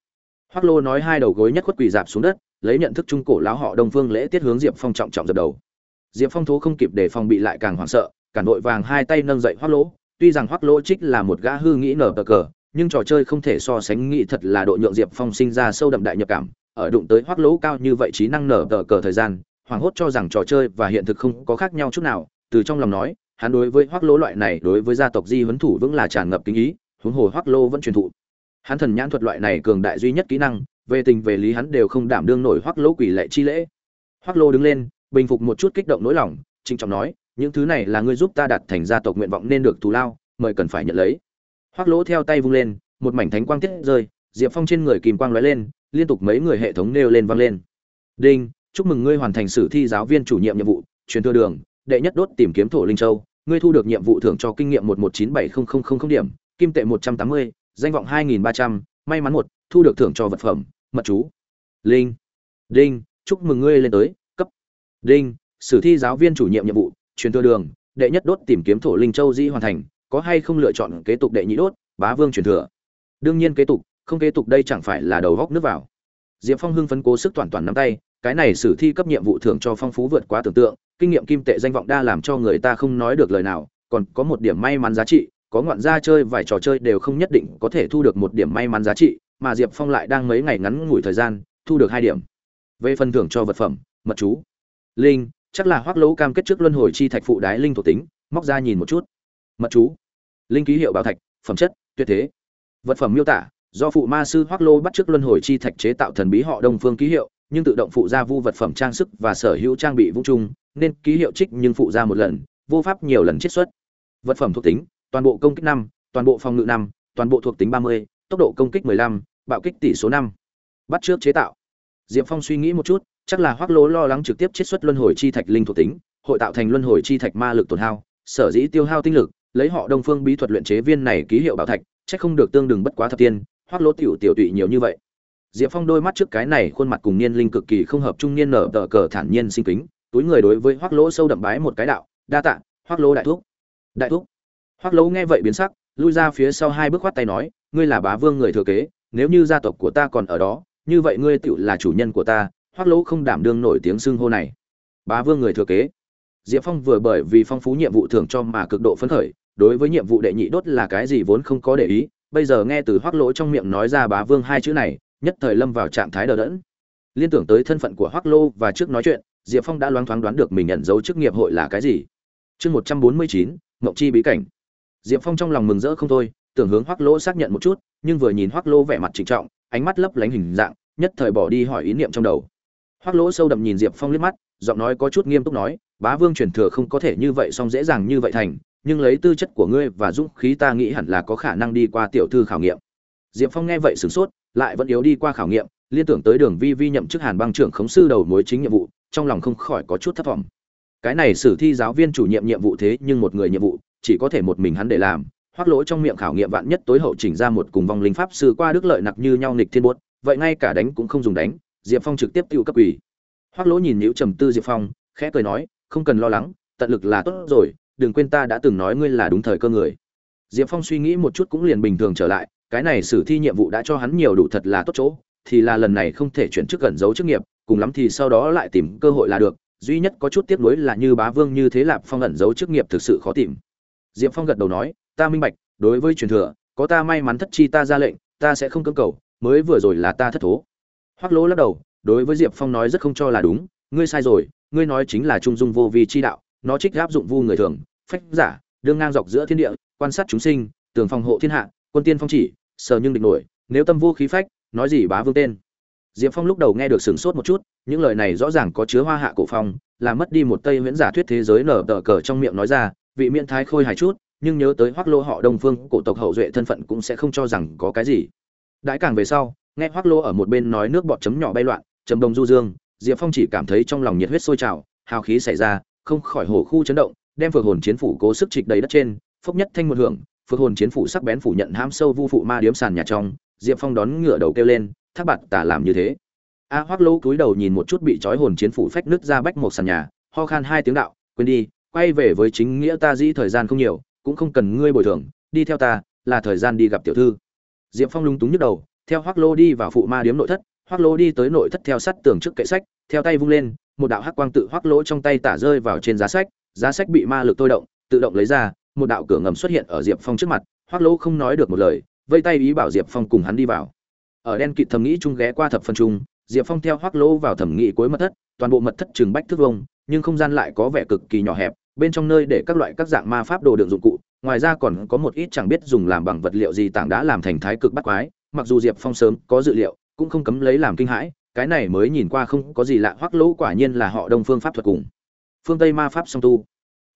Hoắc lô nói hai đầu gối nhất khuất quỳ dạp xuống đất, lấy nhận thức trung cổ lão họ đông phương lễ tiết hướng diệp phong trọng trọng dập đầu. Diệp phong thố không kịp để phòng bị lại càng hoảng sợ cản đội vàng hai tay nâng dậy hoắc lỗ tuy rằng hoắc lỗ trích là một gã hư nghĩ nở bờ cờ, nhưng trò chơi không thể so sánh nghĩ thật là độ nhượng diệp phong sinh ra sâu đậm đại nhập cảm. Ở đụng tới hoắc lỗ cao như vậy trí năng nở bờ cờ thời gian, hoảng hốt cho rằng trò chơi và hiện thực không có khác nhau chút nào. Từ trong lòng nói, hắn đối với hoắc lỗ loại này đối với gia tộc di huấn thủ vững là tràn ngập kính ý, huống hồ hoắc Lô vẫn truyền thụ hắn thần nhãn thuật loại này cường đại duy nhất kỹ năng, về tình về lý hắn đều không đảm đương nổi hoắc lỗ quỷ lệ chi lễ. Hoắc Lô đứng lên, bình phục một chút kích động nỗi lòng, trịnh trọng nói, những thứ này là ngươi giúp ta đạt thành gia tộc nguyện vọng nên được thù lao, mời cần phải nhận lấy. Hoắc lỗ theo tay vung lên, một mảnh thánh quang tiết rơi, diệp phong trên người kìm quang lóe lên, liên tục mấy người hệ thống nêu lên vang lên. Đinh, chúc mừng ngươi hoàn thành sử thi giáo viên chủ nhiệm nhiệm vụ, truyền thừa đường, đệ nhất đốt tìm kiếm thổ linh châu, ngươi thu được nhiệm vụ thưởng cho kinh nghiệm một một chín bảy không không không điểm, kim tệ một trăm tám mươi danh vọng hai nghìn ba trăm, may mắn một, thu được thưởng cho vật phẩm, mật chú. Linh. Đinh, chúc mừng ngươi lên tới, cấp. Đinh, sử thi giáo viên chủ nhiệm nhiệm vụ, truyền thừa đường, đệ nhất đốt tìm kiếm thổ linh châu di hoàn thành, có hay không lựa chọn kế tục đệ nhị đốt, bá vương truyền thừa? Đương nhiên kế tục, không kế tục đây chẳng phải là đầu góc nước vào. Diệp phong hưng phấn cố sức toàn toàn nắm tay, cái này sử thi cấp nhiệm vụ thưởng cho phong phú vượt quá tưởng tượng, kinh nghiệm kim tệ danh vọng đa làm cho người ta không nói được lời nào, còn có một điểm may mắn giá trị có ngoạn gia chơi, vài trò chơi đều không nhất định có thể thu được một điểm may mắn giá trị, mà diệp phong lại đang mấy ngày ngắn ngủi thời gian, thu được hai điểm. Về phần thưởng cho vật phẩm, mật chú, linh, chắc là hoác lỗ cam kết trước luân hồi chi thạch phụ đái linh thuộc tính, móc ra nhìn một chút. Mật chú, linh ký hiệu bảo thạch, phẩm chất, tuyệt thế. Vật phẩm miêu tả, do phụ ma sư hoác lô bắt trước luân hồi chi thạch chế tạo thần bí họ đông phương ký hiệu, nhưng tự động phụ ra vu vật phẩm trang sức và sở hữu trang bị vũ trung nên ký hiệu trích nhưng phụ ra một lần, vô pháp nhiều lần chiết xuất. Vật phẩm thuộc tính toàn bộ công kích năm toàn bộ phòng ngự năm toàn bộ thuộc tính ba mươi tốc độ công kích 15, bạo kích tỷ số năm. Bắt trước chế tạo. Diệp phong suy nghĩ một chút chắc là hoác lỗ lo lắng trực tiếp chiết xuất luân hồi chi thạch linh thuộc tính hội tạo thành luân hồi chi thạch ma lực tổn hao sở dĩ tiêu hao tinh lực lấy họ đông phương bí thuật luyện chế viên này ký hiệu bảo thạch chắc không được tương đương, bất quá thập tiên hoác lỗ tiểu tiểu tụy nhiều như vậy. Diệp phong đôi mắt trước cái này khuôn mặt cùng niên linh cực kỳ không hợp trung niên nở tờ cờ thản nhiên sinh kính túi người đối với hoác lỗ sâu đậm bái một cái đạo đa tạ hoác lỗ đại thúc. Đại thúc Hoắc lỗ nghe vậy biến sắc, lui ra phía sau hai bước khoát tay nói, ngươi là bá vương người thừa kế, nếu như gia tộc của ta còn ở đó, như vậy ngươi tựu là chủ nhân của ta. Hoắc lỗ không đảm đương nổi tiếng xưng hô này. Bá vương người thừa kế. Diệp phong vừa bởi vì phong phú nhiệm vụ thưởng cho mà cực độ phấn khởi, đối với nhiệm vụ đệ nhị đốt là cái gì vốn không có để ý, bây giờ nghe từ Hoắc lỗ trong miệng nói ra bá vương hai chữ này, nhất thời lâm vào trạng thái đờ đẫn. Liên tưởng tới thân phận của Hoắc lô và trước nói chuyện, diệp phong đã loáng thoáng đoán được mình nhận dấu chức nghiệp hội là cái gì. Chương một trăm bốn mươi chín, mộng chi bí cảnh diệp phong trong lòng mừng rỡ không thôi, tưởng hướng Hoắc lỗ xác nhận một chút, nhưng vừa nhìn Hoắc lỗ vẻ mặt trịnh trọng, ánh mắt lấp lánh hình dạng, nhất thời bỏ đi hỏi ý niệm trong đầu. Hoắc lỗ sâu đậm nhìn diệp phong liếc mắt, giọng nói có chút nghiêm túc nói, bá vương truyền thừa không có thể như vậy song dễ dàng như vậy thành, nhưng lấy tư chất của ngươi và dũng khí ta nghĩ hẳn là có khả năng đi qua tiểu thư khảo nghiệm. Diệp phong nghe vậy sửng sốt, lại vẫn yếu đi qua khảo nghiệm, liên tưởng tới đường vi vi nhậm chức hàn băng trưởng khống sư đầu mối chính nhiệm vụ, trong lòng không khỏi có chút thất vọng. Cái này sử thi giáo viên chủ nhiệm nhiệm vụ thế nhưng một người nhiệm vụ chỉ có thể một mình hắn để làm hoác lỗ trong miệng khảo nghiệm vạn nhất tối hậu chỉnh ra một cùng vong linh pháp sư qua đức lợi nặc như nhau nghịch thiên buốt, vậy ngay cả đánh cũng không dùng đánh, diệp phong trực tiếp tiêu cấp ủy hoác lỗ nhìn nhữ trầm tư diệp phong, khẽ cười nói, không cần lo lắng, tận lực là tốt rồi, đừng quên ta đã từng nói ngươi là đúng thời cơ người. Diệp phong suy nghĩ một chút cũng liền bình thường trở lại, cái này xử thi nhiệm vụ đã cho hắn nhiều đủ thật là tốt chỗ, thì là lần này không thể chuyển chức gần giấu chức nghiệp, cùng lắm thì sau đó lại tìm cơ hội là được, duy nhất có chút tiếc nuối là như bá vương như thế lạp phong ẩn giấu chức nghiệp thực sự khó tìm diệp phong gật đầu nói, ta minh bạch, đối với truyền thừa, có ta may mắn thất chi ta ra lệnh, ta sẽ không cưỡng cầu, mới vừa rồi là ta thất thố. Hoắc lỗ lắc đầu, đối với diệp phong nói rất không cho là đúng, ngươi sai rồi, ngươi nói chính là trung dung vô vi chi đạo, nó trích áp dụng vu người thường, phách giả, đương ngang dọc giữa thiên địa, quan sát chúng sinh, tường phòng hộ thiên hạ, quân tiên phong chỉ sở nhưng địch nổi, nếu tâm vô khí phách, nói gì bá vương tên. Diệp phong lúc đầu nghe được sửng sốt một chút, những lời này rõ ràng có chứa hoa hạ cổ phong, làm mất đi một tây huyễn giả thuyết thế giới nở tờ cờ trong miệng nói ra vị miễn thái khôi hài chút, nhưng nhớ tới hoắc lô họ đông phương, cổ tộc hậu duệ thân phận cũng sẽ không cho rằng có cái gì. Đãi càng về sau, nghe hoắc lô ở một bên nói nước bọt chấm nhỏ bay loạn, trầm đồng du dương, diệp phong chỉ cảm thấy trong lòng nhiệt huyết sôi trào, hào khí xảy ra, không khỏi hổ khu chấn động, đem phượng hồn chiến phủ cố sức trịch đầy đất trên, phốc nhất thanh một hưởng, phượng hồn chiến phủ sắc bén phủ nhận ham sâu vu phụ ma điếm sàn nhà trong, diệp phong đón ngựa đầu kêu lên, thác bạt tả làm như thế. A hoắc lô cúi đầu nhìn một chút bị trói hồn chiến phủ phách nứt ra bách một sàn nhà, ho khan hai tiếng đạo, quên đi quay về với chính nghĩa ta dĩ thời gian không nhiều, cũng không cần ngươi bồi thường, đi theo ta, là thời gian đi gặp tiểu thư. Diệp phong lúng túng nhức đầu, theo hoác lô đi vào phụ ma điếm nội thất hoác lô đi tới nội thất theo sắt tường trước kệ sách, theo tay vung lên, một đạo hắc quang tự hoác lỗ trong tay tả rơi vào trên giá sách giá sách bị ma lực tôi động, tự động lấy ra, một đạo cửa ngầm xuất hiện ở diệp phong trước mặt hoác lỗ không nói được một lời, vây tay ý bảo diệp phong cùng hắn đi vào. Ở đen kịt thầm nghĩ chung ghé qua thập phân trung diệp phong theo hoác lỗ vào thẩm nghĩ cuối mật thất, toàn bộ mật thất trường bách thước vông nhưng không gian lại có vẻ cực kỳ nhỏ hẹp bên trong nơi để các loại các dạng ma pháp đồ đựng dụng cụ, ngoài ra còn có một ít chẳng biết dùng làm bằng vật liệu gì tảng đá làm thành thái cực bắt quái, mặc dù diệp phong sớm có dự liệu, cũng không cấm lấy làm kinh hãi, cái này mới nhìn qua không có gì lạ, hoắc lỗ quả nhiên là họ đông phương pháp thuật cùng phương tây ma pháp song tu.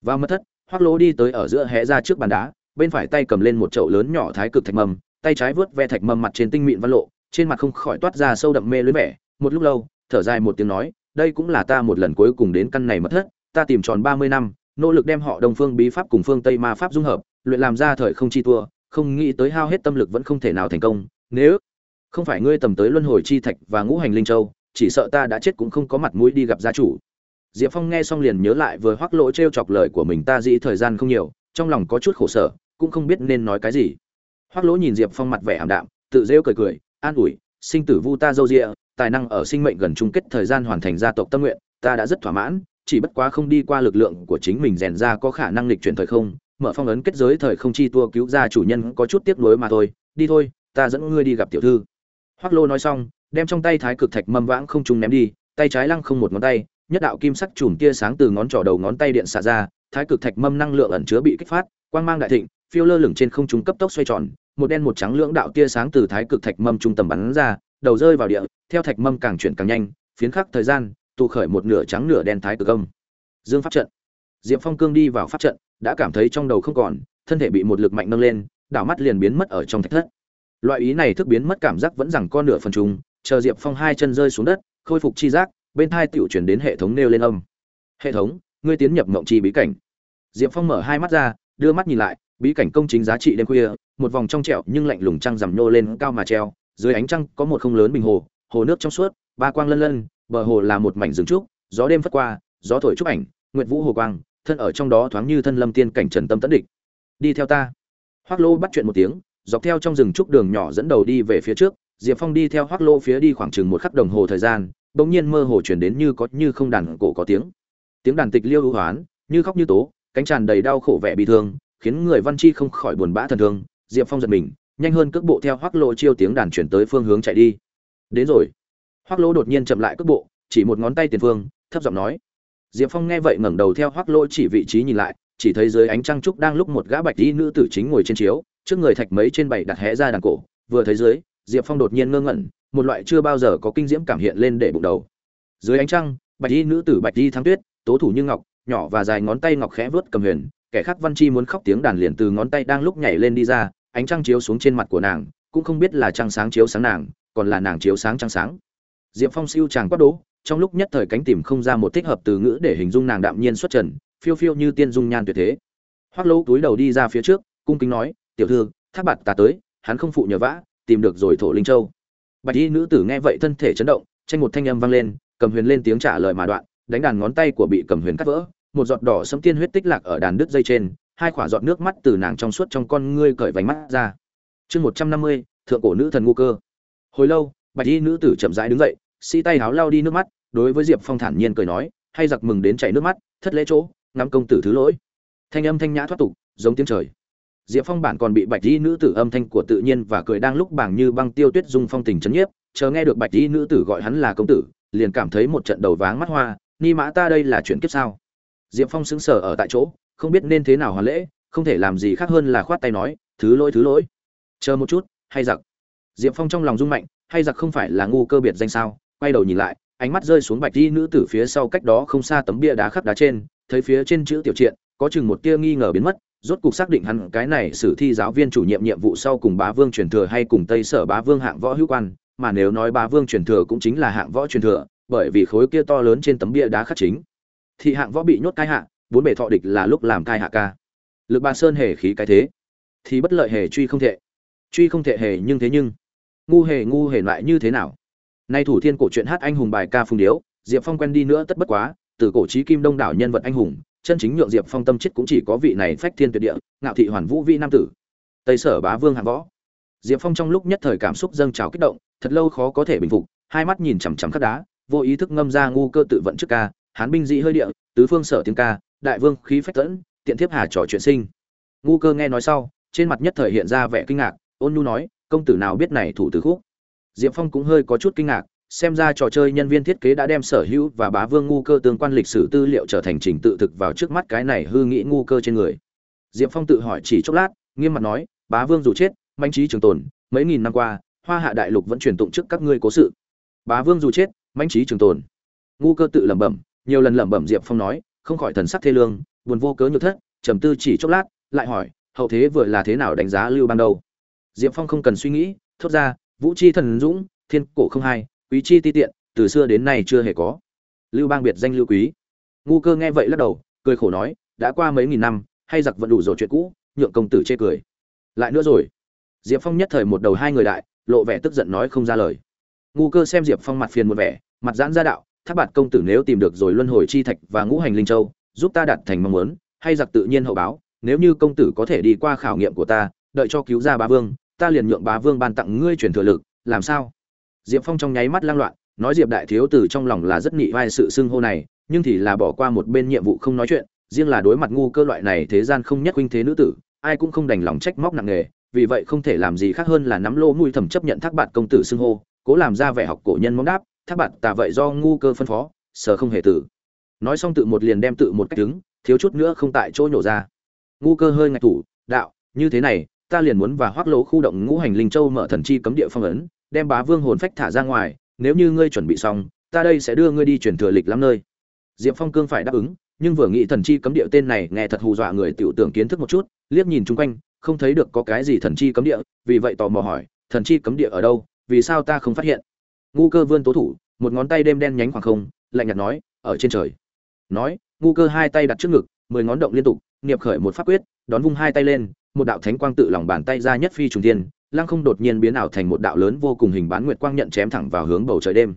Vào mất thất, hoắc lỗ đi tới ở giữa hé ra trước bàn đá, bên phải tay cầm lên một chậu lớn nhỏ thái cực thạch mầm, tay trái vớt ve thạch mầm mặt trên tinh mịn văn lộ, trên mặt không khỏi toát ra sâu đậm mê lưới vẻ. Một lúc lâu, thở dài một tiếng nói, đây cũng là ta một lần cuối cùng đến căn này mất thất, ta tìm tròn ba mươi năm nỗ lực đem họ đồng phương bí pháp cùng phương tây ma pháp dung hợp, luyện làm ra thời không chi tua, không nghĩ tới hao hết tâm lực vẫn không thể nào thành công. Nếu không phải ngươi tầm tới luân hồi chi thạch và ngũ hành linh châu, chỉ sợ ta đã chết cũng không có mặt mũi đi gặp gia chủ. Diệp phong nghe xong liền nhớ lại vừa hoắc lỗ t r e o chọc lời của mình ta dĩ thời gian không nhiều, trong lòng có chút khổ sở, cũng không biết nên nói cái gì. Hoắc lỗ nhìn diệp phong mặt vẻ ảm đạm, tự rêu cười cười, an ủi, sinh tử vu ta dâu rịa tài năng ở sinh mệnh gần chung kết thời gian hoàn thành gia tộc tâm nguyện, ta đã rất thỏa mãn chỉ bất quá không đi qua lực lượng của chính mình rèn ra có khả năng lịch chuyển thời không, mở phong ấn kết giới thời không chi tua cứu ra chủ nhân có chút tiếc nuối mà thôi. Đi thôi, ta dẫn ngươi đi gặp tiểu thư. Hoắc lô nói xong, đem trong tay thái cực thạch mâm vãng không trung ném đi, tay trái lăng không một ngón tay, nhất đạo kim sắc chùm tia sáng từ ngón trỏ đầu ngón tay điện xả ra, thái cực thạch mâm năng lượng ẩn chứa bị kích phát, quang mang đại thịnh, phiêu lơ lửng trên không trung cấp tốc xoay tròn, một đen một trắng lưỡng đạo tia sáng từ thái cực thạch mâm trung tầm bắn ra, đầu rơi vào địa, theo thạch mâm càng chuyển càng nhanh, phiến khắc thời gian tụ khởi một nửa trắng nửa đen thái cực âm. Dương pháp trận. Diệp phong cương đi vào pháp trận, đã cảm thấy trong đầu không còn, thân thể bị một lực mạnh nâng lên, đảo mắt liền biến mất ở trong thạch thất. Loại ý này thức biến mất cảm giác vẫn rằng con nửa phần trùng chờ diệp phong hai chân rơi xuống đất, khôi phục chi giác, bên thai tiểu chuyển đến hệ thống nêu lên âm. Hệ thống, ngươi tiến nhập mộng chi bí cảnh. Diệp phong mở hai mắt ra, đưa mắt nhìn lại, bí cảnh công chính giá trị đêm khuya, một vòng trong trẹo nhưng lạnh lùng trăng rằm nhô lên cao mà treo, dưới ánh trăng có một không lớn bình hồ hồ nước trong suốt, ba quang lân lân bờ hồ là một mảnh rừng trúc, gió đêm phất qua, gió thổi trúc ảnh, nguyệt vũ hồ quang, thân ở trong đó thoáng như thân lâm tiên cảnh trần tâm tấn địch. Đi theo ta. Hoác lô bắt chuyện một tiếng, dọc theo trong rừng trúc đường nhỏ dẫn đầu đi về phía trước, diệp phong đi theo hoác lô phía đi khoảng chừng một khắc đồng hồ thời gian, bỗng nhiên mơ hồ chuyển đến như có như không đàn cổ có tiếng. Tiếng đàn tịch liêu hữu hoán, như khóc như tố, cánh tràn đầy đau khổ vẻ bị thương, khiến người văn chi không khỏi buồn bã thần thương. Diệp phong giật mình, nhanh hơn cước bộ theo hoác lô chiêu tiếng đàn chuyển tới phương hướng chạy đi. Đến rồi hoác lô đột nhiên chậm lại cước bộ, chỉ một ngón tay tiền phương, thấp giọng nói. Diệp phong nghe vậy ngẩng đầu theo hoác lô chỉ vị trí nhìn lại, chỉ thấy dưới ánh trăng trúc đang lúc một gã bạch y nữ tử chính ngồi trên chiếu, trước người thạch mấy trên bảy đặt hé ra đàn cổ, vừa thấy dưới, diệp phong đột nhiên ngơ ngẩn, một loại chưa bao giờ có kinh diễm cảm hiện lên để bụng đầu. Dưới ánh trăng, bạch y nữ tử bạch y thắng tuyết, tố thủ như ngọc, nhỏ và dài ngón tay ngọc khẽ vớt cầm huyền, kẻ khác văn chi muốn khóc tiếng đàn liền từ ngón tay đang lúc nhảy lên đi ra, ánh trăng chiếu xuống trên mặt của nàng, cũng không biết là trăng sáng chiếu sáng nàng, còn là nàng chiếu sáng trăng sáng diệp phong siêu chàng quát đố trong lúc nhất thời cánh tìm không ra một thích hợp từ ngữ để hình dung nàng đạm nhiên xuất trần phiêu phiêu như tiên dung nhan tuyệt thế. Hoắc lâu túi đầu đi ra phía trước cung kính nói tiểu thư thác bạt ta tới hắn không phụ nhờ vả, tìm được rồi thổ linh châu. Bạch y nữ tử nghe vậy thân thể chấn động tranh một thanh âm vang lên cầm huyền lên tiếng trả lời mà đoạn đánh đàn ngón tay của bị cầm huyền cắt vỡ một giọt đỏ sẫm tiên huyết tích lạc ở đàn đứt dây trên hai quả giọt nước mắt từ nàng trong suốt trong con ngươi cởi vành mắt ra. Chương một trăm năm mươi thượng cổ nữ thần ngu cơ. Hồi lâu bạch y nữ tử chậm rãi đứng dậy sĩ tay háo lao đi nước mắt, đối với diệp phong thản nhiên cười nói, hay giặc mừng đến chảy nước mắt, thất lễ chỗ, ngắm công tử thứ lỗi. Thanh âm thanh nhã thoát tục, giống tiếng trời. Diệp phong bản còn bị bạch y nữ tử âm thanh của tự nhiên và cười đang lúc bảng như băng tiêu tuyết dung phong tình chấn nhiếp, chờ nghe được bạch y nữ tử gọi hắn là công tử, liền cảm thấy một trận đầu váng mắt hoa, ni mã, ta đây là chuyện kiếp sao? Diệp phong sững sờ ở tại chỗ, không biết nên thế nào hoàn lễ, không thể làm gì khác hơn là khoát tay nói, thứ lỗi thứ lỗi. Chờ một chút, hay giặc. Diệp phong trong lòng rung mạnh, hay giặc không phải là ngu cơ biệt danh sao? Quay đầu nhìn lại, ánh mắt rơi xuống bạch y nữ tử phía sau cách đó không xa tấm bia đá khắc đá trên, thấy phía trên chữ tiểu triện, có chừng một tia nghi ngờ biến mất, rốt cục xác định hắn cái này sử thi giáo viên chủ nhiệm nhiệm vụ sau cùng bá vương truyền thừa hay cùng tây sở bá vương hạng võ hữu quan, mà nếu nói bá vương truyền thừa cũng chính là hạng võ truyền thừa, bởi vì khối kia to lớn trên tấm bia đá khắc chính. Thì hạng võ bị nhốt cai hạ, bốn bề thọ địch là lúc làm cai hạ ca. Lực ba sơn hề khí cái thế, thì bất lợi hề truy không thể. Truy không thể hề nhưng thế nhưng, ngu hề ngu hề lại như thế nào? Nay thủ thiên cổ truyện hát anh hùng bài ca phùng điếu, diệp phong quen đi nữa tất bất quá, từ cổ trí kim đông đảo nhân vật anh hùng, chân chính nhượng diệp phong tâm chết cũng chỉ có vị này phách thiên tuyệt địa, ngạo thị hoàn vũ vị nam tử. Tây sở bá vương hạng võ. Diệp phong trong lúc nhất thời cảm xúc dâng trào kích động, thật lâu khó có thể bình phục, hai mắt nhìn chằm chằm khắc đá, vô ý thức ngâm ra ngu cơ tự vận trước ca, hán binh dị hơi địa, tứ phương sở tiếng ca, đại vương khí phách tẫn, tiện thiếp hà trò chuyện sinh. Ngu cơ nghe nói sau, trên mặt nhất thời hiện ra vẻ kinh ngạc, ôn nhu nói, công tử nào biết này thủ từ khúc? Diệp phong cũng hơi có chút kinh ngạc, xem ra trò chơi nhân viên thiết kế đã đem sở hữu và bá vương ngu cơ tương quan lịch sử tư liệu trở thành trình tự thực vào trước mắt cái này hư nghĩ ngu cơ trên người. Diệp phong tự hỏi chỉ chốc lát, nghiêm mặt nói, bá vương dù chết manh trí trường tồn, mấy nghìn năm qua, hoa hạ đại lục vẫn truyền tụng trước các ngươi cố sự. Bá vương dù chết manh trí trường tồn. Ngu cơ tự lẩm bẩm, nhiều lần lẩm bẩm diệp phong nói, không khỏi thần sắc thê lương, buồn vô cớ nhược thất, trầm tư chỉ chốc lát, lại hỏi, hậu thế vừa là thế nào đánh giá lưu ban đầu diệp phong không cần suy nghĩ, thốt ra vũ chi thần dũng, thiên cổ không hai, quý chi ti tiện, từ xưa đến nay chưa hề có. Lưu bang biệt danh lưu quý. Ngu cơ nghe vậy lắc đầu, cười khổ nói, đã qua mấy nghìn năm, hay giặc vẫn đủ rồi chuyện cũ, nhượng công tử chê cười. Lại nữa rồi. Diệp phong nhất thời một đầu hai người đại, lộ vẻ tức giận nói không ra lời. Ngu cơ xem diệp phong mặt phiền một vẻ, mặt giãn ra đạo tháp bạt công tử nếu tìm được rồi luân hồi chi thạch và ngũ hành linh châu, giúp ta đạt thành mong muốn, hay giặc tự nhiên hậu báo, nếu như công tử có thể đi qua khảo nghiệm của ta, đợi cho cứu ra ba vương ta liền nhượng bá vương ban tặng ngươi truyền thừa lực, làm sao? Diệp phong trong nháy mắt lang loạn, nói diệp đại thiếu tử trong lòng là rất nghị vai sự xưng hô này, nhưng thì là bỏ qua một bên nhiệm vụ không nói chuyện, riêng là đối mặt ngu cơ loại này thế gian không nhất huynh thế nữ tử, ai cũng không đành lòng trách móc nặng nề, vì vậy không thể làm gì khác hơn là nắm lô mũi thầm chấp nhận thác bạt công tử xưng hô, cố làm ra vẻ học cổ nhân mong đáp, thác bạt tà vậy do ngu cơ phân phó, sợ không hề tử. Nói xong tự một liền đem tự một cách đứng, thiếu chút nữa không tại chỗ nhổ ra. Ngu cơ hơi ngạch thủ, đạo, như thế này ta liền muốn và hoác lỗ khu động ngũ hành linh châu mở thần chi cấm địa phong ấn, đem bá vương hồn phách thả ra ngoài, nếu như ngươi chuẩn bị xong, ta đây sẽ đưa ngươi đi chuyển thừa lịch lắm nơi. Diệp phong cương phải đáp ứng, nhưng vừa nghĩ thần chi cấm địa tên này nghe thật hù dọa người tiểu tưởng kiến thức một chút, liếc nhìn chung quanh, không thấy được có cái gì thần chi cấm địa, vì vậy tò mò hỏi, thần chi cấm địa ở đâu? Vì sao ta không phát hiện? Ngu cơ vươn tố thủ, một ngón tay đêm đen nhánh khoảng không, lạnh nhạt nói, ở trên trời. Nói, ngu cơ hai tay đặt trước ngực mười ngón động liên tục, niệm khởi một pháp quyết, đón vung hai tay lên, một đạo thánh quang tự lòng bàn tay ra nhất phi trùng thiên, lăng không đột nhiên biến ảo thành một đạo lớn vô cùng hình bán nguyệt quang nhận chém thẳng vào hướng bầu trời đêm.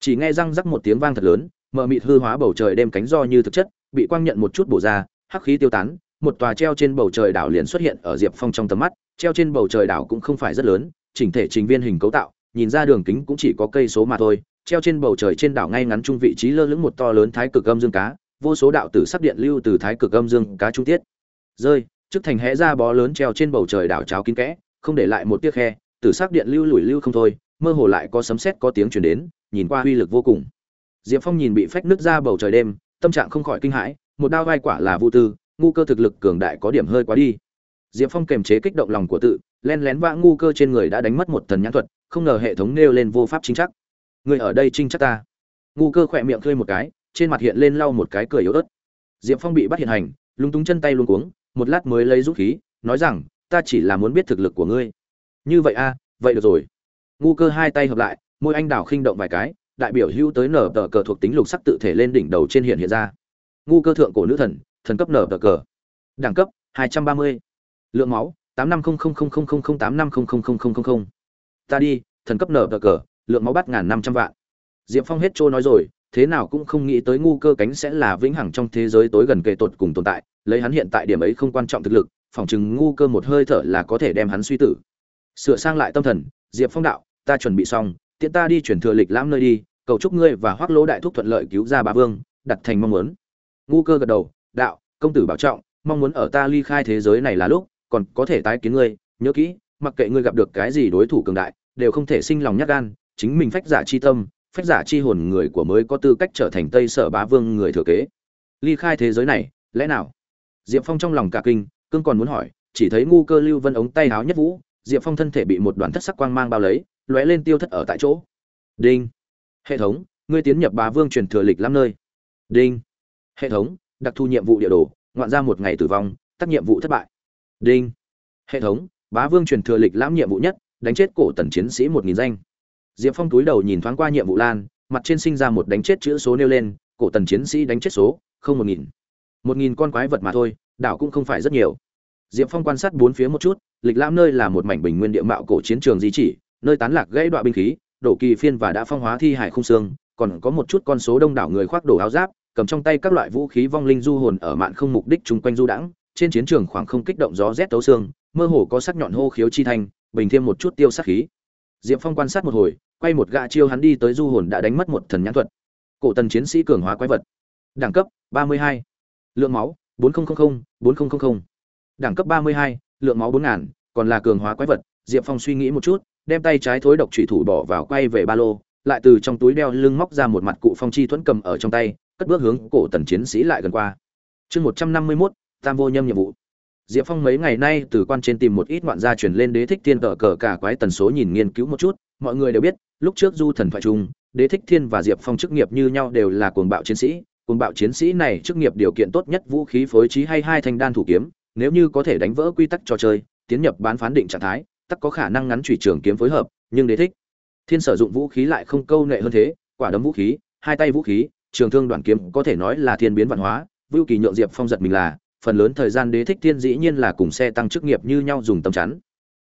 Chỉ nghe răng rắc một tiếng vang thật lớn, mờ mịt hư hóa bầu trời đêm cánh do như thực chất, bị quang nhận một chút bổ ra, hắc khí tiêu tán, một tòa treo trên bầu trời đảo liền xuất hiện ở diệp phong trong tầm mắt, treo trên bầu trời đảo cũng không phải rất lớn, chỉnh thể trình viên hình cấu tạo, nhìn ra đường kính cũng chỉ có cây số mà thôi, treo trên bầu trời trên đảo ngay ngắn trung vị trí lơ lửng một to lớn thái cực âm dương cá vô số đạo tử sắc điện lưu từ thái cực âm dương cá trung tiết. Rơi, trước thành hẽ ra bó lớn treo trên bầu trời đảo cháo kín kẽ, không để lại một tiếc khe, tử sắc điện lưu lùi lưu không thôi, mơ hồ lại có sấm sét có tiếng truyền đến, nhìn qua uy lực vô cùng. Diệp phong nhìn bị phách nước ra bầu trời đêm, tâm trạng không khỏi kinh hãi, một đao vai quả là vô tư, ngu cơ thực lực cường đại có điểm hơi quá đi. Diệp phong kềm chế kích động lòng của tự len lén vã ngu cơ trên người đã đánh mất một thần nhãn thuật, không ngờ hệ thống nêu lên vô pháp chính chắc. Người ở đây trinh chắc ta. Ngu cơ khỏe miệng khơi một cái trên mặt hiện lên lau một cái cười yếu ớt. Diệp phong bị bắt hiện hành lúng túng chân tay luôn cuống một lát mới lấy dũng khí nói rằng ta chỉ là muốn biết thực lực của ngươi. Như vậy a à, vậy được rồi. Ngu cơ hai tay hợp lại môi anh đào khinh động vài cái đại biểu hưu tới nở tờ cờ thuộc tính lục sắc tự thể lên đỉnh đầu trên hiện hiện ra. Ngu cơ thượng cổ nữ thần thần cấp nở tờ cờ. Đẳng cấp 230. lượng máu 8500000850000000. ta đi thần cấp nở tờ cờ lượng máu bắt ngàn năm trăm vạn. Diệp phong hết trôi nói rồi thế nào cũng không nghĩ tới ngu cơ cánh sẽ là vĩnh hằng trong thế giới tối gần kề tột cùng tồn tại, lấy hắn hiện tại điểm ấy không quan trọng thực lực, phỏng chừng ngu cơ một hơi thở là có thể đem hắn suy tử. Sửa sang lại tâm thần, diệp phong đạo, ta chuẩn bị xong, tiện ta đi chuyển thừa lịch lãm nơi đi, cầu chúc ngươi và hoác lỗ đại thúc thuận lợi cứu ra bà vương, đặt thành mong muốn. Ngu cơ gật đầu, đạo, công tử bảo trọng, mong muốn ở ta ly khai thế giới này là lúc, còn có thể tái kiến ngươi, nhớ kỹ, mặc kệ ngươi gặp được cái gì đối thủ cường đại, đều không thể sinh lòng nhát gan, chính mình phách giả chi tâm phách giả chi hồn người của mới có tư cách trở thành tây sở bá vương người thừa kế. Ly khai thế giới này, lẽ nào? Diệp phong trong lòng cả kinh, cương còn muốn hỏi, chỉ thấy ngu cơ lưu vân ống tay háo nhất vũ, diệp phong thân thể bị một đoàn thất sắc quang mang bao lấy, lóe lên tiêu thất ở tại chỗ. Đinh. Hệ thống, ngươi tiến nhập bá vương truyền thừa lịch lắm nơi. Đinh. Hệ thống, đặc thu nhiệm vụ địa đồ, ngoạn ra một ngày tử vong tắt nhiệm vụ thất bại. Đinh. Hệ thống, bá vương truyền thừa lịch lãm nhiệm vụ nhất, đánh chết cổ tần chiến sĩ một nghìn danh diệp phong túi đầu nhìn thoáng qua nhiệm vụ lan, mặt trên sinh ra một đánh chết chữ số nêu lên, cổ tần chiến sĩ đánh chết số, không một nghìn. Một nghìn con quái vật mà thôi, đảo cũng không phải rất nhiều. Diệp phong quan sát bốn phía một chút, lịch lãm nơi là một mảnh bình nguyên địa mạo cổ chiến trường di chỉ, nơi tán lạc gãy đoạn binh khí, đổ kỳ phiên và đã phong hóa thi hải không xương, còn có một chút con số đông đảo người khoác đồ áo giáp, cầm trong tay các loại vũ khí vong linh du hồn ở mạn không mục đích chung quanh du đãng, trên chiến trường khoảng không kích động gió rét tấu xương, mơ hồ có sắc nhọn hô khiếu chi thanh, bình thêm một chút tiêu sát khí. Diệp phong quan sát một hồi quay một gạ chiêu hắn đi tới du hồn đã đánh mất một thần nhãn thuật. Cổ tần chiến sĩ cường hóa quái vật. Đẳng cấp 32. lượng máu 4000 4000 đẳng cấp 32, lượng máu 4000 còn là cường hóa quái vật. Diệp phong suy nghĩ một chút đem tay trái thối độc trụy thủ bỏ vào quay về ba lô lại từ trong túi đeo lưng móc ra một mặt cụ phong chi thuẫn cầm ở trong tay cất bước hướng cổ tần chiến sĩ lại gần qua. Chương 151, tam vô nhâm nhiệm vụ. Diệp phong mấy ngày nay từ quan trên tìm một ít ngoạn gia truyền lên đế thích tiên cờ cờ cả quái tần số nhìn nghiên cứu một chút mọi người đều biết, lúc trước du thần thoại trung, đế thích thiên và diệp phong chức nghiệp như nhau đều là cuồng bạo chiến sĩ. Cuồng bạo chiến sĩ này chức nghiệp điều kiện tốt nhất vũ khí phối trí hay hai thanh đan thủ kiếm, nếu như có thể đánh vỡ quy tắc trò chơi, tiến nhập bán phán định trạng thái, tắc có khả năng ngắn chủy trường kiếm phối hợp, nhưng đế thích thiên sử dụng vũ khí lại không câu nệ hơn thế, quả đấm vũ khí, hai tay vũ khí, trường thương đoạn kiếm có thể nói là thiên biến văn hóa. Vưu kỳ nhượng diệp phong giật mình là, phần lớn thời gian đế thích thiên dĩ nhiên là cùng xe tăng chức nghiệp như nhau dùng tầm chắn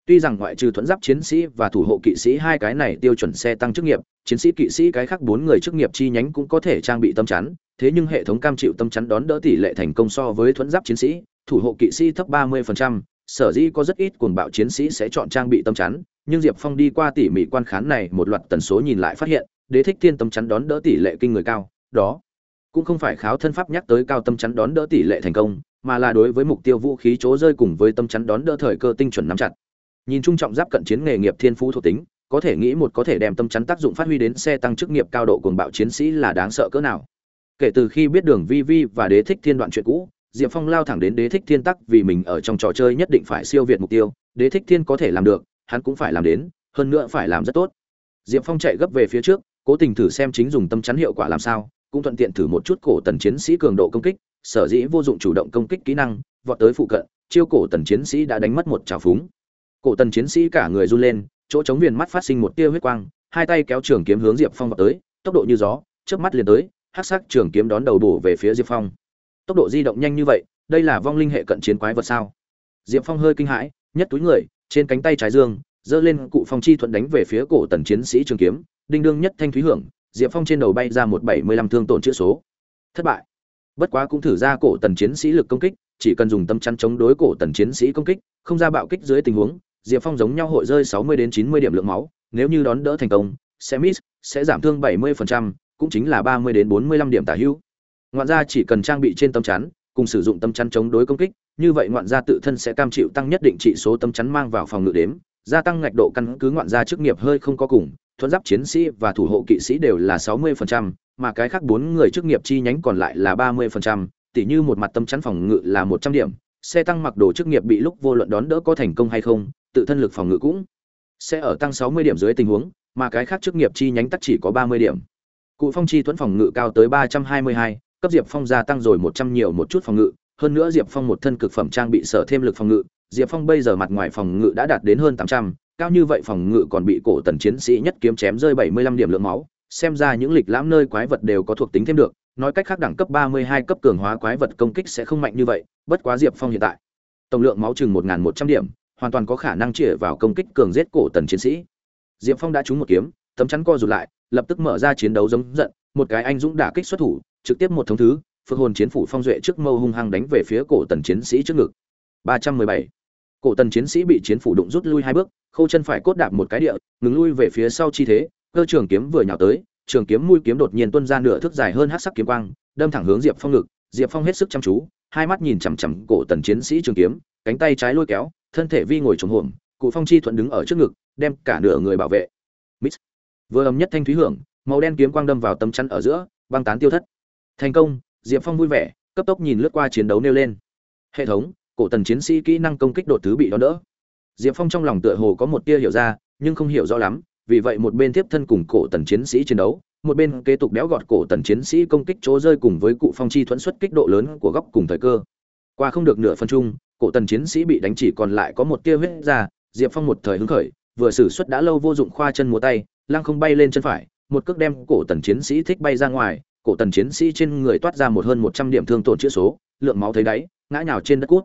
tuy rằng ngoại trừ thuẫn giáp chiến sĩ và thủ hộ kỵ sĩ hai cái này tiêu chuẩn xe tăng chức nghiệp chiến sĩ kỵ sĩ cái khác bốn người chức nghiệp chi nhánh cũng có thể trang bị tâm chắn thế nhưng hệ thống cam chịu tâm chắn đón đỡ tỷ lệ thành công so với thuẫn giáp chiến sĩ thủ hộ kỵ sĩ thấp 30%, sở dĩ có rất ít cuồng bạo chiến sĩ sẽ chọn trang bị tâm chắn nhưng diệp phong đi qua tỉ mỉ quan khán này một loạt tần số nhìn lại phát hiện đế thích thiên tâm chắn đón đỡ tỷ lệ kinh người cao đó cũng không phải kháo thân pháp nhắc tới cao tâm chắn đón đỡ tỷ lệ thành công mà là đối với mục tiêu vũ khí chỗ rơi cùng với tâm chắn đón đỡ thời cơ tinh chuẩn nắm chặt nhìn trung trọng giáp cận chiến nghề nghiệp thiên phú thuộc tính, có thể nghĩ một có thể đem tâm chắn tác dụng phát huy đến xe tăng chức nghiệp cao độ cuồng bạo chiến sĩ là đáng sợ cỡ nào. Kể từ khi biết đường vi vi và đế thích thiên đoạn chuyện cũ, diệp phong lao thẳng đến đế thích thiên tắc vì mình ở trong trò chơi nhất định phải siêu việt mục tiêu, đế thích thiên có thể làm được, hắn cũng phải làm đến, hơn nữa phải làm rất tốt. Diệp phong chạy gấp về phía trước, cố tình thử xem chính dùng tâm chắn hiệu quả làm sao, cũng thuận tiện thử một chút cổ tần chiến sĩ cường độ công kích, sở dĩ vô dụng chủ động công kích kỹ năng, vọt tới phụ cận, chiêu cổ tần chiến sĩ đã đánh mất một trào phúng cổ tần chiến sĩ cả người run lên, chỗ chống viền mắt phát sinh một tia huyết quang, hai tay kéo trường kiếm hướng diệp phong vào tới, tốc độ như gió trước mắt liền tới, hắc sắc trường kiếm đón đầu bổ về phía diệp phong. Tốc độ di động nhanh như vậy, đây là vong linh hệ cận chiến quái vật sao? Diệp phong hơi kinh hãi nhất túi người, trên cánh tay trái dương, giơ lên cụ phong chi thuận đánh về phía cổ tần chiến sĩ trường kiếm, đinh đương nhất thanh thúy hưởng, diệp phong trên đầu bay ra một bảy mươi lăm thương tổn chữ số. Thất bại. Bất quá cũng thử ra cổ tần chiến sĩ lực công kích, chỉ cần dùng tâm chắn chống đối cổ tần chiến sĩ công kích, không ra bạo kích dưới tình huống diệp phong giống nhau hội rơi sáu mươi đến chín mươi điểm lượng máu nếu như đón đỡ thành công sẽ miss sẽ giảm thương bảy mươi phần trăm, cũng chính là ba mươi đến bốn mươi lăm điểm tả hữu. Ngoạn gia chỉ cần trang bị trên tâm chắn cùng sử dụng tâm chắn chống đối công kích như vậy ngoạn gia tự thân sẽ cam chịu tăng nhất định trị số tâm chắn mang vào phòng ngự đếm gia tăng ngạch độ căn cứ ngoạn gia chức nghiệp hơi không có cùng thuẫn giáp chiến sĩ và thủ hộ kỵ sĩ đều là 60%, mà cái khác bốn người chức nghiệp chi nhánh còn lại là 30%, tỉ như một mặt tâm chắn phòng ngự là 100 điểm, xe tăng mặc đồ chức nghiệp bị lúc vô luận đón đỡ có thành công hay không, tự thân lực phòng ngự cũng sẽ ở tăng 60 điểm dưới tình huống, mà cái khác chức nghiệp chi nhánh tắc chỉ có 30 điểm. Cụ Phong chi tuấn phòng ngự cao tới 322, cấp Diệp Phong gia tăng rồi 100 nhiều một chút phòng ngự, hơn nữa Diệp Phong một thân cực phẩm trang bị sở thêm lực phòng ngự, Diệp Phong bây giờ mặt ngoài phòng ngự đã đạt đến hơn 800, cao như vậy phòng ngự còn bị cổ tần chiến sĩ nhất kiếm chém rơi 75 điểm lượng máu, xem ra những lịch lãm nơi quái vật đều có thuộc tính thêm được, nói cách khác đẳng cấp 32 cấp cường hóa quái vật công kích sẽ không mạnh như vậy, bất quá Diệp Phong hiện tại, tổng lượng máu chừng 1.100 điểm, hoàn toàn có khả năng chĩa vào công kích cường giết cổ tần chiến sĩ. Diệp Phong đã trúng một kiếm, tấm chắn co rụt lại, lập tức mở ra chiến đấu giống giận, một cái anh dũng đả kích xuất thủ trực tiếp một thống thứ phượng hồn chiến phủ phong duệ trước mâu hung hăng đánh về phía cổ tần chiến sĩ trước ngực 317. cổ tần chiến sĩ bị chiến phủ đụng rút lui hai bước khâu chân phải cốt đạp một cái địa ngừng lui về phía sau chi thế cơ trường kiếm vừa nhào tới, trường kiếm mũi kiếm đột nhiên tuôn ra nửa thước dài hơn hắc sắc kiếm quang, đâm thẳng hướng diệp phong ngực. Diệp phong hết sức chăm chú, hai mắt nhìn chằm chằm cổ tần chiến sĩ trường kiếm, cánh tay trái lôi kéo, thân thể vi ngồi trống hổm cụ phong chi thuận đứng ở trước ngực, đem cả nửa người bảo vệ. Mít. vừa ầm nhất thanh thúy hưởng, màu đen kiếm quang đâm vào tấm chắn ở giữa, băng tán tiêu thất. Thành công, diệp phong vui vẻ, cấp tốc nhìn lướt qua chiến đấu nêu lên. Hệ thống, cổ tần chiến sĩ kỹ năng công kích đột thứ bị đón đỡ. Diệp phong trong lòng tựa hồ có một tia hiểu ra, nhưng không hiểu rõ lắm vì vậy một bên tiếp thân cùng cổ tần chiến sĩ chiến đấu, một bên kế tục béo gọt cổ tần chiến sĩ công kích chỗ rơi cùng với cụ phong chi thuẫn xuất kích độ lớn của góc cùng thời cơ. Qua không được nửa phân chung, cổ tần chiến sĩ bị đánh chỉ còn lại có một tia huyết ra, diệp phong một thời hứng khởi, vừa xử suất đã lâu vô dụng khoa chân múa tay, lăng không bay lên chân phải, một cước đem cổ tần chiến sĩ thích bay ra ngoài, cổ tần chiến sĩ trên người toát ra một hơn một trăm điểm thương tổn chữa số, lượng máu thấy đáy, ngã nhào trên đất cút.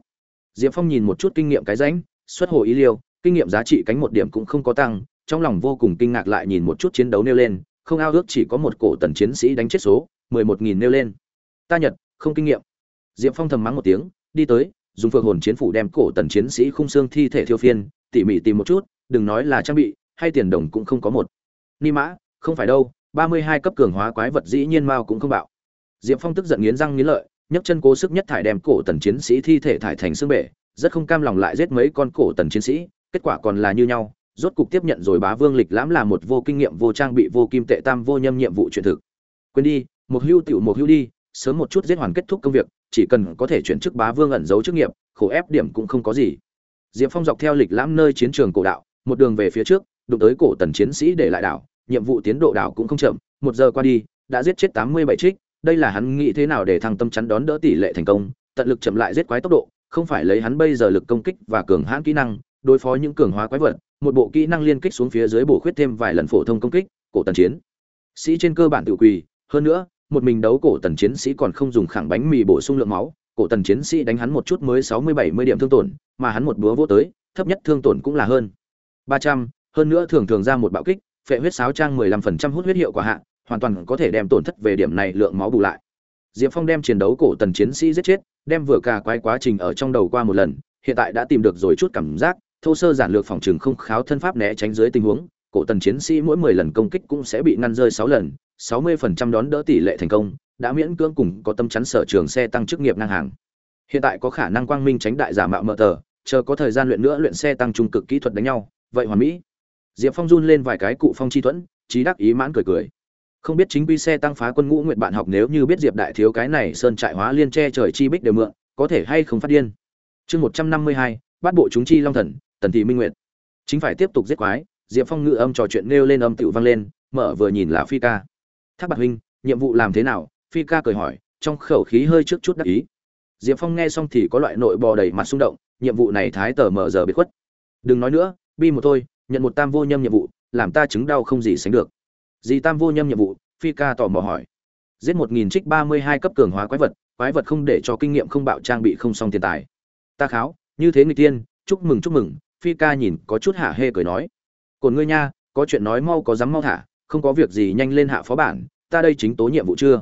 Diệp phong nhìn một chút kinh nghiệm cái rãnh, xuất hồ ý liêu, kinh nghiệm giá trị cánh một điểm cũng không có tăng trong lòng vô cùng kinh ngạc lại nhìn một chút chiến đấu nêu lên, không ao ước chỉ có một cổ tần chiến sĩ đánh chết số, mười một nghìn nêu lên. Ta nhật, không kinh nghiệm. Diệp phong thầm mắng một tiếng, đi tới, dùng phượng hồn chiến phủ đem cổ tần chiến sĩ khung xương thi thể thiêu phiên, tỉ mỉ tìm một chút, đừng nói là trang bị, hay tiền đồng cũng không có một. Ni mã, không phải đâu, ba mươi hai cấp cường hóa quái vật dĩ nhiên mao cũng không bạo. Diệp phong tức giận nghiến răng nghiến lợi, nhấc chân cố sức nhất thải đem cổ tần chiến sĩ thi thể thải thành xương bể, rất không cam lòng lại giết mấy con cổ tần chiến sĩ, kết quả còn là như nhau rốt cục tiếp nhận rồi bá vương lịch lãm là một vô kinh nghiệm, vô trang bị, vô kim tệ tam, vô nhâm nhiệm vụ truyền thực. Quên đi, một hưu tiểu một hưu đi, sớm một chút giết hoàn kết thúc công việc, chỉ cần có thể chuyển chức bá vương ẩn giấu chức nghiệp, khổ ép điểm cũng không có gì. Diệp phong dọc theo lịch lãm nơi chiến trường cổ đạo, một đường về phía trước, đụng tới cổ tần chiến sĩ để lại đảo, nhiệm vụ tiến độ đảo cũng không chậm, một giờ qua đi, đã giết chết tám mươi bảy trích, đây là hắn nghĩ thế nào để thăng tâm chắn đón đỡ tỷ lệ thành công, tận lực chậm lại giết quái tốc độ, không phải lấy hắn bây giờ lực công kích và cường hãn kỹ năng, đối phó những cường hóa quái vật một bộ kỹ năng liên kích xuống phía dưới bổ khuyết thêm vài lần phổ thông công kích, cổ tần chiến. Sĩ trên cơ bản tự quỳ, hơn nữa, một mình đấu cổ tần chiến sĩ còn không dùng khẳng bánh mì bổ sung lượng máu, cổ tần chiến sĩ đánh hắn một chút mới sáu mươi bảy mươi điểm thương tổn, mà hắn một búa vô tới, thấp nhất thương tổn cũng là hơn ba trăm, hơn nữa thường thường ra một bạo kích, phệ huyết sáo trang mười lăm phần trăm hút huyết hiệu quả hạ, hoàn toàn có thể đem tổn thất về điểm này lượng máu bù lại. Diệp phong đem chiến đấu cổ tần chiến sĩ giết chết, đem vừa cả quái quá trình ở trong đầu qua một lần, hiện tại đã tìm được rồi chút cảm giác thô sơ giản lược phòng trường không kháo thân pháp né tránh dưới tình huống, cổ tần chiến sĩ mỗi mười lần công kích cũng sẽ bị ngăn rơi sáu lần, sáu mươi phần trăm đón đỡ tỷ lệ thành công, đã miễn cưỡng cùng có tâm chắn sở trường xe tăng chức nghiệp ngang hàng. Hiện tại có khả năng quang minh tránh đại giả mạo mở tờ, chờ có thời gian luyện nữa luyện xe tăng trung cực kỹ thuật đánh nhau, vậy hoàn mỹ. Diệp phong run lên vài cái cụ phong chi thuẫn, trí đắc ý mãn cười cười. Không biết chính quy xe tăng phá quân ngũ nguyện bạn học nếu như biết diệp đại thiếu cái này sơn trại hóa liên tre trời chi bích đều mượn, có thể hay không phát điên. Chương một trăm năm mươi hai, bắt bộ chúng chi long thần tần thị minh nguyện chính phải tiếp tục giết quái, diệp phong ngự âm trò chuyện nêu lên âm tựu vang lên, mở vừa nhìn là phi ca. Thác bạc huynh, nhiệm vụ làm thế nào? Phi ca cười hỏi, trong khẩu khí hơi trước chút đắc ý. Diệp phong nghe xong thì có loại nội bò đầy mặt xung động, nhiệm vụ này thái tờ mở giờ bị khuất. Đừng nói nữa, bi một thôi, nhận một tam vô nhâm nhiệm vụ, làm ta chứng đau không gì sánh được. Gì tam vô nhâm nhiệm vụ? Phi ca tò mò hỏi. Giết một nghìn trích ba mươi hai cấp cường hóa quái vật quái vật không để cho kinh nghiệm không bạo trang bị không xong tiền tài. Ta kháo, như thế người tiên, chúc mừng chúc mừng phi ca nhìn có chút hạ hê cười nói. Cồn ngươi nha, có chuyện nói mau có dám mau thả, không có việc gì nhanh lên hạ phó bản, ta đây chính tố nhiệm vụ chưa?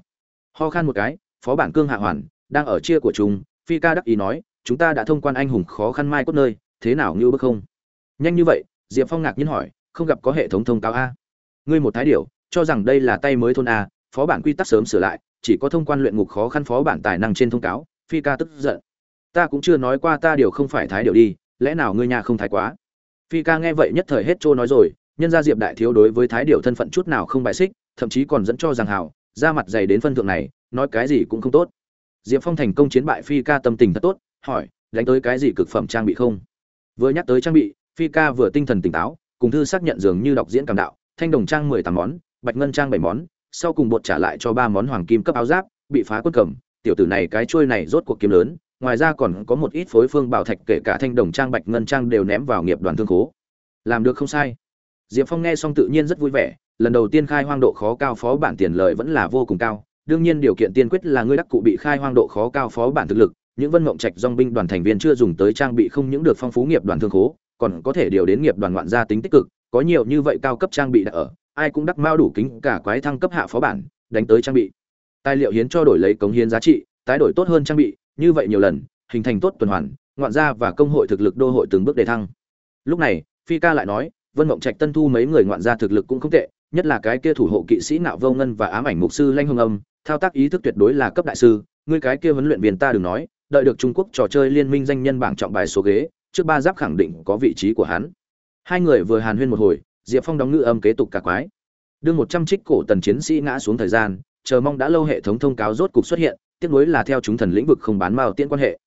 Ho khan một cái, phó bản cương hạ hoàn, đang ở chia của chúng, phi ca đắc ý nói, chúng ta đã thông quan anh hùng khó khăn mai cốt nơi, thế nào như bức không? Nhanh như vậy, diệp phong ngạc nhiên hỏi, không gặp có hệ thống thông cáo a. Ngươi một thái điều cho rằng đây là tay mới thôn a, phó bản quy tắc sớm sửa lại, chỉ có thông quan luyện ngục khó khăn phó bản tài năng trên thông cáo, phi ca tức giận. Ta cũng chưa nói qua ta điều không phải thái điều đi lẽ nào ngươi nhà không thái quá? Phi ca nghe vậy nhất thời hết trôi nói rồi, nhân gia diệp đại thiếu đối với thái điều thân phận chút nào không bại xích, thậm chí còn dẫn cho rằng hảo, ra mặt dày đến phân thượng này, nói cái gì cũng không tốt. Diệp phong thành công chiến bại phi ca tâm tình thật tốt, hỏi, đánh tới cái gì cực phẩm trang bị không? Vừa nhắc tới trang bị, phi ca vừa tinh thần tỉnh táo, cùng thư xác nhận dường như đọc diễn cảm đạo, thanh đồng trang mười tám món, bạch ngân trang bảy món, sau cùng bột trả lại cho ba món hoàng kim cấp áo giáp, bị phá quân cầm, tiểu tử này cái chuôi này rốt cuộc kiếm lớn ngoài ra còn có một ít phối phương bảo thạch kể cả thanh đồng trang bạch ngân trang đều ném vào nghiệp đoàn thương khố. Làm được không sai. Diệp phong nghe xong tự nhiên rất vui vẻ, lần đầu tiên khai hoang độ khó cao phó bản tiền lợi vẫn là vô cùng cao, đương nhiên điều kiện tiên quyết là ngươi đắc cụ bị khai hoang độ khó cao phó bản thực lực, những vân mộng trạch dong binh đoàn thành viên chưa dùng tới trang bị không những được phong phú nghiệp đoàn thương khố, còn có thể điều đến nghiệp đoàn ngoạn gia tính tích cực, có nhiều như vậy cao cấp trang bị đã ở, ai cũng đắc mao đủ kính cả quái thăng cấp hạ phó bản, đánh tới trang bị. Tài liệu hiến cho đổi lấy cống hiến giá trị, tái đổi tốt hơn trang bị như vậy nhiều lần, hình thành tốt tuần hoàn, ngoạn gia và công hội thực lực đô hội từng bước đề thăng. Lúc này, phi ca lại nói, vân mộng trạch tân thu mấy người ngoạn gia thực lực cũng không tệ, nhất là cái kia thủ hộ kỵ sĩ nạo vô ngân và ám ảnh mục sư lanh hương âm, thao tác ý thức tuyệt đối là cấp đại sư, ngươi cái kia huấn luyện viên ta đừng nói, đợi được trung quốc trò chơi liên minh danh nhân bảng trọng bài số ghế, trước ba giáp khẳng định có vị trí của hắn. Hai người vừa hàn huyên một hồi, diệp phong đóng ngữ âm kế tục cả quái. Đương một trăm trích cổ tần chiến sĩ ngã xuống thời gian, chờ mong đã lâu hệ thống thông cáo rốt cục xuất hiện tiếc nối là theo chúng thần lĩnh vực không bán mao tiễn quan hệ.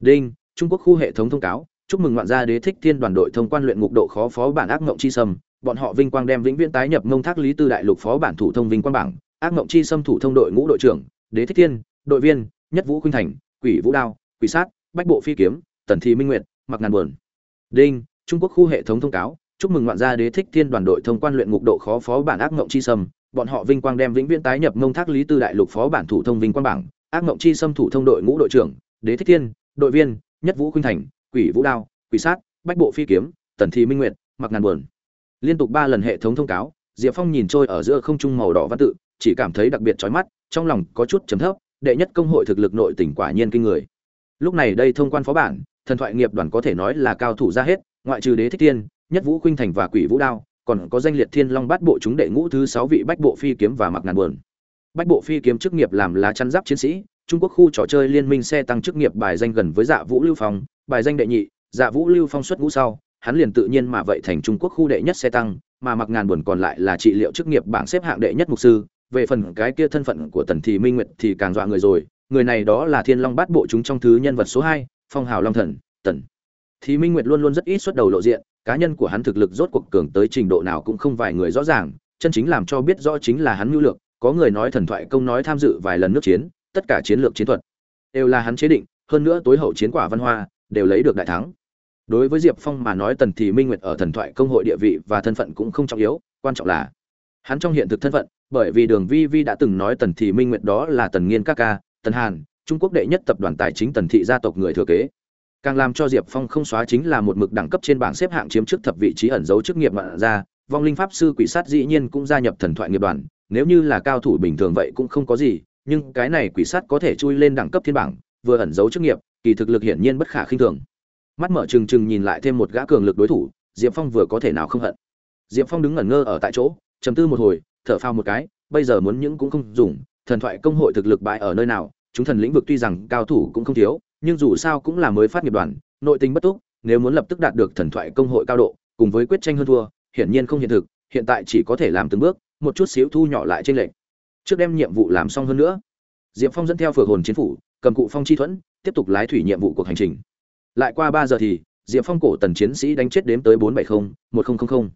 Đinh, trung quốc khu hệ thống thông cáo, chúc mừng ngoạn gia đế thích thiên đoàn đội thông quan luyện ngục độ khó phó bản ác ngộng chi sâm. Bọn họ vinh quang đem vĩnh viễn tái nhập ngông thác lý tư đại lục phó bản thủ thông vinh quang bảng. Ác ngộng chi sâm thủ thông đội ngũ đội trưởng, đế thích thiên, đội viên, nhất vũ khuynh thành, quỷ vũ đao, quỷ sát, bách bộ phi kiếm, tần thị minh nguyệt, mặc ngàn buồn. Đinh, trung quốc khu hệ thống thông cáo, chúc mừng ngoạn gia đế thích thiên đoàn đội thông quan luyện ngục độ khó phó bản ác ngộng chi sâm. Bọn họ vinh quang đem vĩnh viễn tái nhập ngông thác lý tư đại lục phó bản thủ thông vinh quang bảng ác mộng chi sâm thủ thông đội ngũ đội trưởng đế thích thiên đội viên nhất vũ khuynh thành quỷ vũ đao quỷ sát bách bộ phi kiếm tần thị minh nguyệt mặc ngàn buồn. Liên tục ba lần hệ thống thông cáo diệp phong nhìn trôi ở giữa không trung màu đỏ văn tự chỉ cảm thấy đặc biệt chói mắt trong lòng có chút chấm thấp đệ nhất công hội thực lực nội tỉnh quả nhiên kinh người. Lúc này đây thông quan phó bản thần thoại nghiệp đoàn có thể nói là cao thủ ra hết ngoại trừ đế thích Thiên, nhất vũ khuynh thành và quỷ vũ đao còn có danh liệt thiên long bát bộ chúng đệ ngũ thứ sáu vị bách bộ phi kiếm và mặc ngàn buồn bách bộ phi kiếm chức nghiệp làm lá chăn giáp chiến sĩ, trung quốc khu trò chơi liên minh xe tăng chức nghiệp bài danh gần với dạ vũ lưu phong, bài danh đệ nhị dạ vũ lưu phong xuất ngũ sau, hắn liền tự nhiên mà vậy thành trung quốc khu đệ nhất xe tăng, mà mặc ngàn buồn còn lại là trị liệu chức nghiệp bảng xếp hạng đệ nhất mục sư. Về phần cái kia thân phận của tần thị minh nguyệt thì càng dọa người rồi, người này đó là thiên long bát bộ chúng trong thứ nhân vật số hai, phong hào long thần, tần thì minh nguyệt luôn luôn rất ít xuất đầu lộ diện, cá nhân của hắn thực lực rốt cuộc cường tới trình độ nào cũng không vài người rõ ràng, chân chính làm cho biết rõ chính là hắn mưu lược có người nói thần thoại công nói tham dự vài lần nước chiến, tất cả chiến lược chiến thuật đều là hắn chế định, hơn nữa tối hậu chiến quả văn hoa đều lấy được đại thắng. Đối với diệp phong mà nói tần thị minh nguyệt ở thần thoại công hội địa vị và thân phận cũng không trọng yếu, quan trọng là hắn trong hiện thực thân phận, bởi vì đường vi vi đã từng nói tần thị minh nguyệt đó là tần nghiên các ca, tần hàn, trung quốc đệ nhất tập đoàn tài chính tần thị gia tộc người thừa kế. Càng làm cho diệp phong không xóa chính là một mực đẳng cấp trên bảng xếp hạng chiếm trước thập vị trí ẩn dấu chức nghiệp mà ra vong linh pháp sư quỷ sát dĩ nhiên cũng gia nhập thần thoại nghiệp đoàn nếu như là cao thủ bình thường vậy cũng không có gì, nhưng cái này quỷ sát có thể chui lên đẳng cấp thiên bảng, vừa ẩn giấu chức nghiệp, kỳ thực lực hiển nhiên bất khả khinh thường. Mắt mở trừng trừng nhìn lại thêm một gã cường lực đối thủ, diệp phong vừa có thể nào không hận. Diệp phong đứng ngẩn ngơ ở tại chỗ chấm tư một hồi, thở phao một cái, bây giờ muốn những cũng không dùng, thần thoại công hội thực lực bại ở nơi nào, chúng thần lĩnh vực tuy rằng cao thủ cũng không thiếu, nhưng dù sao cũng là mới phát nghiệp đoàn, nội tình bất túc, nếu muốn lập tức đạt được thần thoại công hội cao độ, cùng với quyết tranh hơn thua, hiển nhiên không hiện thực, hiện tại chỉ có thể làm từng bước một chút xíu thu nhỏ lại trên lệnh trước đem nhiệm vụ làm xong hơn nữa, diệp phong dẫn theo phượng hồn chiến phủ, cầm cụ phong chi thuẫn, tiếp tục lái thủy nhiệm vụ cuộc hành trình. Lại qua ba giờ thì, diệp phong cổ tần chiến sĩ đánh chết đếm tới bốn trăm bảy mươi một nghìn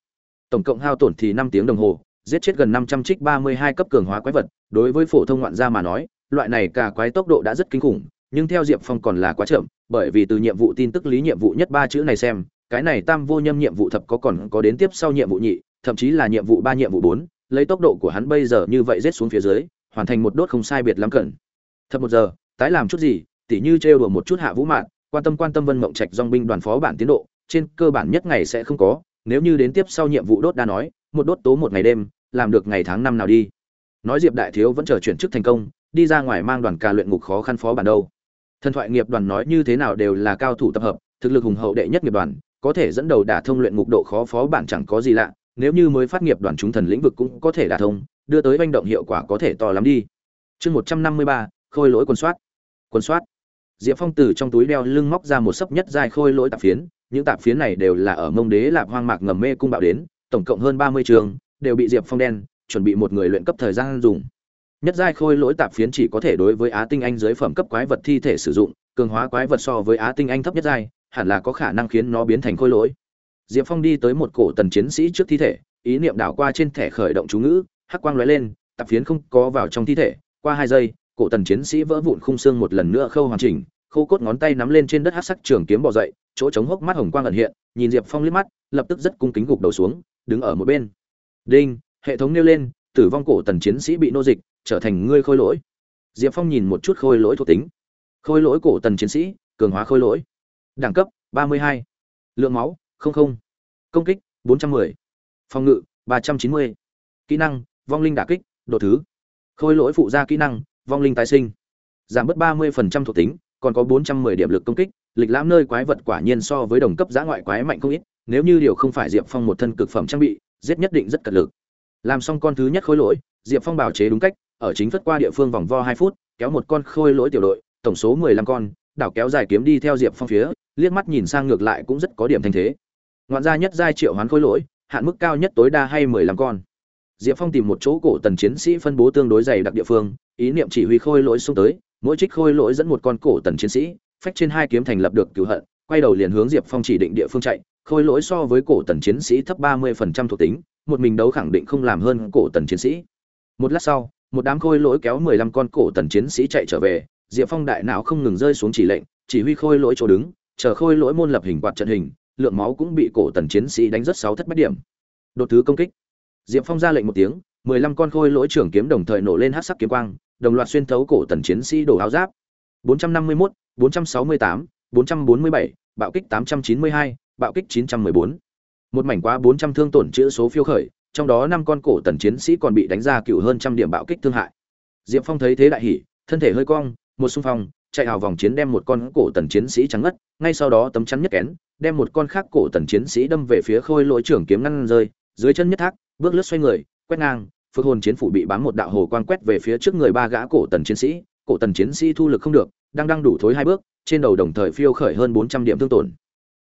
tổng cộng hao tổn thì năm tiếng đồng hồ, giết chết gần năm trăm trích ba mươi hai cấp cường hóa quái vật. Đối với phổ thông ngoạn gia mà nói, loại này cả quái tốc độ đã rất kinh khủng, nhưng theo diệp phong còn là quá chậm, bởi vì từ nhiệm vụ tin tức lý nhiệm vụ nhất ba chữ này xem, cái này tam vô nhâm nhiệm vụ thập có còn có đến tiếp sau nhiệm vụ nhị, thậm chí là nhiệm vụ ba, nhiệm vụ bốn lấy tốc độ của hắn bây giờ như vậy rết xuống phía dưới, hoàn thành một đốt không sai biệt lắm cẩn. Thật một giờ, tái làm chút gì, tỉ như trêu đùa một chút hạ vũ mạn, quan tâm quan tâm vân mộng trạch dong binh đoàn phó bản tiến độ, trên cơ bản nhất ngày sẽ không có, nếu như đến tiếp sau nhiệm vụ đốt đa nói, một đốt tố một ngày đêm, làm được ngày tháng năm nào đi. Nói diệp đại thiếu vẫn chờ chuyển chức thành công, đi ra ngoài mang đoàn ca luyện ngục khó khăn phó bản đâu. Thần thoại nghiệp đoàn nói như thế nào đều là cao thủ tập hợp, thực lực hùng hậu đệ nhất nghiệp đoàn, có thể dẫn đầu đả thông luyện ngục độ khó phó bản chẳng có gì lạ nếu như mới phát nghiệp đoàn chúng thần lĩnh vực cũng có thể đả thông, đưa tới manh động hiệu quả có thể to lắm đi. Chương một trăm năm mươi ba, khôi lỗi quân soát. Quân soát. Diệp phong từ trong túi đeo lưng móc ra một sấp nhất dài khôi lỗi tạp phiến, những tạp phiến này đều là ở mông đế lạp hoang mạc ngầm mê cung bạo đến, tổng cộng hơn ba mươi trường, đều bị diệp phong đen, chuẩn bị một người luyện cấp thời gian dùng. Nhất giai khôi lỗi tạp phiến chỉ có thể đối với á tinh anh dưới phẩm cấp quái vật thi thể sử dụng, cường hóa quái vật so với á tinh anh thấp nhất giai, hẳn là có khả năng khiến nó biến thành khôi lỗi diệp phong đi tới một cổ tần chiến sĩ trước thi thể, ý niệm đảo qua trên thẻ khởi động chú ngữ, hắc quang lóe lên tạp phiến không có vào trong thi thể. Qua hai giây, cổ tần chiến sĩ vỡ vụn khung xương một lần nữa khâu hoàn chỉnh khô cốt ngón tay nắm lên trên đất hắc sắc trường kiếm bò dậy, chỗ trống hốc mắt hồng quang ẩn hiện, nhìn diệp phong liếc mắt, lập tức rất cung kính gục đầu xuống, đứng ở một bên. Đinh, hệ thống nêu lên, tử vong cổ tần chiến sĩ bị nô dịch, trở thành ngươi khôi lỗi. Diệp phong nhìn một chút khôi lỗi thuộc tính. Khôi lỗi cổ tần chiến sĩ, cường hóa khôi lỗi. Đẳng cấp 32. lượng máu 00. công kích 410. phòng ngự 390. kỹ năng, vong linh đả kích độ thứ khôi lỗi phụ gia kỹ năng, vong linh tái sinh giảm bớt 30% thuộc tính, còn có 410 điểm lực công kích lịch lãm nơi quái vật quả nhiên so với đồng cấp giã ngoại quái mạnh không ít nếu như điều không phải diệp phong một thân cực phẩm trang bị, giết nhất định rất cật lực làm xong con thứ nhất khôi lỗi, diệp phong bảo chế đúng cách, ở chính phất qua địa phương vòng vo hai phút, kéo một con khôi lỗi tiểu đội, tổng số 15 con, đảo kéo dài kiếm đi theo diệp phong phía, liếc mắt nhìn sang ngược lại cũng rất có điểm thành thế ngoạn gia nhất giai triệu hoán khôi lỗi, hạn mức cao nhất tối đa hay 15 con. Diệp phong tìm một chỗ cổ tần chiến sĩ phân bố tương đối dày đặc địa phương, ý niệm chỉ huy khôi lỗi xuống tới, mỗi trích khôi lỗi dẫn một con cổ tần chiến sĩ, phách trên hai kiếm thành lập được cửu hận, quay đầu liền hướng diệp phong chỉ định địa phương chạy, khôi lỗi so với cổ tần chiến sĩ thấp ba mươi phần trăm thuộc tính, một mình đấu khẳng định không làm hơn cổ tần chiến sĩ. Một lát sau, một đám khôi lỗi kéo mười lăm con cổ tần chiến sĩ chạy trở về, diệp phong đại não không ngừng rơi xuống chỉ lệnh, chỉ huy khôi lỗi chỗ đứng, chờ khôi lỗi môn lập hình quạt trận hình lượng máu cũng bị cổ tần chiến sĩ đánh rất sáu thất bát điểm đột thứ công kích diệp phong ra lệnh một tiếng mười lăm con khôi lỗi trưởng kiếm đồng thời nổ lên hát sắc kiếm quang đồng loạt xuyên thấu cổ tần chiến sĩ đổ áo giáp 451, 468, 447, bạo kích 892, bạo kích 914. Một mảnh quá 400 thương tổn chữa số phiêu khởi, trong đó năm con cổ tần chiến sĩ còn bị đánh ra cựu hơn trăm điểm bạo kích thương hại. Diệp Phong thấy thế đại hỉ, thân thể hơi cong, một xung phong, chạy hào vòng chiến đem một con cổ tần chiến sĩ trắng ngất, ngay sau đó tấm chắn nhất kén, đem một con khác cổ tần chiến sĩ đâm về phía khôi lỗi trưởng kiếm ngăn rơi, dưới chân nhất thác, bước lướt xoay người, quét ngang, phước hồn chiến phủ bị bám một đạo hồ quang quét về phía trước người ba gã cổ tần chiến sĩ, cổ tần chiến sĩ thu lực không được, đang đang đủ thối hai bước, trên đầu đồng thời phiêu khởi hơn 400 điểm thương tổn.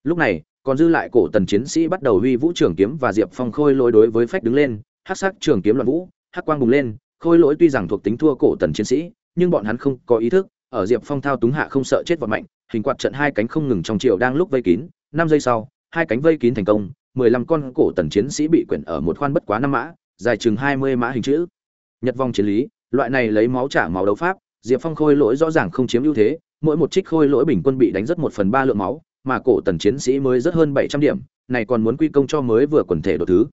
Lúc này, còn dư lại cổ tần chiến sĩ bắt đầu huy vũ trưởng kiếm và diệp phong khôi lỗi đối với phách đứng lên, hắc sắc trường kiếm loạn vũ, hắc quang bùng lên, khôi lỗi tuy rằng thuộc tính thua cổ tần chiến sĩ, nhưng bọn hắn không có ý thức, ở diệp phong thao túng hạ không sợ chết vọt mạnh, hình quạt trận hai cánh không ngừng trong chiều đang lúc vây kín, năm giây sau, hai cánh vây kín thành công, 15 con cổ tần chiến sĩ bị quyển ở một khoan bất quá năm mã, dài chừng 20 mã hình chữ. Nhật vong chiến lý, loại này lấy máu trả máu đấu pháp, Diệp Phong khôi lỗi rõ ràng không chiếm ưu thế, mỗi một trích khôi lỗi bình quân bị đánh rất một phần ba lượng máu, mà cổ tần chiến sĩ mới rất hơn 700 điểm, này còn muốn quy công cho mới vừa quần thể độ thứ.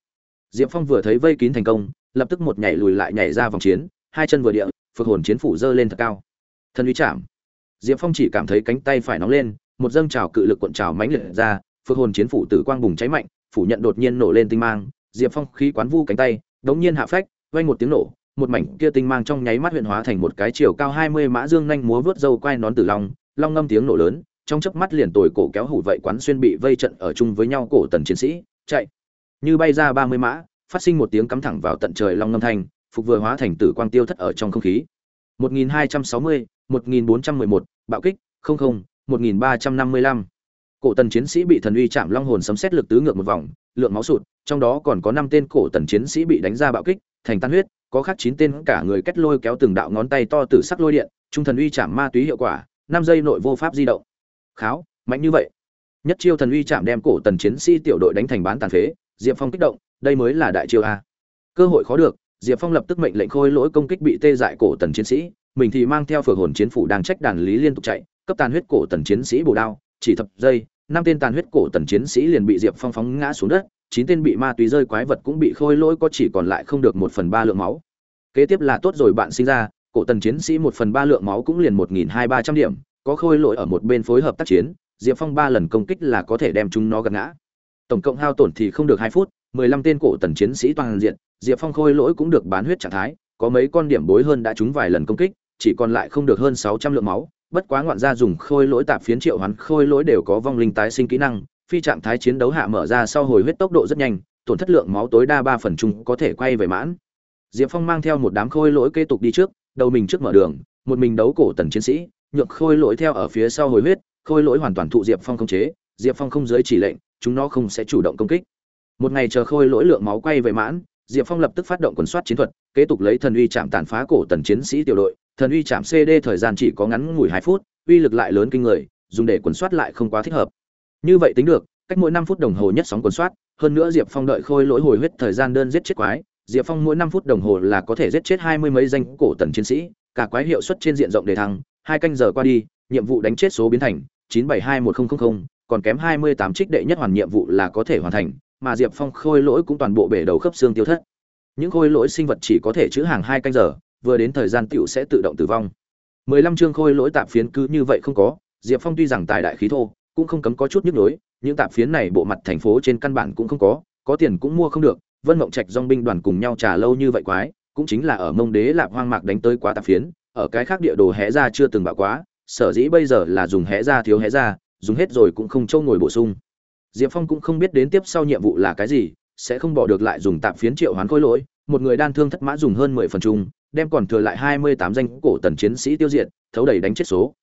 Diệp Phong vừa thấy vây kín thành công, lập tức một nhảy lùi lại nhảy ra vòng chiến, hai chân vừa địa, phược hồn chiến phủ dơ lên thật cao. Thân uy chạm. Diệp Phong chỉ cảm thấy cánh tay phải nóng lên, một dâng trào cự lực cuộn trào mãnh liệt ra, phước hồn chiến phủ tử quang bùng cháy mạnh, phủ nhận đột nhiên nổ lên tinh mang, Diệp Phong khí quán vu cánh tay, đống nhiên hạ phách, vang một tiếng nổ, một mảnh kia tinh mang trong nháy mắt huyện hóa thành một cái chiều cao 20 mã dương nhanh múa vớt dâu quai nón tử long, long ngâm tiếng nổ lớn, trong chớp mắt liền tồi cổ kéo hủ vậy quán xuyên bị vây trận ở chung với nhau cổ tần chiến sĩ, chạy. Như bay ra 30 mã, phát sinh một tiếng cắm thẳng vào tận trời long ngâm thanh, phục vừa hóa thành tử quang tiêu thất ở trong không khí. 1260, 1411, bạo kích, 00, 1355. Cổ tần chiến sĩ bị thần uy chạm long hồn sấm xét lực tứ ngược một vòng, lượng máu sụt, trong đó còn có 5 tên cổ tần chiến sĩ bị đánh ra bạo kích, thành tan huyết, có khác chín tên cả người kết lôi kéo từng đạo ngón tay to tử sắc lôi điện, trung thần uy chạm ma túy hiệu quả, năm giây nội vô pháp di động. Kháo, mạnh như vậy. Nhất chiêu thần uy chạm đem cổ tần chiến sĩ tiểu đội đánh thành bán tàn phế, Diệp Phong kích động, đây mới là đại chiêu a. Cơ hội khó được, Diệp Phong lập tức mệnh lệnh khôi lỗi công kích bị tê dại cổ tần chiến sĩ, mình thì mang theo phượng hồn chiến phủ đang trách đàn lý liên tục chạy, cấp tàn huyết cổ tần chiến sĩ bổ đao, chỉ thập giây, năm tên tàn huyết cổ tần chiến sĩ liền bị Diệp Phong phóng ngã xuống đất, chín tên bị ma túy rơi quái vật cũng bị khôi lỗi có chỉ còn lại không được một phần ba lượng máu. Kế tiếp là tốt rồi bạn sinh ra cổ tần chiến sĩ một phần ba lượng máu cũng liền một nghìn hai ba trăm điểm có khôi lỗi ở một bên phối hợp tác chiến diệp phong ba lần công kích là có thể đem chúng nó gạt ngã. Tổng cộng hao tổn thì không được hai phút mười lăm tên cổ tần chiến sĩ toàn diện diệp phong khôi lỗi cũng được bán huyết trạng thái có mấy con điểm bối hơn đã trúng vài lần công kích chỉ còn lại không được hơn sáu trăm lượng máu, bất quá ngoạn gia dùng khôi lỗi tạp phiến triệu hoán khôi lỗi đều có vong linh tái sinh kỹ năng, phi trạng thái chiến đấu hạ mở ra sau hồi huyết tốc độ rất nhanh, tổn thất lượng máu tối đa ba phần chung có thể quay về mãn. Diệp phong mang theo một đám khôi lỗi kế tục đi trước, đầu mình trước mở đường, một mình đấu cổ tần chiến sĩ, nhượng khôi lỗi theo ở phía sau hồi huyết, khôi lỗi hoàn toàn thụ diệp phong khống chế, diệp phong không dưới chỉ lệnh, chúng nó không sẽ chủ động công kích. Một ngày chờ khôi lỗi lượng máu quay về mãn, diệp phong lập tức phát động quần soát chiến thuật, kế tục lấy thần uy chạm tàn phá cổ tần chiến sĩ tiểu đội thần uy chạm cd thời gian chỉ có ngắn ngủi hai phút, uy lực lại lớn kinh người, dùng để quần soát lại không quá thích hợp. Như vậy tính được, cách mỗi năm phút đồng hồ nhất sóng quần soát, hơn nữa diệp phong đợi khôi lỗi hồi huyết thời gian đơn giết chết quái, diệp phong mỗi năm phút đồng hồ là có thể giết chết hai mươi mấy danh cổ tần chiến sĩ, cả quái hiệu suất trên diện rộng đề thăng, hai canh giờ qua đi, nhiệm vụ đánh chết số biến thành chín bảy hai một nghìn còn kém hai mươi tám trích đệ nhất hoàn nhiệm vụ là có thể hoàn thành, mà diệp phong khôi lỗi cũng toàn bộ bể đầu khớp xương tiêu thất. Những khôi lỗi sinh vật chỉ có thể chữ hàng hai canh giờ vừa đến thời gian tiểu sẽ tự động tử vong. mười lăm chương khôi lỗi tạp phiến cứ như vậy không có, diệp phong tuy rằng tài đại khí thô, cũng không cấm có chút nhức nhối, những tạp phiến này bộ mặt thành phố trên căn bản cũng không có có tiền cũng mua không được, vân mộng trạch dong binh đoàn cùng nhau trà lâu như vậy quái, cũng chính là ở mông đế lạp hoang mạc đánh tới quá tạp phiến, ở cái khác địa đồ hé ra chưa từng bạo quá, sở dĩ bây giờ là dùng hé ra thiếu hé ra, dùng hết rồi cũng không trâu ngồi bổ sung. Diệp phong cũng không biết đến tiếp sau nhiệm vụ là cái gì, sẽ không bỏ được lại dùng tạp phiến triệu hoán khôi lỗi, một người đan thương thất mã dùng hơn mười phần chung đem còn thừa lại hai mươi tám danh cổ tần chiến sĩ tiêu diệt, thấu đầy đánh chết số.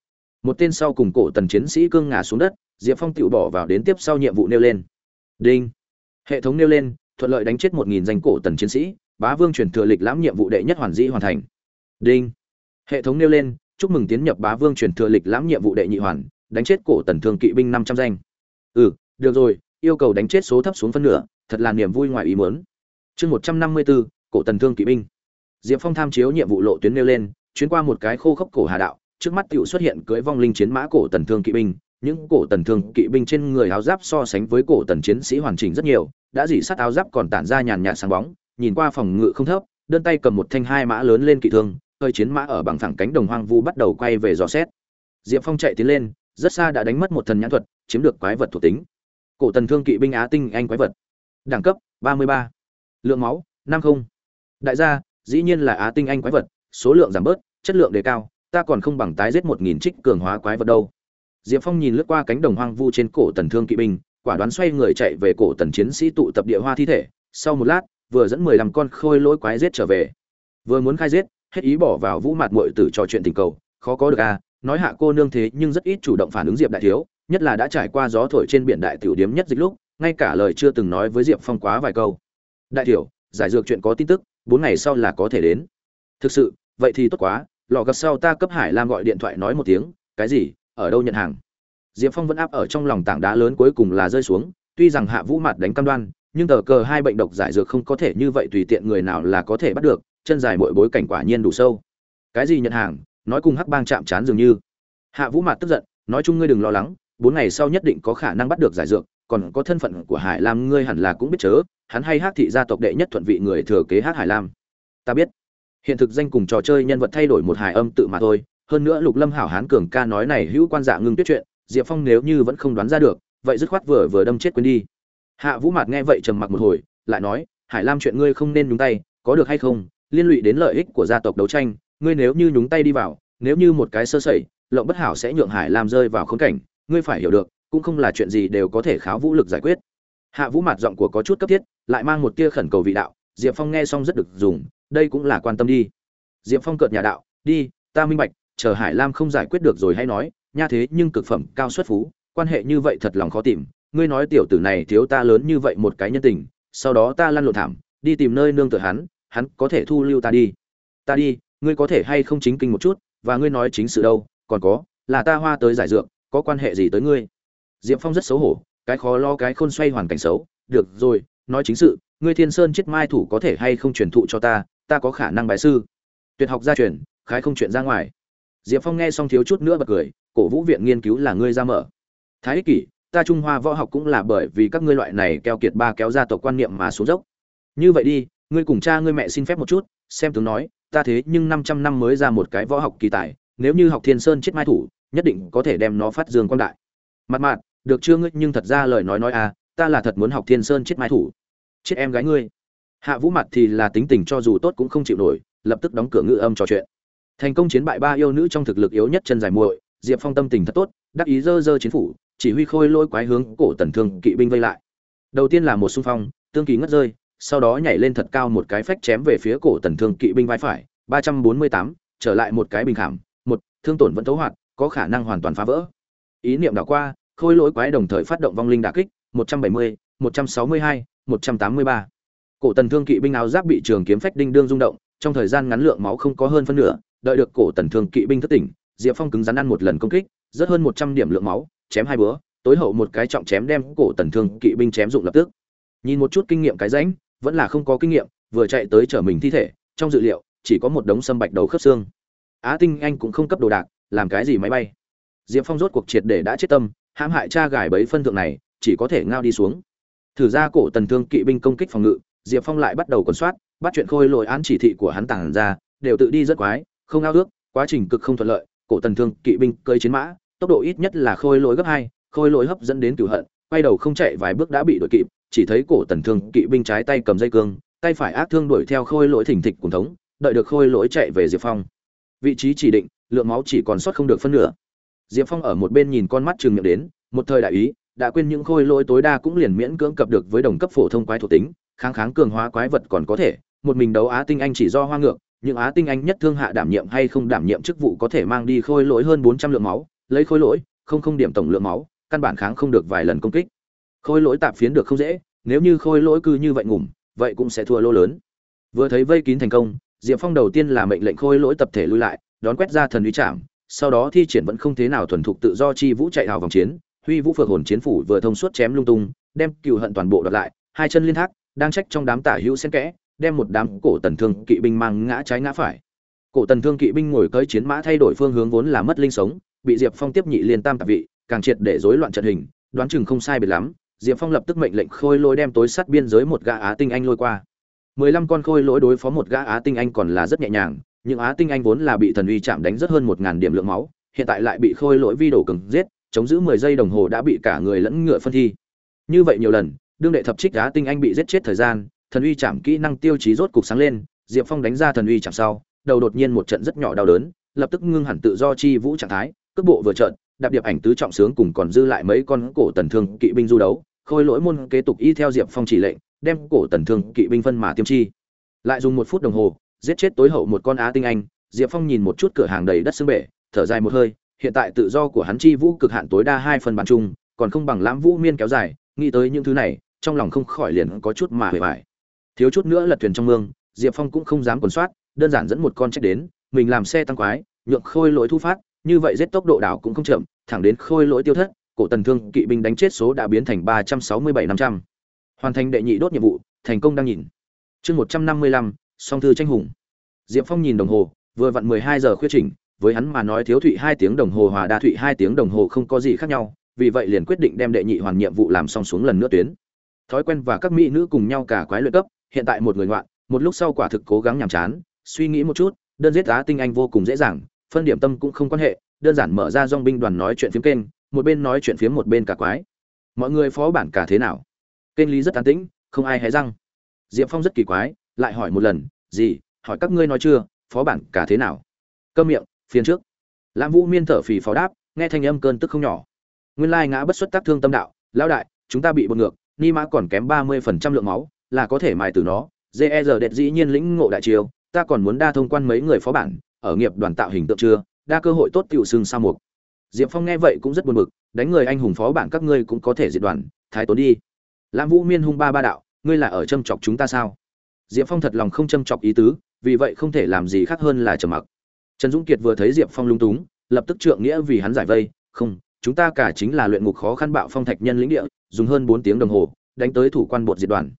Một tên sau cùng cổ tần chiến sĩ cương ngã xuống đất, diệp phong tự bỏ vào đến tiếp sau nhiệm vụ nêu lên. Đinh. Hệ thống nêu lên, thuận lợi đánh chết một nghìn danh cổ tần chiến sĩ, bá vương truyền thừa lịch lãm nhiệm vụ đệ nhất hoàn dĩ hoàn thành. Đinh. Hệ thống nêu lên, chúc mừng tiến nhập bá vương truyền thừa lịch lãm nhiệm vụ đệ nhị hoàn, đánh chết cổ tần thương kỵ binh năm trăm danh. Ừ được rồi, yêu cầu đánh chết số thấp xuống phân nửa, thật là niềm vui ngoài ý muốn. Chương một trăm năm mươi bốn cổ tần thương kỵ binh diệp phong tham chiếu nhiệm vụ lộ tuyến nêu lên, chuyến qua một cái khô khốc cổ hà đạo, trước mắt tiểu xuất hiện cưỡi vong linh chiến mã cổ tần thương kỵ binh, những cổ tần thương kỵ binh trên người áo giáp so sánh với cổ tần chiến sĩ hoàn chỉnh rất nhiều, đã dỉ sắt áo giáp còn tản ra nhàn nhạt sáng bóng, nhìn qua phòng ngự không thấp, đơn tay cầm một thanh hai mã lớn lên kỵ thương, hơi chiến mã ở bằng phẳng cánh đồng hoang vu bắt đầu quay về dò xét diệp phong chạy tiến lên, rất xa đã đánh mất một thần nhãn thuật, chiếm được quái vật thuộc tính cổ tần thương kỵ binh á tinh anh quái vật đẳng cấp 33. lượng máu 50. đại gia dĩ nhiên là á tinh anh quái vật, số lượng giảm bớt, chất lượng đề cao, ta còn không bằng tái giết một nghìn trích cường hóa quái vật đâu. Diệp phong nhìn lướt qua cánh đồng hoang vu trên cổ tần thương kỵ binh, quả đoán xoay người chạy về cổ tần chiến sĩ tụ tập địa hoa thi thể, sau một lát, vừa dẫn mười lăm con khôi lỗi quái giết trở về. Vừa muốn khai giết, hết ý bỏ vào vũ mặt muội tử trò chuyện tình cầu, khó có được à nói hạ cô nương thế nhưng rất ít chủ động phản ứng diệp đại thiếu, nhất là đã trải qua gió thổi trên biển đại tiểu điếm nhất dịch lúc, ngay cả lời chưa từng nói với diệp phong quá vài câu. Đại tiểu, giải dược chuyện có tin tức bốn ngày sau là có thể đến. Thực sự, vậy thì tốt quá lò gặp sau ta cấp hải lam gọi điện thoại nói một tiếng, cái gì, ở đâu nhận hàng? Diệp phong vẫn áp ở trong lòng tảng đá lớn cuối cùng là rơi xuống, tuy rằng hạ vũ mặt đánh cam đoan, nhưng tờ cờ hai bệnh độc giải dược không có thể như vậy tùy tiện người nào là có thể bắt được, chân dài mỗi bối cảnh quả nhiên đủ sâu. Cái gì nhận hàng? Nói cùng hắc bang chạm chán dường như. Hạ vũ mặt tức giận, nói chung ngươi đừng lo lắng, bốn ngày sau nhất định có khả năng bắt được giải dược còn có thân phận của hải lam ngươi hẳn là cũng biết chớ, hắn hay hát thị gia tộc đệ nhất thuận vị người thừa kế hát hải lam. Ta biết. Hiện thực danh cùng trò chơi nhân vật thay đổi một hài âm tự mà thôi, hơn nữa lục lâm hảo hán cường ca nói này hữu quan dạ ngưng tuyết chuyện, diệp phong nếu như vẫn không đoán ra được, vậy dứt khoát vừa vừa đâm chết quên đi. Hạ vũ mạt nghe vậy trầm mặc một hồi, lại nói, hải lam chuyện ngươi không nên nhúng tay, có được hay không? Liên lụy đến lợi ích của gia tộc đấu tranh, ngươi nếu như nhúng tay đi vào, nếu như một cái sơ sẩy, lộng bất hảo sẽ nhượng hải lam rơi vào khốn cảnh, ngươi phải hiểu được cũng không là chuyện gì đều có thể kháo vũ lực giải quyết. Hạ vũ mặt giọng của có chút cấp thiết, lại mang một tia khẩn cầu vị đạo, diệp phong nghe xong rất được dùng, đây cũng là quan tâm đi. Diệp phong cợt nhà đạo, đi, ta minh bạch, chờ hải lam không giải quyết được rồi hay nói, nha thế nhưng cực phẩm, cao xuất phú, quan hệ như vậy thật lòng khó tìm, ngươi nói tiểu tử này thiếu ta lớn như vậy một cái nhân tình, sau đó ta lăn lộn thảm, đi tìm nơi nương tựa hắn hắn có thể thu lưu ta đi. Ta đi, ngươi có thể hay không chính kinh một chút, và ngươi nói chính sự đâu, còn có, là ta hoa tới giải dược, có quan hệ gì tới ngươi? Diệp phong rất xấu hổ, cái khó lo cái khôn xoay hoàn cảnh xấu. Được rồi, nói chính sự, ngươi thiên sơn chết mai thủ có thể hay không truyền thụ cho ta ta có khả năng bài sư. Tuyệt học gia truyền, khái không chuyện ra ngoài. Diệp phong nghe xong thiếu chút nữa bật cười, cổ vũ viện nghiên cứu là ngươi ra mở. Thái ích kỷ, ta trung hoa võ học cũng là bởi vì các ngươi loại này keo kiệt ba kéo ra tộc quan niệm mà xuống dốc. Như vậy đi, ngươi cùng cha ngươi mẹ xin phép một chút, xem tướng nói, ta thế nhưng năm trăm năm mới ra một cái võ học kỳ tài, nếu như học thiên sơn chết mai thủ, nhất định có thể đem nó phát dương quan đại. Mặt mặt được chưa ngươi? Nhưng thật ra lời nói nói à ta là thật muốn học thiên sơn chết mai thủ. Chết em gái ngươi. Hạ vũ mặt thì là tính tình cho dù tốt cũng không chịu nổi, lập tức đóng cửa ngự âm trò chuyện. Thành công chiến bại ba yêu nữ trong thực lực yếu nhất chân dài muội, diệp phong tâm tình thật tốt, đắc ý dơ dơ chiến phủ, chỉ huy khôi lôi quái hướng cổ tần thương kỵ binh vây lại. Đầu tiên là một xung phong, tương kỳ ngất rơi, sau đó nhảy lên thật cao một cái phách chém về phía cổ tần thương kỵ binh vai phải, ba trăm bốn mươi tám, trở lại một cái bình khảm, một, thương tổn vẫn thấu hoạt, có khả năng hoàn toàn phá vỡ. Ý niệm đảo qua khôi lỗi quái đồng thời phát động vong linh đả kích một trăm bảy mươi một trăm sáu mươi hai một trăm tám mươi ba. Cổ tần thương kỵ binh áo giáp bị trường kiếm phách đinh đương rung động trong thời gian ngắn lượng máu không có hơn phân nửa đợi được cổ tần thương kỵ binh thất tỉnh diệp phong cứng rắn ăn một lần công kích rất hơn một trăm điểm lượng máu chém hai bữa tối hậu một cái trọng chém đem cổ tần thương kỵ binh chém dụng lập tức. Nhìn một chút kinh nghiệm cái rảnh, vẫn là không có kinh nghiệm vừa chạy tới chở mình thi thể trong dự liệu chỉ có một đống sâm bạch đầu khớp xương. Á tinh anh cũng không cấp đồ đạc làm cái gì máy bay. Diệp phong rốt cuộc triệt để đã chết tâm hãm hại cha gài bấy phân thượng này, chỉ có thể ngao đi xuống. Thử ra cổ tần thương kỵ binh công kích phòng ngự, diệp phong lại bắt đầu còn soát, bắt chuyện khôi lội án chỉ thị của hắn tàng ra, đều tự đi rất quái, không ao ước, quá trình cực không thuận lợi, cổ tần thương kỵ binh cơi chiến mã, tốc độ ít nhất là khôi lỗi gấp hai, khôi lỗi hấp dẫn đến cửu hận, quay đầu không chạy vài bước đã bị đuổi kịp, chỉ thấy cổ tần thương kỵ binh trái tay cầm dây cương, tay phải ác thương đuổi theo khôi lỗi thỉnh thịch cùng thống, đợi được khôi lỗi chạy về diệp phong. Vị trí chỉ định, lượng máu chỉ còn sót không được phân nửa diệp phong ở một bên nhìn con mắt trừng miệng đến, một thời đại ý, đã quên những khôi lỗi tối đa cũng liền miễn cưỡng cập được với đồng cấp phổ thông quái thuộc tính, kháng kháng cường hóa quái vật còn có thể, một mình đấu á tinh anh chỉ do hoa ngược những á tinh anh nhất thương hạ đảm nhiệm hay không đảm nhiệm chức vụ có thể mang đi khôi lỗi hơn bốn trăm lượng máu, lấy khôi lỗi, không không điểm tổng lượng máu, căn bản kháng không được vài lần công kích. Khôi lỗi tạp phiến được không dễ, nếu như khôi lỗi cứ như vậy ngủm, vậy cũng sẽ thua lô lớn. Vừa thấy vây kín thành công, diệp phong đầu tiên là mệnh lệnh khôi lỗi tập thể lui lại, đón quét ra thần uy trạm sau đó thi triển vẫn không thế nào thuần thục tự do chi vũ chạy hào vòng chiến, huy vũ phượng hồn chiến phủ vừa thông suốt chém lung tung, đem cựu hận toàn bộ đoạt lại, hai chân liên thác, đang trách trong đám tả hữu xen kẽ, đem một đám cổ tần thương kỵ binh mang ngã trái ngã phải. Cổ tần thương kỵ binh ngồi cơi chiến mã thay đổi phương hướng vốn là mất linh sống, bị diệp phong tiếp nhị liên tam tạp vị, càng triệt để rối loạn trận hình, đoán chừng không sai biệt lắm, diệp phong lập tức mệnh lệnh khôi lôi đem tối sắt biên giới một gã á tinh anh lôi qua. Mười lăm con khôi lỗi đối phó một gã á tinh anh còn là rất nhẹ nhàng những á tinh anh vốn là bị thần uy chạm đánh rất hơn một ngàn điểm lượng máu, hiện tại lại bị khôi lỗi vi đổ cứng giết, chống giữ mười giây đồng hồ đã bị cả người lẫn ngựa phân thi. Như vậy nhiều lần, đương đệ thập trích á tinh anh bị giết chết thời gian, thần uy chạm kỹ năng tiêu chí rốt cục sáng lên, diệp phong đánh ra thần uy chạm sau, đầu đột nhiên một trận rất nhỏ đau đớn, lập tức ngưng hẳn tự do chi vũ trạng thái, cước bộ vừa trận đạp điệp ảnh tứ trọng sướng cùng còn dư lại mấy con cổ tần thương kỵ binh du đấu, khôi lỗi môn kế tục y theo diệp phong chỉ lệnh, đem cổ tần thương kỵ binh phân mà tiêm chi. Lại dùng một phút đồng hồ giết chết tối hậu một con á tinh anh, diệp phong nhìn một chút cửa hàng đầy đất xương bể, thở dài một hơi, hiện tại tự do của hắn chi vũ cực hạn tối đa hai phần bàn chung, còn không bằng lãm vũ miên kéo dài, nghĩ tới những thứ này, trong lòng không khỏi liền có chút mà hề vải thiếu chút nữa lật thuyền trong mương, diệp phong cũng không dám quần soát, đơn giản dẫn một con trách đến, mình làm xe tăng quái, nhượng khôi lỗi thu phát, như vậy giết tốc độ đảo cũng không chậm, thẳng đến khôi lỗi tiêu thất, cổ tần thương kỵ binh đánh chết số đã biến thành ba trăm sáu mươi bảy năm trăm. Hoàn thành đệ nhị đốt nhiệm vụ, thành công đang nhìn. Chương một trăm năm mươi lăm song thư tranh hùng. Diệp phong nhìn đồng hồ, vừa vặn mười hai giờ khuyết chỉnh, với hắn mà nói thiếu thụy hai tiếng đồng hồ hòa đa thụy hai tiếng đồng hồ không có gì khác nhau, vì vậy liền quyết định đem đệ nhị hoàn nhiệm vụ làm xong xuống lần nữa tuyến. Thói quen và các mỹ nữ cùng nhau cả quái luyện cấp, hiện tại một người ngoạn, một lúc sau quả thực cố gắng nhàm chán, suy nghĩ một chút, đơn giết giá tinh anh vô cùng dễ dàng, phân điểm tâm cũng không quan hệ, đơn giản mở ra dong binh đoàn nói chuyện phiếm kênh, một bên nói chuyện phiếm một bên cả quái. Mọi người phó bản cả thế nào? Kênh lý rất an tĩnh, không ai hé răng. Diệp phong rất kỳ quái lại hỏi một lần gì hỏi các ngươi nói chưa, phó bản cả thế nào? Cơm miệng, phiền trước. Lãm vũ miên thở phì phó đáp, nghe thanh âm cơn tức không nhỏ. Nguyên lai ngã bất xuất tác thương tâm đạo, lão đại, chúng ta bị bột ngược, ni mã còn kém ba mươi phần trăm lượng máu, là có thể mài từ nó. Dê giờ đệt dĩ nhiên lĩnh ngộ đại chiều ta còn muốn đa thông quan mấy người phó bản, ở nghiệp đoàn tạo hình tượng chưa, đa cơ hội tốt tiểu sưng sa mục. Diệp phong nghe vậy cũng rất buồn bực, đánh người anh hùng phó bản các ngươi cũng có thể diệt đoàn, thái tốn đi. Lãm vũ miên hung ba ba đạo, ngươi là ở châm chọc chúng ta sao? Diệp phong thật lòng không châm chọc ý tứ, vì vậy không thể làm gì khác hơn là trầm mặc. Trần dũng kiệt vừa thấy diệp phong lung túng, lập tức trượng nghĩa vì hắn giải vây, không, chúng ta cả chính là luyện ngục khó khăn bạo phong thạch nhân lĩnh địa, dùng hơn bốn tiếng đồng hồ, đánh tới thủ quan bột diệt đoàn.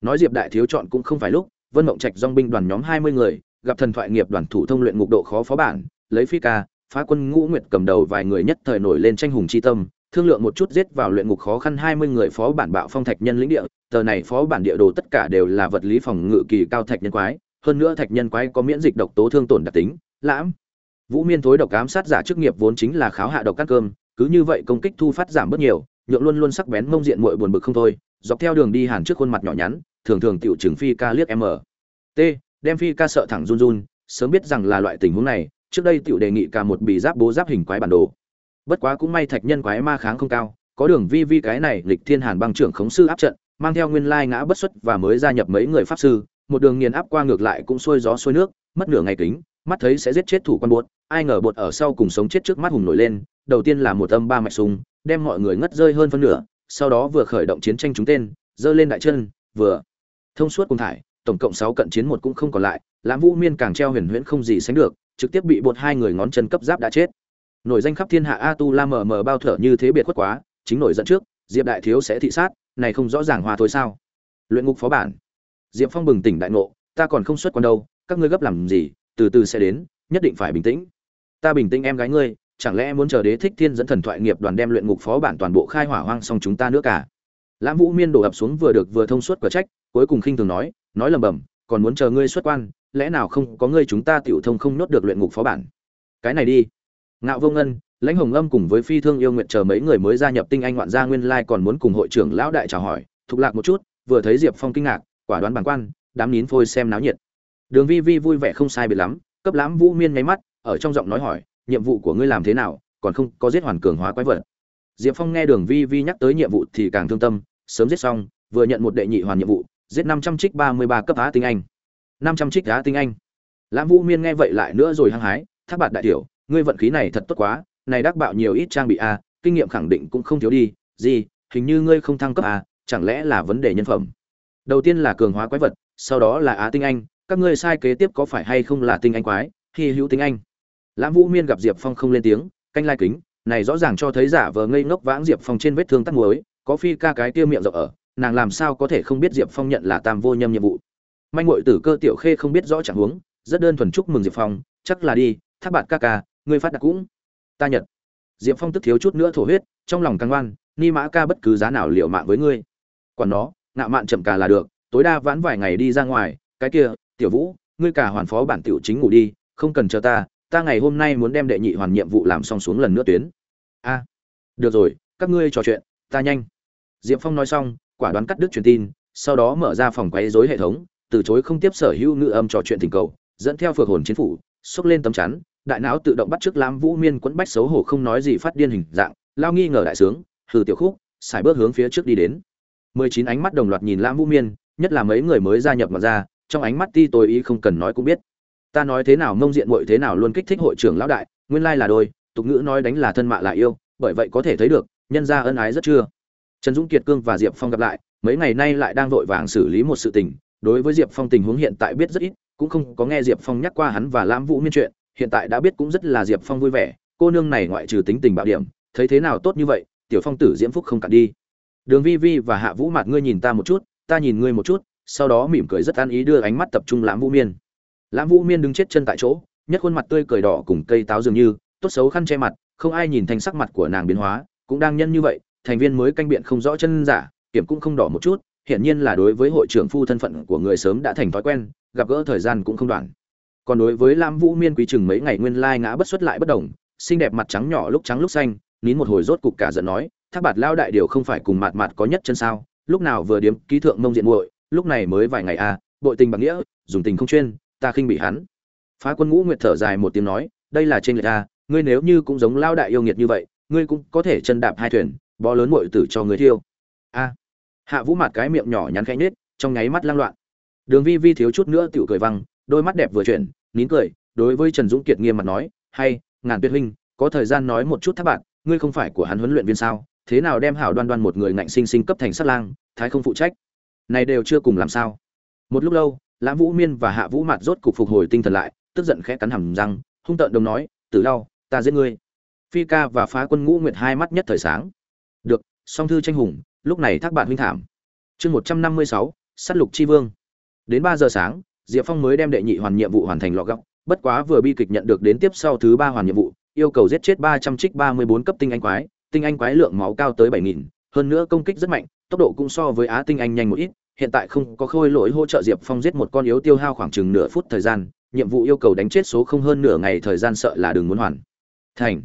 Nói diệp đại thiếu chọn cũng không phải lúc, vân mộng trạch dong binh đoàn nhóm hai mươi người, gặp thần thoại nghiệp đoàn thủ thông luyện ngục độ khó phó bản, lấy phi ca, phá quân ngũ nguyệt cầm đầu vài người nhất thời nổi lên tranh hùng chi tâm thương lượng một chút giết vào luyện ngục khó khăn hai mươi người phó bản bạo phong thạch nhân lĩnh địa. Tờ này phó bản địa đồ tất cả đều là vật lý phòng ngự kỳ cao thạch nhân quái. Hơn nữa thạch nhân quái có miễn dịch độc tố thương tổn đặc tính, lãm. Vũ miên thối độc ám sát giả chức nghiệp vốn chính là kháo hạ độc cắt cơm, cứ như vậy công kích thu phát giảm bớt nhiều, nhượng luôn luôn sắc bén mông diện muội buồn bực không thôi. Dọc theo đường đi hàn trước khuôn mặt nhỏ nhắn, thường thường tiểu trưởng phi ca liếc em ở. t, đem phi ca sợ thẳng run run, sớm biết rằng là loại tình huống này, trước đây tiểu đề nghị ca một bị giáp bố giáp hình quái bản đồ bất quá cũng may thạch nhân quái ma kháng không cao, có đường vi vi cái này lịch thiên hàn băng trưởng khống sư áp trận, mang theo nguyên lai ngã bất xuất và mới gia nhập mấy người pháp sư, một đường nghiền áp qua ngược lại cũng xuôi gió xuôi nước, mất nửa ngày kính, mắt thấy sẽ giết chết thủ quan bột ai ngờ bột ở sau cùng sống chết trước mắt hùng nổi lên, đầu tiên là một âm ba mạch súng, đem mọi người ngất rơi hơn phân nửa, sau đó vừa khởi động chiến tranh chúng tên, giơ lên đại chân, vừa thông suốt cùng thải, tổng cộng sáu cận chiến một cũng không còn lại, lãm vũ miên càng treo huyền huyễn không gì sánh được, trực tiếp bị bột hai người ngón chân cấp giáp đã chết nổi danh khắp thiên hạ a tu la mờ mờ bao thở như thế biệt khuất quá, chính nổi dẫn trước, diệp đại thiếu sẽ thị sát, này không rõ ràng hòa thôi sao? Luyện ngục phó bản. Diệp phong bừng tỉnh đại ngộ, ta còn không xuất quan đâu, các ngươi gấp làm gì, từ từ sẽ đến, nhất định phải bình tĩnh. Ta bình tĩnh em gái ngươi, chẳng lẽ muốn chờ đế thích thiên dẫn thần thoại nghiệp đoàn đem luyện ngục phó bản toàn bộ khai hỏa hoang xong chúng ta nữa cả? Lãm vũ miên đổ ập xuống vừa được vừa thông suốt cửa trách, cuối cùng khinh thường nói nói lầm bầm còn muốn chờ ngươi xuất quan, lẽ nào không có ngươi chúng ta tiểu thông không nốt được luyện ngục phó bản? Cái này đi ngạo vô ngân, lãnh hồng âm cùng với phi thương yêu nguyện chờ mấy người mới gia nhập tinh anh ngoạn gia nguyên lai còn muốn cùng hội trưởng lão đại chào hỏi, thục lạc một chút, vừa thấy diệp phong kinh ngạc, quả đoán bản quan, đám nín phôi xem náo nhiệt. Đường vi vi vui vẻ không sai biệt lắm, cấp lãm vũ miên nháy mắt, ở trong giọng nói hỏi, nhiệm vụ của ngươi làm thế nào, còn không có giết hoàn cường hóa quái vật? Diệp phong nghe đường vi vi nhắc tới nhiệm vụ thì càng thương tâm, sớm giết xong, vừa nhận một đệ nhị hoàn nhiệm vụ, giết năm trăm trích ba mươi ba cấp á tinh anh. Năm trăm trích á tinh anh. Lãm vũ miên nghe vậy lại nữa rồi hăng hái, thác bạt đại tiểu ngươi vận khí này thật tốt quá, này đắc bạo nhiều ít trang bị a kinh nghiệm khẳng định cũng không thiếu đi, gì, hình như ngươi không thăng cấp a chẳng lẽ là vấn đề nhân phẩm? Đầu tiên là cường hóa quái vật, sau đó là á tinh anh, các ngươi sai kế tiếp có phải hay không là tinh anh quái? Hy hữu tinh anh. Lãm vũ miên gặp diệp phong không lên tiếng, canh lai kính, này rõ ràng cho thấy giả vờ ngây ngốc vãng diệp phong trên vết thương tắc muối, có phi ca cái kia miệng rộng ở, nàng làm sao có thể không biết diệp phong nhận là tam vô nhâm nhiệm vụ? Manh ngội tử cơ tiểu khê không biết rõ trạng huống, rất đơn thuần chúc mừng diệp phong, chắc là đi thác bạn ca ca ngươi phát đạt cũng. Ta nhận Diệm phong tức thiếu chút nữa thổ huyết, trong lòng căng ngoan, ni mã ca bất cứ giá nào liệu mạng với ngươi. Còn nó ngạo mạn chậm cả là được, tối đa vãn vài ngày đi ra ngoài, cái kia, tiểu vũ, ngươi cả hoàn phó bản tiểu chính ngủ đi, không cần chờ ta ta ngày hôm nay muốn đem đệ nhị hoàn nhiệm vụ làm xong xuống lần nữa tuyến. A, được rồi, các ngươi trò chuyện, ta nhanh. Diệp phong nói xong, quả đoán cắt đứt truyền tin, sau đó mở ra phòng quấy rối hệ thống, từ chối không tiếp sở hữu ngữ âm trò chuyện tình cầu, dẫn theo phược hồn chiến phủ, xốc lên tấm chắn đại não tự động bắt trước lãm vũ miên quẫn bách xấu hổ không nói gì phát điên hình dạng, lao nghi ngờ đại sướng, hừ tiểu khúc, xài bước hướng phía trước đi đến. Mười chín ánh mắt đồng loạt nhìn lãm vũ miên, nhất là mấy người mới gia nhập mà ra, trong ánh mắt ti tôi ý không cần nói cũng biết. Ta nói thế nào mông diện muội thế nào luôn kích thích hội trưởng lão đại, nguyên lai là đôi, tục ngữ nói đánh là thân mạ là yêu, bởi vậy có thể thấy được, nhân gia ân ái rất chưa. Trần dũng kiệt cương và diệp phong gặp lại, mấy ngày nay lại đang vội vàng xử lý một sự tình, đối với diệp phong tình huống hiện tại biết rất ít, cũng không có nghe diệp phong nhắc qua hắn và lãm vũ miên chuyện hiện tại đã biết cũng rất là diệp phong vui vẻ, cô nương này ngoại trừ tính tình bạo điểm, thấy thế nào tốt như vậy, tiểu phong tử diễm phúc không cản đi. Đường vi vi và hạ vũ mặt ngươi nhìn ta một chút, ta nhìn ngươi một chút, sau đó mỉm cười rất an ý đưa ánh mắt tập trung lãm vũ miên. Lãm vũ miên đứng chết chân tại chỗ, nhất khuôn mặt tươi cười đỏ cùng cây táo dường như, tốt xấu khăn che mặt, không ai nhìn thành sắc mặt của nàng biến hóa, cũng đang nhân như vậy, thành viên mới canh biện không rõ chân giả, kiểm cũng không đỏ một chút, hiển nhiên là đối với hội trưởng phu thân phận của người sớm đã thành thói quen, gặp gỡ thời gian cũng không đoạn còn đối với lam vũ miên quý chừng mấy ngày nguyên lai ngã bất xuất lại bất đồng xinh đẹp mặt trắng nhỏ lúc trắng lúc xanh, nín một hồi rốt cục cả giận nói, thác bạt lao đại điều không phải cùng mạt mạt có nhất chân sao? Lúc nào vừa điếm ký thượng mông diện muội, lúc này mới vài ngày à bội tình bằng nghĩa, dùng tình không chuyên, ta khinh bị hắn. Phá quân ngũ nguyệt thở dài một tiếng nói, đây là trên người a ngươi nếu như cũng giống lao đại yêu nghiệt như vậy, ngươi cũng có thể chân đạp hai thuyền, bó lớn muội tử cho người thiêu. A. Hạ vũ mặt cái miệng nhỏ nhắn khẽ nhếch, trong nháy mắt lang loạn. Đường vi vi thiếu chút nữa tiểu cười văng, đôi mắt đẹp vừa chuyển nín cười, đối với trần dũng kiệt nghiêm mặt nói, hay, ngàn tuyệt huynh, có thời gian nói một chút thác bạn, ngươi không phải của hắn huấn luyện viên sao? Thế nào đem hảo đoan đoan một người ngạnh sinh sinh cấp thành sát lang, thái không phụ trách? Này đều chưa cùng làm sao? Một lúc lâu, lãm vũ miên và hạ vũ mặt rốt cục phục hồi tinh thần lại, tức giận khẽ cắn hầm răng, hung tợn đồng nói, tử lau, ta giết ngươi. Phi ca và phá quân ngũ nguyệt hai mắt nhất thời sáng. Được, song thư tranh hùng, lúc này thác bạn huynh thảm. Chương một trăm năm mươi sáu s á t lục c vương. Đến ba giờ sáng diệp phong mới đem đệ nhị hoàn nhiệm vụ hoàn thành lọ góc, bất quá vừa bi kịch nhận được đến tiếp sau thứ ba hoàn nhiệm vụ, yêu cầu giết chết ba trăm trích ba mươi bốn cấp tinh anh quái, tinh anh quái lượng máu cao tới bảy nghìn, hơn nữa công kích rất mạnh, tốc độ cũng so với á tinh anh nhanh một ít, hiện tại không có khôi lỗi hỗ trợ diệp phong giết một con yếu tiêu hao khoảng chừng nửa phút thời gian, nhiệm vụ yêu cầu đánh chết số không hơn nửa ngày thời gian sợ là đừng muốn hoàn. Thành.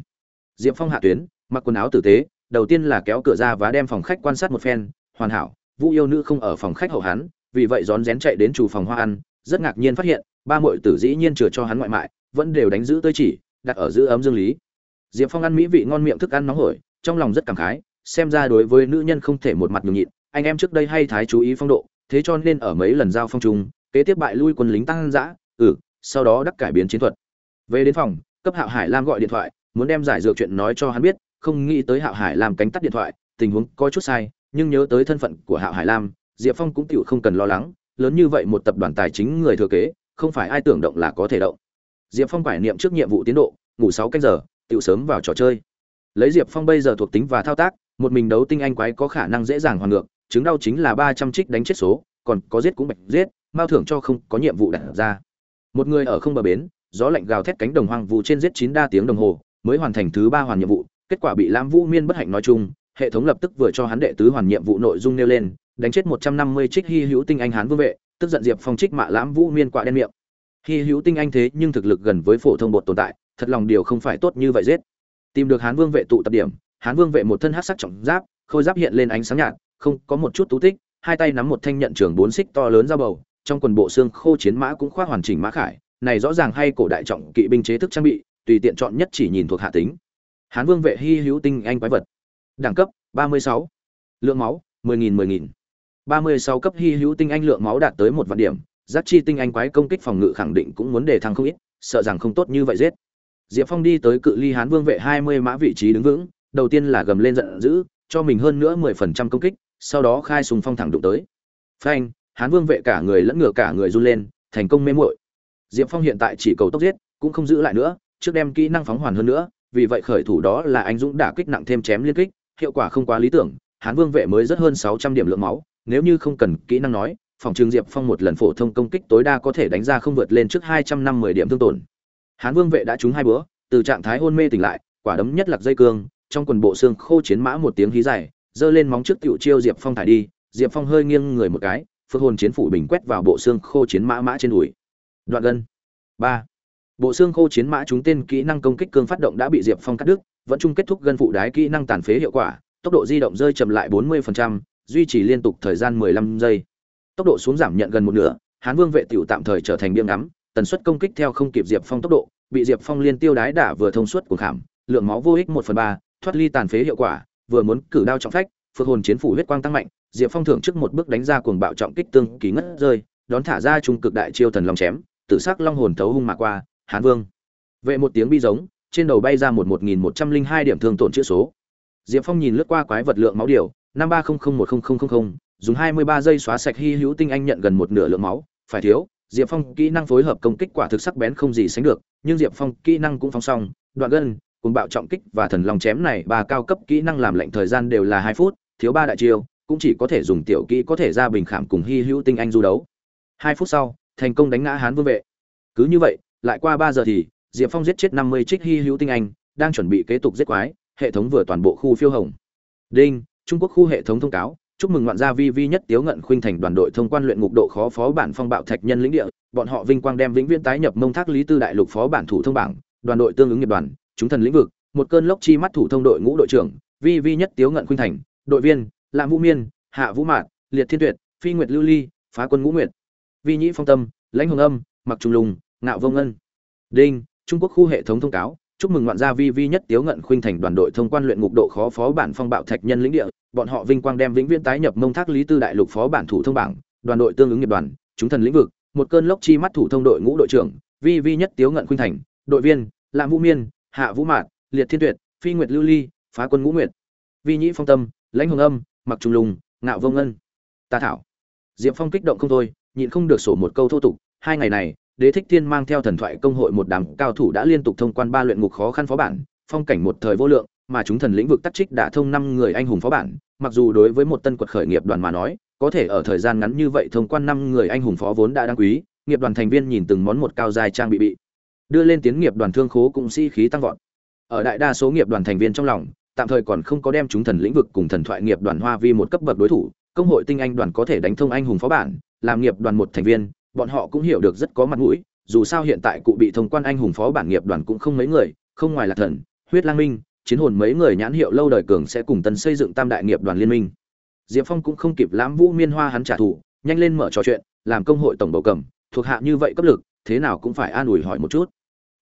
Diệp phong hạ tuyến, mặc quần áo tử tế, đầu tiên là kéo cửa ra và đem phòng khách quan sát một phen, hoàn hảo, vũ yêu nữ không ở phòng khách hậu hắn, vì vậy rón rén chạy đến chủ phòng hoa ăn rất ngạc nhiên phát hiện, ba muội tử dĩ nhiên chừa cho hắn ngoại mại, vẫn đều đánh giữ tới chỉ, đặt ở giữ ấm dương lý. Diệp phong ăn mỹ vị ngon miệng thức ăn nóng hổi, trong lòng rất cảm khái, xem ra đối với nữ nhân không thể một mặt nhường nhịn, anh em trước đây hay thái chú ý phong độ, thế cho nên ở mấy lần giao phong trùng kế tiếp bại lui quân lính tăng dã ừ sau đó đắc cải biến chiến thuật. Về đến phòng, cấp hạo hải lam gọi điện thoại, muốn đem giải dược chuyện nói cho hắn biết, không nghĩ tới hạo hải lam cánh tắt điện thoại, tình huống có chút sai, nhưng nhớ tới thân phận của hạo hải lam, diệp phong cũng tựu không cần lo lắng lớn như vậy một tập đoàn tài chính người thừa kế, không phải ai tưởng động là có thể động. Diệp phong quải niệm trước nhiệm vụ tiến độ, ngủ sáu canh giờ tựu sớm vào trò chơi. Lấy diệp phong bây giờ thuộc tính và thao tác, một mình đấu tinh anh quái có khả năng dễ dàng hoàn ngược, chứng đau chính là ba trăm trích đánh chết số, còn có giết cũng bạch giết, mao thưởng cho không có nhiệm vụ đặt ra. Một người ở không bờ bến, gió lạnh gào thét cánh đồng hoang vu trên giết chín đa tiếng đồng hồ, mới hoàn thành thứ ba hoàn nhiệm vụ, kết quả bị lam vũ miên bất hạnh nói chung hệ thống lập tức vừa cho hắn đệ tứ hoàn nhiệm vụ nội dung nêu lên, đánh chết một trăm năm mươi trích hy hữu tinh anh hán vương vệ, tức giận diệp phong trích mạ lãm vũ miên quạ đen miệng. Hy hữu tinh anh thế nhưng thực lực gần với phổ thông bột tồn tại, thật lòng điều không phải tốt như vậy giết. Tìm được hán vương vệ tụ tập điểm, hán vương vệ một thân hát sắc trọng giáp, khôi giáp hiện lên ánh sáng nhạt, không có một chút tú tích, hai tay nắm một thanh nhận trường bốn xích to lớn ra bầu, trong quần bộ xương khô chiến mã cũng khoác hoàn chỉnh mã khải, này rõ ràng hay cổ đại trọng kỵ binh chế thức trang bị, tùy tiện chọn nhất chỉ nhìn thuộc hạ tính. Hán vương vệ hy hữu tinh anh quái vật đẳng cấp 36. lượng máu 10.000 10.000 36 cấp hy hữu tinh anh lượng máu đạt tới một vạn điểm. Giác chi tinh anh quái công kích phòng ngự khẳng định cũng muốn để thăng không ít, sợ rằng không tốt như vậy giết. Diệp phong đi tới cự ly hán vương vệ 20 mã vị trí đứng vững, đầu tiên là gầm lên giận dữ, cho mình hơn nữa 10% công kích, sau đó khai súng phong thẳng đụng tới. Phanh, hán vương vệ cả người lẫn ngựa cả người run lên, thành công mê muội. Diệp phong hiện tại chỉ cầu tốc giết, cũng không giữ lại nữa, trước đem kỹ năng phóng hoàn hơn nữa, vì vậy khởi thủ đó là anh dũng đả kích nặng thêm chém liên kích hiệu quả không quá lý tưởng, hán vương vệ mới rất hơn sáu trăm điểm lượng máu, nếu như không cần kỹ năng nói, phòng trường diệp phong một lần phổ thông công kích tối đa có thể đánh ra không vượt lên trước hai trăm năm mươi điểm thương tổn. Hán vương vệ đã trúng hai bữa, từ trạng thái hôn mê tỉnh lại, quả đấm nhất lạc dây cương, trong quần bộ xương khô chiến mã một tiếng hí dài, giơ lên móng trước tiểu chiêu diệp phong thải đi, diệp phong hơi nghiêng người một cái phước hồn chiến phủ bình quét vào bộ xương khô chiến mã mã trên đùi. Đoạn gân. Ba bộ xương khô chiến mã chúng tên kỹ năng công kích cương phát động đã bị diệp phong cắt đứt vẫn chung kết thúc gân phụ đái kỹ năng tàn phế hiệu quả tốc độ di động rơi chậm lại 40%, duy trì liên tục thời gian 15 giây. Tốc độ xuống giảm nhận gần một nửa hán vương vệ tiểu tạm thời trở thành biêm ngắm tần suất công kích theo không kịp diệp phong tốc độ bị diệp phong liên tiêu đái đả vừa thông suốt của khảm lượng máu vô ích một phần ba thoát ly tàn phế hiệu quả vừa muốn cử đao trọng phách phượng hồn chiến phủ huyết quang tăng mạnh diệp phong thưởng trước một bước đánh ra cuồng bạo trọng kích tương kỳ ngất rơi đón thả ra trung cực đại chiêu thần long chém tự sắc long hồn thấu hung mà qua hán vương. Vệ một tiếng bi giống trên đầu bay ra một một nghìn một trăm linh hai điểm thương tổn chữ số. Diệp phong nhìn lướt qua quái vật lượng máu điều năm ba không không một không không không không, dùng hai mươi ba giây xóa sạch hy hữu tinh anh nhận gần một nửa lượng máu. Phải thiếu diệp phong kỹ năng phối hợp công kích quả thực sắc bén không gì sánh được nhưng diệp phong kỹ năng cũng phong xong đoạn gân cùng bạo trọng kích và thần long chém này ba cao cấp kỹ năng làm lệnh thời gian đều là hai phút thiếu ba đại chiêu cũng chỉ có thể dùng tiểu kỹ có thể ra bình khảm cùng hy hữu tinh anh du đấu. Hai phút sau thành công đánh ngã hán vương vệ. Cứ như vậy lại qua ba giờ thì, diệp phong giết chết năm mươi trích hy hữu tinh anh, đang chuẩn bị kế tục giết quái, hệ thống vừa toàn bộ khu phiêu hồng. Đinh, trung quốc khu hệ thống thông cáo, chúc mừng ngoạn gia vi vi nhất tiếu ngận khuynh thành đoàn đội thông quan luyện ngục độ khó phó bản phong bạo thạch nhân lĩnh địa, bọn họ vinh quang đem vĩnh viễn tái nhập mông thác lý tư đại lục phó bản thủ thông bảng, đoàn đội tương ứng nghiệp đoàn, chúng thần lĩnh vực, một cơn lốc chi mắt thủ thông đội ngũ đội trưởng, vi vi nhất tiếu ngận khuynh thành, đội viên lạm vũ miên, hạ vũ mạn liệt thiên tuyệt, phi nguyệt lưu ly, phá quân ngũ nguyệt. Vi nhĩ phong tâm, lãnh hồng âm mặc trung lùng ngạo vông ngân. Đinh trung quốc khu hệ thống thông cáo chúc mừng ngoạn gia vi vi nhất tiếu ngận khuynh thành đoàn đội thông quan luyện ngục độ khó phó bản phong bạo thạch nhân lĩnh địa bọn họ vinh quang đem vĩnh viễn tái nhập mông thác lý tư đại lục phó bản thủ thông bảng đoàn đội tương ứng nghiệp đoàn chúng thần lĩnh vực một cơn lốc chi mắt thủ thông đội ngũ đội trưởng vi vi nhất tiếu ngận khuynh thành đội viên lạm vũ miên hạ vũ mạn liệt thiên tuyệt phi nguyệt lưu ly phá quân ngũ nguyệt. Vi nhĩ phong tâm lãnh hồng âm mặc trùng lùng ngạo vông Ân, ta thảo. Diệp phong kích động không thôi nhịn không được sổ một câu thô tục hai ngày này đế thích thiên mang theo thần thoại công hội một đám cao thủ đã liên tục thông quan ba luyện ngục khó khăn phó bản, phong cảnh một thời vô lượng, mà chúng thần lĩnh vực tắc trích đã thông năm người anh hùng phó bản, mặc dù đối với một tân quật khởi nghiệp đoàn mà nói, có thể ở thời gian ngắn như vậy thông quan năm người anh hùng phó vốn đã đáng quý, nghiệp đoàn thành viên nhìn từng món một cao dài trang bị bị đưa lên tiến nghiệp đoàn thương khố cũng sĩ khí tăng vọt. Ở đại đa số nghiệp đoàn thành viên trong lòng, tạm thời còn không có đem chúng thần lĩnh vực cùng thần thoại nghiệp đoàn hoa vi một cấp bậc đối thủ, công hội tinh anh đoàn có thể đánh thông anh hùng phó bản, làm nghiệp đoàn một thành viên bọn họ cũng hiểu được rất có mặt mũi, dù sao hiện tại cụ bị thông quan anh hùng phó bản nghiệp đoàn cũng không mấy người, không ngoài là thần, huyết lang minh, chiến hồn mấy người nhãn hiệu lâu đời cường sẽ cùng tân xây dựng tam đại nghiệp đoàn liên minh. Diệp phong cũng không kịp lãm vũ miên hoa hắn trả thù, nhanh lên mở trò chuyện, làm công hội tổng bầu cầm, thuộc hạ như vậy cấp lực, thế nào cũng phải an ủi hỏi một chút.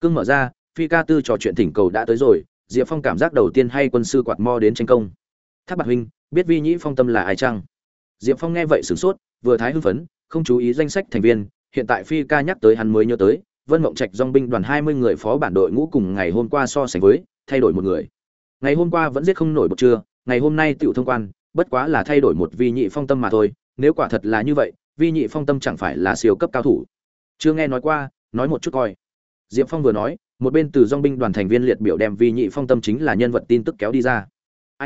Cưng mở ra, phi ca tư trò chuyện thỉnh cầu đã tới rồi, diệp phong cảm giác đầu tiên hay quân sư quạt mo đến tranh công. Tháp bạc huynh, biết vi nhĩ phong tâm là ai chăng? Diệp phong nghe vậy sửng sốt, vừa thái hưng phấn, không chú ý danh sách thành viên, hiện tại phi ca nhắc tới hắn mới nhớ tới, vân mộng trạch dong binh đoàn hai mươi người phó bản đội ngũ cùng ngày hôm qua so sánh với, thay đổi một người. Ngày hôm qua vẫn giết không nổi một trưa ngày hôm nay tiểu thông quan, bất quá là thay đổi một vi nhị phong tâm mà thôi, nếu quả thật là như vậy, vi nhị phong tâm chẳng phải là siêu cấp cao thủ. Chưa nghe nói qua, nói một chút coi. Diệp phong vừa nói, một bên từ dong binh đoàn thành viên liệt biểu đem vi nhị phong tâm chính là nhân vật tin tức kéo đi ra.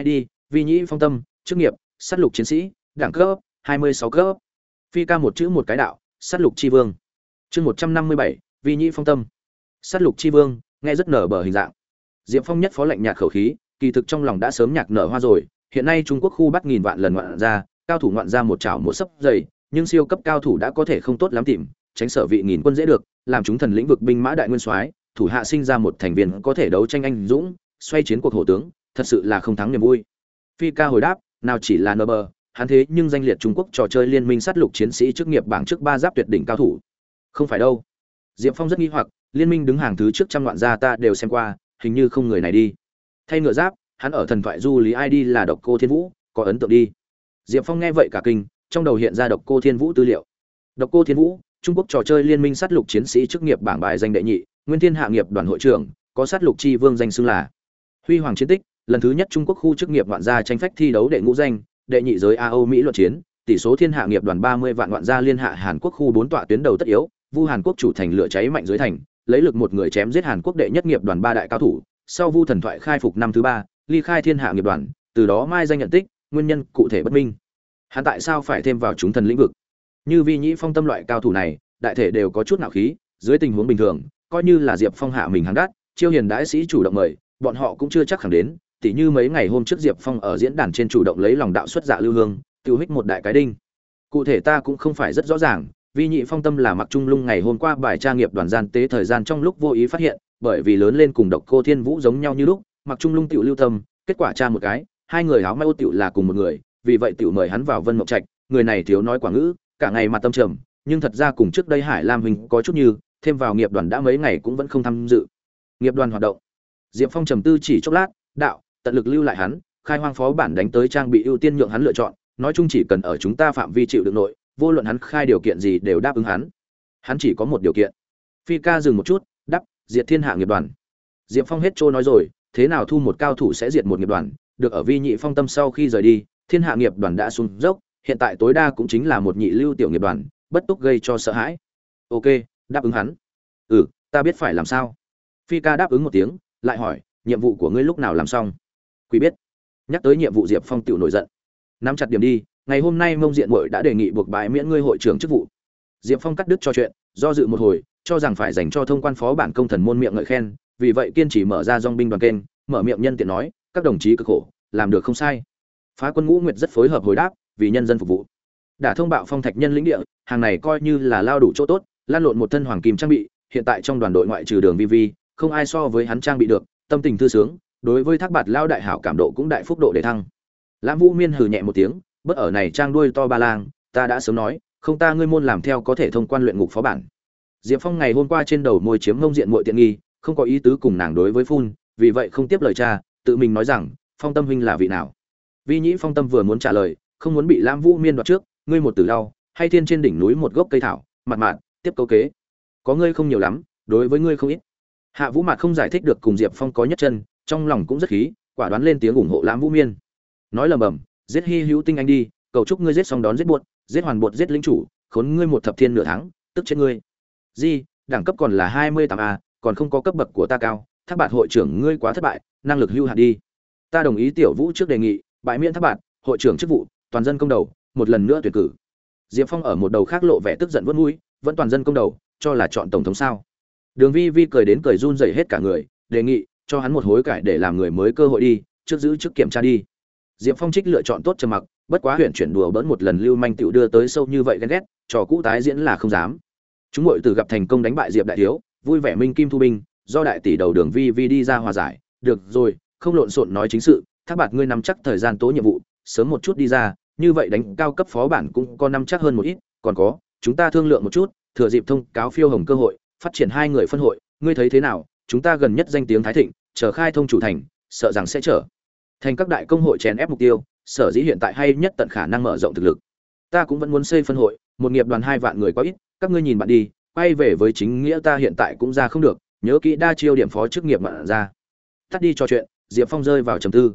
Id vi nhị phong tâm, chức nghiệp, sát lục chiến sĩ đẳng cấp, hai mươi sáu cấp. Phi ca một chữ một cái đạo, sát lục chi vương. Chương một trăm năm mươi bảy, vi nhị phong tâm. Sát lục chi vương, nghe rất nở bờ hình dạng. Diệp phong nhất phó lệnh nhạt khẩu khí, kỳ thực trong lòng đã sớm nhạc nở hoa rồi, hiện nay trung quốc khu bắt nghìn vạn lần ngoạn ra, cao thủ ngoạn ra một chảo một sấp dày, nhưng siêu cấp cao thủ đã có thể không tốt lắm tìm, tránh sở vị nghìn quân dễ được, làm chúng thần lĩnh vực binh mã đại nguyên soái, thủ hạ sinh ra một thành viên có thể đấu tranh anh dũng, xoay chiến cuộc hổ tướng, thật sự là không thắng niềm vui. Phi ca hồi đáp, nào chỉ là nơ bờ hắn thế nhưng danh liệt Trung Quốc trò chơi liên minh sát lục chiến sĩ chức nghiệp bảng trước ba giáp tuyệt đỉnh cao thủ. Không phải đâu. Diệp Phong rất nghi hoặc, liên minh đứng hàng thứ trước trăm loạn gia ta đều xem qua, hình như không người này đi. Thay ngựa giáp, hắn ở thần thoại du lý ID là Độc Cô Thiên Vũ, có ấn tượng đi. Diệp Phong nghe vậy cả kinh, trong đầu hiện ra Độc Cô Thiên Vũ tư liệu. Độc Cô Thiên Vũ, Trung Quốc trò chơi liên minh sát lục chiến sĩ chức nghiệp bảng bài danh đệ nhị, Nguyên Thiên hạ nghiệp đoàn hội trưởng, có sát lục chi vương danh xưng là Huy Hoàng chiến tích, lần thứ nhất Trung Quốc khu chức nghiệp vạn gia tranh phách thi đấu đệ ngũ danh, đệ nhị giới A Âu Mỹ luận chiến, tỷ số thiên hạ nghiệp đoàn 30 vạn ngoạn gia liên hạ Hàn Quốc khu 4 tọa tuyến đầu tất yếu, Vu Hàn Quốc chủ thành lửa cháy mạnh dưới thành, lấy lực một người chém giết Hàn Quốc đệ nhất nghiệp đoàn ba đại cao thủ, sau Vu thần thoại khai phục năm thứ ba, ly khai thiên hạ nghiệp đoàn, từ đó mai danh nhận tích, nguyên nhân cụ thể bất minh. Hắn tại sao phải thêm vào chúng thần lĩnh vực? Như Vi Nhĩ Phong tâm loại cao thủ này, đại thể đều có chút nạo khí, dưới tình huống bình thường, coi như là Diệp Phong hạ mình hắn đắt, chiêu hiền đại sĩ chủ động mời, bọn họ cũng chưa chắc khẳng đến, tỉ như mấy ngày hôm trước Diệp Phong ở diễn đàn trên chủ động lấy lòng đạo xuất dạ lưu hương, tiêu hích một đại cái đinh. Cụ thể ta cũng không phải rất rõ ràng, vì nhị phong tâm là mặc trung lung ngày hôm qua bài tra nghiệp đoàn gian tế thời gian trong lúc vô ý phát hiện, bởi vì lớn lên cùng độc cô thiên vũ giống nhau như lúc, mặc trung lung tiểu lưu tâm, kết quả tra một cái, hai người áo mai ô tiểu là cùng một người, vì vậy tiểu mời hắn vào Vân Mộng Trạch, người này thiếu nói quả ngữ, cả ngày mặt tâm trầm, nhưng thật ra cùng trước đây Hải Lam huynh có chút như, thêm vào nghiệp đoàn đã mấy ngày cũng vẫn không tham dự. Nghiệp đoàn hoạt động. Diệp Phong trầm tư chỉ chốc lát, đạo, tận lực lưu lại hắn, khai hoang phó bản đánh tới trang bị ưu tiên nhượng hắn lựa chọn, nói chung chỉ cần ở chúng ta phạm vi chịu đựng nội, vô luận hắn khai điều kiện gì đều đáp ứng hắn. Hắn chỉ có một điều kiện. Phi ca dừng một chút, đáp, diệt thiên hạ nghiệp đoàn. Diệp Phong hết trôi nói rồi, thế nào thu một cao thủ sẽ diệt một nghiệp đoàn, được ở vi nhị phong tâm sau khi rời đi, thiên hạ nghiệp đoàn đã xuống dốc, hiện tại tối đa cũng chính là một nhị lưu tiểu nghiệp đoàn, bất túc gây cho sợ hãi. Ok, đáp ứng hắn. Ừ, ta biết phải làm sao. Phi ca đáp ứng một tiếng, lại hỏi, nhiệm vụ của ngươi lúc nào làm xong? Quý biết. Nhắc tới nhiệm vụ Diệp Phong tựu nổi giận. Nắm chặt điểm đi, ngày hôm nay Mông Diện Muội đã đề nghị buộc bãi miễn ngươi hội trưởng chức vụ. Diệp Phong cắt đứt cho chuyện, do dự một hồi, cho rằng phải dành cho thông quan phó bản công thần môn miệng ngợi khen, vì vậy kiên trì mở ra dong binh đoàn kênh, mở miệng nhân tiện nói, các đồng chí cực khổ, làm được không sai. Phá quân Ngũ Nguyệt rất phối hợp hồi đáp, vì nhân dân phục vụ. Đã thông bạo phong thạch nhân lĩnh địa, hàng này coi như là lao đủ chỗ tốt, lan lộn một thân hoàng kim trang bị, hiện tại trong đoàn đội ngoại trừ Đường Vi Vi, không ai so với hắn trang bị được, tâm tình thư sướng, đối với thác bạt lao đại hảo cảm độ cũng đại phúc độ để thăng. Lãm vũ miên hừ nhẹ một tiếng, bất ở này trang đuôi to ba lang, ta đã sớm nói, không ta ngươi môn làm theo có thể thông quan luyện ngục phó bản. Diệp phong ngày hôm qua trên đầu môi chiếm ngông diện muội tiện nghi, không có ý tứ cùng nàng đối với phun, vì vậy không tiếp lời cha, tự mình nói rằng, phong tâm huynh là vị nào? Vi nhĩ phong tâm vừa muốn trả lời, không muốn bị lãm vũ miên đoạt trước, ngươi một tử đau, hay thiên trên đỉnh núi một gốc cây thảo mặt mạn tiếp câu kế. Có ngươi không nhiều lắm, đối với ngươi không ít. Hạ vũ mạt không giải thích được cùng diệp phong có nhất chân trong lòng cũng rất khí, quả đoán lên tiếng ủng hộ lãm vũ miên. Nói lầm bầm, giết hy hữu tinh anh đi, cầu chúc ngươi giết xong đón giết buột giết hoàn bột giết lính chủ, khốn ngươi một thập thiên nửa tháng, tức chết ngươi. Di, đẳng cấp còn là hai mươi tám a, còn không có cấp bậc của ta cao, thác bạn hội trưởng ngươi quá thất bại, năng lực hưu hạt đi. Ta đồng ý tiểu vũ trước đề nghị, bãi miễn thác bạn hội trưởng chức vụ, toàn dân công đầu, một lần nữa tuyển cử. Diệp phong ở một đầu khác lộ vẻ tức giận vớt mũi, vẫn toàn dân công đầu, cho là chọn tổng thống sao. Đường vi vi cười đến cười run rẩy hết cả người, đề nghị cho hắn một hối cải để làm người mới cơ hội đi, trước giữ trước kiểm tra đi. Diệp phong trích lựa chọn tốt trầm mặc, bất quá huyện chuyển đùa bỡn một lần lưu manh tựu đưa tới sâu như vậy ghen ghét, trò cũ tái diễn là không dám. Chúng ngội từ gặp thành công đánh bại diệp đại thiếu, vui vẻ minh kim thu binh, do đại tỷ đầu đường vi vi đi ra hòa giải, được rồi, không lộn xộn nói chính sự, thác bạt ngươi nắm chắc thời gian tố nhiệm vụ, sớm một chút đi ra, như vậy đánh cao cấp phó bản cũng có năm chắc hơn một ít, còn có, chúng ta thương lượng một chút, thừa dịp thông cáo phiêu hồng cơ hội, phát triển hai người phân hội, ngươi thấy thế nào chúng ta gần nhất danh tiếng thái thịnh, chờ khai thông chủ thành, sợ rằng sẽ trở thành các đại công hội chèn ép mục tiêu, sở dĩ hiện tại hay nhất tận khả năng mở rộng thực lực. Ta cũng vẫn muốn xây phân hội, một nghiệp đoàn hai vạn người quá ít, các ngươi nhìn bạn đi, quay về với chính nghĩa ta hiện tại cũng ra không được, nhớ kỹ đa chiêu điểm phó chức nghiệp bạn ra. Tắt đi trò chuyện, diệp phong rơi vào trầm tư.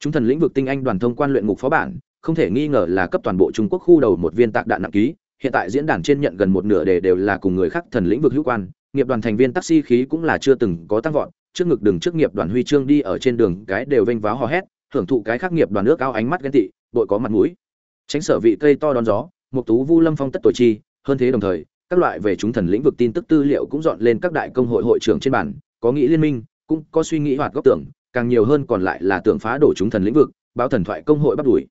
Chúng thần lĩnh vực tinh anh đoàn thông quan luyện ngục phó bản, không thể nghi ngờ là cấp toàn bộ trung quốc khu đầu một viên tạc đạn nặng ký, hiện tại diễn đàn trên nhận gần một nửa đề đều là cùng người khác thần lĩnh vực hữu quan nghiệp đoàn thành viên taxi khí cũng là chưa từng có tăng vọt, trước ngực đường trước nghiệp đoàn huy chương đi ở trên đường, cái đều vênh váo hò hét hưởng thụ cái khác nghiệp đoàn nước cao ánh mắt ghen tị bội có mặt mũi. Tránh sở vị cây to đón gió, mục tú vu lâm phong tất tuổi chi, hơn thế đồng thời, các loại về chúng thần lĩnh vực tin tức tư liệu cũng dọn lên các đại công hội hội trưởng trên bản có nghĩ liên minh, cũng có suy nghĩ hoạt góc tưởng, càng nhiều hơn còn lại là tưởng phá đổ chúng thần lĩnh vực, báo thần thoại công hội bắt đuổi.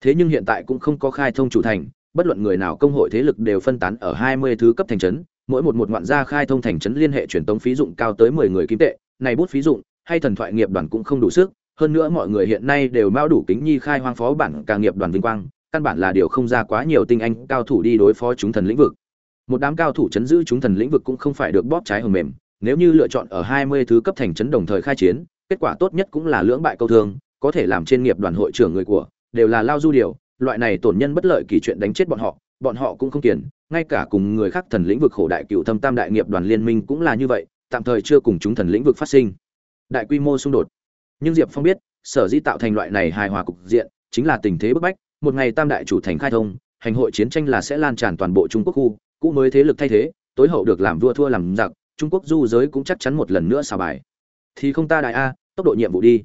Thế nhưng hiện tại cũng không có khai thông chủ thành, bất luận người nào công hội thế lực đều phân tán ở 20 thứ cấp thành trấn mỗi một một ngoạn gia khai thông thành trấn liên hệ truyền tống phí dụng cao tới 10 người kim tệ, này bút phí dụng hay thần thoại nghiệp đoàn cũng không đủ sức, hơn nữa mọi người hiện nay đều mao đủ kính nhi khai hoang phó bản cả nghiệp đoàn vinh quang, căn bản là điều không ra quá nhiều tinh anh cao thủ đi đối phó chúng thần lĩnh vực. Một đám cao thủ chấn giữ chúng thần lĩnh vực cũng không phải được bóp trái hờ mềm, nếu như lựa chọn ở 20 thứ cấp thành trấn đồng thời khai chiến, kết quả tốt nhất cũng là lưỡng bại câu thương, có thể làm trên nghiệp đoàn hội trưởng người của, đều là lao du điều, loại này tổn nhân bất lợi kỳ chuyện đánh chết bọn họ bọn họ cũng không kiền ngay cả cùng người khác thần lĩnh vực khổ đại cựu thâm tam đại nghiệp đoàn liên minh cũng là như vậy, tạm thời chưa cùng chúng thần lĩnh vực phát sinh. Đại quy mô xung đột. Nhưng diệp phong biết, sở di tạo thành loại này hài hòa cục diện, chính là tình thế bức bách, một ngày tam đại chủ thành khai thông, hành hội chiến tranh là sẽ lan tràn toàn bộ trung quốc khu, cũ mới thế lực thay thế, tối hậu được làm vua thua làm giặc, trung quốc du giới cũng chắc chắn một lần nữa xào bài. Thì không ta đại a, tốc độ nhiệm vụ đi.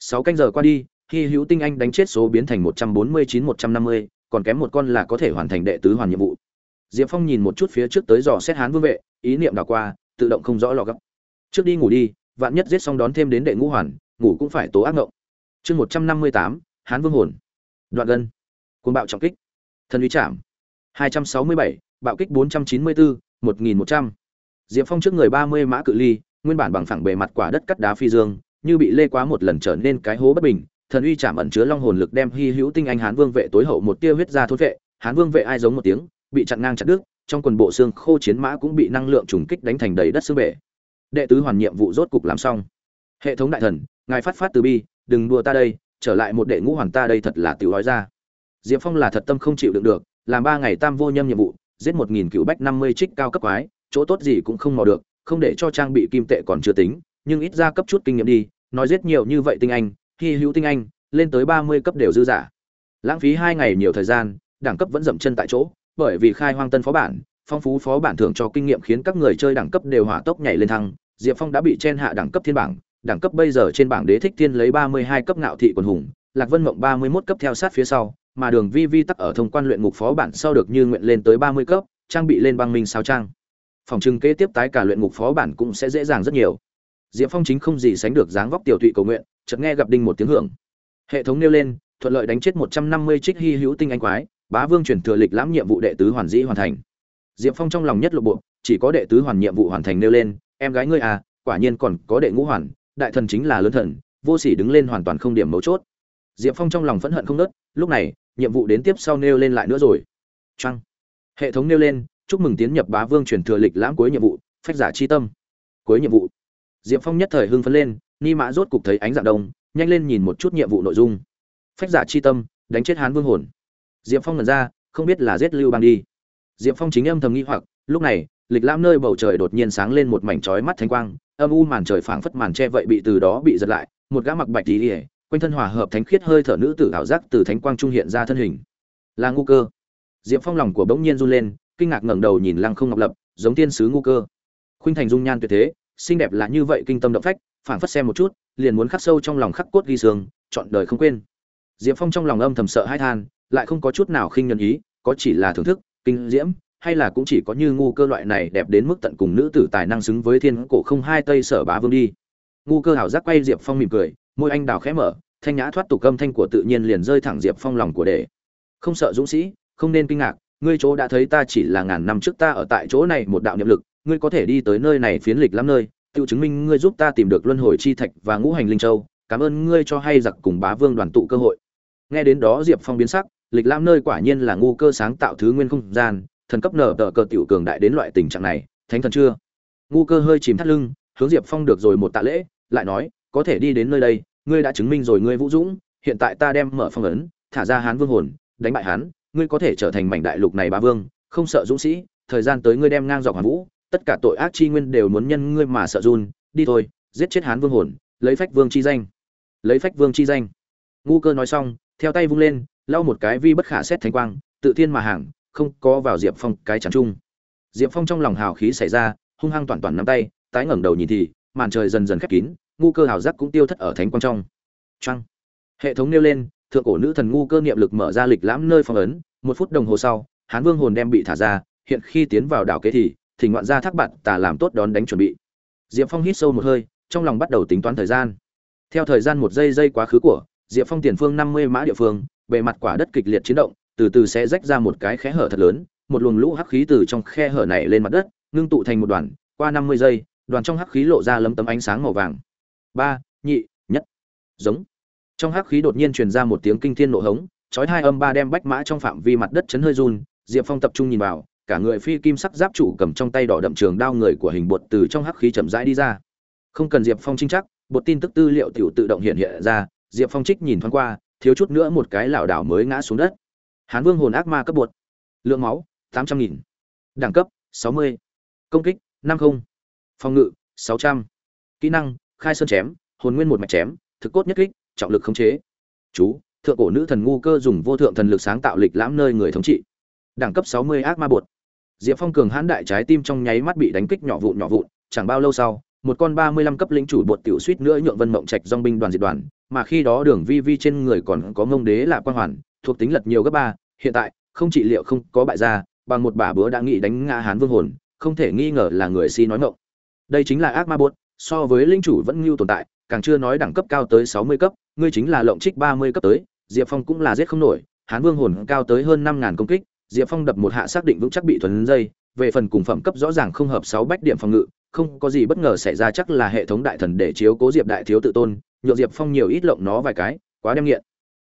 Sáu canh giờ qua đi khi hữu tinh anh đánh chết số biến thành một trăm bốn mươi chín, một trăm năm mươi, còn kém một con là có thể hoàn thành đệ tứ hoàn nhiệm vụ diệp phong nhìn một chút phía trước tới dò xét hán vương vệ, ý niệm đảo qua, tự động không rõ lọ gấp. Trước đi ngủ đi, vạn nhất giết xong đón thêm đến đệ ngũ hoàn, ngủ cũng phải tố ác ngộng. Chương một trăm năm mươi tám, hán vương hồn. Đoạn gân. Cuồng bạo trọng kích. Thần uy chạm. hai trăm sáu mươi bảy, bạo kích bốn trăm chín mươi bốn, một nghìn một trăm. Diệp phong trước người ba mươi mã cự ly, nguyên bản bằng phẳng bề mặt quả đất cắt đá phi dương, như bị lê quá một lần trở nên cái hố bất bình, thần uy chạm ẩn chứa long hồn lực đem hy hữu tinh anh hán vương vệ tối hậu một tia huyết ra thôn vệ. Hán vương vệ ai giống một tiếng bị chặn ngang chặt đứt, trong quần bộ xương khô chiến mã cũng bị năng lượng trùng kích đánh thành đầy đất xương bể. Đệ tứ hoàn nhiệm vụ rốt cục làm xong. Hệ thống đại thần, ngài phát phát từ bi, đừng đùa ta đây, trở lại một đệ ngũ hoàn ta đây thật là tiểu nói ra. Diệp phong là thật tâm không chịu đựng được, làm ba ngày tam vô nhâm nhiệm vụ, giết một nghìn cựu bách năm mươi trích cao cấp quái, chỗ tốt gì cũng không mò được, không để cho trang bị kim tệ còn chưa tính, nhưng ít ra cấp chút kinh nghiệm đi, nói giết nhiều như vậy tinh anh, hy hữu tinh anh, lên tới ba mươi cấp đều dư giả. Lãng phí hai ngày nhiều thời gian, đẳng cấp vẫn dậm chân tại chỗ bởi vì khai hoang tân phó bản, phong phú phó bản thưởng cho kinh nghiệm khiến các người chơi đẳng cấp đều hỏa tốc nhảy lên thăng. Diệp phong đã bị chen hạ đẳng cấp thiên bảng, đẳng cấp bây giờ trên bảng đế thích thiên lấy ba mươi hai cấp ngạo thị quần hùng, lạc vân mộng ba mươi mốt cấp theo sát phía sau, mà đường vi vi tắc ở thông quan luyện ngục phó bản sau được như nguyện lên tới ba mươi cấp, trang bị lên băng minh sao trang. Phòng trưng kế tiếp tái cả luyện ngục phó bản cũng sẽ dễ dàng rất nhiều. Diệp phong chính không gì sánh được dáng vóc tiểu thụy cầu nguyện, chợt nghe gặp đinh một tiếng hưởng. Hệ thống nêu lên, thuận lợi đánh chết một trăm năm mươi trích hy hữu tinh anh quái bá vương chuyển thừa lịch lãm nhiệm vụ đệ tứ hoàn dĩ hoàn thành. Diệp phong trong lòng nhất lộ bộ, chỉ có đệ tứ hoàn nhiệm vụ hoàn thành nêu lên, em gái ngươi à quả nhiên còn có đệ ngũ hoàn, đại thần chính là lớn thần, vô sỉ đứng lên hoàn toàn không điểm mấu chốt. Diệp phong trong lòng phẫn hận không nớt lúc này, nhiệm vụ đến tiếp sau nêu lên lại nữa rồi. Trăng hệ thống nêu lên, chúc mừng tiến nhập bá vương truyền thừa lịch lãm cuối nhiệm vụ, phách giả chi tâm. Cuối nhiệm vụ. Diệp phong nhất thời hưng phấn lên, ni mã rốt cục thấy ánh dạng đông, nhanh lên nhìn một chút nhiệm vụ nội dung. Phách giả chi tâm, đánh chết hán vương hồn diệp phong ngẩn ra, không biết là giết lưu bang đi. Diệp phong chính âm thầm nghi hoặc, lúc này, lịch lãm nơi bầu trời đột nhiên sáng lên một mảnh chói mắt thanh quang, âm u màn trời phảng phất màn che vậy bị từ đó bị giật lại, một gã mặc bạch tí ỉa quanh thân hòa hợp thánh khiết hơi thở nữ tử ảo giác từ thánh quang trung hiện ra thân hình. Là ngu cơ. Diệp phong lòng của bỗng nhiên run lên, kinh ngạc ngẩng đầu nhìn lăng không ngọc lập, giống tiên sứ ngu cơ. Khuynh thành dung nhan tuyệt thế, xinh đẹp là như vậy kinh tâm động phách, phảng phất xem một chút, liền muốn khắc sâu trong lòng khắc cốt ghi xương chọn đời không quên. Diệp phong trong lòng âm thầm sợ hãi than lại không có chút nào khinh nhân ý, có chỉ là thưởng thức, kinh diễm, hay là cũng chỉ có như ngu cơ loại này đẹp đến mức tận cùng nữ tử tài năng xứng với thiên cổ không hai tây sở bá vương đi. Ngu cơ hảo giác quay diệp phong mỉm cười, môi anh đào khẽ mở, thanh nhã thoát tục âm thanh của tự nhiên liền rơi thẳng diệp phong lòng của đề không sợ dũng sĩ, không nên kinh ngạc, ngươi chỗ đã thấy ta chỉ là ngàn năm trước ta ở tại chỗ này một đạo niệm lực, ngươi có thể đi tới nơi này phiến lịch lắm nơi, tự chứng minh ngươi giúp ta tìm được luân hồi chi thạch và ngũ hành linh châu, cảm ơn ngươi cho hay giặc cùng bá vương đoàn tụ cơ hội. Nghe đến đó diệp phong biến sắc lịch lam nơi quả nhiên là ngu cơ sáng tạo thứ nguyên không gian, thần cấp nở tờ cờ tiểu cường đại đến loại tình trạng này, thánh thần chưa? Ngu cơ hơi chìm thắt lưng, hướng diệp phong được rồi một tạ lễ, lại nói, có thể đi đến nơi đây, ngươi đã chứng minh rồi ngươi vũ dũng, hiện tại ta đem mở phong ấn, thả ra hán vương hồn, đánh bại hán ngươi có thể trở thành mảnh đại lục này bá vương, không sợ dũng sĩ, thời gian tới ngươi đem ngang dọc hoàn vũ, tất cả tội ác chi nguyên đều muốn nhân ngươi mà sợ run, đi thôi, giết chết hán vương hồn, lấy phách vương chi danh. Lấy phách vương chi danh. Ngu cơ nói xong, theo tay vung lên lau một cái vi bất khả xét thánh quang, tự thiên mà hàng, không có vào diệp phong cái chắn chung. Diệp phong trong lòng hào khí xảy ra, hung hăng toàn toàn nắm tay, tái ngẩng đầu nhìn thì, màn trời dần dần khép kín, ngu cơ hào giác cũng tiêu thất ở thánh quang trong. Trăng hệ thống nêu lên, thượng cổ nữ thần ngu cơ niệm lực mở ra lịch lãm nơi phong ấn, một phút đồng hồ sau, hán vương hồn đem bị thả ra, hiện khi tiến vào đảo kế thì, thỉnh ngoạn ra thác bạn tà làm tốt đón đánh chuẩn bị. Diệp phong hít sâu một hơi, trong lòng bắt đầu tính toán thời gian. Theo thời gian một giây giây quá khứ của, diệp phong tiền phương năm mươi mã địa phương bề mặt quả đất kịch liệt chiến động, từ từ sẽ rách ra một cái khe hở thật lớn, một luồng lũ hắc khí từ trong khe hở này lên mặt đất, ngưng tụ thành một đoàn, qua năm mươi giây, đoàn trong hắc khí lộ ra lấm tấm ánh sáng màu vàng. Ba, nhị, nhất. Giống. Trong hắc khí đột nhiên truyền ra một tiếng kinh thiên nộ hống, chói hai âm ba đem bách mã trong phạm vi mặt đất chấn hơi run, diệp phong tập trung nhìn vào, cả người phi kim sắc giáp chủ cầm trong tay đỏ đậm trường đao người của hình bột từ trong hắc khí chậm rãi đi ra. Không cần diệp phong chính chắc, bột tin tức tư liệu tiểu tự động hiện hiện ra, diệp phong trích nhìn thoáng qua thiếu chút nữa một cái lảo đảo mới ngã xuống đất. Hán vương hồn ác ma cấp bột. Lượng máu, tám trăm nghìn. Đẳng cấp, sáu mươi. Công kích, năm không. Phòng ngự, sáu trăm. Kỹ năng, khai sơn chém, hồn nguyên một mạch chém, thực cốt nhất kích, trọng lực khống chế. Chú, thượng cổ nữ thần ngu cơ dùng vô thượng thần lực sáng tạo lịch lãm nơi người thống trị. Đẳng cấp sáu mươi ác ma bột. Diệp phong cường hãn đại trái tim trong nháy mắt bị đánh kích nhỏ vụn nhỏ vụn, chẳng bao lâu sau, một con ba mươi lăm cấp lĩnh chủ bột tiểu suýt nữa nhượng vân mộng trạch dong binh đoàn diệt đoàn mà khi đó đường vi vi trên người còn có ngông đế là quan hoàn, thuộc tính lật nhiều gấp ba, hiện tại, không trị liệu không có bại gia, bằng một bả bữa đã nghĩ đánh ngã hán vương hồn, không thể nghi ngờ là người si nói ngộng đây chính là ác ma buốt, so với linh chủ vẫn lưu tồn tại, càng chưa nói đẳng cấp cao tới sáu mươi cấp, ngươi chính là lộng trích ba mươi cấp tới, diệp phong cũng là giết không nổi, hán vương hồn cao tới hơn năm ngàn công kích, diệp phong đập một hạ xác định vững chắc bị thuần dây, về phần cùng phẩm cấp rõ ràng không hợp sáu bách điểm phòng ngự, không có gì bất ngờ xảy ra chắc là hệ thống đại thần để chiếu cố diệp đại thiếu tự tôn nhộn diệp phong nhiều ít lộng nó vài cái, quá đem nghiện.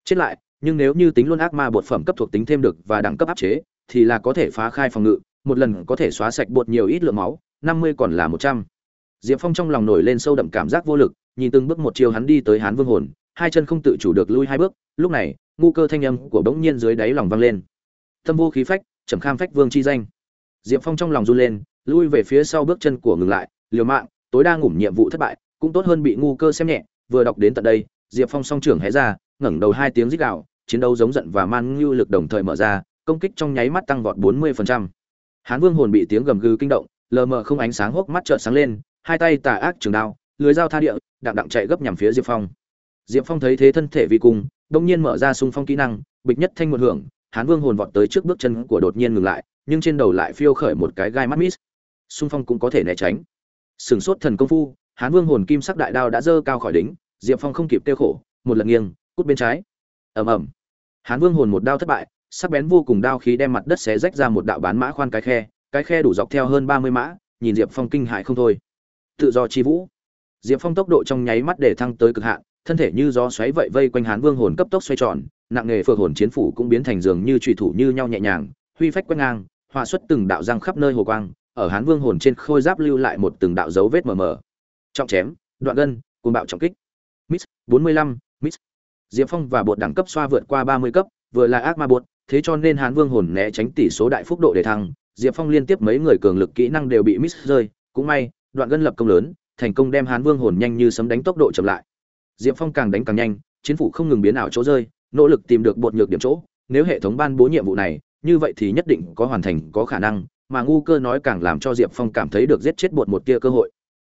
Chết lại, nhưng nếu như tính luôn ác ma bột phẩm cấp thuộc tính thêm được và đẳng cấp áp chế, thì là có thể phá khai phòng ngự, một lần có thể xóa sạch bột nhiều ít lượng máu, năm mươi còn là một trăm. Diệp phong trong lòng nổi lên sâu đậm cảm giác vô lực, nhìn từng bước một chiều hắn đi tới hán vương hồn, hai chân không tự chủ được lui hai bước, lúc này, ngu cơ thanh âm của bỗng nhiên dưới đáy lòng vang lên. Tâm vô khí phách, trầm kham phách vương chi danh. Diệp phong trong lòng run lên, lui về phía sau bước chân của ngừng lại, liều mạng, tối đa ngủm nhiệm vụ thất bại, cũng tốt hơn bị ngu cơ xem nhẹ vừa đọc đến tận đây, diệp phong song trưởng hé ra, ngẩng đầu hai tiếng rít gạo chiến đấu giống giận và man ngưu lực đồng thời mở ra, công kích trong nháy mắt tăng vọt bốn mươi phần trăm. hán vương hồn bị tiếng gầm gừ kinh động, lờ mờ không ánh sáng hốc mắt trợn sáng lên, hai tay tà ác trường đao, lưới dao tha địa, đặng đặng chạy gấp nhằm phía diệp phong. Diệp phong thấy thế thân thể vi cung đông nhiên mở ra xung phong kỹ năng, bịch nhất thanh một hưởng, hán vương hồn vọt tới trước bước chân của đột nhiên ngừng lại, nhưng trên đầu lại phiêu khởi một cái gai mắt mít. Xung phong cũng có thể né tránh. Sừng sốt thần công phu hán vương hồn kim sắc đại đao đã dơ cao khỏi đính diệp phong không kịp tiêu khổ, một lần nghiêng, cút bên trái. Ầm ầm. Hán vương hồn một đao thất bại, sắc bén vô cùng đao khí đem mặt đất xé rách ra một đạo bán mã khoan cái khe cái khe đủ dọc theo hơn ba mươi mã, nhìn diệp phong kinh hại không thôi. Tự do chi vũ. Diệp phong tốc độ trong nháy mắt để thăng tới cực hạn, thân thể như gió xoáy vậy vây quanh hán vương hồn cấp tốc xoay tròn, nặng nghề phượng hồn chiến phủ cũng biến thành giường như trùy thủ như nhau nhẹ nhàng, huy phách quét ngang hòa xuất từng đạo răng khắp nơi hồ quang, ở hán vương hồn trên khôi giáp lưu lại một từng đạo dấu vết mờ mờ trọng chém, đoạn gân cùng bạo trọng kích. Miss, bốn mươi lăm, miss. Diệp phong và bột đẳng cấp xoa vượt qua ba mươi cấp, vừa là ác ma bột, thế cho nên hán vương hồn né tránh tỷ số đại phúc độ để thăng. Diệp phong liên tiếp mấy người cường lực kỹ năng đều bị miss rơi. Cũng may, đoạn gân lập công lớn, thành công đem hán vương hồn nhanh như sấm đánh tốc độ chậm lại. Diệp phong càng đánh càng nhanh, chiến phủ không ngừng biến ảo chỗ rơi, nỗ lực tìm được bột nhược điểm chỗ. Nếu hệ thống ban bố nhiệm vụ này, như vậy thì nhất định có hoàn thành, có khả năng, mà ngu cơ nói càng làm cho diệp phong cảm thấy được giết chết bột một tia cơ hội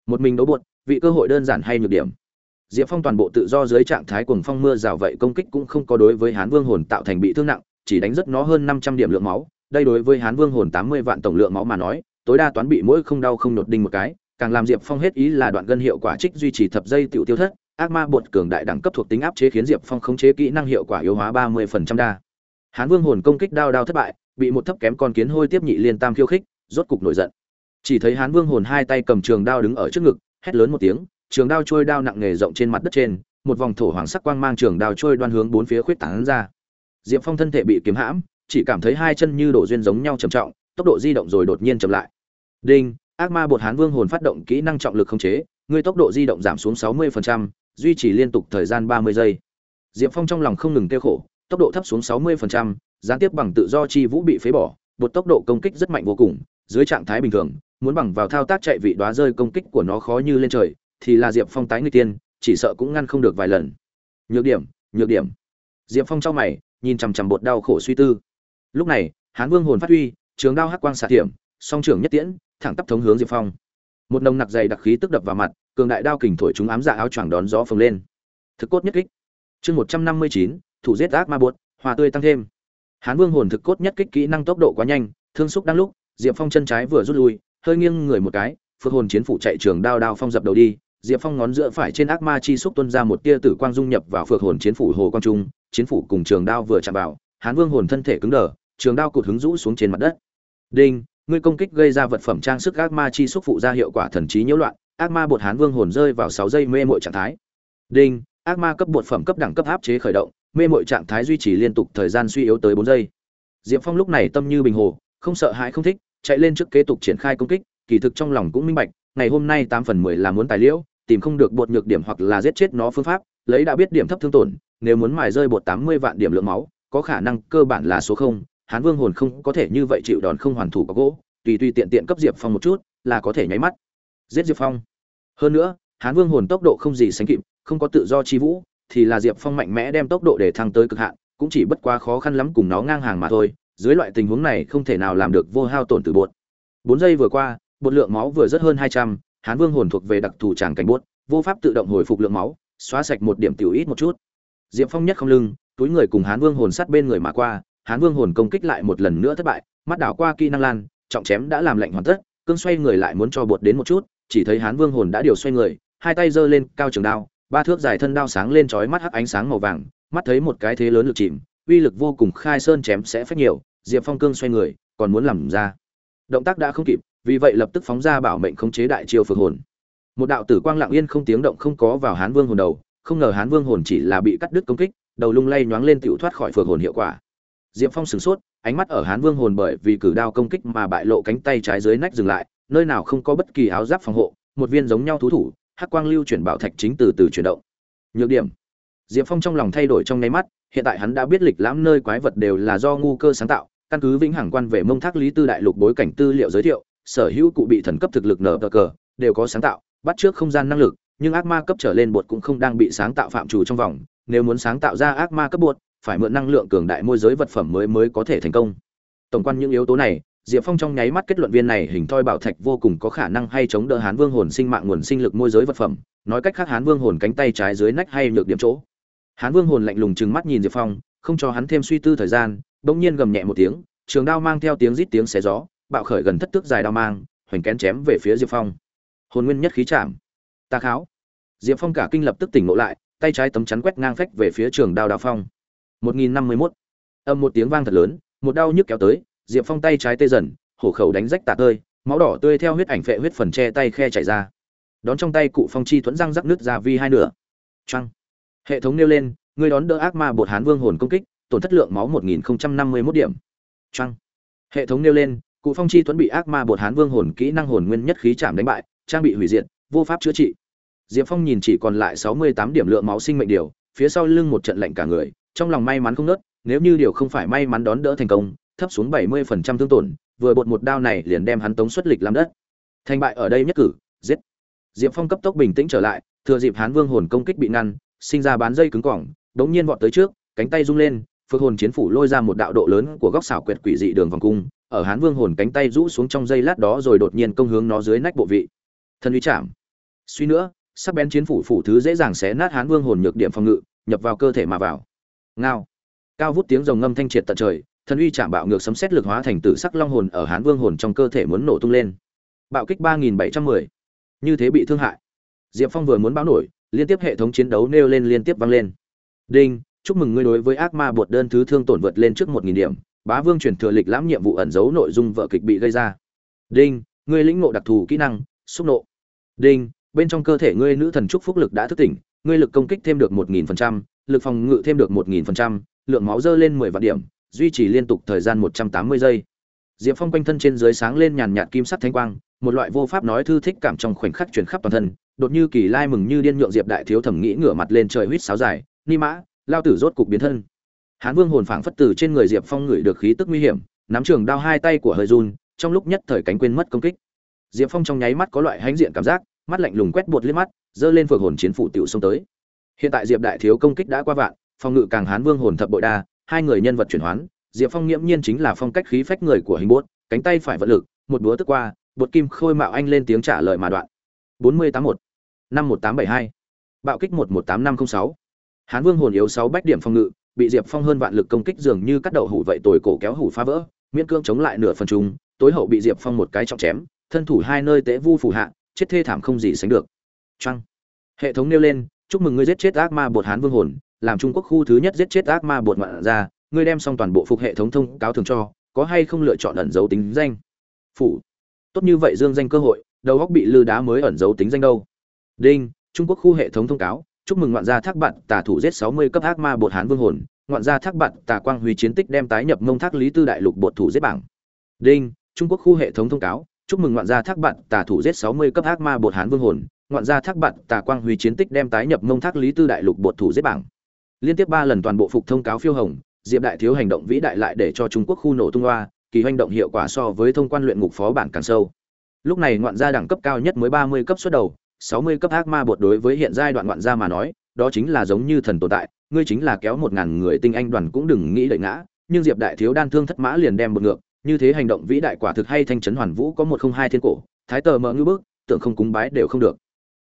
một mình đấu buột vị cơ hội đơn giản hay nhược điểm. Diệp phong toàn bộ tự do dưới trạng thái cuồng phong mưa rào vậy công kích cũng không có đối với hán vương hồn tạo thành bị thương nặng, chỉ đánh rất nó hơn năm trăm điểm lượng máu. Đây đối với hán vương hồn tám mươi vạn tổng lượng máu mà nói, tối đa toán bị mỗi không đau không nhột đinh một cái, càng làm diệp phong hết ý là đoạn gân hiệu quả trích duy trì thập dây tiểu tiêu thất, ác ma bột cường đại đẳng cấp thuộc tính áp chế khiến diệp phong khống chế kỹ năng hiệu quả yếu hóa ba mươi phần trăm đa. Hán vương hồn công kích đao đao thất bại, bị một thấp kém con kiến hôi tiếp nhị liên tam khiêu khích, rốt cục nổi giận chỉ thấy hán vương hồn hai tay cầm trường đao đứng ở trước ngực hét lớn một tiếng trường đao trôi đao nặng nề rộng trên mặt đất trên một vòng thổ hoàng sắc quang mang trường đao trôi đoan hướng bốn phía khuyết tảng ra. Diệp phong thân thể bị kiếm hãm chỉ cảm thấy hai chân như đổ duyên giống nhau trầm trọng tốc độ di động rồi đột nhiên chậm lại. Đinh ác ma bột hán vương hồn phát động kỹ năng trọng lực khống chế ngươi tốc độ di động giảm xuống 60%, duy trì liên tục thời gian 30 giây. Diệp phong trong lòng không ngừng kêu khổ tốc độ thấp xuống 60%, gián tiếp bằng tự do chi vũ bị phế bỏ bột tốc độ công kích rất mạnh vô cùng dưới trạng thái bình thường, muốn bằng vào thao tác chạy vị đoá rơi công kích của nó khó như lên trời, thì là diệp phong tái người tiên, chỉ sợ cũng ngăn không được vài lần. Nhược điểm nhược điểm. Diệp phong trong mày, nhìn chằm chằm bột đau khổ suy tư. Lúc này, hán vương hồn phát huy, trường đao hắc quang xạ thiểm song trưởng nhất tiễn, thẳng tắp thống hướng diệp phong. Một nồng nặc dày đặc khí tức đập vào mặt, cường đại đao kình thổi chúng ám dạ áo choàng đón gió phồng lên. Thực cốt nhất kích. Chương một trăm năm mươi chín, thủ giết ác ma bột, hòa tươi tăng thêm. Hán vương hồn thực cốt nhất kích kỹ năng tốc độ quá nhanh, thương xúc đang lúc diệp phong chân trái vừa rút lui, hơi nghiêng người một cái, phượng hồn chiến phủ chạy trường đao đao phong dập đầu đi, diệp phong ngón giữa phải trên ác ma chi xúc tuân ra một tia tử quang dung nhập vào phượng hồn chiến phủ hồ quang trung, chiến phủ cùng trường đao vừa chạm vào, hán vương hồn thân thể cứng đờ, trường đao cụt hứng rũ xuống trên mặt đất. Đinh, ngươi công kích gây ra vật phẩm trang sức ác ma chi xúc phụ ra hiệu quả thần trí nhiễu loạn, ác ma bột hán vương hồn rơi vào sáu giây mê muội trạng thái. Đinh, ác ma cấp bột phẩm cấp đẳng cấp áp chế khởi động, mê muội trạng thái duy trì liên tục thời gian suy yếu tới bốn giây. Diệp phong lúc này tâm như bình hồ không sợ hãi không thích, chạy lên trước kế tục triển khai công kích, kỳ thực trong lòng cũng minh bạch, ngày hôm nay tám phần mười là muốn tài liễu tìm không được bột nhược điểm hoặc là giết chết nó phương pháp, lấy đã biết điểm thấp thương tổn, nếu muốn mài rơi bột tám mươi vạn điểm lượng máu, có khả năng cơ bản là số không, hán vương hồn không có thể như vậy chịu đòn không hoàn thủ có gỗ, tùy tùy tiện tiện cấp diệp phong một chút, là có thể nháy mắt. Giết diệp phong. Hơn nữa, hán vương hồn tốc độ không gì sánh kịp, không có tự do chi vũ, thì là diệp phong mạnh mẽ đem tốc độ để thăng tới cực hạn, cũng chỉ bất quá khó khăn lắm cùng nó ngang hàng mà thôi dưới loại tình huống này không thể nào làm được vô hao tổn từ bột. Bốn giây vừa qua bột lượng máu vừa rất hơn hai trăm hán vương hồn thuộc về đặc thù tràng cảnh bột, vô pháp tự động hồi phục lượng máu xóa sạch một điểm tiểu ít một chút. Diệp phong nhất không lưng túi người cùng hán vương hồn sát bên người mà qua hán vương hồn công kích lại một lần nữa thất bại mắt đảo qua kỹ năng lan trọng chém đã làm lạnh hoàn tất cương xoay người lại muốn cho bột đến một chút chỉ thấy hán vương hồn đã điều xoay người hai tay giơ lên cao trường đao ba thước dài thân đao sáng lên chói mắt hắc ánh sáng màu vàng mắt thấy một cái thế lớn lực chìm uy lực vô cùng khai sơn chém sẽ phách nhiều, diệp phong cương xoay người, còn muốn làm ra. Động tác đã không kịp, vì vậy lập tức phóng ra bảo mệnh khống chế đại chiêu phược hồn. Một đạo tử quang lặng yên không tiếng động không có vào hán vương hồn đầu, không ngờ hán vương hồn chỉ là bị cắt đứt công kích, đầu lung lay nhoáng lên tựu thoát khỏi phược hồn hiệu quả. Diệp phong sửng sốt, ánh mắt ở hán vương hồn bởi vì cử đao công kích mà bại lộ cánh tay trái dưới nách dừng lại, nơi nào không có bất kỳ áo giáp phòng hộ, một viên giống nhau thú thủ, hắc quang lưu chuyển bảo thạch chính từ từ chuyển động. Nhược điểm diệp phong trong lòng thay đổi trong nháy mắt, hiện tại hắn đã biết lịch lãm nơi quái vật đều là do ngu cơ sáng tạo, căn cứ vĩnh hằng quan về mông thác lý tư đại lục bối cảnh tư liệu giới thiệu, sở hữu cụ bị thần cấp thực lực nở cờ, đều có sáng tạo, bắt trước không gian năng lực, nhưng ác ma cấp trở lên bột cũng không đang bị sáng tạo phạm chủ trong vòng, nếu muốn sáng tạo ra ác ma cấp bột, phải mượn năng lượng cường đại môi giới vật phẩm mới mới có thể thành công. Tổng quan những yếu tố này, diệp phong trong nháy mắt kết luận viên này hình thoi bảo thạch vô cùng có khả năng hay chống đỡ hán vương hồn sinh mạng nguồn sinh lực môi giới vật phẩm, nói cách khác hán vương hồn cánh tay trái dưới nách hay nhược điểm chỗ hán vương hồn lạnh lùng trừng mắt nhìn diệp phong, không cho hắn thêm suy tư thời gian, bỗng nhiên gầm nhẹ một tiếng, trường đao mang theo tiếng rít tiếng xé gió, bạo khởi gần thất tước dài đao mang, hoành kén chém về phía diệp phong. Hồn nguyên nhất khí chạm. Ta kháo. Diệp phong cả kinh lập tức tỉnh ngộ lại, tay trái tấm chắn quét ngang phách về phía trường đao đao phong. Một nghìn năm mươi mốt. Âm một tiếng vang thật lớn, một đao nhức kéo tới, diệp phong tay trái tê dần, hổ khẩu đánh rách tạc tơi, máu đỏ tươi theo huyết ảnh phệ huyết phần che tay khe chảy ra. Đón trong tay cụ phong chi thuẫn răng rắc nước ra vi hai nửa. Trăng hệ thống nêu lên, ngươi đón đỡ ác ma bột hán vương hồn công kích, tổn thất lượng máu một nghìn năm mươi mốt điểm. Trăng hệ thống nêu lên, cụ phong chi tuấn bị ác ma bột hán vương hồn kỹ năng hồn nguyên nhất khí chạm đánh bại, trang bị hủy diệt, vô pháp chữa trị. Diệp phong nhìn chỉ còn lại sáu mươi tám điểm lượng máu sinh mệnh điều, phía sau lưng một trận lạnh cả người, trong lòng may mắn không nớt, nếu như điều không phải may mắn đón đỡ thành công, thấp xuống bảy mươi phần trăm thương tổn, vừa bột một đao này liền đem hắn tống xuất lịch làm đất. Thành bại ở đây nhất cử, giết. Diệp phong cấp tốc bình tĩnh trở lại, thừa dịp hán vương hồn công kích bị ngăn sinh ra bán dây cứng cỏng, đống nhiên vọt tới trước, cánh tay rung lên phước hồn chiến phủ lôi ra một đạo độ lớn của góc xảo quyệt quỷ dị đường vòng cung, ở hán vương hồn cánh tay rũ xuống trong dây lát đó rồi đột nhiên công hướng nó dưới nách bộ vị. Thân uy chạm. Suy nữa, sắc bén chiến phủ phủ thứ dễ dàng xé nát hán vương hồn nhược điểm phòng ngự, nhập vào cơ thể mà vào. Ngao. Cao vút tiếng rồng ngâm thanh triệt tận trời, thần uy chạm bạo ngược sấm xét lực hóa thành tử sắc long hồn ở hán vương hồn trong cơ thể muốn nổ tung lên. Bạo kích ba nghìn bảy trăm mười. Như thế bị thương hại. Diệp phong vừa muốn báo nổi liên tiếp hệ thống chiến đấu nêu lên liên tiếp vang lên. Đinh, chúc mừng ngươi đối với ác ma bột đơn thứ thương tổn vượt lên trước một nghìn điểm, bá vương truyền thừa lịch lãm nhiệm vụ ẩn giấu nội dung vợ kịch bị gây ra. Đinh, ngươi lĩnh ngộ đặc thù kỹ năng, xúc nộ. Đinh, bên trong cơ thể ngươi nữ thần trúc phúc lực đã thức tỉnh, ngươi lực công kích thêm được một nghìn phần trăm, lực phòng ngự thêm được một nghìn phần trăm, lượng máu dơ lên mười vạn điểm, duy trì liên tục thời gian một trăm tám mươi giây. Diệp phong quanh thân trên dưới sáng lên nhàn nhạt kim sắt thanh quang, một loại vô pháp nói thư thích cảm trong khoảnh khắc truyền khắp toàn thân đột như kỳ lai mừng như điên nhượng diệp đại thiếu thẩm nghĩ ngửa mặt lên trời huýt sáo dài, ni mã, lao tử rốt cục biến thân. Hán vương hồn phảng phất từ trên người diệp phong ngửi được khí tức nguy hiểm, nắm trường đao hai tay của hơi run, trong lúc nhất thời cánh quên mất công kích. Diệp phong trong nháy mắt có loại hãnh diện cảm giác, mắt lạnh lùng quét bột liếc mắt, giơ lên phượng hồn chiến phủ tiểu xông tới. Hiện tại diệp đại thiếu công kích đã qua vạn phong ngự càng hán vương hồn thập bội đa, hai người nhân vật chuyển hoán, diệp phong nghiễm nhiên chính là phong cách khí phách người của hình bốt, cánh tay phải vận lực, một búa tức qua, bột kim khôi mạo anh lên tiếng trả lời mà đoạn. Bốn mươi tám một năm một tám bảy hai. Bạo kích một một tám năm không sáu. Hán vương hồn yếu sáu bách điểm phong ngự, bị diệp phong hơn vạn lực công kích dường như cắt đậu hủ vậy tồi cổ kéo hủ phá vỡ, miễn cương chống lại nửa phần trung tối hậu bị diệp phong một cái trọng chém, thân thủ hai nơi tế vu phủ hạ, chết thê thảm không gì sánh được. Trăng hệ thống nêu lên, chúc mừng ngươi giết chết ác ma bột hán vương hồn, làm trung quốc khu thứ nhất giết chết ác ma bột ngoạn ra, ngươi đem xong toàn bộ phục hệ thống thông cáo thường cho, có hay không lựa chọn ẩn dấu tính danh? Phủ. Tốt như vậy dương danh cơ hội, đầu góc bị lư đá mới ẩn dấu tính danh đâu? Đinh trung quốc khu hệ thống thông cáo chúc mừng ngoạn gia thác bạn tà thủ giết 60 cấp ác ma bột hán vương hồn ngoạn gia thác bạn tà quang huy chiến tích đem tái nhập mông thác lý tư đại lục bột thủ giết bảng. Đinh trung quốc khu hệ thống thông cáo chúc mừng ngoạn gia thác bạn tà thủ giết 60 cấp ác ma bột hán vương hồn ngoạn gia thác bạn tà quang huy chiến tích đem tái nhập mông thác lý tư đại lục bột thủ giết bảng. Liên tiếp ba lần toàn bộ phục thông cáo phiêu hồng diệp đại thiếu hành động vĩ đại lại để cho trung quốc khu nổ tung hoa, kỳ hành động hiệu quả so với thông quan luyện ngục phó bản càng sâu. Lúc này ngoạn gia đẳng cấp cao nhất mới 30 cấp xuất đầu 60 cấp ác ma bột đối với hiện giai đoạn ngoạn gia mà nói, đó chính là giống như thần tồn tại, ngươi chính là kéo một ngàn người tinh anh đoàn cũng đừng nghĩ đợi ngã. Nhưng diệp đại thiếu đan thương thất mã liền đem một ngược, như thế hành động vĩ đại quả thực hay thanh trấn hoàn vũ có một không hai thiên cổ, thái tờ mở ngư bước tượng không cúng bái đều không được.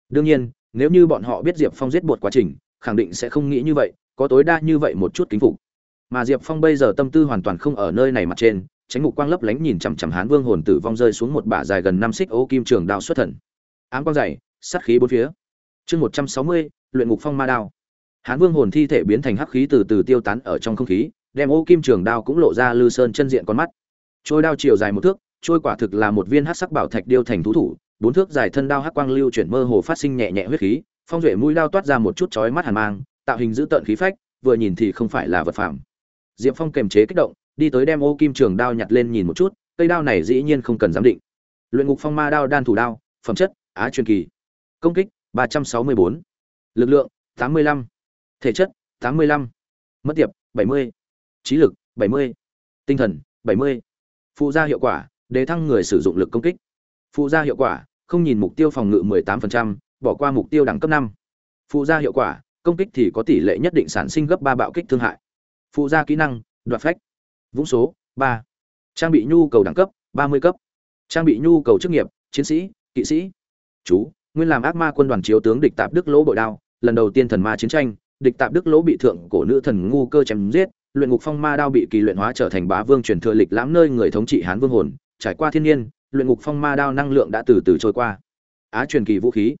Đương nhiên, nếu như bọn họ biết diệp phong giết bột quá trình, khẳng định sẽ không nghĩ như vậy, có tối đa như vậy một chút kính phục. Mà diệp phong bây giờ tâm tư hoàn toàn không ở nơi này mặt trên, tránh ngục quang lấp lánh nhìn chằm chằm hán vương hồn tử vong rơi xuống một bả dài gần năm xích ô kim trường đao xuất thần. Ám quang dày sát khí bốn phía. Chương một trăm sáu mươi, luyện ngục phong ma đao. Hán vương hồn thi thể biến thành hắc khí từ từ tiêu tán ở trong không khí, đem ô kim trường đao cũng lộ ra lư sơn chân diện con mắt. Trôi đao chiều dài một thước, trôi quả thực là một viên hắc sắc bảo thạch điêu thành thú thủ, bốn thước dài thân đao hắc quang lưu chuyển mơ hồ phát sinh nhẹ nhẹ huyết khí, phong duệ mũi đao toát ra một chút chói mắt hàn mang, tạo hình giữ tợn khí phách, vừa nhìn thì không phải là vật phẩm diệp phong kềm chế kích động, đi tới đem ô kim trường đao nhặt lên nhìn một chút, cây đao này dĩ nhiên không cần giám định. Luyện ngục phong ma đao đan thủ đao, phẩm chất, á truyền kỳ công kích 364. lực lượng 85. thể chất 85. mất tiệp 70. trí lực 70. tinh thần 70. phụ gia hiệu quả đề thăng người sử dụng lực công kích phụ gia hiệu quả không nhìn mục tiêu phòng ngự 18%, bỏ qua mục tiêu đẳng cấp 5. phụ gia hiệu quả công kích thì có tỷ lệ nhất định sản sinh gấp 3 bạo kích thương hại phụ gia kỹ năng đoạt phách vũng số 3. trang bị nhu cầu đẳng cấp 30 cấp trang bị nhu cầu chức nghiệp chiến sĩ kỵ sĩ chú nguyên làm ác ma quân đoàn chiếu tướng địch tạp đức lỗ bội đao lần đầu tiên thần ma chiến tranh địch tạp đức lỗ bị thượng cổ nữ thần ngu cơ chém giết luyện ngục phong ma đao bị kỳ luyện hóa trở thành bá vương truyền thừa lịch lãm nơi người thống trị hán vương hồn trải qua thiên nhiên luyện ngục phong ma đao năng lượng đã từ từ trôi qua. Á truyền kỳ vũ khí.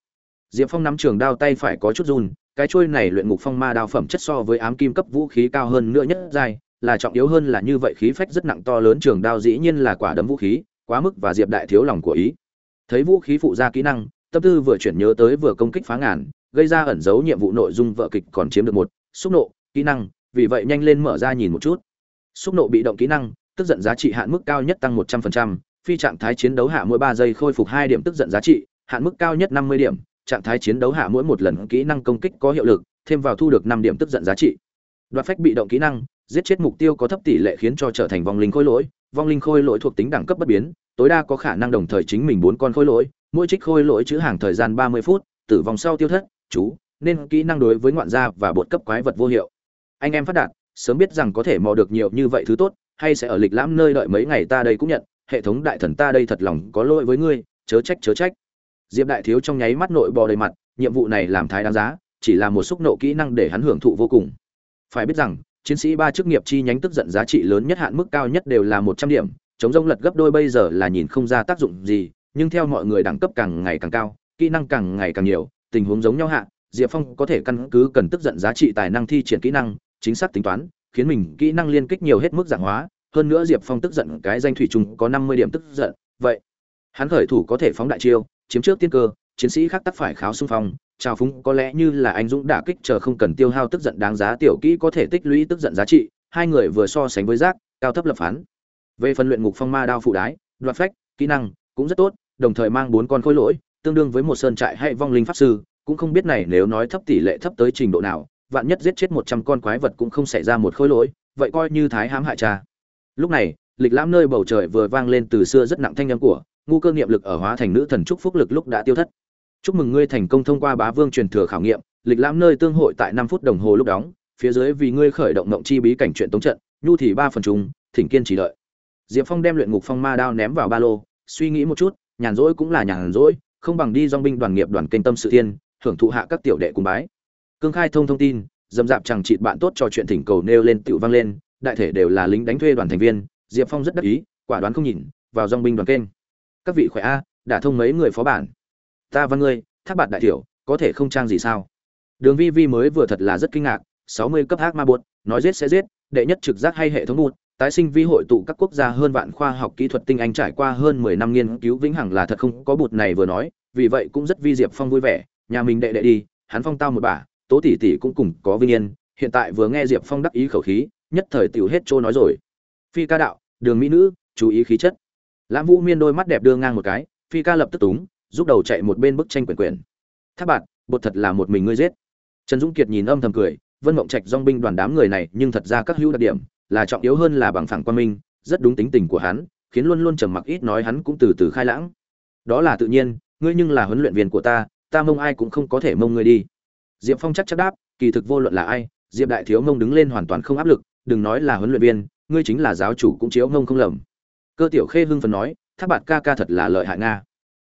Diệp phong nắm trường đao tay phải có chút run cái chuôi này luyện ngục phong ma đao phẩm chất so với ám kim cấp vũ khí cao hơn nữa nhất dài, là trọng yếu hơn là như vậy khí phách rất nặng to lớn trường đao dĩ nhiên là quả đấm vũ khí quá mức và diệp đại thiếu lòng của ý. Thấy vũ khí phụ ra kỹ năng tâm tư vừa chuyển nhớ tới vừa công kích phá ngàn, gây ra ẩn dấu nhiệm vụ nội dung vợ kịch còn chiếm được một, xúc nộ, kỹ năng, vì vậy nhanh lên mở ra nhìn một chút. Xúc nộ bị động kỹ năng, tức giận giá trị hạn mức cao nhất tăng một trăm phần trăm, phi trạng thái chiến đấu hạ mỗi ba giây khôi phục hai điểm tức giận giá trị, hạn mức cao nhất năm mươi điểm, trạng thái chiến đấu hạ mỗi một lần kỹ năng công kích có hiệu lực, thêm vào thu được năm điểm tức giận giá trị. Đoạt phách bị động kỹ năng, giết chết mục tiêu có thấp tỷ lệ khiến cho trở thành vong linh khôi lỗi, vong linh khôi lỗi thuộc tính đẳng cấp bất biến, tối đa có khả năng đồng thời chính mình bốn con khôi lỗi mỗi trích khôi lỗi chữ hàng thời gian ba mươi phút, tử vong sau tiêu thất, chú, nên kỹ năng đối với ngoạn gia và bột cấp quái vật vô hiệu. Anh em phát đạt, sớm biết rằng có thể mò được nhiều như vậy thứ tốt, hay sẽ ở lịch lãm nơi đợi mấy ngày ta đây cũng nhận, hệ thống đại thần ta đây thật lòng có lỗi với ngươi, chớ trách chớ trách. Diệp đại thiếu trong nháy mắt nội bò đầy mặt, nhiệm vụ này làm thái đáng giá, chỉ là một xúc nộ kỹ năng để hắn hưởng thụ vô cùng. Phải biết rằng, chiến sĩ ba chức nghiệp chi nhánh tức giận giá trị lớn nhất hạn mức cao nhất đều là một trăm điểm, chống rông lật gấp đôi bây giờ là nhìn không ra tác dụng gì nhưng theo mọi người đẳng cấp càng ngày càng cao, kỹ năng càng ngày càng nhiều, tình huống giống nhau hạ, diệp phong có thể căn cứ cần tức giận giá trị tài năng thi triển kỹ năng, chính xác tính toán, khiến mình kỹ năng liên kích nhiều hết mức dạng hóa. Hơn nữa diệp phong tức giận cái danh thủy trùng có năm mươi điểm tức giận, vậy hắn khởi thủ có thể phóng đại chiêu, chiếm trước tiên cơ, chiến sĩ khác tắc phải kháo xung phong, trào phúng có lẽ như là anh dũng đả kích chờ không cần tiêu hao tức giận đáng giá tiểu kỹ có thể tích lũy tức giận giá trị, hai người vừa so sánh với giác, cao thấp lập phán. Về phần luyện ngục phong ma đao phụ đái, đoạt phách, kỹ năng cũng rất tốt đồng thời mang bốn con khối lỗi, tương đương với một sơn trại hay vong linh pháp sư, cũng không biết này nếu nói thấp tỷ lệ thấp tới trình độ nào, vạn nhất giết chết một trăm con quái vật cũng không xảy ra một khối lỗi, vậy coi như thái hãm hại cha. Lúc này, lịch lãm nơi bầu trời vừa vang lên từ xưa rất nặng thanh âm của, ngu cơ nghiệm lực ở hóa thành nữ thần trúc phúc lực lúc đã tiêu thất. Chúc mừng ngươi thành công thông qua bá vương truyền thừa khảo nghiệm, lịch lãm nơi tương hội tại năm phút đồng hồ lúc đóng, phía dưới vì ngươi khởi động mộng chi bí cảnh chuyện tống trận, nhu thì ba phần trùng, thỉnh kiên chỉ đợi. Diệp phong đem luyện ngục phong ma đao ném vào ba lô, suy nghĩ một chút nhàn rỗi cũng là nhàn rỗi, không bằng đi dong binh đoàn nghiệp đoàn kênh tâm sự thiên, hưởng thụ hạ các tiểu đệ cùng bái. Cương khai thông thông tin, dầm dạp chẳng chịt bạn tốt trò chuyện thỉnh cầu nêu lên tiểu vang lên, đại thể đều là lính đánh thuê đoàn thành viên, diệp phong rất đắc ý, quả đoán không nhìn, vào dong binh đoàn kênh. Các vị khỏe a, đã thông mấy người phó bản? Ta văn ngươi, thác bạt đại tiểu, có thể không trang gì sao? Đường vi vi mới vừa thật là rất kinh ngạc, sáu mươi cấp hát ma buột, nói giết sẽ giết, đệ nhất trực giác hay hệ thống bụt tái sinh vi hội tụ các quốc gia hơn vạn khoa học kỹ thuật tinh anh trải qua hơn mười năm nghiên cứu vĩnh hằng là thật không có bụt này vừa nói, vì vậy cũng rất vi diệp phong vui vẻ, nhà mình đệ đệ đi, hắn phong tao một bà, tố tỷ tỷ cũng cùng có vinh yên, hiện tại vừa nghe diệp phong đắc ý khẩu khí, nhất thời tiểu hết trôi nói rồi. Phi ca đạo, đường mỹ nữ, chú ý khí chất. Lãm vũ miên đôi mắt đẹp đưa ngang một cái, phi ca lập tức túng, giúp đầu chạy một bên bức tranh quyển quyển. Tháp bạn, bột thật là một mình ngươi giết. Trần dũng kiệt nhìn âm thầm cười, vân mộng trạch dong binh đoàn đám người này nhưng thật ra các hữu đặc điểm là trọng yếu hơn là bằng phẳng quan minh, rất đúng tính tình của hắn, khiến luôn luôn trầm mặc ít nói hắn cũng từ từ khai lãng. Đó là tự nhiên, ngươi nhưng là huấn luyện viên của ta ta mông ai cũng không có thể mông ngươi đi. Diệp phong chắc chắc đáp, kỳ thực vô luận là ai, diệp đại thiếu mông đứng lên hoàn toàn không áp lực, đừng nói là huấn luyện viên, ngươi chính là giáo chủ cũng chiếu mông không lầm. Cơ tiểu khê hưng phấn nói, tháp bạt ca ca thật là lợi hại nga.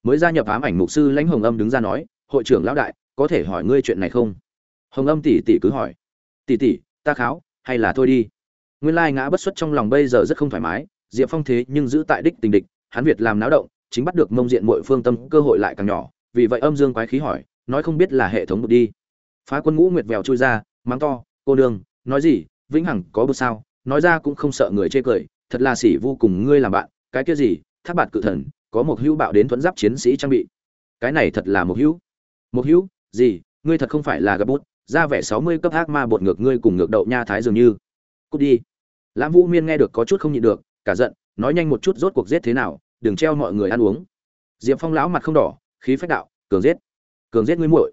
Mới gia nhập ám ảnh mục sư lãnh hồng âm đứng ra nói, hội trưởng lão đại, có thể hỏi ngươi chuyện này không? Hồng âm tỷ tỷ cứ hỏi, tỷ tỷ, ta kháo, hay là thôi đi? Nguyên lai ngã bất xuất trong lòng bây giờ rất không thoải mái, diệp phong thế nhưng giữ tại đích tình địch, hắn việt làm náo động, chính bắt được mông diện muội phương tâm cơ hội lại càng nhỏ, vì vậy âm dương quái khí hỏi, nói không biết là hệ thống một đi. Phá quân ngũ nguyệt vèo chui ra, mắng to, cô đương nói gì, vĩnh hằng có bữa sao? Nói ra cũng không sợ người chê cười, thật là xỉ vô cùng ngươi làm bạn, cái kia gì tháp bạt cự thần, có một hữu bạo đến thuẫn giáp chiến sĩ trang bị. Cái này thật là một hữu. Một hữu? Gì, ngươi thật không phải là gặp bút ra vẻ sáu mươi cấp ác ma bột ngược ngươi cùng ngược đậu nha thái dường như. Cút đi lãm vũ miên nghe được có chút không nhịn được cả giận nói nhanh một chút rốt cuộc giết thế nào đừng treo mọi người ăn uống. Diệp phong lão mặt không đỏ khí phách đạo cường giết cường giết ngươi muội.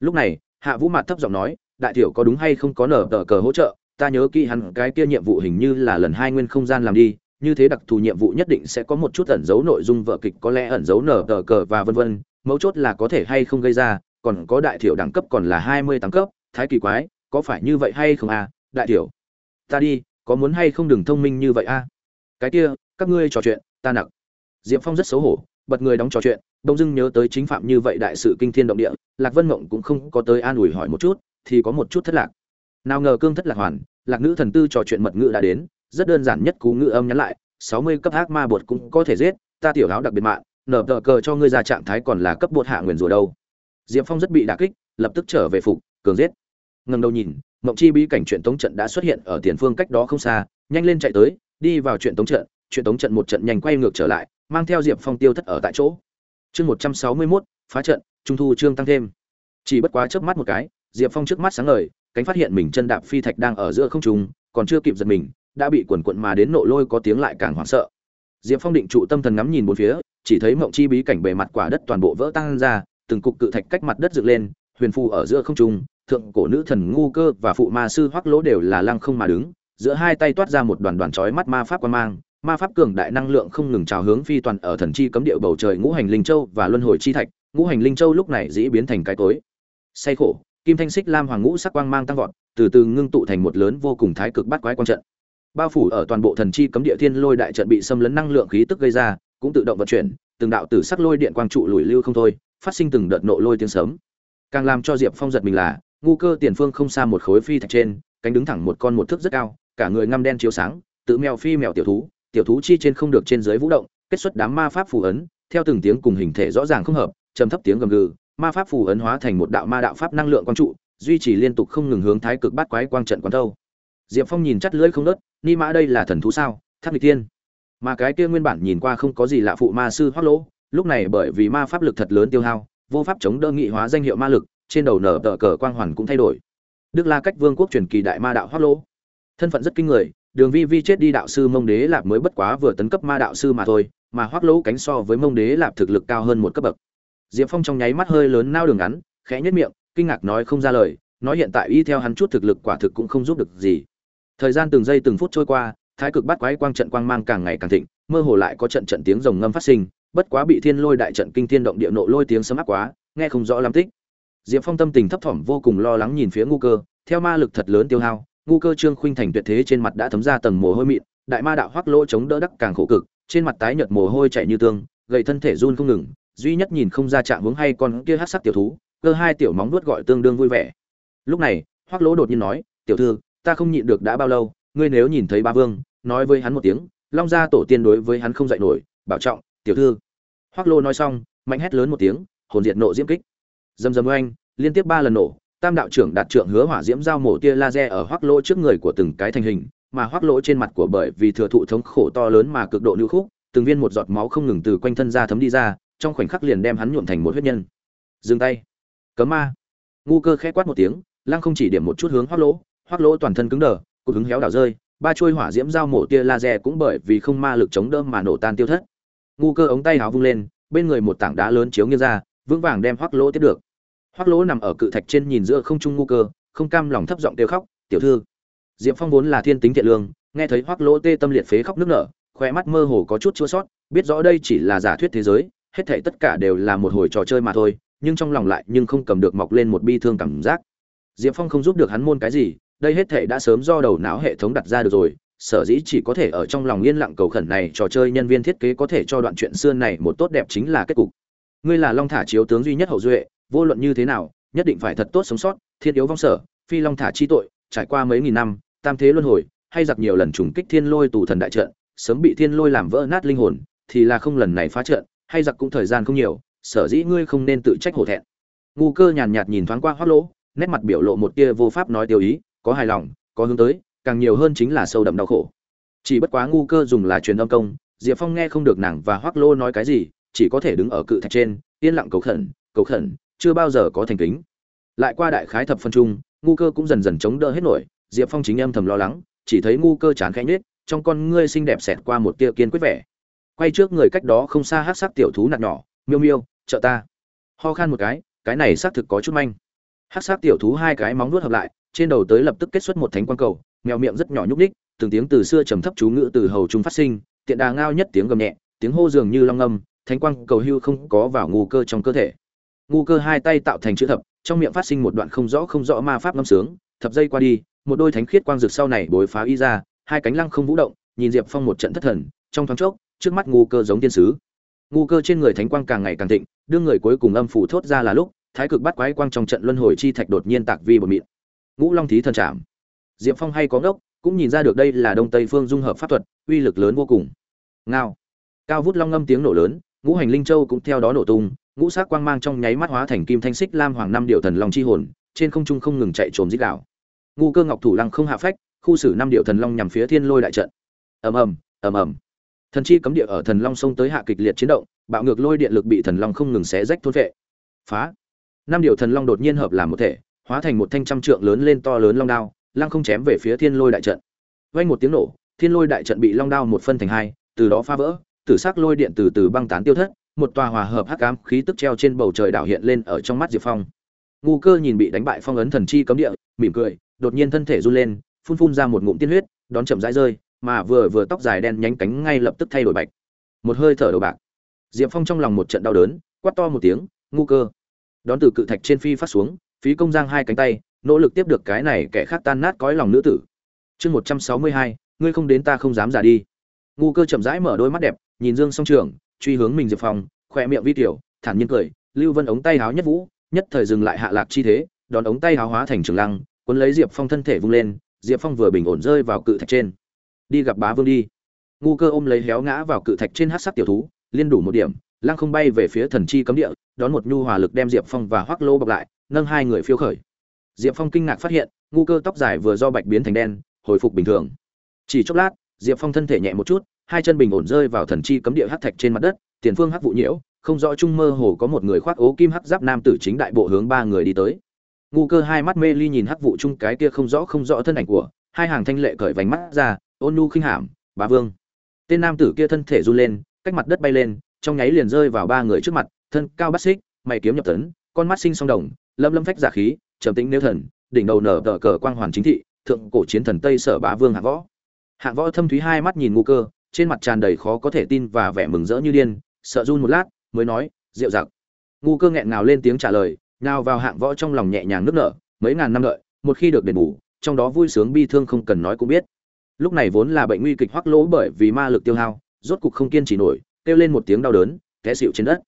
Lúc này hạ vũ mặt thấp giọng nói đại tiểu có đúng hay không có nở tờ cờ hỗ trợ? Ta nhớ kỹ hắn cái kia nhiệm vụ hình như là lần hai nguyên không gian làm đi như thế đặc thù nhiệm vụ nhất định sẽ có một chút ẩn dấu nội dung vợ kịch có lẽ ẩn dấu nở tờ cờ và vân vân mấu chốt là có thể hay không gây ra còn có đại tiểu đẳng cấp còn là hai mươi tám cấp thái kỳ quái có phải như vậy hay không à? Đại tiểu, ta đi có muốn hay không đừng thông minh như vậy a? À? cái kia, các ngươi trò chuyện, ta nặng diệp phong rất xấu hổ, bật người đóng trò chuyện đông dưng nhớ tới chính phạm như vậy đại sự kinh thiên động địa, lạc vân mộng cũng không có tới an ủi hỏi một chút, thì có một chút thất lạc. Nào ngờ cương thất lạc hoàn, lạc nữ thần tư trò chuyện mật ngữ đã đến, rất đơn giản nhất cú ngữ âm nhắn lại, sáu mươi cấp ác ma bột cũng có thể giết, ta tiểu áo đặc biệt mạng, nở tờ cờ cho ngươi ra trạng thái còn là cấp bột hạ nguyền rủa đâu. Diệp phong rất bị đả kích, lập tức trở về phục, cường giết. Ngầm đầu nhìn mộng chi bí cảnh chuyện tống trận đã xuất hiện ở tiền phương cách đó không xa, nhanh lên chạy tới, đi vào chuyện tống trận chuyện tống trận một trận nhanh quay ngược trở lại, mang theo diệp phong tiêu thất ở tại chỗ. Chương một trăm sáu mươi mốt, phá trận, trung thu trương tăng thêm. Chỉ bất quá chớp mắt một cái, diệp phong trước mắt sáng ngời, cánh phát hiện mình chân đạp phi thạch đang ở giữa không trung, còn chưa kịp giật mình, đã bị quần quận mà đến nộ lôi có tiếng lại càng hoảng sợ. Diệp phong định trụ tâm thần ngắm nhìn bốn phía, chỉ thấy mộng chi bí cảnh bề mặt quả đất toàn bộ vỡ tan ra, từng cục cự thạch cách mặt đất dựng lên, huyền phù ở giữa không trung thượng cổ nữ thần ngu cơ và phụ ma sư hoắc lỗ đều là lăng không mà đứng, giữa hai tay toát ra một đoàn đoàn chói mắt ma pháp quan mang, ma pháp cường đại năng lượng không ngừng trào hướng phi toàn ở thần chi cấm địa bầu trời ngũ hành linh châu và luân hồi chi thạch, ngũ hành linh châu lúc này dĩ biến thành cái tối. Say khổ, kim thanh xích lam hoàng ngũ sắc quang mang tăng vọt, từ từ ngưng tụ thành một lớn vô cùng thái cực bát quái quang trận. Bao phủ ở toàn bộ thần chi cấm địa thiên lôi đại trận bị xâm lấn năng lượng khí tức gây ra, cũng tự động vận chuyển, từng đạo tử sắc lôi điện quang trụ lùi lưu không thôi, phát sinh từng đợt nộ lôi tiếng sớm càng làm cho diệp phong giật mình là ngu cơ tiền phương không xa một khối phi thạch trên cánh đứng thẳng một con một thước rất cao cả người ngăm đen chiếu sáng tự mèo phi mèo tiểu thú tiểu thú chi trên không được trên dưới vũ động kết xuất đám ma pháp phù ấn theo từng tiếng cùng hình thể rõ ràng không hợp trầm thấp tiếng gầm gừ ma pháp phù ấn hóa thành một đạo ma đạo pháp năng lượng quang trụ duy trì liên tục không ngừng hướng thái cực bát quái quang trận quán thâu. Diệp phong nhìn chắt lưỡi không nớt ni mã đây là thần thú sao? Tháp nghịch tiên, mà cái kia nguyên bản nhìn qua không có gì lạ phụ ma sư hoác lỗ lúc này bởi vì ma pháp lực thật lớn tiêu hao vô pháp chống đỡ nghị hóa danh hiệu ma lực trên đầu nở tờ cờ quang hoàn cũng thay đổi. Đức la cách vương quốc truyền kỳ đại ma đạo hoác lỗ. Thân phận rất kinh người, đường vi vi chết đi đạo sư mông đế lạp mới bất quá vừa tấn cấp ma đạo sư mà thôi, mà hoác lỗ cánh so với mông đế lạp thực lực cao hơn một cấp bậc. Diệp phong trong nháy mắt hơi lớn nao đường ngắn, khẽ nhất miệng, kinh ngạc nói không ra lời, nói hiện tại y theo hắn chút thực lực quả thực cũng không giúp được gì. Thời gian từng giây từng phút trôi qua, thái cực bắt quái quang trận quang mang càng ngày càng thịnh, mơ hồ lại có trận trận tiếng rồng ngâm phát sinh, bất quá bị thiên lôi đại trận kinh thiên động địa nộ lôi tiếng sấm áp quá, nghe không rõ lắm tích diệp phong tâm tình thấp thỏm vô cùng lo lắng nhìn phía ngu cơ, theo ma lực thật lớn tiêu hao, ngu cơ trương khuynh thành tuyệt thế trên mặt đã thấm ra tầng mồ hôi mịn, đại ma đạo hoắc lỗ chống đỡ đắc càng khổ cực, trên mặt tái nhợt mồ hôi chảy như tương, gầy thân thể run không ngừng, duy nhất nhìn không ra trạng hướng hay con kia hắc sắc tiểu thú, cơ hai tiểu móng nuốt gọi tương đương vui vẻ. Lúc này, hoắc lỗ đột nhiên nói, tiểu thư, ta không nhịn được đã bao lâu, ngươi nếu nhìn thấy ba vương, nói với hắn một tiếng, long gia tổ tiên đối với hắn không dạy nổi, bảo trọng, tiểu thư. Hoắc lỗ nói xong, mạnh hét lớn một tiếng, hồn diệt nộ diễm kích dầm dầm oanh, liên tiếp ba lần nổ, tam đạo trưởng đạt trưởng hứa hỏa diễm giao mổ tia laser ở hoắc lỗ trước người của từng cái thành hình, mà hoắc lỗ trên mặt của bởi vì thừa thụ thống khổ to lớn mà cực độ lưu khúc, từng viên một giọt máu không ngừng từ quanh thân ra thấm đi ra, trong khoảnh khắc liền đem hắn nhuộm thành một huyết nhân. Dừng tay. Cấm ma. Ngu cơ khẽ quát một tiếng, lăng không chỉ điểm một chút hướng hoắc lỗ hoắc lỗ toàn thân cứng đờ, cột hứng héo đảo rơi, ba chuôi hỏa diễm dao mổ tia laser cũng bởi vì không ma lực chống đỡ mà nổ tan tiêu thất. Ngu cơ ống tay háo vung lên, bên người một tảng đá lớn chiếu nghiêng ra, vững vàng đem hoắc lỗ tiếp được hoắc lỗ nằm ở cự thạch trên nhìn giữa không trung ngu cơ, không cam lòng thấp giọng kêu khóc, tiểu thư. Diệp phong vốn là thiên tính thiện lương, nghe thấy hoắc lỗ tê tâm liệt phế khóc nức nở khoe mắt mơ hồ có chút chua sót biết rõ đây chỉ là giả thuyết thế giới, hết thảy tất cả đều là một hồi trò chơi mà thôi, nhưng trong lòng lại nhưng không cầm được mọc lên một bi thương cảm giác. Diệp phong không giúp được hắn môn cái gì, đây hết thảy đã sớm do đầu não hệ thống đặt ra được rồi, sở dĩ chỉ có thể ở trong lòng yên lặng cầu khẩn này trò chơi nhân viên thiết kế có thể cho đoạn chuyện xưa này một tốt đẹp chính là kết cục. Ngươi là long thả chiếu tướng duy nhất hậu duệ vô luận như thế nào, nhất định phải thật tốt sống sót, thiên yếu vong sở, phi long thả chi tội, trải qua mấy nghìn năm, tam thế luân hồi, hay giặc nhiều lần trùng kích thiên lôi tù thần đại trận, sớm bị thiên lôi làm vỡ nát linh hồn, thì là không lần này phá trận, hay giặc cũng thời gian không nhiều, sở dĩ ngươi không nên tự trách hổ thẹn. Ngu cơ nhàn nhạt nhìn thoáng qua hoác lỗ, nét mặt biểu lộ một tia vô pháp nói tiêu ý, có hài lòng, có hướng tới, càng nhiều hơn chính là sâu đậm đau khổ. Chỉ bất quá ngu cơ dùng là truyền âm công, diệp phong nghe không được nàng và hoác lô nói cái gì, chỉ có thể đứng ở cự thạch trên, yên lặng cầu khẩn cầu khẩn chưa bao giờ có thành kính. Lại qua đại khái thập phân trung ngu cơ cũng dần dần chống đỡ hết nổi, diệp phong chính âm thầm lo lắng, chỉ thấy ngu cơ chán khẽ nhết trong con ngươi xinh đẹp xẹt qua một tia kiên quyết vẻ. Quay trước người cách đó không xa hát sắc tiểu thú nạt nhỏ, miêu miêu, trợ ta. Ho khan một cái cái này xác thực có chút manh. Hát sắc tiểu thú hai cái móng nuốt hợp lại, trên đầu tới lập tức kết xuất một thánh quang cầu, mèo miệng rất nhỏ nhúc ních từng tiếng từ xưa trầm thấp chú ngữ từ hầu trung phát sinh, tiện đà ngao nhất tiếng gầm nhẹ, tiếng hô dường như long âm, thánh quang cầu hưu không có vào ngu cơ trong cơ thể ngu cơ hai tay tạo thành chữ thập, trong miệng phát sinh một đoạn không rõ không rõ ma pháp ngâm sướng, thập dây qua đi, một đôi thánh khiết quang rực sau này bồi phá y ra, hai cánh lăng không vũ động, nhìn diệp phong một trận thất thần, trong thoáng chốc, trước mắt ngu cơ giống tiên sứ. Ngu cơ trên người thánh quang càng ngày càng thịnh, đương người cuối cùng âm phủ thốt ra là lúc, thái cực bắt quái quang trong trận luân hồi chi thạch đột nhiên tạc vi bột mịn. Ngũ long thí thần trảm diệp phong hay có ngốc, cũng nhìn ra được đây là đông tây phương dung hợp pháp thuật, uy lực lớn vô cùng. Ngao. Cao vút long ngâm tiếng nổ lớn, ngũ hành linh châu cũng theo đó nổ tung ngũ sắc quang mang trong nháy mắt hóa thành kim thanh xích lam hoàng năm điệu thần long chi hồn, trên không trung không ngừng chạy trồm rít đảo ngu cơ ngọc thủ lăng không hạ phách, khu xử năm điệu thần long nhằm phía thiên lôi đại trận. Ầm ầm ầm ầm. Thần chi cấm địa ở thần long sông tới hạ kịch liệt chiến động, bạo ngược lôi điện lực bị thần long không ngừng xé rách thôn vệ. Phá. Năm điệu thần long đột nhiên hợp làm một thể, hóa thành một thanh trăm trượng lớn lên to lớn long đao, lăng không chém về phía thiên lôi đại trận. Vang một tiếng nổ, thiên lôi đại trận bị long đao một phân thành hai, từ đó phá vỡ, tử sắc lôi điện từ từ băng tán tiêu thất một tòa hòa hợp hắc ám khí tức treo trên bầu trời đảo hiện lên ở trong mắt diệp phong. Ngu cơ nhìn bị đánh bại phong ấn thần chi cấm địa, mỉm cười, đột nhiên thân thể run lên, phun phun ra một ngụm tiên huyết, đón chậm rãi rơi, mà vừa vừa tóc dài đen nhánh cánh ngay lập tức thay đổi bạch. Một hơi thở đầu bạc. Diệp phong trong lòng một trận đau đớn, quát to một tiếng, ngu cơ. Đón từ cự thạch trên phi phát xuống, phí công giang hai cánh tay, nỗ lực tiếp được cái này kẻ khác tan nát cõi lòng nữ tử. Chương một trăm sáu mươi hai, ngươi không đến ta không dám giả đi. Ngu cơ chậm rãi mở đôi mắt đẹp, nhìn dương song trường truy hướng mình diệp phong khoe miệng vi tiểu, thản nhiên cười, lưu vân ống tay háo nhất vũ, nhất thời dừng lại hạ lạc chi thế, đón ống tay háo hóa thành trường lăng, cuốn lấy diệp phong thân thể vung lên, diệp phong vừa bình ổn rơi vào cự thạch trên. Đi gặp bá vương đi. Ngu cơ ôm lấy héo ngã vào cự thạch trên hát sắc tiểu thú, liên đủ một điểm, lăng không bay về phía thần chi cấm địa, đón một nhu hòa lực đem diệp phong và hoắc lô bọc lại, nâng hai người phiêu khởi. Diệp phong kinh ngạc phát hiện, ngu cơ tóc dài vừa do bạch biến thành đen, hồi phục bình thường. Chỉ chốc lát, diệp phong thân thể nhẹ một chút hai chân bình ổn rơi vào thần chi cấm địa hắc thạch trên mặt đất tiền phương hắc vụ nhiễu không rõ trung mơ hồ có một người khoác ố kim hắc giáp nam tử chính đại bộ hướng ba người đi tới. Ngu cơ hai mắt mê ly nhìn hắc vụ trung cái kia không rõ không rõ thân ảnh của hai hàng thanh lệ cởi vành mắt ra ôn nu khinh hãm, bá vương. Tên nam tử kia thân thể run lên cách mặt đất bay lên trong nháy liền rơi vào ba người trước mặt thân cao bắt xích mày kiếm nhập tấn con mắt sinh song đồng lâm lâm phách giả khí trầm tĩnh nếu thần đỉnh đầu nở tờ cờ quang hoàn chính thị thượng cổ chiến thần tây sở bá vương hạng võ. Hạng võ thâm thúy hai mắt nhìn ngu cơ trên mặt tràn đầy khó có thể tin và vẻ mừng rỡ như điên, sợ run một lát, mới nói, rượu giặc. Ngu cơ nghẹn ngào lên tiếng trả lời nào vào hạng võ trong lòng nhẹ nhàng nước nở, mấy ngàn năm đợi, một khi được đền bù, trong đó vui sướng bi thương không cần nói cũng biết. Lúc này vốn là bệnh nguy kịch hoắc lỗ bởi vì ma lực tiêu hao, rốt cục không kiên trì nổi, kêu lên một tiếng đau đớn, té xịu trên đất.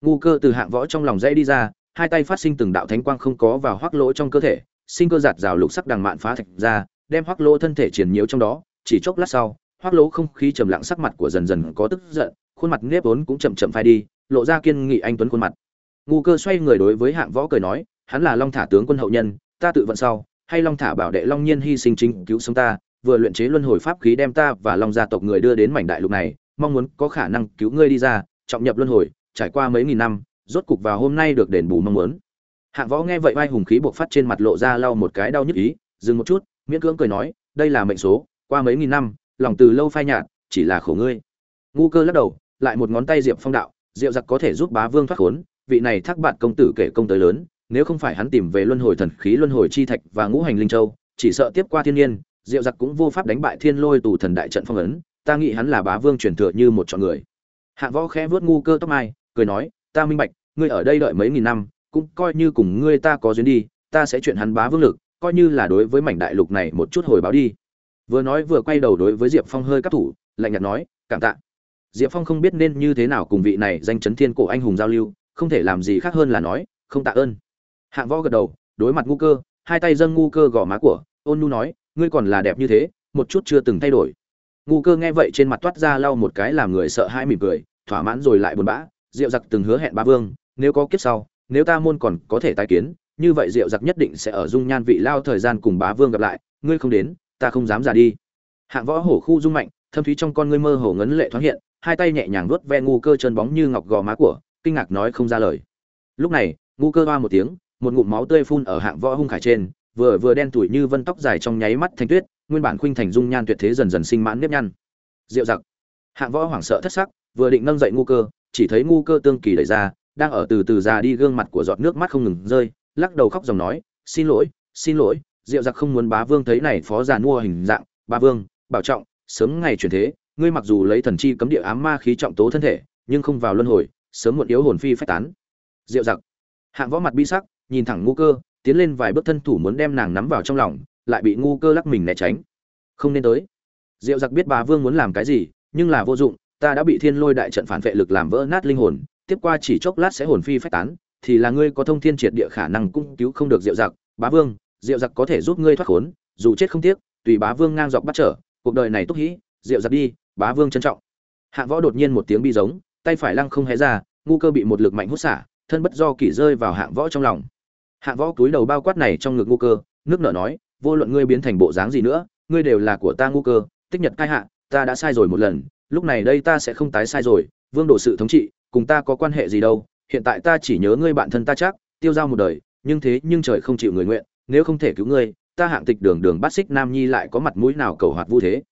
Ngu cơ từ hạng võ trong lòng dãy đi ra, hai tay phát sinh từng đạo thánh quang không có vào hoắc lỗ trong cơ thể, sinh cơ giạt rào lục sắc đằng mạn phá thạch ra, đem hoắc lỗ thân thể triển nhiễu trong đó, chỉ chốc lát sau hoác lỗ không khí trầm lặng sắc mặt của dần dần có tức giận, khuôn mặt nếp vốn cũng chậm chậm phai đi, lộ ra kiên nghị anh tuấn khuôn mặt. Ngu cơ xoay người đối với hạng võ cười nói, hắn là long thả tướng quân hậu nhân, ta tự vận sau, hay long thả bảo đệ long nhiên hy sinh chính cứu sống ta, vừa luyện chế luân hồi pháp khí đem ta và long gia tộc người đưa đến mảnh đại lục này, mong muốn có khả năng cứu ngươi đi ra, trọng nhập luân hồi, trải qua mấy nghìn năm, rốt cục vào hôm nay được đền bù mong muốn. Hạng võ nghe vậy vai hùng khí buộc phát trên mặt lộ ra lau một cái đau nhức ý, dừng một chút. Miễn cưỡng cười nói, đây là mệnh số, qua mấy nghìn năm lòng từ lâu phai nhạt, chỉ là khổ ngươi. Ngu cơ lắc đầu, lại một ngón tay diệp phong đạo diệu giặc có thể giúp bá vương thoát khốn, vị này thác bạn công tử kể công tới lớn, nếu không phải hắn tìm về luân hồi thần khí, luân hồi chi thạch và ngũ hành linh châu, chỉ sợ tiếp qua thiên nhiên diệu giặc cũng vô pháp đánh bại thiên lôi tù thần đại trận phong ấn, ta nghĩ hắn là bá vương truyền thừa như một chọn người. Hạng võ khẽ vuốt ngu cơ tóc mai, cười nói, ta minh bạch, ngươi ở đây đợi mấy nghìn năm, cũng coi như cùng ngươi ta có duyên đi, ta sẽ chuyện hắn bá vương lực, coi như là đối với mảnh đại lục này một chút hồi báo đi vừa nói vừa quay đầu đối với diệp phong hơi cắt thủ, lạnh nhạt nói, cảm tạ. Diệp phong không biết nên như thế nào cùng vị này danh chấn thiên cổ anh hùng giao lưu, không thể làm gì khác hơn là nói, không tạ ơn. Hạng võ gật đầu, đối mặt ngu cơ, hai tay dâng ngu cơ gò má của, ôn nhu nói, ngươi còn là đẹp như thế, một chút chưa từng thay đổi. Ngu cơ nghe vậy trên mặt toát ra lau một cái làm người sợ hãi mỉm cười, thỏa mãn rồi lại buồn bã, diệu giặc từng hứa hẹn ba vương, nếu có kiếp sau, nếu ta môn còn có thể tái kiến, như vậy diệu giặc nhất định sẽ ở dung nhan vị lao thời gian cùng bá vương gặp lại, ngươi không đến ta không dám ra đi. Hạng võ hổ khu dung mạnh, thâm thúy trong con ngươi mơ hồ ngấn lệ thoáng hiện, hai tay nhẹ nhàng vuốt ve ngu cơ chân bóng như ngọc gò má của, kinh ngạc nói không ra lời. Lúc này, ngu cơ hoa một tiếng, một ngụm máu tươi phun ở hạng võ hung khải trên, vừa vừa đen tuổi như vân tóc dài trong nháy mắt thanh tuyết, nguyên bản khuynh thành dung nhan tuyệt thế dần dần sinh mãn nếp nhăn. Diệu giặc. Hạng võ hoảng sợ thất sắc, vừa định nâng dậy ngu cơ, chỉ thấy ngu cơ tương kỳ đẩy ra, đang ở từ từ già đi gương mặt của giọt nước mắt không ngừng rơi, lắc đầu khóc dòng nói, xin lỗi xin lỗi diệu giặc không muốn bá vương thấy này phó giàn mua hình dạng, bá vương, bảo trọng, sớm ngày chuyển thế, ngươi mặc dù lấy thần chi cấm địa ám ma khí trọng tố thân thể, nhưng không vào luân hồi, sớm muộn yếu hồn phi phách tán. Diệu giặc. Hạng võ mặt bi sắc, nhìn thẳng ngu cơ, tiến lên vài bước thân thủ muốn đem nàng nắm vào trong lòng, lại bị ngu cơ lắc mình né tránh. Không nên tới. Diệu giặc biết Bá vương muốn làm cái gì, nhưng là vô dụng, ta đã bị thiên lôi đại trận phản vệ lực làm vỡ nát linh hồn, tiếp qua chỉ chốc lát sẽ hồn phi phách tán, thì là ngươi có thông thiên triệt địa khả năng cũng cứu không được diệu giặc. Bá vương diệu giặc có thể giúp ngươi thoát khốn, dù chết không tiếc, tùy bá vương ngang dọc bắt trở, cuộc đời này túc hĩ, diệu giặc đi, bá vương trân trọng. Hạng võ đột nhiên một tiếng bi giống, tay phải lăng không hé ra, ngu cơ bị một lực mạnh hút xả, thân bất do kỷ rơi vào hạng võ trong lòng. Hạng võ túi đầu bao quát này trong ngực ngu cơ, nước nở nói, vô luận ngươi biến thành bộ dáng gì nữa, ngươi đều là của ta ngu cơ, tích nhật cai hạ, ta đã sai rồi một lần, lúc này đây ta sẽ không tái sai rồi, vương độ sự thống trị, cùng ta có quan hệ gì đâu, hiện tại ta chỉ nhớ ngươi bạn thân ta chắc, tiêu giao một đời, nhưng thế nhưng trời không chịu người nguyện nếu không thể cứu ngươi, ta hạng tịch đường đường bát xích nam nhi lại có mặt mũi nào cầu hoạt vu thế?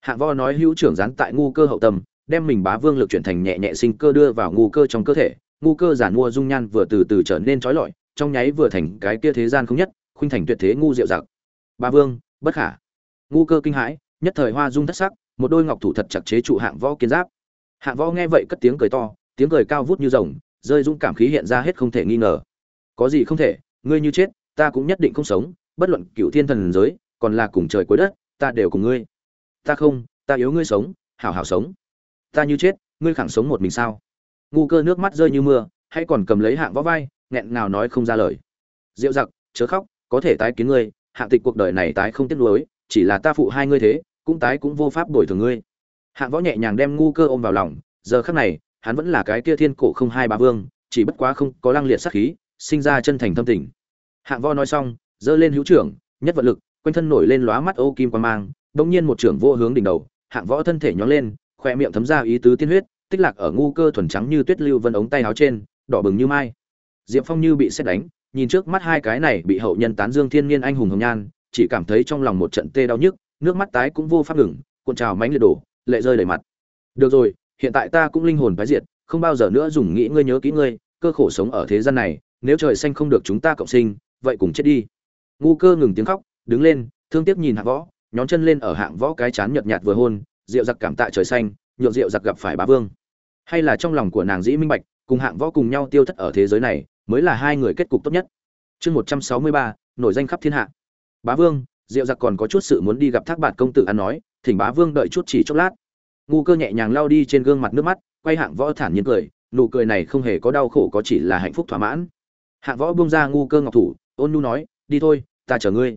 Hạng võ nói hữu trưởng gián tại ngu cơ hậu tâm, đem mình bá vương lực chuyển thành nhẹ nhẹ sinh cơ đưa vào ngu cơ trong cơ thể. Ngu cơ giản mua dung nhan vừa từ từ trở nên trói lọi, trong nháy vừa thành cái kia thế gian không nhất, khuynh thành tuyệt thế ngu diệu giặc. Ba vương, bất khả. Ngu cơ kinh hãi, nhất thời hoa dung thất sắc, một đôi ngọc thủ thật chặt chế trụ hạng võ kiến giáp. Hạng võ nghe vậy cất tiếng cười to, tiếng cười cao vút như rồng, rơi dũng cảm khí hiện ra hết không thể nghi ngờ. Có gì không thể, ngươi như chết ta cũng nhất định không sống, bất luận cựu thiên thần giới, còn là cùng trời cuối đất, ta đều cùng ngươi. Ta không, ta yếu ngươi sống, hảo hảo sống. Ta như chết, ngươi khẳng sống một mình sao? Ngu cơ nước mắt rơi như mưa, hay còn cầm lấy hạng võ vai, nghẹn nào nói không ra lời. Diệu giặc, chớ khóc, có thể tái kiến ngươi, hạng tịch cuộc đời này tái không tiếc nuối, chỉ là ta phụ hai ngươi thế, cũng tái cũng vô pháp đổi thường ngươi. Hạng võ nhẹ nhàng đem ngu cơ ôm vào lòng, giờ khắc này, hắn vẫn là cái kia thiên cổ không hai ba vương, chỉ bất quá không có lăng liệt sát khí, sinh ra chân thành thâm tình hạng võ nói xong, giơ lên hữu trưởng, nhất vận lực, quanh thân nổi lên lóa mắt ô kim quan mang, bỗng nhiên một trưởng vô hướng đỉnh đầu, hạng võ thân thể nhón lên khoe miệng thấm ra ý tứ tiên huyết, tích lạc ở ngu cơ thuần trắng như tuyết lưu vân ống tay áo trên, đỏ bừng như mai. Diệp phong như bị xét đánh, nhìn trước mắt hai cái này bị hậu nhân tán dương thiên niên anh hùng hồng nhan, chỉ cảm thấy trong lòng một trận tê đau nhức, nước mắt tái cũng vô pháp ngừng, cuộn trào mánh liệt đổ, lệ rơi đầy mặt. Được rồi, hiện tại ta cũng linh hồn phái diệt, không bao giờ nữa dùng nghĩ ngươi nhớ kỹ ngươi, cơ khổ sống ở thế gian này, nếu trời xanh không được chúng ta cộng sinh vậy cùng chết đi. Ngu cơ ngừng tiếng khóc, đứng lên, thương tiếc nhìn hạng võ, nhón chân lên ở hạng võ cái chán nhợt nhạt vừa hôn, rượu giặc cảm tạ trời xanh, nhượng rượu giặc gặp phải bá vương. Hay là trong lòng của nàng dĩ minh bạch, cùng hạng võ cùng nhau tiêu thất ở thế giới này, mới là hai người kết cục tốt nhất. Chương một trăm sáu mươi ba, nổi danh khắp thiên hạ. Bá vương diệu giặc còn có chút sự muốn đi gặp thác bạt công tử ăn nói, thỉnh bá vương đợi chút chỉ chốc lát. Ngu cơ nhẹ nhàng lao đi trên gương mặt nước mắt, quay hạng võ thản nhiên cười, nụ cười này không hề có đau khổ có chỉ là hạnh phúc thỏa mãn. Hạng võ buông ra ngu cơ ngọc thủ ôn nu nói, đi thôi, ta chở ngươi.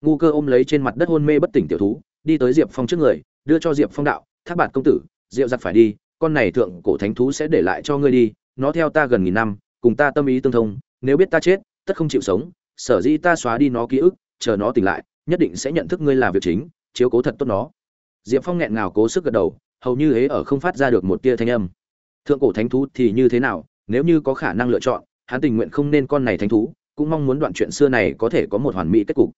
Ngu cơ ôm lấy trên mặt đất hôn mê bất tỉnh tiểu thú, đi tới diệp phong trước người, đưa cho diệp phong đạo, thác bạt công tử diệu giặc phải đi, con này thượng cổ thánh thú sẽ để lại cho ngươi đi, nó theo ta gần nghìn năm, cùng ta tâm ý tương thông, nếu biết ta chết, tất không chịu sống, sở dĩ ta xóa đi nó ký ức, chờ nó tỉnh lại, nhất định sẽ nhận thức ngươi là việc chính, chiếu cố thật tốt nó. Diệp phong nghẹn ngào cố sức gật đầu, hầu như hễ ở không phát ra được một tia thanh âm. Thượng cổ thánh thú thì như thế nào, nếu như có khả năng lựa chọn, hắn tình nguyện không nên con này thánh thú cũng mong muốn đoạn chuyện xưa này có thể có một hoàn mỹ kết cục.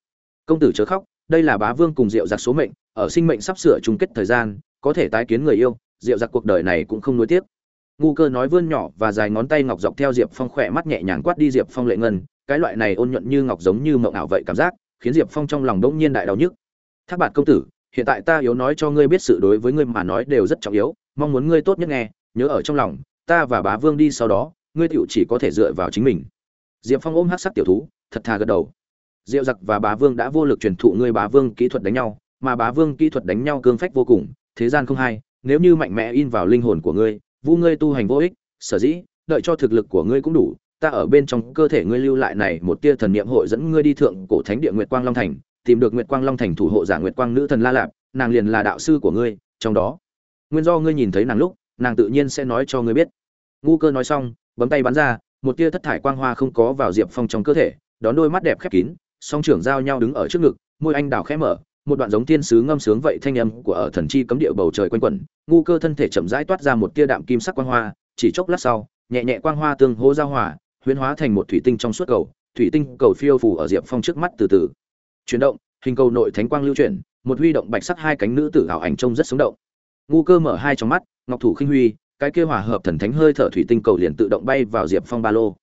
Công tử chớ khóc, đây là bá vương cùng diệu giặc số mệnh, ở sinh mệnh sắp sửa chung kết thời gian, có thể tái kiến người yêu diệu giặc cuộc đời này cũng không nối tiếp ngu cơ nói vươn nhỏ và dài ngón tay ngọc dọc theo diệp phong khỏe mắt nhẹ nhàng quát đi diệp phong lệ ngân, cái loại này ôn nhuận như ngọc giống như mộng ảo vậy cảm giác, khiến diệp phong trong lòng đ ỗ n g nhiên đại đau nhức. Thác bạt công tử, hiện tại ta yếu nói cho ngươi biết sự đối với ngươi mà nói đều rất trọng yếu, mong muốn ngươi tốt nhất nghe, nhớ ở trong lòng, ta và bá vương đi sau đó, ngươi tựu chỉ có thể dựa vào chính mình diệp phong ôm hát sắc tiểu thú, thật thà gật đầu. Diệu giặc và bá vương đã vô lực truyền thụ ngươi bá vương kỹ thuật đánh nhau, mà bá vương kỹ thuật đánh nhau cương phách vô cùng, thế gian không hay, nếu như mạnh mẽ in vào linh hồn của ngươi, vu ngươi tu hành vô ích, sở dĩ, đợi cho thực lực của ngươi cũng đủ, ta ở bên trong cơ thể ngươi lưu lại này một tia thần niệm hội dẫn ngươi đi thượng cổ thánh địa nguyệt quang long thành, tìm được nguyệt quang long thành thủ hộ giả nguyệt quang nữ thần la lạp, nàng liền là đạo sư của ngươi, trong đó. Nguyên do ngươi nhìn thấy nàng lúc, nàng tự nhiên sẽ nói cho ngươi biết. Ngu cơ nói xong, bấm tay bắn ra một tia thất thải quang hoa không có vào diệp phong trong cơ thể, đón đôi mắt đẹp khép kín, song trưởng giao nhau đứng ở trước ngực, môi anh đào khẽ mở, một đoạn giống tiên sứ ngâm sướng vậy thanh âm của ở thần chi cấm địa bầu trời quanh quẩn, ngu cơ thân thể chậm rãi toát ra một tia đạm kim sắc quang hoa, chỉ chốc lát sau, nhẹ nhẹ quang hoa tương hô giao hòa, huyễn hóa thành một thủy tinh trong suốt cầu, thủy tinh cầu phiêu phù ở diệp phong trước mắt từ từ. Chuyển động, hình cầu nội thánh quang lưu chuyển, một huy động bạch sắc hai cánh nữ tử ảo ảnh trông rất sống động. Ngu cơ mở hai trong mắt, ngọc thủ khinh huy cái kia hòa hợp thần thánh hơi thở thủy tinh cầu liền tự động bay vào diệp phong ba lô.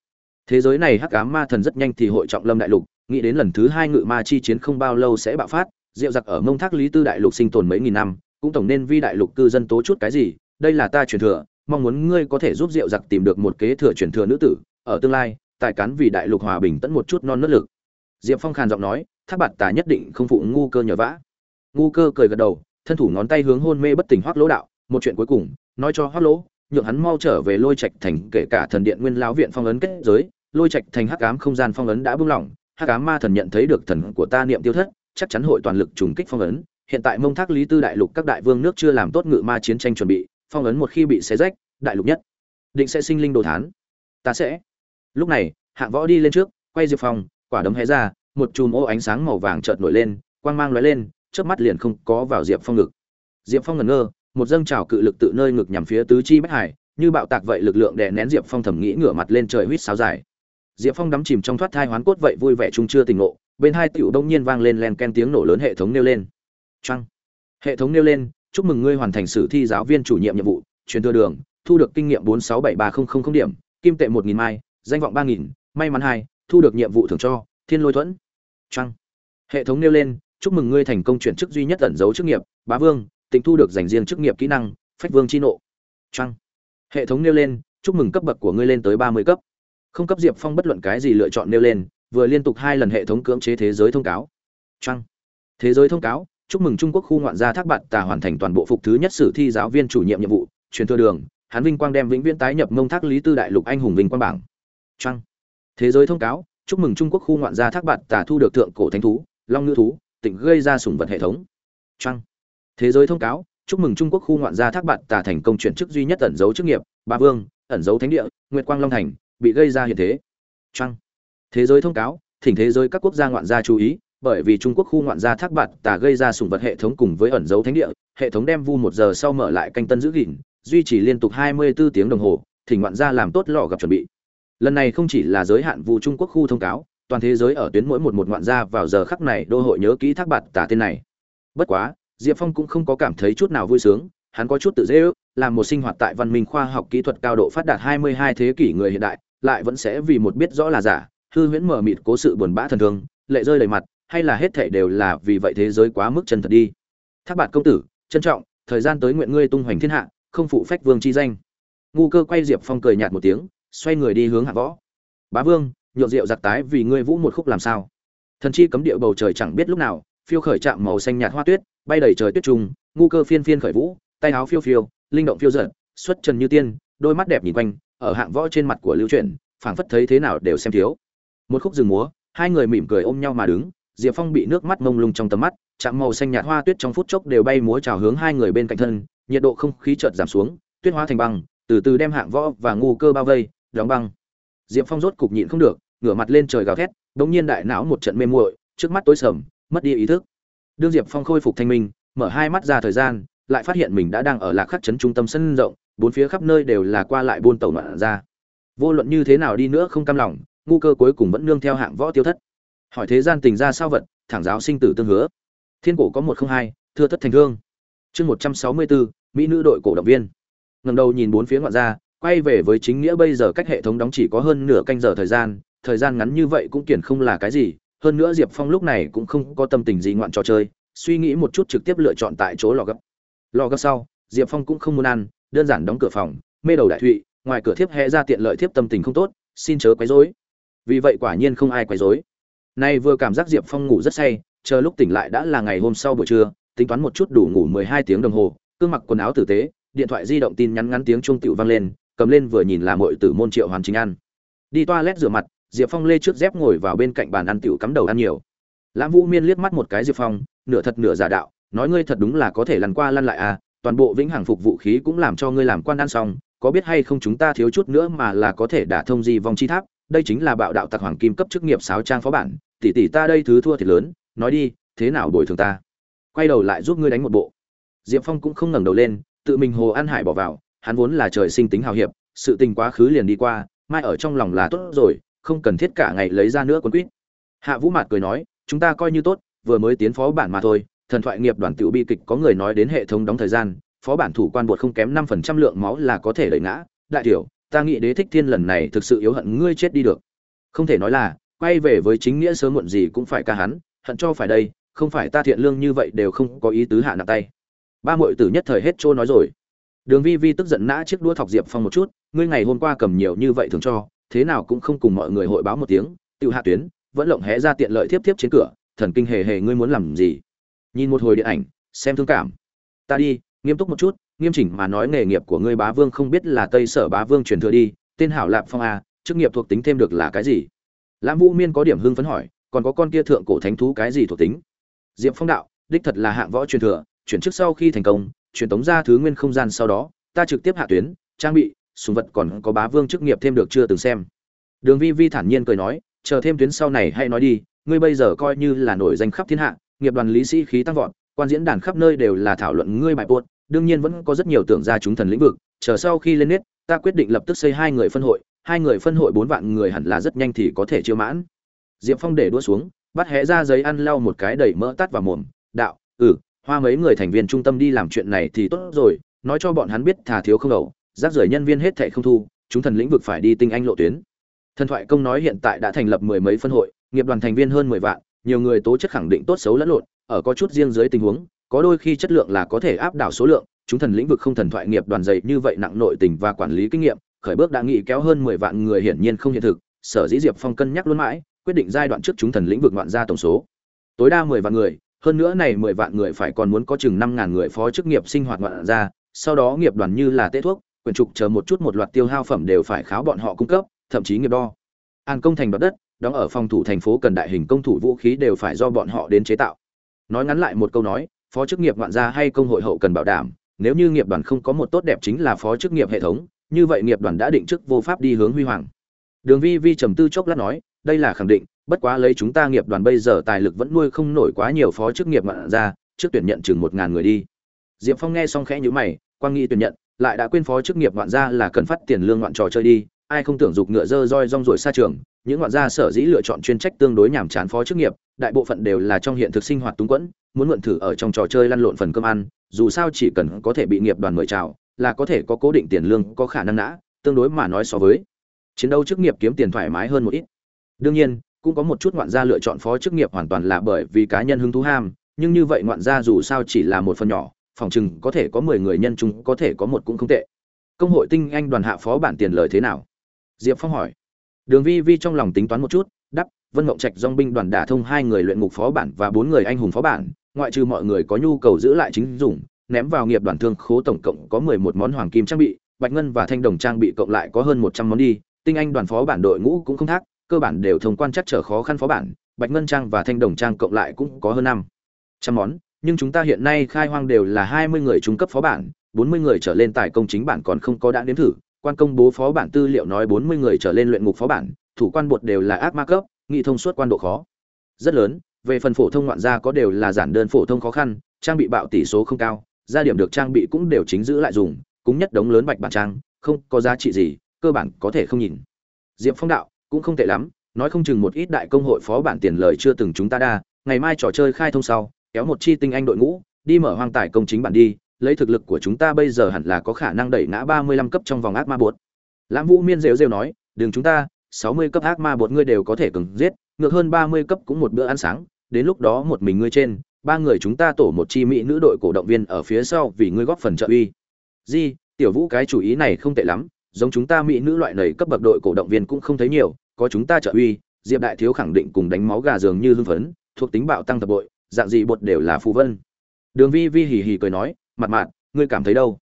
Thế giới này hắc ám ma thần rất nhanh thì hội trọng lâm đại lục, nghĩ đến lần thứ hai ngự ma chi chiến không bao lâu sẽ bạo phát, diệu giặc ở mông thác lý tư đại lục sinh tồn mấy nghìn năm, cũng tổng nên vi đại lục cư dân tố chút cái gì, đây là ta truyền thừa, mong muốn ngươi có thể giúp diệu giặc tìm được một kế thừa truyền thừa nữ tử, ở tương lai tại cán vì đại lục hòa bình tẫn một chút non nớt lực. Diệp phong khàn giọng nói, thác bạt tà nhất định không phụ ngu cơ nhờ vã. Ngu cơ cười gật đầu, thân thủ ngón tay hướng hôn mê bất tỉnh hoác lỗ đạo, một chuyện cuối cùng nói cho hoác lỗ, nhượng hắn mau trở về lôi trạch thành, kể cả thần điện nguyên lão viện phong ấn kết giới, lôi trạch thành hắc ám không gian phong ấn đã buông lỏng, hắc ám ma thần nhận thấy được thần của ta niệm tiêu thất, chắc chắn hội toàn lực trùng kích phong ấn. Hiện tại mông thác lý tư đại lục các đại vương nước chưa làm tốt ngự ma chiến tranh chuẩn bị, phong ấn một khi bị xé rách, đại lục nhất định sẽ sinh linh đồ thán. Ta sẽ. Lúc này, hạng võ đi lên trước, quay diệp phong quả đấm hé ra, một chùm ô ánh sáng màu vàng chợt nổi lên, quang mang lóe lên trước mắt liền không có vào diệp phong ngực. Diệp phong ngẩn ngơ một dâng trào cự lực tự nơi ngực nhằm phía tứ chi bách hải, như bạo tạc vậy lực lượng đè nén diệp phong thẩm nghĩ ngửa mặt lên trời huýt sáo dài. Diệp phong đắm chìm trong thoát thai hoán cốt vậy vui vẻ chung chưa tỉnh ngộ, bên hai tựu đông nhiên vang lên len ken tiếng nổ lớn hệ thống nêu lên. Trăng hệ thống nêu lên, chúc mừng ngươi hoàn thành sử thi giáo viên chủ nhiệm nhiệm vụ truyền thừa đường, thu được kinh nghiệm bốn sáu bảy ba không không điểm, kim tệ một nghìn mai, danh vọng ba nghìn, may mắn hai, thu được nhiệm vụ thưởng cho, thiên lôi thuẫn. Trăng hệ thống nêu lên, chúc mừng ngươi thành công chuyển chức duy nhất ẩn dấu chức nghiệp, bá vương tịnh thu được dành riêng chức nghiệp kỹ năng, phách vương chi nộ. Trăng hệ thống nêu lên, chúc mừng cấp bậc của ngươi lên tới ba mươi cấp. Không cấp diệp phong bất luận cái gì lựa chọn nêu lên, vừa liên tục hai lần hệ thống cưỡng chế thế giới thông cáo. Trăng thế giới thông cáo, chúc mừng trung quốc khu ngoạn gia thác bạn tà hoàn thành toàn bộ phục thứ nhất sử thi giáo viên chủ nhiệm nhiệm vụ, truyền thừa đường, hán vinh quang đem vĩnh viễn tái nhập mông thác lý tư đại lục anh hùng vinh quang bảng. Trăng thế giới thông cáo, chúc mừng trung quốc khu ngoạn gia thác bạn tà thu được thượng cổ thánh thú, long ngư thú tỉnh gây ra sủng vật hệ thống. Trăng thế giới thông cáo, chúc mừng trung quốc khu ngoạn gia thác bạn tà thành công chuyển chức duy nhất ẩn dấu chức nghiệp ba vương, ẩn dấu thánh địa, nguyệt quang long thành, bị gây ra hiện thế. Trăng thế giới thông cáo, thỉnh thế giới các quốc gia ngoạn gia chú ý, bởi vì trung quốc khu ngoạn gia thác bạt tà gây ra sùng vật hệ thống cùng với ẩn dấu thánh địa, hệ thống đem vu một giờ sau mở lại canh tân giữ gìn, duy trì liên tục 24 tiếng đồng hồ, thỉnh ngoạn gia làm tốt lò gặp chuẩn bị. Lần này không chỉ là giới hạn vụ trung quốc khu thông cáo, toàn thế giới ở tuyến mỗi một một ngoạn gia vào giờ khắc này đô hội nhớ kỹ thác bạt tả tên này. Bất quá diệp phong cũng không có cảm thấy chút nào vui sướng, hắn có chút tự dễ ước, làm một sinh hoạt tại văn minh khoa học kỹ thuật cao độ phát đạt 22 thế kỷ người hiện đại, lại vẫn sẽ vì một biết rõ là giả, hư huyễn mở mịt cố sự buồn bã thần thương, lệ rơi đầy mặt, hay là hết thảy đều là vì vậy thế giới quá mức chân thật đi. Thác bạt công tử, trân trọng, thời gian tới nguyện ngươi tung hoành thiên hạ, không phụ phách vương chi danh. Ngu cơ quay diệp phong cười nhạt một tiếng, xoay người đi hướng hạ võ. Bá vương nhộn rượu giặc tái vì ngươi vũ một khúc làm sao? Thần chi cấm địa bầu trời chẳng biết lúc nào, phiêu khởi chạm màu xanh nhạt hoa tuyết bay đầy trời tuyết trùng ngu cơ phiên phiên khởi vũ tay áo phiêu phiêu linh động phiêu giật xuất trần như tiên đôi mắt đẹp nhìn quanh ở hạng võ trên mặt của lưu truyền, phảng phất thấy thế nào đều xem thiếu. Một khúc rừng múa hai người mỉm cười ôm nhau mà đứng diệp phong bị nước mắt mông lung trong tầm mắt chạm màu xanh nhạt hoa tuyết trong phút chốc đều bay múa trào hướng hai người bên cạnh thân nhiệt độ không khí chợt giảm xuống tuyết hóa thành băng từ từ đem hạng võ và ngu cơ bao vây đóng băng. Diệp phong rốt cục nhịn không được ngửa mặt lên trời gào thét đ ỗ n g nhiên đại não một trận mê muội trước mắt tối sầm mất đi ý thức đương diệp phong khôi phục thanh minh, mở hai mắt ra thời gian, lại phát hiện mình đã đang ở lạc khắc trấn trung tâm sân rộng, bốn phía khắp nơi đều là qua lại buôn tàu loạn ra. Vô luận như thế nào đi nữa không cam lòng, ngu cơ cuối cùng vẫn nương theo hạng võ tiêu thất. Hỏi thế gian tình ra sao vật, thẳng giáo sinh tử tương hứa. Thiên cổ có một không hai, thưa thất thành thương. Chương một trăm sáu mươi bốn mỹ nữ đội cổ động viên. Ngầm đầu nhìn bốn phía ngoạn ra, quay về với chính nghĩa bây giờ cách hệ thống đóng chỉ có hơn nửa canh giờ thời gian thời gian ngắn như vậy cũng kiển không là cái gì hơn nữa diệp phong lúc này cũng không có tâm tình gì ngoạn trò chơi, suy nghĩ một chút trực tiếp lựa chọn tại chỗ lò gấp. Lò gấp sau, diệp phong cũng không muốn ăn, đơn giản đóng cửa phòng, mê đầu đại thụy, ngoài cửa thiếp hẹ ra tiện lợi thiếp tâm tình không tốt, xin chớ quấy rối. Vì vậy quả nhiên không ai quấy rối. Nay vừa cảm giác diệp phong ngủ rất say, chờ lúc tỉnh lại đã là ngày hôm sau buổi trưa, tính toán một chút đủ ngủ mười hai tiếng đồng hồ, cương mặc quần áo tử tế, điện thoại di động tin nhắn ngắn tiếng chuông tiểu vang lên, cầm lên vừa nhìn là mọi tử môn triệu hoàn chính ăn. Đi toilet rửa mặt diệp phong lê trước dép ngồi vào bên cạnh bàn ăn tiểu cắm đầu ăn nhiều. Lãm vũ miên liếc mắt một cái diệp phong, nửa thật nửa giả đạo, nói ngươi thật đúng là có thể lăn qua lăn lại à toàn bộ vĩnh hằng phục vũ khí cũng làm cho ngươi làm quan ăn xong, có biết hay không chúng ta thiếu chút nữa mà là có thể đả thông di vong chi tháp, đây chính là bạo đạo tặc hoàng kim cấp chức nghiệp sáo trang phó bản, tỷ tỷ ta đây thứ thua thiệt lớn, nói đi, thế nào bồi thường ta? Quay đầu lại giúp ngươi đánh một bộ. Diệp phong cũng không ngẩng đầu lên, tự mình hồ an hải bỏ vào, hắn vốn là trời sinh tính hào hiệp, sự tình quá khứ liền đi qua, mai ở trong lòng là tốt rồi không cần thiết cả ngày lấy ra nữa quân quýt. Hạ vũ mạt cười nói, chúng ta coi như tốt, vừa mới tiến phó bản mà thôi, thần thoại nghiệp đoàn tiểu bi kịch có người nói đến hệ thống đóng thời gian, phó bản thủ quan bột không kém năm phần trăm lượng máu là có thể đẩy ngã. Đại tiểu, ta nghĩ đế thích thiên lần này thực sự yếu hận ngươi chết đi được. Không thể nói là, quay về với chính nghĩa sớm muộn gì cũng phải ca hắn, hận cho phải đây, không phải ta thiện lương như vậy đều không có ý tứ hạ nặng tay. Ba muội tử nhất thời hết trôi nói rồi. Đường vi vi tức giận nã chiếc đũa thọc diệp phong một chút, ngươi ngày hôm qua cầm nhiều như vậy thường cho thế nào cũng không cùng mọi người hội báo một tiếng tự hạ tuyến vẫn lộng hé ra tiện lợi tiếp tiếp trên cửa, thần kinh hề hề ngươi muốn làm gì? Nhìn một hồi điện ảnh, xem thương cảm. Ta đi, nghiêm túc một chút, nghiêm chỉnh mà nói nghề nghiệp của ngươi bá vương không biết là tây sở bá vương truyền thừa đi, tên hảo lạp phong a, chức nghiệp thuộc tính thêm được là cái gì? Lãm vũ miên có điểm hưng phấn hỏi, còn có con kia thượng cổ thánh thú cái gì thuộc tính? Diệp phong đạo, đích thật là hạng võ truyền thừa, chuyển trước sau khi thành công, truyền tống ra thứ nguyên không gian sau đó, ta trực tiếp hạ tuyến, trang bị sùng vật còn có bá vương chức nghiệp thêm được chưa từng xem. Đường vi vi thản nhiên cười nói, chờ thêm tuyến sau này hay nói đi, ngươi bây giờ coi như là nổi danh khắp thiên hạ, nghiệp đoàn lý sĩ khí tăng vọt, quan diễn đàn khắp nơi đều là thảo luận ngươi bài buốt đương nhiên vẫn có rất nhiều tưởng ra chúng thần lĩnh vực, chờ sau khi lên nét ta quyết định lập tức xây hai người phân hội, hai người phân hội bốn vạn người hẳn là rất nhanh thì có thể chiêu mãn. Diệp phong để đua xuống, bắt hé ra giấy ăn lau một cái đầy mỡ tắt vào mồm, đạo ừ hoa mấy người thành viên trung tâm đi làm chuyện này thì tốt rồi, nói cho bọn hắn biết thà thiếu không đầu rác rưởi nhân viên hết thệ không thu, chúng thần lĩnh vực phải đi tinh anh lộ tuyến. Thần thoại công nói hiện tại đã thành lập mười mấy phân hội, nghiệp đoàn thành viên hơn mười vạn, nhiều người tố chất khẳng định tốt xấu lẫn lộn, ở có chút riêng dưới tình huống, có đôi khi chất lượng là có thể áp đảo số lượng, chúng thần lĩnh vực không thần thoại nghiệp đoàn dày như vậy nặng nội tình và quản lý kinh nghiệm, khởi bước đã nghị kéo hơn mười vạn người hiển nhiên không hiện thực, sở dĩ diệp phong cân nhắc luôn mãi, quyết định giai đoạn trước chúng thần lĩnh vực ngoạn ra tổng số. Tối đa mười vạn người, hơn nữa này mười vạn người phải còn muốn có chừng năm ngàn người phó chức nghiệp sinh hoạt ngoạn ra, sau đó nghiệp đoàn như là tê thuốc quyền trục chờ một chút một loạt tiêu hao phẩm đều phải kháo bọn họ cung cấp, thậm chí nghiệp đo. An công thành đoạt đất, đóng ở phòng thủ thành phố cần đại hình công thủ vũ khí đều phải do bọn họ đến chế tạo. Nói ngắn lại một câu nói, phó chức nghiệp ngoạn gia hay công hội hậu cần bảo đảm, nếu như nghiệp đoàn không có một tốt đẹp chính là phó chức nghiệp hệ thống, như vậy nghiệp đoàn đã định chức vô pháp đi hướng huy hoàng. Đường vi vi trầm tư chốc lát nói, đây là khẳng định, bất quá lấy chúng ta nghiệp đoàn bây giờ tài lực vẫn nuôi không nổi quá nhiều phó chức nghiệp ngoạn gia, trước tuyển nhận chừng một ngàn người đi. Diệp phong nghe xong khẽ nhíu mày, quang nghi tuyển nhận lại đã quên phó chức nghiệp ngoạn gia là cần phát tiền lương ngoạn trò chơi đi, ai không tưởng dục ngựa dơ roi rong rồi xa trường, những ngoạn gia sở dĩ lựa chọn chuyên trách tương đối nhàm chán phó chức nghiệp, đại bộ phận đều là trong hiện thực sinh hoạt túng quẫn, muốn mượn thử ở trong trò chơi lăn lộn phần cơm ăn, dù sao chỉ cần có thể bị nghiệp đoàn mời chào, là có thể có cố định tiền lương, có khả năng nã, tương đối mà nói so với. Chiến đấu chức nghiệp kiếm tiền thoải mái hơn một ít. Đương nhiên, cũng có một chút ngoạn gia lựa chọn phó chức nghiệp hoàn toàn là bởi vì cá nhân hứng thú ham, nhưng như vậy ngoạn gia dù sao chỉ là một phần nhỏ phòng chừng có thể có mười người nhân chúng có thể có một cũng không tệ. Công hội tinh anh đoàn hạ phó bản tiền lời thế nào? Diệp phong hỏi. Đường vi vi trong lòng tính toán một chút đắp vân Ngộng trạch dong binh đoàn đả thông hai người luyện ngục phó bản và bốn người anh hùng phó bản, ngoại trừ mọi người có nhu cầu giữ lại chính dùng, ném vào nghiệp đoàn thương khố tổng cộng có mười một món hoàng kim trang bị, bạch ngân và thanh đồng trang bị cộng lại có hơn một trăm món đi, tinh anh đoàn phó bản đội ngũ cũng không thác, cơ bản đều thông quan chắc trở khó khăn phó bản, bạch ngân trang và thanh đồng trang cộng lại cũng có hơn năm trăm món nhưng chúng ta hiện nay khai hoang đều là hai mươi người trung cấp phó bản, bốn mươi người trở lên tài công chính bản còn không có đã nếm thử, quan công bố phó bản tư liệu nói bốn mươi người trở lên luyện ngục phó bản, thủ quan bột đều là ác ma cấp, nghị thông suốt quan độ khó. Rất lớn, về phần phổ thông ngoạn gia có đều là giản đơn phổ thông khó khăn, trang bị bạo tỷ số không cao, gia điểm được trang bị cũng đều chính giữ lại dùng cũng nhất đống lớn bạch bản trang, không có giá trị gì, cơ bản có thể không nhìn. Diệp phong đạo, cũng không tệ lắm, nói không chừng một ít đại công hội phó bản tiền lời chưa từng chúng ta đa, ngày mai trò chơi khai thông sau kéo một chi tinh anh đội ngũ, đi mở hoang tải công chính bản đi, lấy thực lực của chúng ta bây giờ hẳn là có khả năng đẩy ngã ba mươi lăm cấp trong vòng ác ma bột. Lãm vũ miên rêu rêu nói đường chúng ta, sáu mươi cấp ác ma bột ngươi đều có thể cứng giết, ngược hơn ba mươi cấp cũng một bữa ăn sáng, đến lúc đó một mình ngươi trên, ba người chúng ta tổ một chi mỹ nữ đội cổ động viên ở phía sau vì ngươi góp phần trợ uy. Di, tiểu vũ cái chủ ý này không tệ lắm, giống chúng ta mỹ nữ loại này cấp bậc đội cổ động viên cũng không thấy nhiều, có chúng ta trợ uy, diệp đại thiếu khẳng định cùng đánh máu gà dường như hưng phấn, thuộc tính bạo tăng tập bội dạng gì bột đều là phù vân. Đường vi vi hì hì cười nói mặt mạn ngươi cảm thấy đâu?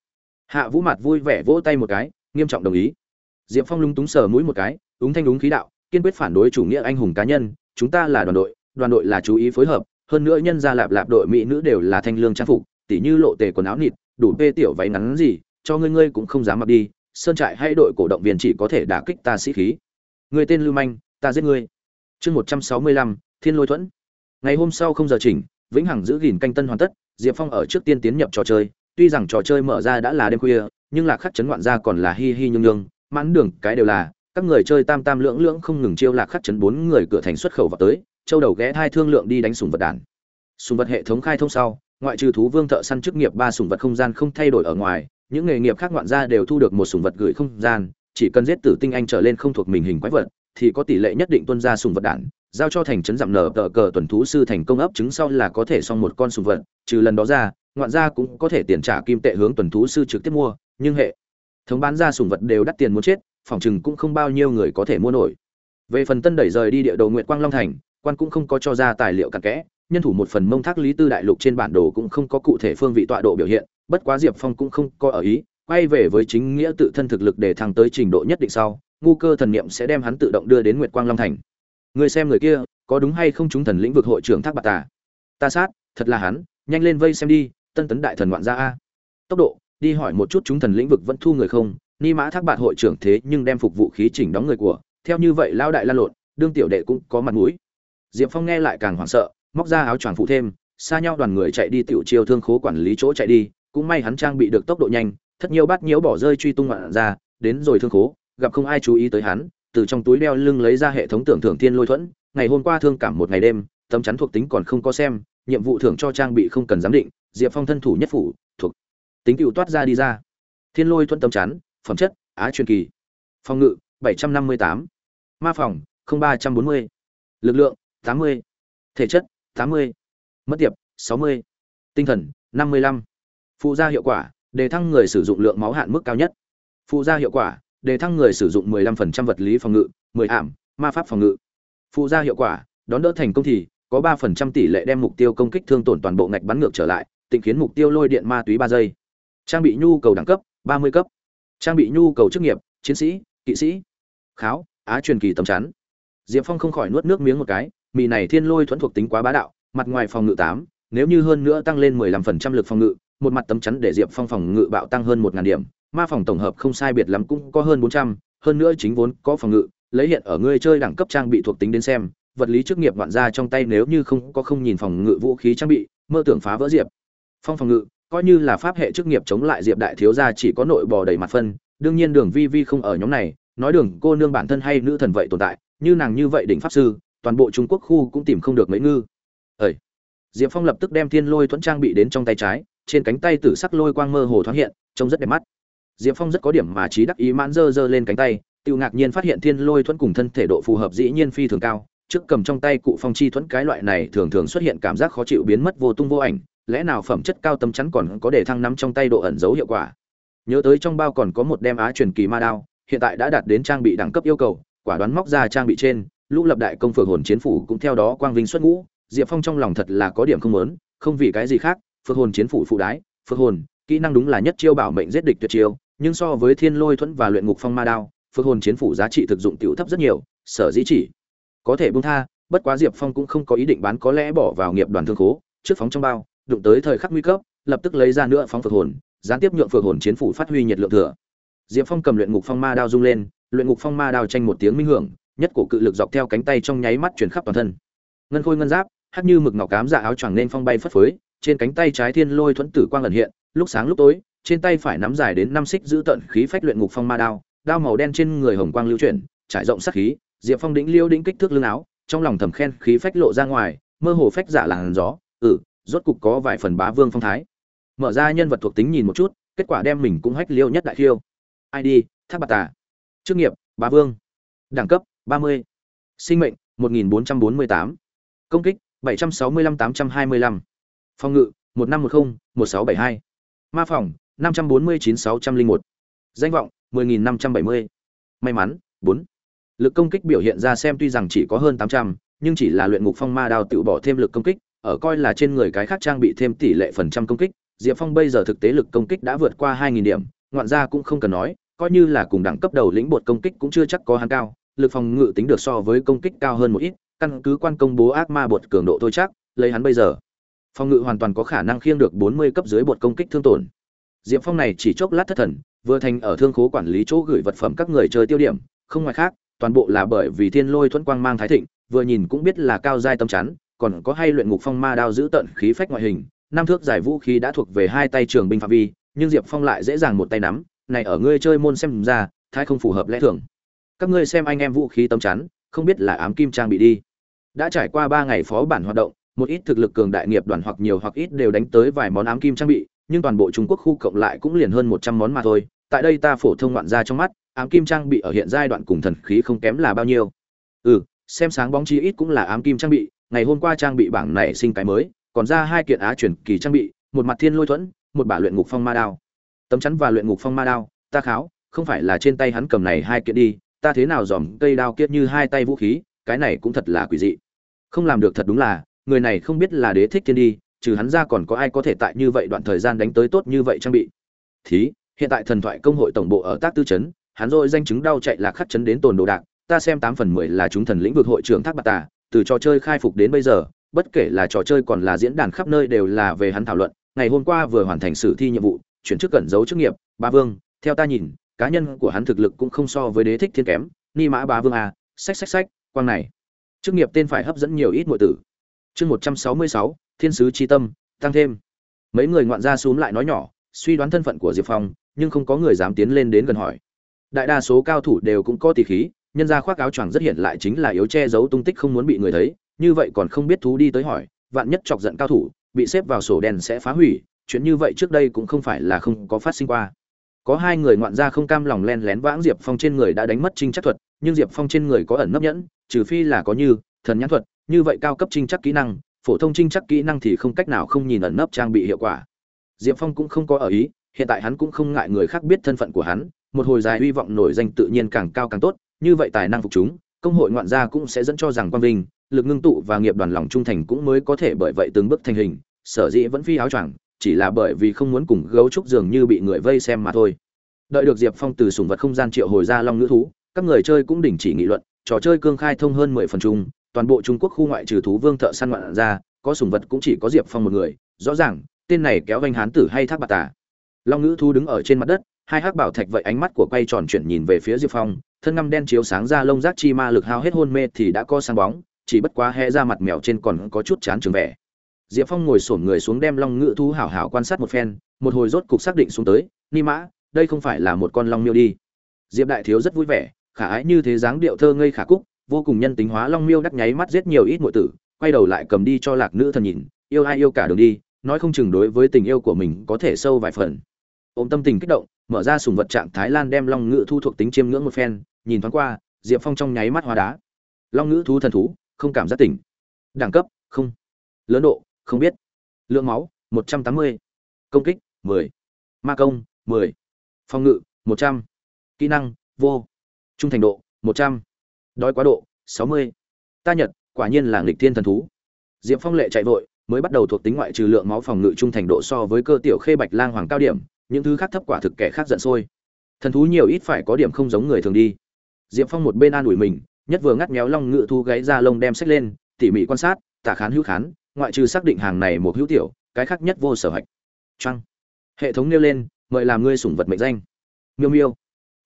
Hạ vũ mặt vui vẻ vỗ tay một cái, nghiêm trọng đồng ý. Diệp phong lung túng sờ mũi một cái, úng thanh đúng khí đạo, kiên quyết phản đối chủ nghĩa anh hùng cá nhân, chúng ta là đoàn đội đoàn đội là chú ý phối hợp, hơn nữa nhân gia lạp lạp đội mỹ nữ đều là thanh lương trang phục, tỉ như lộ tề quần áo nịt, đủ bê tiểu váy ngắn gì, cho ngươi ngươi cũng không dám mặc đi, sơn trại hay đội cổ động viên chỉ có thể đả kích ta sĩ khí. Người tên lưu manh, ta giết ngươi. Chương một trăm sáu mươi lăm, thiên lôi thuẫn ngày hôm sau không giờ chỉnh, vĩnh hằng giữ gìn canh tân hoàn tất, diệp phong ở trước tiên tiến nhập trò chơi. Tuy rằng trò chơi mở ra đã là đêm khuya, nhưng lạc khắc chấn ngoạn ra còn là hi hi nhung nhung mãn đường cái đều là, các người chơi tam tam lưỡng lưỡng không ngừng chiêu lạc khắc chấn bốn người cửa thành xuất khẩu vào tới, châu đầu ghé hai thương lượng đi đánh sùng vật đàn. Sùng vật hệ thống khai thông sau, ngoại trừ thú vương thợ săn chức nghiệp ba sùng vật không gian không thay đổi ở ngoài, những nghề nghiệp khác ngoạn gia đều thu được một sùng vật gửi không gian, chỉ cần giết tử tinh anh trở lên không thuộc mình hình quái vật, thì có tỷ lệ nhất định tuân ra sùng vật đản giao cho thành trấn giảm nở tờ cờ tuần thú sư thành công ấp trứng sau là có thể xong một con sùng vật, trừ lần đó ra, ngoạn gia cũng có thể tiền trả kim tệ hướng tuần thú sư trực tiếp mua, nhưng hệ thống bán ra sùng vật đều đắt tiền muốn chết, phòng chừng cũng không bao nhiêu người có thể mua nổi. Về phần tân đẩy rời đi địa đầu nguyện quang long thành, quan cũng không có cho ra tài liệu cặn kẽ, nhân thủ một phần mông thác lý tư đại lục trên bản đồ cũng không có cụ thể phương vị tọa độ biểu hiện, bất quá diệp phong cũng không có ở ý, quay về với chính nghĩa tự thân thực lực để thăng tới trình độ nhất định sau, ngu cơ thần niệm sẽ đem hắn tự động đưa đến nguyệt quang long thành người xem người kia, có đúng hay không chúng thần lĩnh vực hội trưởng thác bạc tà? Ta sát, thật là hắn, nhanh lên vây xem đi, tân tấn đại thần ngoạn gia a. Tốc độ, đi hỏi một chút chúng thần lĩnh vực vẫn thu người không? Ni mã thác bạc hội trưởng thế nhưng đem phục vụ khí chỉnh đóng người của, theo như vậy lao đại la lộn, đương tiểu đệ cũng có mặt mũi. Diệp phong nghe lại càng hoảng sợ, móc ra áo choàng phụ thêm, xa nhau đoàn người chạy đi tiểu chiêu thương khố quản lý chỗ chạy đi, cũng may hắn trang bị được tốc độ nhanh, thất nhiều bát nhiễu bỏ rơi truy tung ngoạn ra đến rồi thương khố, gặp không ai chú ý tới hắn từ trong túi đeo lưng lấy ra hệ thống tưởng thưởng thiên lôi thuẫn, ngày hôm qua thương cảm một ngày đêm, tấm chắn thuộc tính còn không có xem, nhiệm vụ thưởng cho trang bị không cần giám định, diệp phong thân thủ nhất phủ, thuộc tính cựu toát ra đi ra thiên lôi thuẫn tấm chắn, phẩm chất, á truyền kỳ phòng ngự 758. ma phòng 0340. lực lượng 80. thể chất 80. mất tiệp 60. tinh thần 55. phụ gia hiệu quả, đề thăng người sử dụng lượng máu hạn mức cao nhất phụ gia hiệu quả đề thăng người sử dụng 15% vật lý phòng ngự 10 ảm ma pháp phòng ngự. Phụ gia hiệu quả đón đỡ thành công thì có 3% tỷ lệ đem mục tiêu công kích thương tổn toàn bộ ngạch bắn ngược trở lại tình khiến mục tiêu lôi điện ma túy 3 giây. Trang bị nhu cầu đẳng cấp 30 cấp. Trang bị nhu cầu chức nghiệp chiến sĩ kỵ sĩ. Kháo á truyền kỳ tầm chắn. Diệp phong không khỏi nuốt nước miếng một cái mì này thiên lôi thuần thuộc tính quá bá đạo mặt ngoài phòng ngự 8, nếu như hơn nữa tăng lên 15% lực phòng ngự một mặt tấm chắn để diệp phong phòng ngự bạo tăng hơn 1000 điểm ma phòng tổng hợp không sai biệt lắm cũng có hơn bốn trăm, hơn nữa chính vốn có phòng ngự, lấy hiện ở ngươi chơi đẳng cấp trang bị thuộc tính đến xem, vật lý chức nghiệp ngoạn ra trong tay nếu như không có không nhìn phòng ngự vũ khí trang bị, mơ tưởng phá vỡ diệp. Phong phòng ngự, coi như là pháp hệ chức nghiệp chống lại diệp đại thiếu gia chỉ có nội bò đầy mặt phân, đương nhiên đường vi vi không ở nhóm này, nói đường cô nương bản thân hay nữ thần vậy tồn tại, như nàng như vậy đỉnh pháp sư, toàn bộ trung quốc khu cũng tìm không được mấy ngư. Ơi diệp phong lập tức đem thiên lôi thuẫn trang bị đến trong tay trái, trên cánh tay tử sắc lôi quang mơ hồ thoáng hiện, trông rất đẹp mắt diệp phong rất có điểm mà trí đắc ý mãn dơ dơ lên cánh tay Tiêu ngạc nhiên phát hiện thiên lôi thuẫn cùng thân thể độ phù hợp dĩ nhiên phi thường cao trước cầm trong tay cụ phong chi thuẫn cái loại này thường thường xuất hiện cảm giác khó chịu biến mất vô tung vô ảnh lẽ nào phẩm chất cao tâm chắn còn có để thăng nắm trong tay độ ẩn dấu hiệu quả? Nhớ tới trong bao còn có một đem á truyền kỳ ma đao hiện tại đã đạt đến trang bị đẳng cấp yêu cầu quả đoán móc ra trang bị trên lũ lập đại công phường hồn chiến phủ cũng theo đó quang vinh xuất ngũ diệp phong trong lòng thật là có điểm không muốn, không vì cái gì khác phượng hồn chiến phủ phụ đái phượng hồn kỹ năng đúng là nhất chiêu bảo mệnh giết địch tuyệt chiêu nhưng so với thiên lôi thuẫn và luyện ngục phong ma đao, phượng hồn chiến phủ giá trị thực dụng tiểu thấp rất nhiều, sở dĩ chỉ có thể buông tha, bất quá diệp phong cũng không có ý định bán có lẽ bỏ vào nghiệp đoàn thương khố, trước phóng trong bao, đụng tới thời khắc nguy cấp, lập tức lấy ra nữa phóng phượng hồn, gián tiếp nhượng phượng hồn chiến phủ phát huy nhiệt lượng thừa. Diệp phong cầm luyện ngục phong ma đao rung lên, luyện ngục phong ma đao tranh một tiếng minh hưởng, nhất cổ cự lực dọc theo cánh tay trong nháy mắt chuyển khắp toàn thân. Ngân khôi ngân giáp, hắc như mực ngọc cám dạ áo choàng nên phong bay phất phới, trên cánh tay trái thiên lôi thuẫn tử quang ẩn hiện, lúc sáng lúc tối trên tay phải nắm dài đến năm xích giữ tận khí phách luyện ngục phong ma đao đao màu đen trên người hồng quang lưu chuyển, trải rộng sát khí, diệp phong đĩnh liêu đĩnh kích thước lưng áo, trong lòng thầm khen khí phách lộ ra ngoài, mơ hồ phách giả làn gió ừ rốt cục có vài phần bá vương phong thái mở ra nhân vật thuộc tính nhìn một chút, kết quả đem mình cũng hách liêu nhất đại khiêu id tháp Bạt tà chức nghiệp, bá vương đẳng cấp 30. sinh mệnh 1448. công kích 765-825. phòng ngự 1510-1672. ma phòng 549-601. danh vọng 10.570. may mắn 4. lực công kích biểu hiện ra xem tuy rằng chỉ có hơn 800, nhưng chỉ là luyện ngục phong ma đao tự bỏ thêm lực công kích ở coi là trên người cái khác trang bị thêm tỷ lệ phần trăm công kích diệp phong bây giờ thực tế lực công kích đã vượt qua 2.000 điểm ngoạn ra cũng không cần nói coi như là cùng đẳng cấp đầu lĩnh bột công kích cũng chưa chắc có hắn cao lực phòng ngự tính được so với công kích cao hơn một ít căn cứ quan công bố ác ma bột cường độ thôi chắc lấy hắn bây giờ phòng ngự hoàn toàn có khả năng khiêng được 40 cấp dưới bột công kích thương tổn diệp phong này chỉ chốc lát thất thần, vừa thành ở thương khố quản lý chỗ gửi vật phẩm các người chơi tiêu điểm, không ngoài khác, toàn bộ là bởi vì thiên lôi thuẫn quang mang thái thịnh, vừa nhìn cũng biết là cao giai tâm chắn, còn có hay luyện ngục phong ma đao giữ tận khí phách ngoại hình, năm thước giải vũ khí đã thuộc về hai tay trường binh phạm vi, nhưng diệp phong lại dễ dàng một tay nắm, này ở ngươi chơi môn xem ra, thái không phù hợp lẽ thường. Các ngươi xem anh em vũ khí tâm chắn, không biết là ám kim trang bị đi. Đã trải qua ba ngày phó bản hoạt động, một ít thực lực cường đại nghiệp đoàn hoặc nhiều hoặc ít đều đánh tới vài món ám kim trang bị nhưng toàn bộ trung quốc khu cộng lại cũng liền hơn một trăm món mà thôi. Tại đây ta phổ thông ngoạn ra trong mắt, ám kim trang bị ở hiện giai đoạn cùng thần khí không kém là bao nhiêu. Ừ xem sáng bóng chi ít cũng là ám kim trang bị, ngày hôm qua trang bị bảng này sinh cái mới, còn ra hai kiện á chuyển kỳ trang bị, một mặt thiên lôi thuẫn, một bả luyện ngục phong ma đao. Tấm chắn và luyện ngục phong ma đao, ta kháo, không phải là trên tay hắn cầm này hai kiện đi, ta thế nào giòm cây đao kiết như hai tay vũ khí, cái này cũng thật là quỷ dị. Không làm được thật đúng là, người này không biết là đế thích thiên đi trừ hắn ra còn có ai có thể tại như vậy đoạn thời gian đánh tới tốt như vậy trang bị? Thí, hiện tại thần thoại công hội tổng bộ ở tác tư chấn hắn rồi danh chứng đau chạy lạc khắc chấn đến tồn đồ đạc, ta xem tám phần mười là chúng thần lĩnh vực hội trưởng thác bạc tà, từ trò chơi khai phục đến bây giờ, bất kể là trò chơi còn là diễn đàn khắp nơi đều là về hắn thảo luận, ngày hôm qua vừa hoàn thành sử thi nhiệm vụ, chuyển chức cẩn giấu chức nghiệp ba vương, theo ta nhìn, cá nhân của hắn thực lực cũng không so với đế thích thiên kém, ni mã ba vương a sách sách sách quang này. Chức nghiệp tên phải hấp dẫn nhiều ít nội tử chương một trăm sáu mươi sáu, thiên sứ tri tâm, tăng thêm. Mấy người ngoạn gia xuống lại nói nhỏ, suy đoán thân phận của diệp phong, nhưng không có người dám tiến lên đến gần hỏi. Đại đa số cao thủ đều cũng có tỷ khí, nhân ra khoác áo choàng rất hiện lại chính là yếu che giấu tung tích không muốn bị người thấy, như vậy còn không biết thú đi tới hỏi, vạn nhất chọc giận cao thủ, bị xếp vào sổ đen sẽ phá hủy, chuyện như vậy trước đây cũng không phải là không có phát sinh qua. Có hai người ngoạn gia không cam lòng len lén vãng diệp phong trên người đã đánh mất trinh chắc thuật, nhưng diệp phong trên người có ẩn nấp nhẫn, trừ phi là có như thần nhãn thuật như vậy cao cấp trinh chắc kỹ năng, phổ thông trinh chắc kỹ năng thì không cách nào không nhìn ẩn nấp trang bị hiệu quả. Diệp phong cũng không có ở ý, hiện tại hắn cũng không ngại người khác biết thân phận của hắn, một hồi dài hy vọng nổi danh tự nhiên càng cao càng tốt, như vậy tài năng phục chúng, công hội ngoạn gia cũng sẽ dẫn cho rằng quang vinh, lực ngưng tụ và nghiệp đoàn lòng trung thành cũng mới có thể bởi vậy từng bước thành hình, sở dĩ vẫn phi áo choàng, chỉ là bởi vì không muốn cùng gấu trúc dường như bị người vây xem mà thôi. Đợi được diệp phong từ sùng vật không gian triệu hồi ra long nữ thú, các người chơi cũng đình chỉ nghị luận, trò chơi cương khai thông hơn mười phần chung toàn bộ trung quốc khu ngoại trừ thú vương thợ săn ngoạn ra, có sùng vật cũng chỉ có diệp phong một người. Rõ ràng, tên này kéo vanh hán tử hay thác bạc tà. Long ngữ thú đứng ở trên mặt đất, hai hắc bảo thạch vậy ánh mắt của quay tròn chuyển nhìn về phía diệp phong, thân ngăm đen chiếu sáng ra lông rác chi ma lực hao hết hôn mê thì đã có sáng bóng, chỉ bất quá hé ra mặt mèo trên còn có chút chán trường vẻ. Diệp phong ngồi xổm người xuống đem long ngữ thú hảo hảo quan sát một phen, một hồi rốt cục xác định xuống tới, ni mã, đây không phải là một con long miêu đi. Diệp đại thiếu rất vui vẻ, khả ái như thế dáng điệu thơ ngây khả cúc vô cùng nhân tính hóa long miêu đắc nháy mắt giết nhiều ít nội tử, quay đầu lại cầm đi cho lạc nữ thần nhìn, yêu ai yêu cả đường đi, nói không chừng đối với tình yêu của mình có thể sâu vài phần. Ôm tâm tình kích động, mở ra sùng vật trạng thái lan đem long ngữ thu thuộc tính chiêm ngưỡng một phen, nhìn thoáng qua, diệp phong trong nháy mắt hóa đá. Long ngữ thú thần thú, không cảm giác tỉnh. Đẳng cấp, không. Lớn độ, không biết. Lượng máu, một trăm tám mươi. Công kích, mười. Ma công, mười. Phòng ngự, một trăm. Kỹ năng, vô. Trung thành độ, một trăm đói quá độ, sáu mươi. Ta nhật, quả nhiên là nghịch thiên thần thú. Diệp phong lệ chạy vội, mới bắt đầu thuộc tính ngoại trừ lượng máu phòng ngự trung thành độ so với cơ tiểu khê bạch lang hoàng cao điểm, những thứ khác thấp quả thực kẻ khác giận sôi. Thần thú nhiều ít phải có điểm không giống người thường đi. Diệp phong một bên an ủi mình, nhất vừa ngắt méo long ngự thu gáy ra lông đem sách lên, tỉ mỉ quan sát, tả khán hữu khán, ngoại trừ xác định hàng này một hữu tiểu, cái khác nhất vô sở hạch. Trăng. Hệ thống nêu lên, mời làm ngươi sủng vật mệnh danh. Miêu miêu.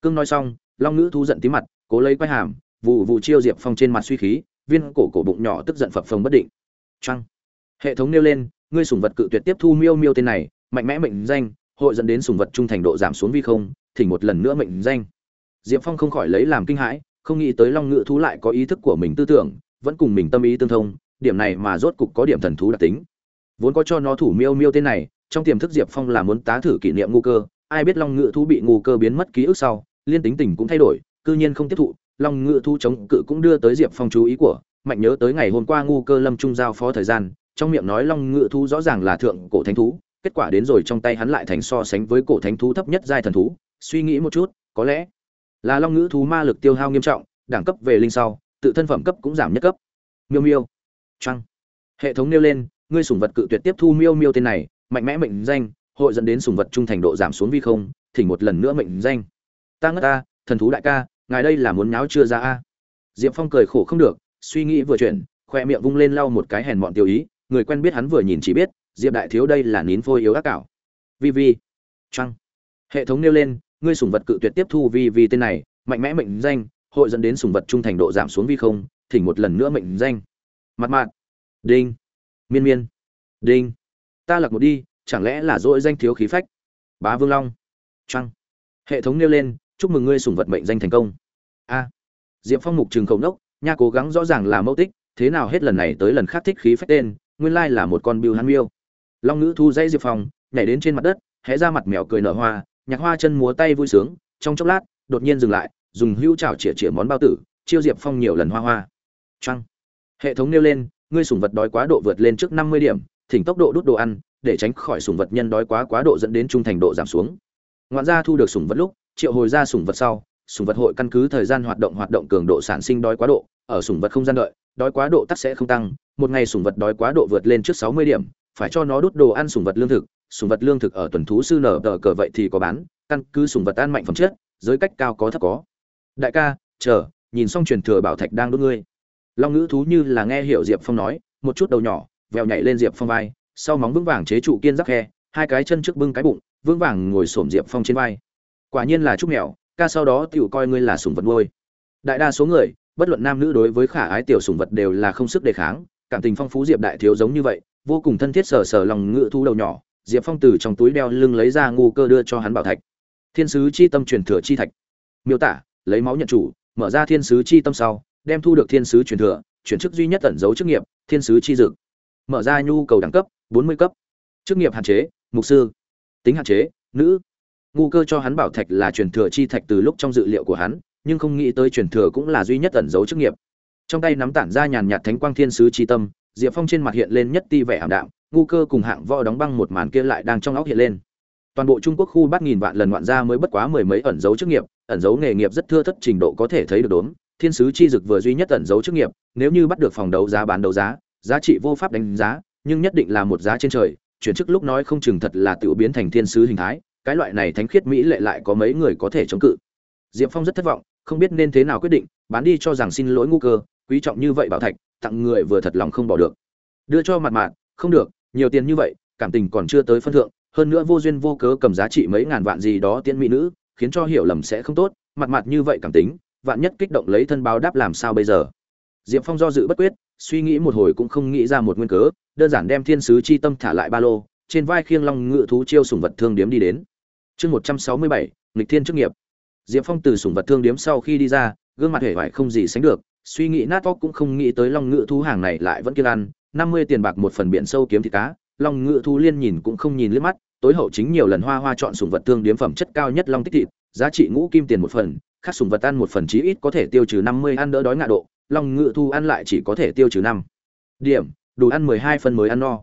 Cương nói xong, long ngữ thu giận tí mặt, cố lấy quay hàm vụ vụ chiêu diệp phong trên mặt suy khí, viên cổ cổ bụng nhỏ tức giận phập phồng bất định. Trăng hệ thống nêu lên, ngươi sùng vật cự tuyệt tiếp thu miêu miêu tên này, mạnh mẽ mệnh danh, hội dẫn đến sùng vật trung thành độ giảm xuống vi không, thỉnh một lần nữa mệnh danh. Diệp phong không khỏi lấy làm kinh hãi, không nghĩ tới long ngự thú lại có ý thức của mình tư tưởng, vẫn cùng mình tâm ý tương thông, điểm này mà rốt cục có điểm thần thú đặc tính. Vốn có cho nó thủ miêu miêu tên này, trong tiềm thức diệp phong là muốn tá thử kỷ niệm ngu cơ, ai biết long ngự thú bị ngu cơ biến mất ký ức sau, liên tính tình cũng thay đổi, cư nhiên không tiếp thụ long ngự Thu chống cự cũng đưa tới diệp phong chú ý của, mạnh nhớ tới ngày hôm qua ngu cơ lâm trung giao phó thời gian, trong miệng nói long ngự Thu rõ ràng là thượng cổ thánh thú, kết quả đến rồi trong tay hắn lại thành so sánh với cổ thánh thú thấp nhất giai thần thú. Suy nghĩ một chút, có lẽ là long ngữ thú ma lực tiêu hao nghiêm trọng, đẳng cấp về linh sau, tự thân phẩm cấp cũng giảm nhất cấp. Miêu miêu, trăng. Hệ thống nêu lên, ngươi sủng vật cự tuyệt tiếp thu miêu miêu tên này, mạnh mẽ mệnh danh, hội dẫn đến sủng vật trung thành độ giảm xuống vi không, thỉnh một lần nữa mệnh danh. Ta ngất ta, thần thú đại ca ngài đây là muốn nháo chưa ra a? Diệp phong cười khổ không được, suy nghĩ vừa chuyển, khoe miệng vung lên lau một cái hèn mọn tiêu ý, người quen biết hắn vừa nhìn chỉ biết, diệp đại thiếu đây là nín phôi yếu ác cảo vi vi. Trăng hệ thống nêu lên, ngươi sủng vật cự tuyệt tiếp thu vi vi tên này, mạnh mẽ mệnh danh, hội dẫn đến sủng vật trung thành độ giảm xuống vi không, thỉnh một lần nữa mệnh danh. Mặt mạn. Đinh. Miên miên. Đinh. Ta lật một đi, chẳng lẽ là dỗi danh thiếu khí phách? Bá vương long. Trăng hệ thống nêu lên, chúc mừng ngươi sủng vật mệnh danh thành công a. Diệp phong mục trường khẩu nốc, nha cố gắng rõ ràng là mẫu tích, thế nào hết lần này tới lần khác thích khí phách tên, nguyên lai là một con biêu hắn miêu. Long nữ thu dãy diệp phong, nhảy đến trên mặt đất, hé ra mặt mèo cười nở hoa, nhạc hoa chân múa tay vui sướng, trong chốc lát, đột nhiên dừng lại, dùng hưu chảo chĩa chĩa món bao tử, chiêu diệp phong nhiều lần hoa hoa. Trăng hệ thống nêu lên, ngươi sủng vật đói quá độ vượt lên trước năm mươi điểm, thỉnh tốc độ đút đồ ăn, để tránh khỏi sủng vật nhân đói quá quá độ dẫn đến trung thành độ giảm xuống. Ngoạn gia thu được sủng vật lúc, triệu hồi ra sủng vật sau sủng vật hội căn cứ thời gian hoạt động hoạt động cường độ sản sinh đói quá độ, ở sủng vật không gian đợi, đói quá độ tắc sẽ không tăng, một ngày sủng vật đói quá độ vượt lên trước sáu mươi điểm, phải cho nó đút đồ ăn sủng vật lương thực sủng vật lương thực ở tuần thú sư nở tờ cờ vậy thì có bán, căn cứ sủng vật ăn mạnh phẩm chất, giới cách cao có thấp có. Đại ca, chờ, nhìn xong truyền thừa bảo thạch đang đốt ngươi. Long ngữ thú như là nghe hiểu diệp phong nói, một chút đầu nhỏ, vèo nhảy lên diệp phong vai, sau móng vững vàng chế trụ kiên giáp khe, hai cái chân trước bưng cái bụng, vững vàng ngồi xổm diệp phong trên vai. Quả nhiên là trúc mèo ca sau đó tiểu coi ngươi là sủng vật nuôi. Đại đa số người, bất luận nam nữ đối với khả ái tiểu sủng vật đều là không sức đề kháng, cảm tình phong phú diệp đại thiếu giống như vậy, vô cùng thân thiết sờ sờ lòng ngựa thu đầu nhỏ, diệp phong từ trong túi đeo lưng lấy ra ngu cơ đưa cho hắn bảo thạch. Thiên sứ chi tâm truyền thừa chi thạch. Miêu tả, lấy máu nhận chủ, mở ra thiên sứ chi tâm sau, đem thu được thiên sứ truyền thừa, chuyển chức duy nhất tẩn dấu chức nghiệp, thiên sứ chi dực. Mở ra nhu cầu đẳng cấp, bốn mươi cấp. Chức nghiệp hạn chế, mục sư. Tính hạn chế, nữ ngu cơ cho hắn bảo thạch là truyền thừa chi thạch từ lúc trong dự liệu của hắn, nhưng không nghĩ tới truyền thừa cũng là duy nhất ẩn dấu chức nghiệp. Trong tay nắm tản ra nhàn nhạt thánh quang thiên sứ chi tâm, diệp phong trên mặt hiện lên nhất ti vẻ ảm đạm, ngu cơ cùng hạng võ đóng băng một màn kia lại đang trong óc hiện lên. Toàn bộ trung quốc khu bắt nghìn vạn lần ngoạn ra mới bất quá mười mấy ẩn dấu chức nghiệp, ẩn dấu nghề nghiệp rất thưa thất trình độ có thể thấy được đốn thiên sứ chi dực vừa duy nhất ẩn dấu chức nghiệp, nếu như bắt được phòng đấu giá bán đấu giá giá trị vô pháp đánh giá, nhưng nhất định là một giá trên trời, chuyển chức lúc nói không chừng thật là tự biến thành thiên sứ hình thái cái loại này thánh khiết mỹ lệ lại có mấy người có thể chống cự. Diệp phong rất thất vọng, không biết nên thế nào quyết định, bán đi cho rằng xin lỗi ngu cơ, quý trọng như vậy bảo thạch, tặng người vừa thật lòng không bỏ được. Đưa cho mặt mạn, không được, nhiều tiền như vậy, cảm tình còn chưa tới phân thượng, hơn nữa vô duyên vô cớ cầm giá trị mấy ngàn vạn gì đó tiễn mỹ nữ, khiến cho hiểu lầm sẽ không tốt, mặt mặt như vậy cảm tính, vạn nhất kích động lấy thân báo đáp làm sao bây giờ? Diệp phong do dự bất quyết, suy nghĩ một hồi cũng không nghĩ ra một nguyên cớ, đơn giản đem thiên sứ chi tâm thả lại ba lô, trên vai khiêng long ngự thú chiêu sùng vật thương điếm đi đến chương một trăm sáu mươi bảy, nghịch thiên chức nghiệp. Diệp phong từ sùng vật thương điếm sau khi đi ra, gương mặt hể vải không gì sánh được, suy nghĩ nát óc cũng không nghĩ tới long ngự thú hàng này lại vẫn kiên ăn, năm mươi tiền bạc một phần biển sâu kiếm thịt cá, long ngự thú liên nhìn cũng không nhìn liếc mắt, tối hậu chính nhiều lần hoa hoa chọn sùng vật thương điếm phẩm chất cao nhất long tích thịt, giá trị ngũ kim tiền một phần, khác sùng vật ăn một phần chí ít có thể tiêu trừ năm mươi ăn đỡ đói ngạ độ, long ngự thu ăn lại chỉ có thể tiêu trừ năm. Điểm, đủ ăn mười hai phân mới ăn no.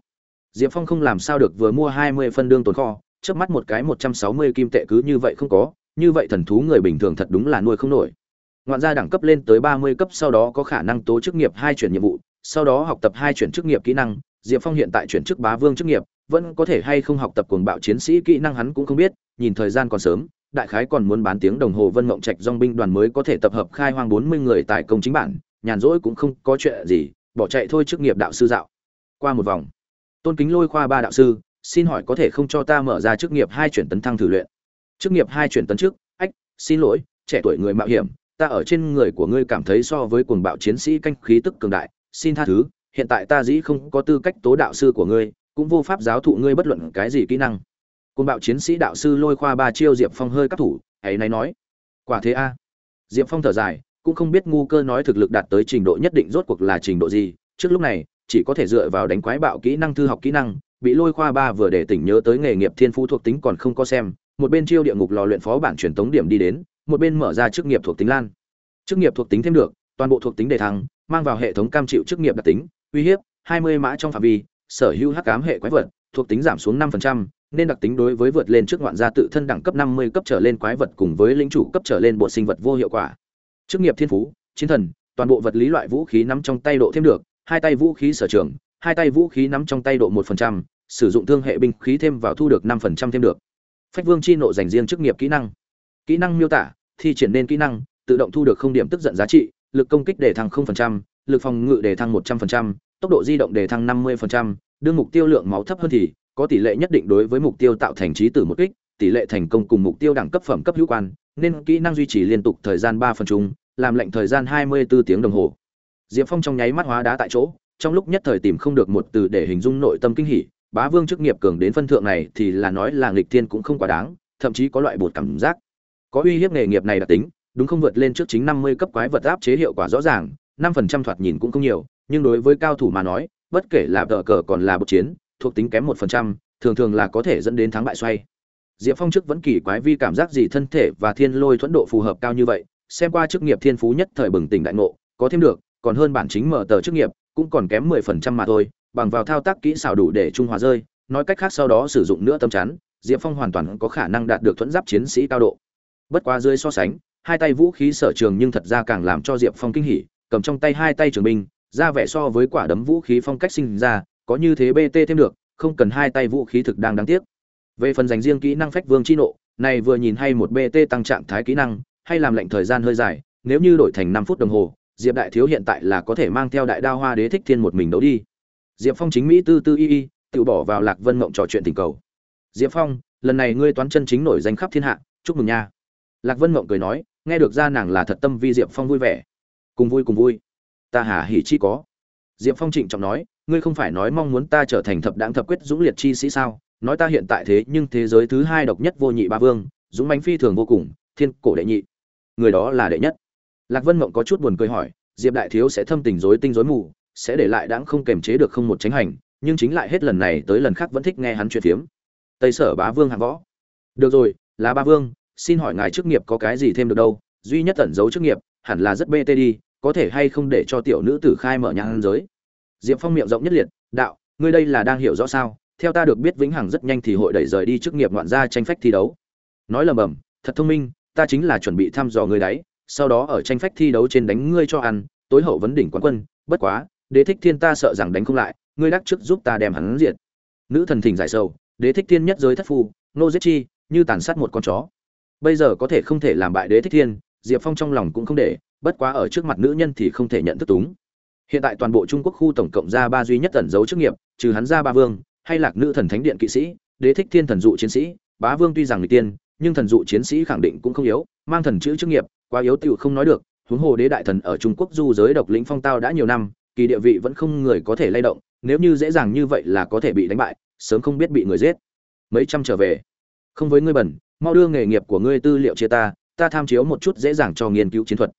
Diệp phong không làm sao được vừa mua hai mươi phân đương tồn kho trước mắt một cái một trăm sáu mươi kim tệ cứ như vậy không có, như vậy thần thú người bình thường thật đúng là nuôi không nổi. Ngoạn gia đẳng cấp lên tới ba mươi cấp sau đó có khả năng tố chức nghiệp hai chuyển nhiệm vụ, sau đó học tập hai chuyển chức nghiệp kỹ năng, diệp phong hiện tại chuyển chức bá vương chức nghiệp, vẫn có thể hay không học tập cuồng bạo chiến sĩ kỹ năng hắn cũng không biết, nhìn thời gian còn sớm, đại khái còn muốn bán tiếng đồng hồ vân mộng trạch dong binh đoàn mới có thể tập hợp khai hoang bốn mươi người tại công chính bản, nhàn rỗi cũng không có chuyện gì, bỏ chạy thôi chức nghiệp đạo sư dạo. Qua một vòng, tôn kính lôi khoa ba đạo sư xin hỏi có thể không cho ta mở ra chức nghiệp hai chuyển tấn thăng thử luyện? Chức nghiệp hai chuyển tấn trước, ách, xin lỗi, trẻ tuổi người mạo hiểm, ta ở trên người của ngươi cảm thấy so với cuồng bạo chiến sĩ canh khí tức cường đại, xin tha thứ, hiện tại ta dĩ không có tư cách tố đạo sư của ngươi, cũng vô pháp giáo thụ ngươi bất luận cái gì kỹ năng. Cuồng bạo chiến sĩ đạo sư lôi khoa ba chiêu diệp phong hơi các thủ, ấy này nói, quả thế a. Diệp phong thở dài, cũng không biết ngu cơ nói thực lực đạt tới trình độ nhất định rốt cuộc là trình độ gì, trước lúc này, chỉ có thể dựa vào đánh quái bạo kỹ năng, thư học kỹ năng bị lôi khoa ba vừa để tỉnh nhớ tới nghề nghiệp thiên phú thuộc tính còn không có xem một bên chiêu địa ngục lò luyện phó bản truyền tống điểm đi đến một bên mở ra chức nghiệp thuộc tính lan chức nghiệp thuộc tính thêm được toàn bộ thuộc tính đề thăng mang vào hệ thống cam chịu chức nghiệp đặc tính uy hiếp 20 mã trong phạm vi sở hữu hắc ám hệ quái vật thuộc tính giảm xuống 5%, nên đặc tính đối với vượt lên trước ngoạn gia tự thân đẳng cấp 50 cấp trở lên quái vật cùng với lĩnh chủ cấp trở lên bộ sinh vật vô hiệu quả. Chức nghiệp thiên phú, chiến thần, toàn bộ vật lý loại vũ khí nắm trong tay độ thêm được, hai tay vũ khí sở trường, hai tay vũ khí nắm trong tay độ 1%, sử dụng thương hệ binh khí thêm vào thu được 5% thêm được. Phách Vương chi nộ dành riêng chức nghiệp kỹ năng. Kỹ năng miêu tả, thi triển nên kỹ năng, tự động thu được không điểm tức giận giá trị, lực công kích để thăng 0%, lực phòng ngự để thăng 100%, tốc độ di động để thăng 50%, đương mục tiêu lượng máu thấp hơn thì có tỷ lệ nhất định đối với mục tiêu tạo thành trí tử một kích, tỷ lệ thành công cùng mục tiêu đẳng cấp phẩm cấp hữu quan, nên kỹ năng duy trì liên tục thời gian 3 phần chung, làm lệnh thời gian 24 tiếng đồng hồ. Diệp Phong trong nháy mắt hóa đá tại chỗ, trong lúc nhất thời tìm không được một từ để hình dung nội tâm kinh hỉ, bá vương chức nghiệp cường đến phân thượng này thì là nói là nghịch thiên cũng không quá đáng, thậm chí có loại bột cảm giác. Có uy hiếp nghề nghiệp này đặc tính, đúng không vượt lên trước chính 50 cấp quái vật áp chế hiệu quả rõ ràng, 5% thoạt nhìn cũng không nhiều, nhưng đối với cao thủ mà nói, bất kể là tờ cờ còn là bột chiến, thuộc tính kém 1%, thường thường là có thể dẫn đến thắng bại xoay. Diệp Phong trước vẫn kỳ quái vi cảm giác gì thân thể và thiên lôi thuẫn độ phù hợp cao như vậy, xem qua chức nghiệp thiên phú nhất thời bừng tỉnh đại ngộ, có thêm được, còn hơn bản chính mở tờ chức nghiệp, cũng còn kém 10% mà thôi, bằng vào thao tác kỹ xảo đủ để trung hòa rơi, nói cách khác sau đó sử dụng nữa tâm chắn, Diệp Phong hoàn toàn có khả năng đạt được thuẫn giáp chiến sĩ cao độ. Bất quá dưới so sánh, hai tay vũ khí sở trường nhưng thật ra càng làm cho Diệp Phong kinh hỉ, cầm trong tay hai tay trường binh, ra vẻ so với quả đấm vũ khí phong cách sinh ra, có như thế BT thêm được, không cần hai tay vũ khí thực đang đáng tiếc. Về phần dành riêng kỹ năng phách vương chi nộ, này vừa nhìn hay một BT tăng trạng thái kỹ năng, hay làm lệnh thời gian hơi dài, nếu như đổi thành 5 phút đồng hồ, Diệp đại thiếu hiện tại là có thể mang theo đại đao hoa đế thích thiên một mình đấu đi. Diệp Phong chính mỹ tư tư y y, tự bỏ vào Lạc Vân Mộng trò chuyện tình cầu. Diệp Phong, lần này ngươi toán chân chính nổi danh khắp thiên hạ, chúc mừng nha. Lạc Vân Mộng cười nói, nghe được ra nàng là thật tâm vi Diệp Phong vui vẻ. Cùng vui cùng vui. Ta hà hỉ chi có. Diệp Phong trịnh trọng nói, ngươi không phải nói mong muốn ta trở thành thập đáng thập quyết dũng liệt chi sĩ sao? Nói ta hiện tại thế nhưng thế giới thứ hai độc nhất vô nhị ba vương, dũng mãnh phi thường vô cùng, thiên cổ đệ nhị. Người đó là đệ nhất. Lạc Vân Mộng có chút buồn cười hỏi, Diệp đại thiếu sẽ thâm tình rối tinh rối mù, sẽ để lại đãng không kềm chế được không một tránh hành, nhưng chính lại hết lần này tới lần khác vẫn thích nghe hắn chuyện phiếm. Tây Sở Bá Vương hạng võ. Được rồi, là Ba Vương, xin hỏi ngài chức nghiệp có cái gì thêm được đâu? Duy nhất tẩn giấu chức nghiệp, hẳn là rất bê tê đi, có thể hay không để cho tiểu nữ tử khai mở nhãn giới diệp phong miệng rộng nhất liệt đạo ngươi đây là đang hiểu rõ sao theo ta được biết vĩnh hằng rất nhanh thì hội đẩy rời đi chức nghiệp ngoạn gia tranh phách thi đấu nói lầm bầm thật thông minh ta chính là chuẩn bị thăm dò ngươi đấy sau đó ở tranh phách thi đấu trên đánh ngươi cho ăn, tối hậu vấn đỉnh quán quân, bất quá, đế thích thiên ta sợ rằng đánh không lại, ngươi đắc trước giúp ta đem hắn diệt. Nữ thần thỉnh giải sâu đế thích thiên nhất giới thất phu nô giết chi, như tàn sát một con chó. Bây giờ có thể không thể làm bại đế thích thiên, diệp phong trong lòng cũng không để, bất quá ở trước mặt nữ nhân thì không thể nhận thức túng. Hiện tại toàn bộ trung quốc khu tổng cộng ra ba duy nhất tẩn dấu chức nghiệp, trừ hắn ra ba vương, hay lạc nữ thần thánh điện kỵ sĩ, đế thích thiên thần dụ chiến sĩ, bá vương tuy rằng người tiên nhưng thần dụ chiến sĩ khẳng định cũng không yếu, mang thần chữ chức nghiệp, quá yếu tựu không nói được, huống hồ đế đại thần ở trung quốc du giới độc lĩnh phong tao đã nhiều năm, kỳ địa vị vẫn không người có thể lay động, nếu như dễ dàng như vậy là có thể bị đánh bại, sớm không biết bị người giết. Mấy trăm trở về. Không với ngươi bẩn, mau đưa nghề nghiệp của ngươi tư liệu chia ta ta tham chiếu một chút dễ dàng cho nghiên cứu chiến thuật.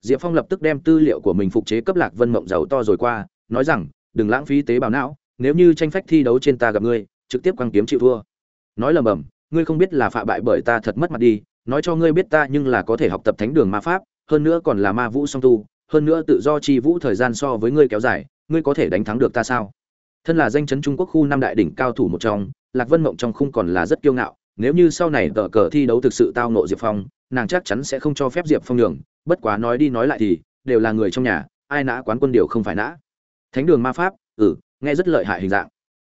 Diệp phong lập tức đem tư liệu của mình phục chế cấp lạc vân mộng giàu to rồi qua, nói rằng, đừng lãng phí tế bào não, nếu như tranh phách thi đấu trên ta gặp ngươi, trực tiếp quăng kiếm chịu thua. Nói lầm bầm ngươi không biết là phạ bại bởi ta thật mất mặt đi, nói cho ngươi biết ta nhưng là có thể học tập thánh đường ma pháp, hơn nữa còn là ma vũ song tu, hơn nữa tự do chi vũ thời gian so với ngươi kéo dài, ngươi có thể đánh thắng được ta sao? Thân là danh chấn trung quốc khu năm đại đỉnh cao thủ một trong, lạc vân mộng trong khung còn là rất kiêu ngạo, nếu như sau này tờ cờ thi đấu thực sự tao nộ diệp phong, nàng chắc chắn sẽ không cho phép diệp phong đường bất quá nói đi nói lại thì, đều là người trong nhà, ai nã quán quân điều không phải nã. Thánh đường ma pháp ừ nghe rất lợi hại hình dạng.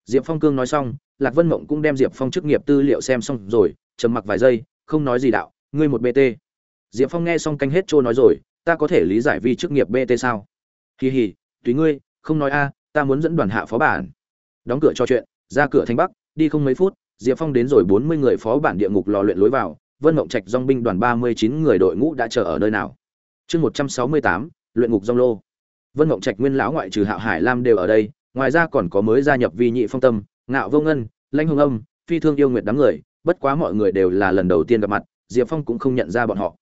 Diệp phong cương nói xong lạc vân mộng cũng đem diệp phong chức nghiệp tư liệu xem xong rồi trầm mặc vài giây không nói gì đạo ngươi một bt diệp phong nghe xong canh hết trôi nói rồi ta có thể lý giải vi chức nghiệp bt sao hì hì tùy ngươi không nói a ta muốn dẫn đoàn hạ phó bản đóng cửa cho chuyện ra cửa thanh bắc đi không mấy phút diệp phong đến rồi bốn mươi người phó bản địa ngục lò luyện lối vào Vân Mộng Trạch dong binh đoàn 39 người đội ngũ đã chờ ở nơi nào? Chương 168, luyện ngục dong lô. Vân Mộng Trạch nguyên lão ngoại trừ Hạo Hải Lam đều ở đây, ngoài ra còn có mới gia nhập Vi Nhị Phong Tâm, Ngạo Vô Ngân, Lãnh Hồng Âm, Phi Thương Yêu Nguyệt đám người, bất quá mọi người đều là lần đầu tiên gặp mặt, Diệp Phong cũng không nhận ra bọn họ.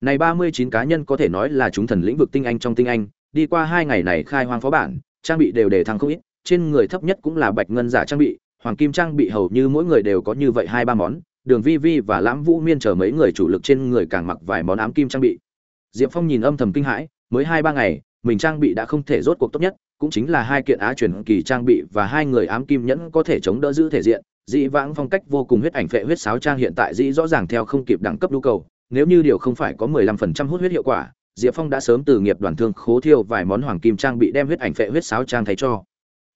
này ba mươi chín cá nhân có thể nói là chúng thần lĩnh vực tinh anh trong tinh anh đi qua hai ngày này khai hoang phó bản trang bị đều đề thăng không ít trên người thấp nhất cũng là bạch ngân giả trang bị hoàng kim trang bị hầu như mỗi người đều có như vậy hai ba món đường vi vi và lãm vũ miên chờ mấy người chủ lực trên người càng mặc vài món ám kim trang bị diệp phong nhìn âm thầm kinh hãi mới hai ba ngày mình trang bị đã không thể rốt cuộc tốt nhất cũng chính là hai kiện á truyền kỳ trang bị và hai người ám kim nhẫn có thể chống đỡ giữ thể diện. Dĩ vãng phong cách vô cùng huyết ảnh phệ huyết sáo trang hiện tại dĩ rõ ràng theo không kịp đẳng cấp nhu cầu, nếu như điều không phải có 15% hút huyết hiệu quả, diệp phong đã sớm từ nghiệp đoàn thương khố thiêu vài món hoàng kim trang bị đem huyết ảnh phệ huyết sáo trang thay cho.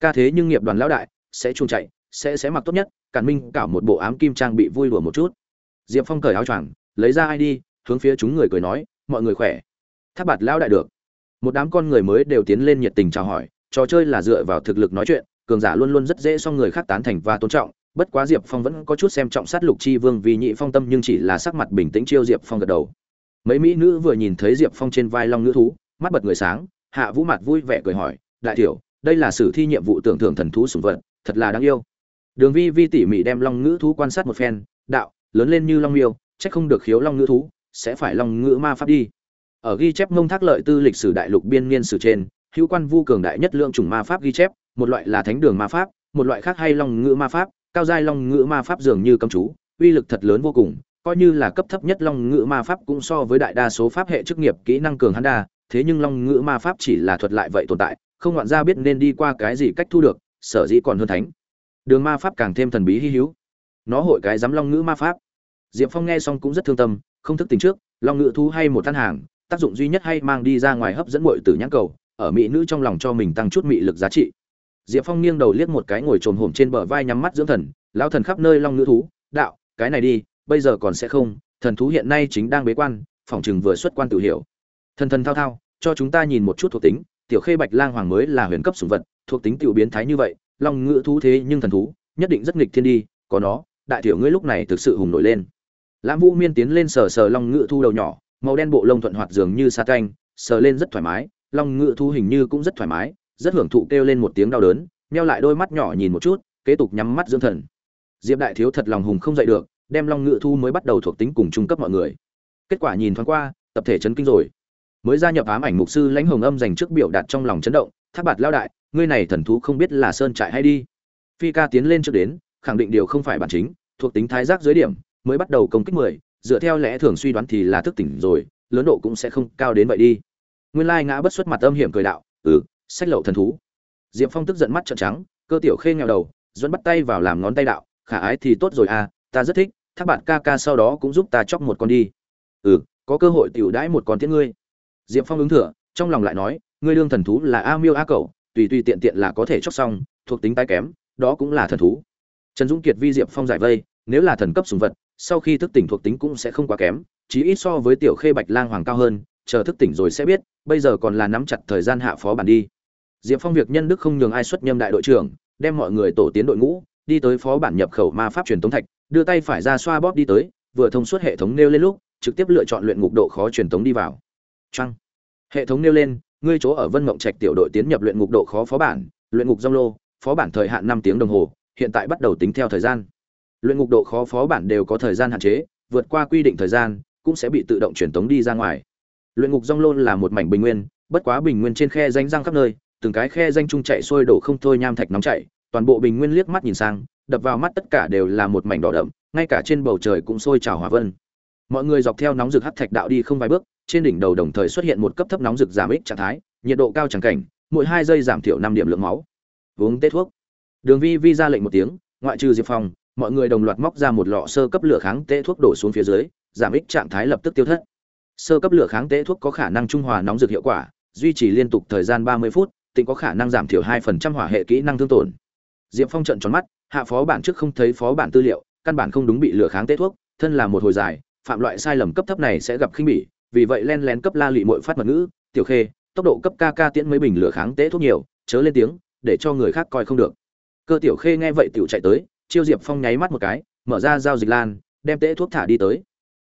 Ca thế nhưng nghiệp đoàn lão đại, sẽ chuông chạy, sẽ sẽ mặc tốt nhất cản minh cả một bộ ám kim trang bị vui đùa một chút. Diệp phong cởi áo choàng, lấy ra id hướng phía chúng người cười nói, mọi người khỏe? Tháp bạt lão đại được. Một đám con người mới đều tiến lên nhiệt tình chào hỏi trò chơi là dựa vào thực lực nói chuyện, cường giả luôn luôn rất dễ so người khác tán thành và tôn trọng, bất quá diệp phong vẫn có chút xem trọng sát lục chi vương vì nhị phong tâm nhưng chỉ là sắc mặt bình tĩnh chiêu diệp phong gật đầu. Mấy mỹ nữ vừa nhìn thấy diệp phong trên vai long nữ thú, mắt bật người sáng, hạ vũ mặt vui vẻ cười hỏi, đại tiểu, đây là sử thi nhiệm vụ tưởng thưởng thần thú sùng vật, thật là đáng yêu. Đường vi vi tỉ mỉ đem long ngữ thú quan sát một phen, đạo, lớn lên như long miêu, chắc không được khiếu long ngữ thú, sẽ phải long ngữ ma pháp đi. Ở ghi chép mông thác lợi tư lịch sử đại lục biên niên sử trên hữu quan vu cường đại nhất lượng chủng ma pháp ghi chép, một loại là thánh đường ma pháp, một loại khác hay long ngữ ma pháp, cao giai long ngữ ma pháp dường như cấm chú, uy lực thật lớn vô cùng, coi như là cấp thấp nhất long ngữ ma pháp cũng so với đại đa số pháp hệ chức nghiệp kỹ năng cường hắn đa, thế nhưng long ngữ ma pháp chỉ là thuật lại vậy tồn tại, không ngoạn ra biết nên đi qua cái gì cách thu được, sở dĩ còn hơn thánh. Đường ma pháp càng thêm thần bí hy hữu. Nó hội cái dám long ngữ ma pháp. Diệp phong nghe xong cũng rất thương tâm, không thức tính trước, long ngữ thu hay một thân hàng, tác dụng duy nhất hay mang đi ra ngoài hấp dẫn muội từ nhãn cầu ở mỹ nữ trong lòng cho mình tăng chút mị lực giá trị. Diệp phong nghiêng đầu liếc một cái ngồi trồm hổm trên bờ vai nhắm mắt dưỡng thần lao thần khắp nơi long nữ thú, đạo, cái này đi, bây giờ còn sẽ không, thần thú hiện nay chính đang bế quan, phòng chừng vừa xuất quan tự hiểu. Thần thần thao thao, cho chúng ta nhìn một chút thuộc tính, tiểu khê bạch lang hoàng mới là huyền cấp sủng vật, thuộc tính tiểu biến thái như vậy, long ngữ thú thế nhưng thần thú, nhất định rất nghịch thiên đi, có nó, đại tiểu ngươi lúc này thực sự hùng nổi lên. Lãm vũ miên tiến lên sờ sờ long ngữ thu đầu nhỏ, màu đen bộ lông thuận hoạt dường như sa canh, sờ lên rất thoải mái long Ngự thu hình như cũng rất thoải mái, rất hưởng thụ kêu lên một tiếng đau đớn neo lại đôi mắt nhỏ nhìn một chút, kế tục nhắm mắt dưỡng thần. Diệp đại thiếu thật lòng hùng không dậy được, đem long Ngự thu mới bắt đầu thuộc tính cùng trung cấp mọi người. Kết quả nhìn thoáng qua, tập thể chấn kinh rồi. Mới gia nhập ám ảnh mục sư lãnh hồng âm dành trước biểu đạt trong lòng chấn động tháp bạt lao đại, ngươi này thần thú không biết là sơn trại hay đi. Phi ca tiến lên trước đến, khẳng định điều không phải bản chính, thuộc tính thái giác dưới điểm, mới bắt đầu công kích mười, dựa theo lẽ thường suy đoán thì là thức tỉnh rồi, lớn độ cũng sẽ không cao đến vậy đi nguyên lai ngã bất xuất mặt âm hiểm cười đạo ừ sách lậu thần thú. Diệp phong tức giận mắt trợn trắng, cơ tiểu khê nghèo đầu dẫn bắt tay vào làm ngón tay đạo, khả ái thì tốt rồi à ta rất thích, thác bạn ca ca sau đó cũng giúp ta chóc một con đi. Ừ có cơ hội tiểu đãi một con tiễn ngươi. Diệp phong ứng thừa, trong lòng lại nói, ngươi đương thần thú là a miêu a cậu tùy tùy tiện tiện là có thể chóc xong, thuộc tính tái kém, đó cũng là thần thú. Trần dũng kiệt vi diệp phong giải vây, nếu là thần cấp sùng vật, sau khi thức tỉnh thuộc tính cũng sẽ không quá kém, chí ít so với tiểu khê bạch lang hoàng cao hơn chờ thức tỉnh rồi sẽ biết, bây giờ còn là nắm chặt thời gian hạ phó bản đi. Diệp phong việc nhân đức không nhường ai xuất nhâm đại đội trưởng, đem mọi người tổ tiến đội ngũ, đi tới phó bản nhập khẩu ma pháp truyền tống thạch, đưa tay phải ra xoa bóp đi tới, vừa thông suốt hệ thống nêu lên lúc, trực tiếp lựa chọn luyện ngục độ khó truyền tống đi vào. Trăng hệ thống nêu lên, ngươi chỗ ở vân mộng trạch tiểu đội tiến nhập luyện ngục độ khó phó bản, luyện ngục dông lô, phó bản thời hạn năm tiếng đồng hồ, hiện tại bắt đầu tính theo thời gian. Luyện ngục độ khó phó bản đều có thời gian hạn chế, vượt qua quy định thời gian, cũng sẽ bị tự động truyền tống đi ra ngoài luyện ngục rong lôn là một mảnh bình nguyên, bất quá bình nguyên trên khe danh răng khắp nơi, từng cái khe danh trung chạy sôi đổ không thôi nham thạch nóng chảy toàn bộ bình nguyên liếc mắt nhìn sang, đập vào mắt tất cả đều là một mảnh đỏ đậm, ngay cả trên bầu trời cũng sôi trào hỏa vân. Mọi người dọc theo nóng rực hắc thạch đạo đi không vài bước, trên đỉnh đầu đồng thời xuất hiện một cấp thấp nóng rực giảm ích trạng thái, nhiệt độ cao chẳng cảnh, mỗi hai giây giảm thiểu năm điểm lượng máu. Uống tết thuốc. Đường vi vi ra lệnh một tiếng, ngoại trừ diệp phong, mọi người đồng loạt móc ra một lọ sơ cấp lửa kháng tê thuốc đổ xuống phía dưới, giảm ích trạng thái lập tức tiêu thất sơ cấp lửa kháng tế thuốc có khả năng trung hòa nóng dược hiệu quả, duy trì liên tục thời gian ba mươi phút tỉnh có khả năng giảm thiểu hai phần trăm hỏa hệ kỹ năng thương tổn. Diệp phong trận tròn mắt, hạ phó bản trước không thấy phó bản tư liệu, căn bản không đúng bị lửa kháng tế thuốc, thân là một hồi dài, phạm loại sai lầm cấp thấp này sẽ gặp khinh bỉ, vì vậy len lén cấp la lụy mội phát mật ngữ, tiểu khê, tốc độ cấp ca ca tiễn mấy bình lửa kháng tế thuốc nhiều, chớ lên tiếng, để cho người khác coi không được. Cơ tiểu khê nghe vậy tiểu chạy tới, chiêu diệp phong nháy mắt một cái, mở ra giao dịch lan, đem tế thuốc thả đi tới.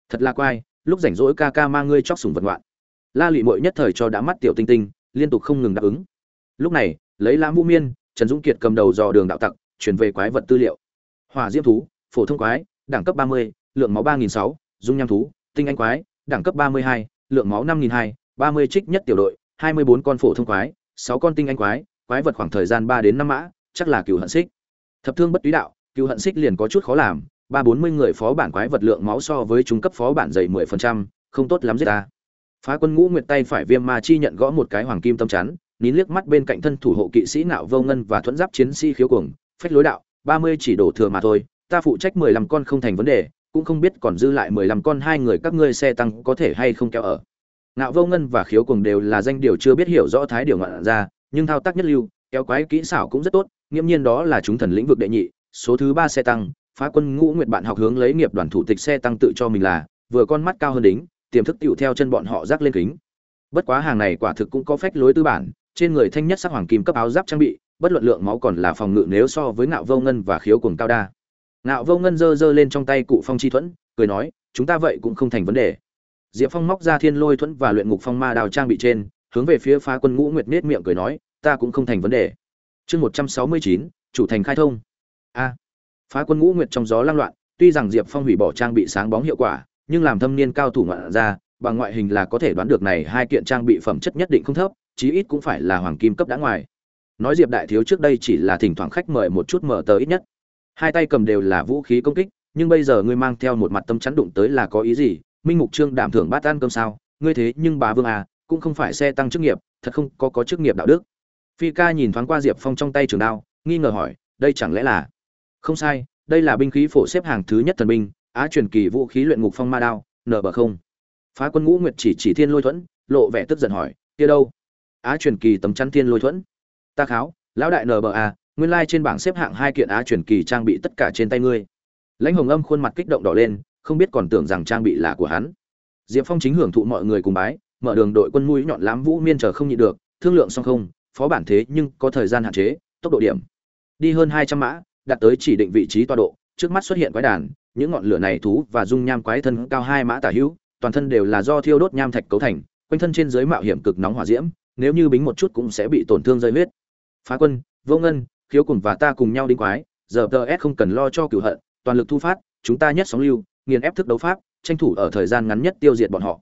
Thật là quai lúc rảnh rỗi ca ca mang ngươi chóc sùng vật ngoạn. La lụy mội nhất thời cho đã mắt tiểu tinh tinh liên tục không ngừng đáp ứng. Lúc này lấy lãm vũ miên trần dũng kiệt cầm đầu dò đường đạo tặc chuyển về quái vật tư liệu. Hỏa diễm thú phổ thông quái đẳng cấp ba mươi lượng máu ba nghìn sáu dung nham thú tinh anh quái đẳng cấp 32, lượng máu 5002, 30 trích nhất tiểu đội, 24 con phổ thông quái, sáu con tinh anh quái, quái vật khoảng thời gian ba đến năm mã, chắc là cựu hận xích. Thập thương bất túy đạo, cựu hận xích liền có chút khó làm, ba bốn mươi người phó bản quái vật lượng máu so với trung cấp phó bản dày 10%, không tốt lắm giết ta. Phá Quân Ngũ Nguyệt tay phải viêm ma chi nhận gõ một cái hoàng kim tâm chắn, nín liếc mắt bên cạnh thân thủ hộ kỵ sĩ nạo vô ngân và thuẫn giáp chiến sĩ khiếu cuồng, phách lối đạo, 30 chỉ đổ thừa mà thôi, ta phụ trách 15 con không thành vấn đề, cũng không biết còn dư lại 15 con hai người các ngươi xe tăng có thể hay không kéo ở. Nạo vô ngân và khiếu cuồng đều là danh điều chưa biết hiểu rõ thái điều ngoạn ra, nhưng thao tác nhất lưu, kéo quái kỹ xảo cũng rất tốt, nghiễm nhiên đó là chúng thần lĩnh vực đệ nhị, số thứ ba xe tăng, phá quân ngũ nguyệt bạn học hướng lấy nghiệp đoàn thủ tịch xe tăng tự cho mình là, vừa con mắt cao hơn đính, tiềm thức tựu theo chân bọn họ rác lên kính. Bất quá hàng này quả thực cũng có phách lối tư bản, trên người thanh nhất sắc hoàng kim cấp áo giáp trang bị, bất luận lượng máu còn là phòng ngự nếu so với ngạo vô ngân và khiếu cuồng cao đa. Ngạo vô ngân giơ giơ lên trong tay cụ phong chi thuẫn, cười nói, chúng ta vậy cũng không thành vấn đề. Diệp phong móc ra thiên lôi thuẫn và luyện ngục phong ma đào trang bị trên, hướng về phía phá quân ngũ nguyệt nết miệng cười nói, ta cũng không thành vấn đề. Chương một trăm sáu mươi chín, chủ thành khai thông. A phá quân ngũ nguyệt trong gió lang loạn, tuy rằng diệp phong hủy bỏ trang bị sáng bóng hiệu quả, nhưng làm thâm niên cao thủ ngoạn ra, bằng ngoại hình là có thể đoán được này hai kiện trang bị phẩm chất nhất định không thấp, chí ít cũng phải là hoàng kim cấp đã ngoài. Nói diệp đại thiếu trước đây chỉ là thỉnh thoảng khách mời một chút mở tờ ít nhất. Hai tay cầm đều là vũ khí công kích, nhưng bây giờ ngươi mang theo một mặt tâm chắn đụng tới là có ý gì? Minh mục trương đảm thưởng bát ăn cơm sao? Ngươi thế nhưng bà vương à cũng không phải xe tăng chức nghiệp, thật không có có chức nghiệp đạo đức. Phi ca nhìn thoáng qua diệp phong trong tay trường đao, nghi ngờ hỏi, đây chẳng lẽ là không sai, đây là binh khí phổ xếp hàng thứ nhất thần binh, á truyền kỳ vũ khí luyện ngục phong ma đao nở bờ không. Phá quân ngũ nguyệt chỉ chỉ thiên lôi thuẫn, lộ vẻ tức giận hỏi, kia đâu? Á truyền kỳ tấm chắn thiên lôi thuẫn. Ta kháo, lão đại nở bờ a nguyên lai trên bảng xếp hạng hai kiện á truyền kỳ trang bị tất cả trên tay ngươi. Lãnh hồng âm khuôn mặt kích động đỏ lên, không biết còn tưởng rằng trang bị là của hắn. Diệp phong chính hưởng thụ mọi người cùng bái, mở đường đội quân mũi nhọn lám vũ miên chờ không nhịn được, thương lượng xong không, phó bản thế nhưng có thời gian hạn chế, tốc độ điểm. Đi hơn hai trăm mã đạt tới chỉ định vị trí tọa độ, trước mắt xuất hiện quái đàn, những ngọn lửa này thú và dung nham quái thân cao hai mã tả hữu, toàn thân đều là do thiêu đốt nham thạch cấu thành, quanh thân trên dưới mạo hiểm cực nóng hỏa diễm, nếu như bính một chút cũng sẽ bị tổn thương rơi huyết. Phá Quân, Vô Ngân, Khiếu cùng và ta cùng nhau đinh quái, giờ TS không cần lo cho cửu hận, toàn lực thu phát, chúng ta nhất sóng lưu, nghiền ép thức đấu pháp, tranh thủ ở thời gian ngắn nhất tiêu diệt bọn họ.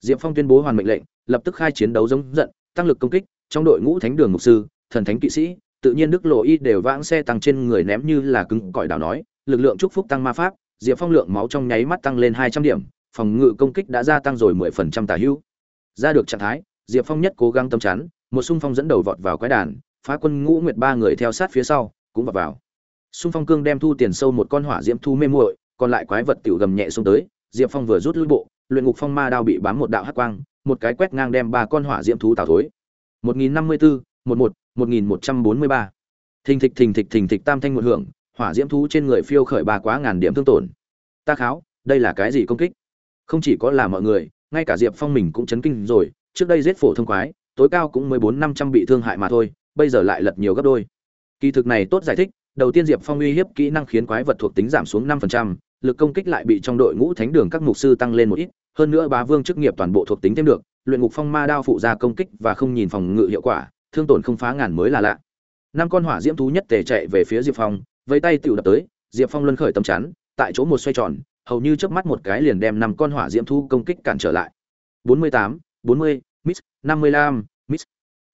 Diệp Phong tuyên bố hoàn mệnh lệnh, lập tức khai chiến đấu giống giận, tăng lực công kích, trong đội ngũ thánh đường mục sư, thần thánh kỵ sĩ, tự nhiên đức lộ y đều vãng xe tăng trên người ném như là cứng cỏi đảo nói lực lượng chúc phúc tăng ma pháp diệp phong lượng máu trong nháy mắt tăng lên hai trăm điểm phòng ngự công kích đã gia tăng rồi mười phần trăm tả hữu. Ra được trạng thái diệp phong nhất cố gắng tâm chắn một xung phong dẫn đầu vọt vào quái đàn phá quân ngũ nguyệt ba người theo sát phía sau cũng vọt vào. Xung phong cương đem thu tiền sâu một con hỏa diễm thu mê muội còn lại quái vật tiểu gầm nhẹ xuống tới diệp phong vừa rút lưỡi bộ luyện ngục phong ma đao bị bám một đạo hắc quang một cái quét ngang đem ba con hỏa diễm thú tào thối. 1054, 11, 1143. Thình thịch thình thịch thình thịch tam thanh một hưởng, hỏa diễm thú trên người phiêu khởi ba quá ngàn điểm thương tổn. Ta kháo, đây là cái gì công kích? Không chỉ có là mọi người, ngay cả Diệp Phong mình cũng chấn kinh rồi, trước đây giết phổ thông quái, tối cao cũng 14 500 bị thương hại mà thôi, bây giờ lại lật nhiều gấp đôi. Kỳ thực này tốt giải thích, đầu tiên Diệp Phong uy hiếp kỹ năng khiến quái vật thuộc tính giảm xuống 5%, lực công kích lại bị trong đội ngũ thánh đường các mục sư tăng lên một ít, hơn nữa bá vương chức nghiệp toàn bộ thuộc tính thêm được, luyện ngục phong ma đao phụ ra công kích và không nhìn phòng ngự hiệu quả, thương tổn không phá ngàn mới là lạ. Năm con hỏa diễm thú nhất tề chạy về phía diệp phong vây tay tựu đập tới diệp phong luân khởi tầm chắn tại chỗ một xoay tròn hầu như chớp mắt một cái liền đem năm con hỏa diễm thú công kích cản trở lại. 48, 40, miss 55, miss.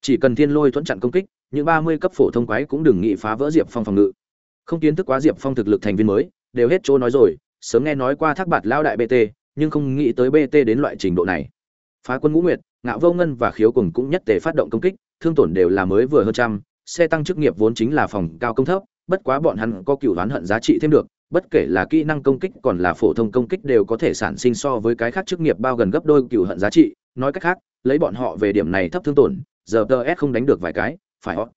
Chỉ cần thiên lôi thuẫn chặn công kích những 30 cấp phổ thông quái cũng đừng nghĩ phá vỡ diệp phong phòng ngự. Không kiến thức quá diệp phong thực lực thành viên mới đều hết chỗ nói rồi sớm nghe nói qua thác bạt lao đại bt nhưng không nghĩ tới bt đến loại trình độ này. Phá quân ngũ nguyệt ngạo vô ngân và khiếu cùng cũng nhất tề phát động công kích thương tổn đều là mới vừa hơn trăm, xe tăng chức nghiệp vốn chính là phòng cao công thấp, bất quá bọn hắn có cựu đoán hận giá trị thêm được, bất kể là kỹ năng công kích còn là phổ thông công kích đều có thể sản sinh so với cái khác chức nghiệp bao gần gấp đôi cựu hận giá trị, nói cách khác, lấy bọn họ về điểm này thấp thương tổn, giờ TS không đánh được vài cái, phải họ.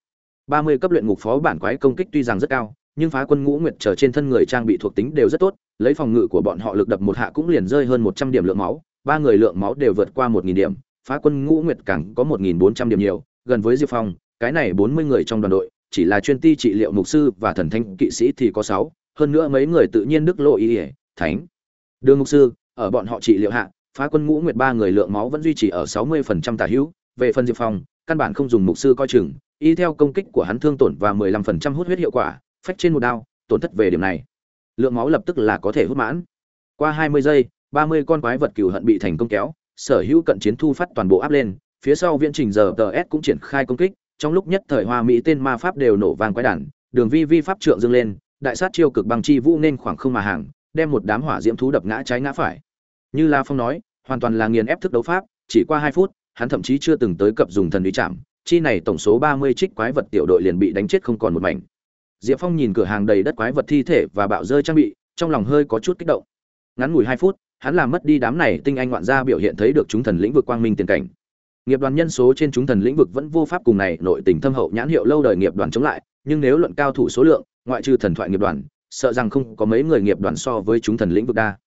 30 cấp luyện ngục phó bản quái công kích tuy rằng rất cao, nhưng phá quân ngũ nguyệt trở trên thân người trang bị thuộc tính đều rất tốt, lấy phòng ngự của bọn họ lực đập một hạ cũng liền rơi hơn 100 điểm lượng máu, ba người lượng máu đều vượt qua 1000 điểm, phá quân ngũ nguyệt càng có 1400 điểm nhiều, gần với diệp phong, cái này bốn mươi người trong đoàn đội, chỉ là chuyên ti trị liệu mục sư và thần thanh kỵ sĩ thì có sáu, hơn nữa mấy người tự nhiên đức lộ ý ỉa thánh. Đường mục sư, ở bọn họ trị liệu hạ, phá quân ngũ nguyệt ba người lượng máu vẫn duy trì ở sáu mươi phần trăm tả hữu. Về phần diệp phong, căn bản không dùng mục sư coi chừng, y theo công kích của hắn thương tổn và mười lăm phần trăm hút huyết hiệu quả, phách trên một đao, tổn thất về điểm này. Lượng máu lập tức là có thể hút mãn. Qua hai mươi giây, ba mươi con quái vật cừu hận bị thành công kéo, sở hữu cận chiến thu phát toàn bộ áp lên phía sau viễn trình giờ tờ s cũng triển khai công kích, trong lúc nhất thời hoa mỹ tên ma pháp đều nổ vàng quái đản, đường vi vi pháp trượng dâng lên, đại sát chiêu cực bằng chi vũ nên khoảng không mà hàng, đem một đám hỏa diễm thú đập ngã trái ngã phải. Như la phong nói, hoàn toàn là nghiền ép thức đấu pháp, chỉ qua hai phút, hắn thậm chí chưa từng tới cập dùng thần uy chạm, chi này tổng số ba mươi trích quái vật tiểu đội liền bị đánh chết không còn một mảnh. Diệp phong nhìn cửa hàng đầy đất quái vật thi thể và bạo rơi trang bị, trong lòng hơi có chút kích động. Ngắn ngủi hai phút, hắn làm mất đi đám này tinh anh ngoạn gia biểu hiện thấy được chúng thần lĩnh vực quang minh tiền cảnh nghiệp đoàn nhân số trên chúng thần lĩnh vực vẫn vô pháp cùng này nội tình thâm hậu nhãn hiệu lâu đời nghiệp đoàn chống lại, nhưng nếu luận cao thủ số lượng, ngoại trừ thần thoại nghiệp đoàn, sợ rằng không có mấy người nghiệp đoàn so với chúng thần lĩnh vực đa.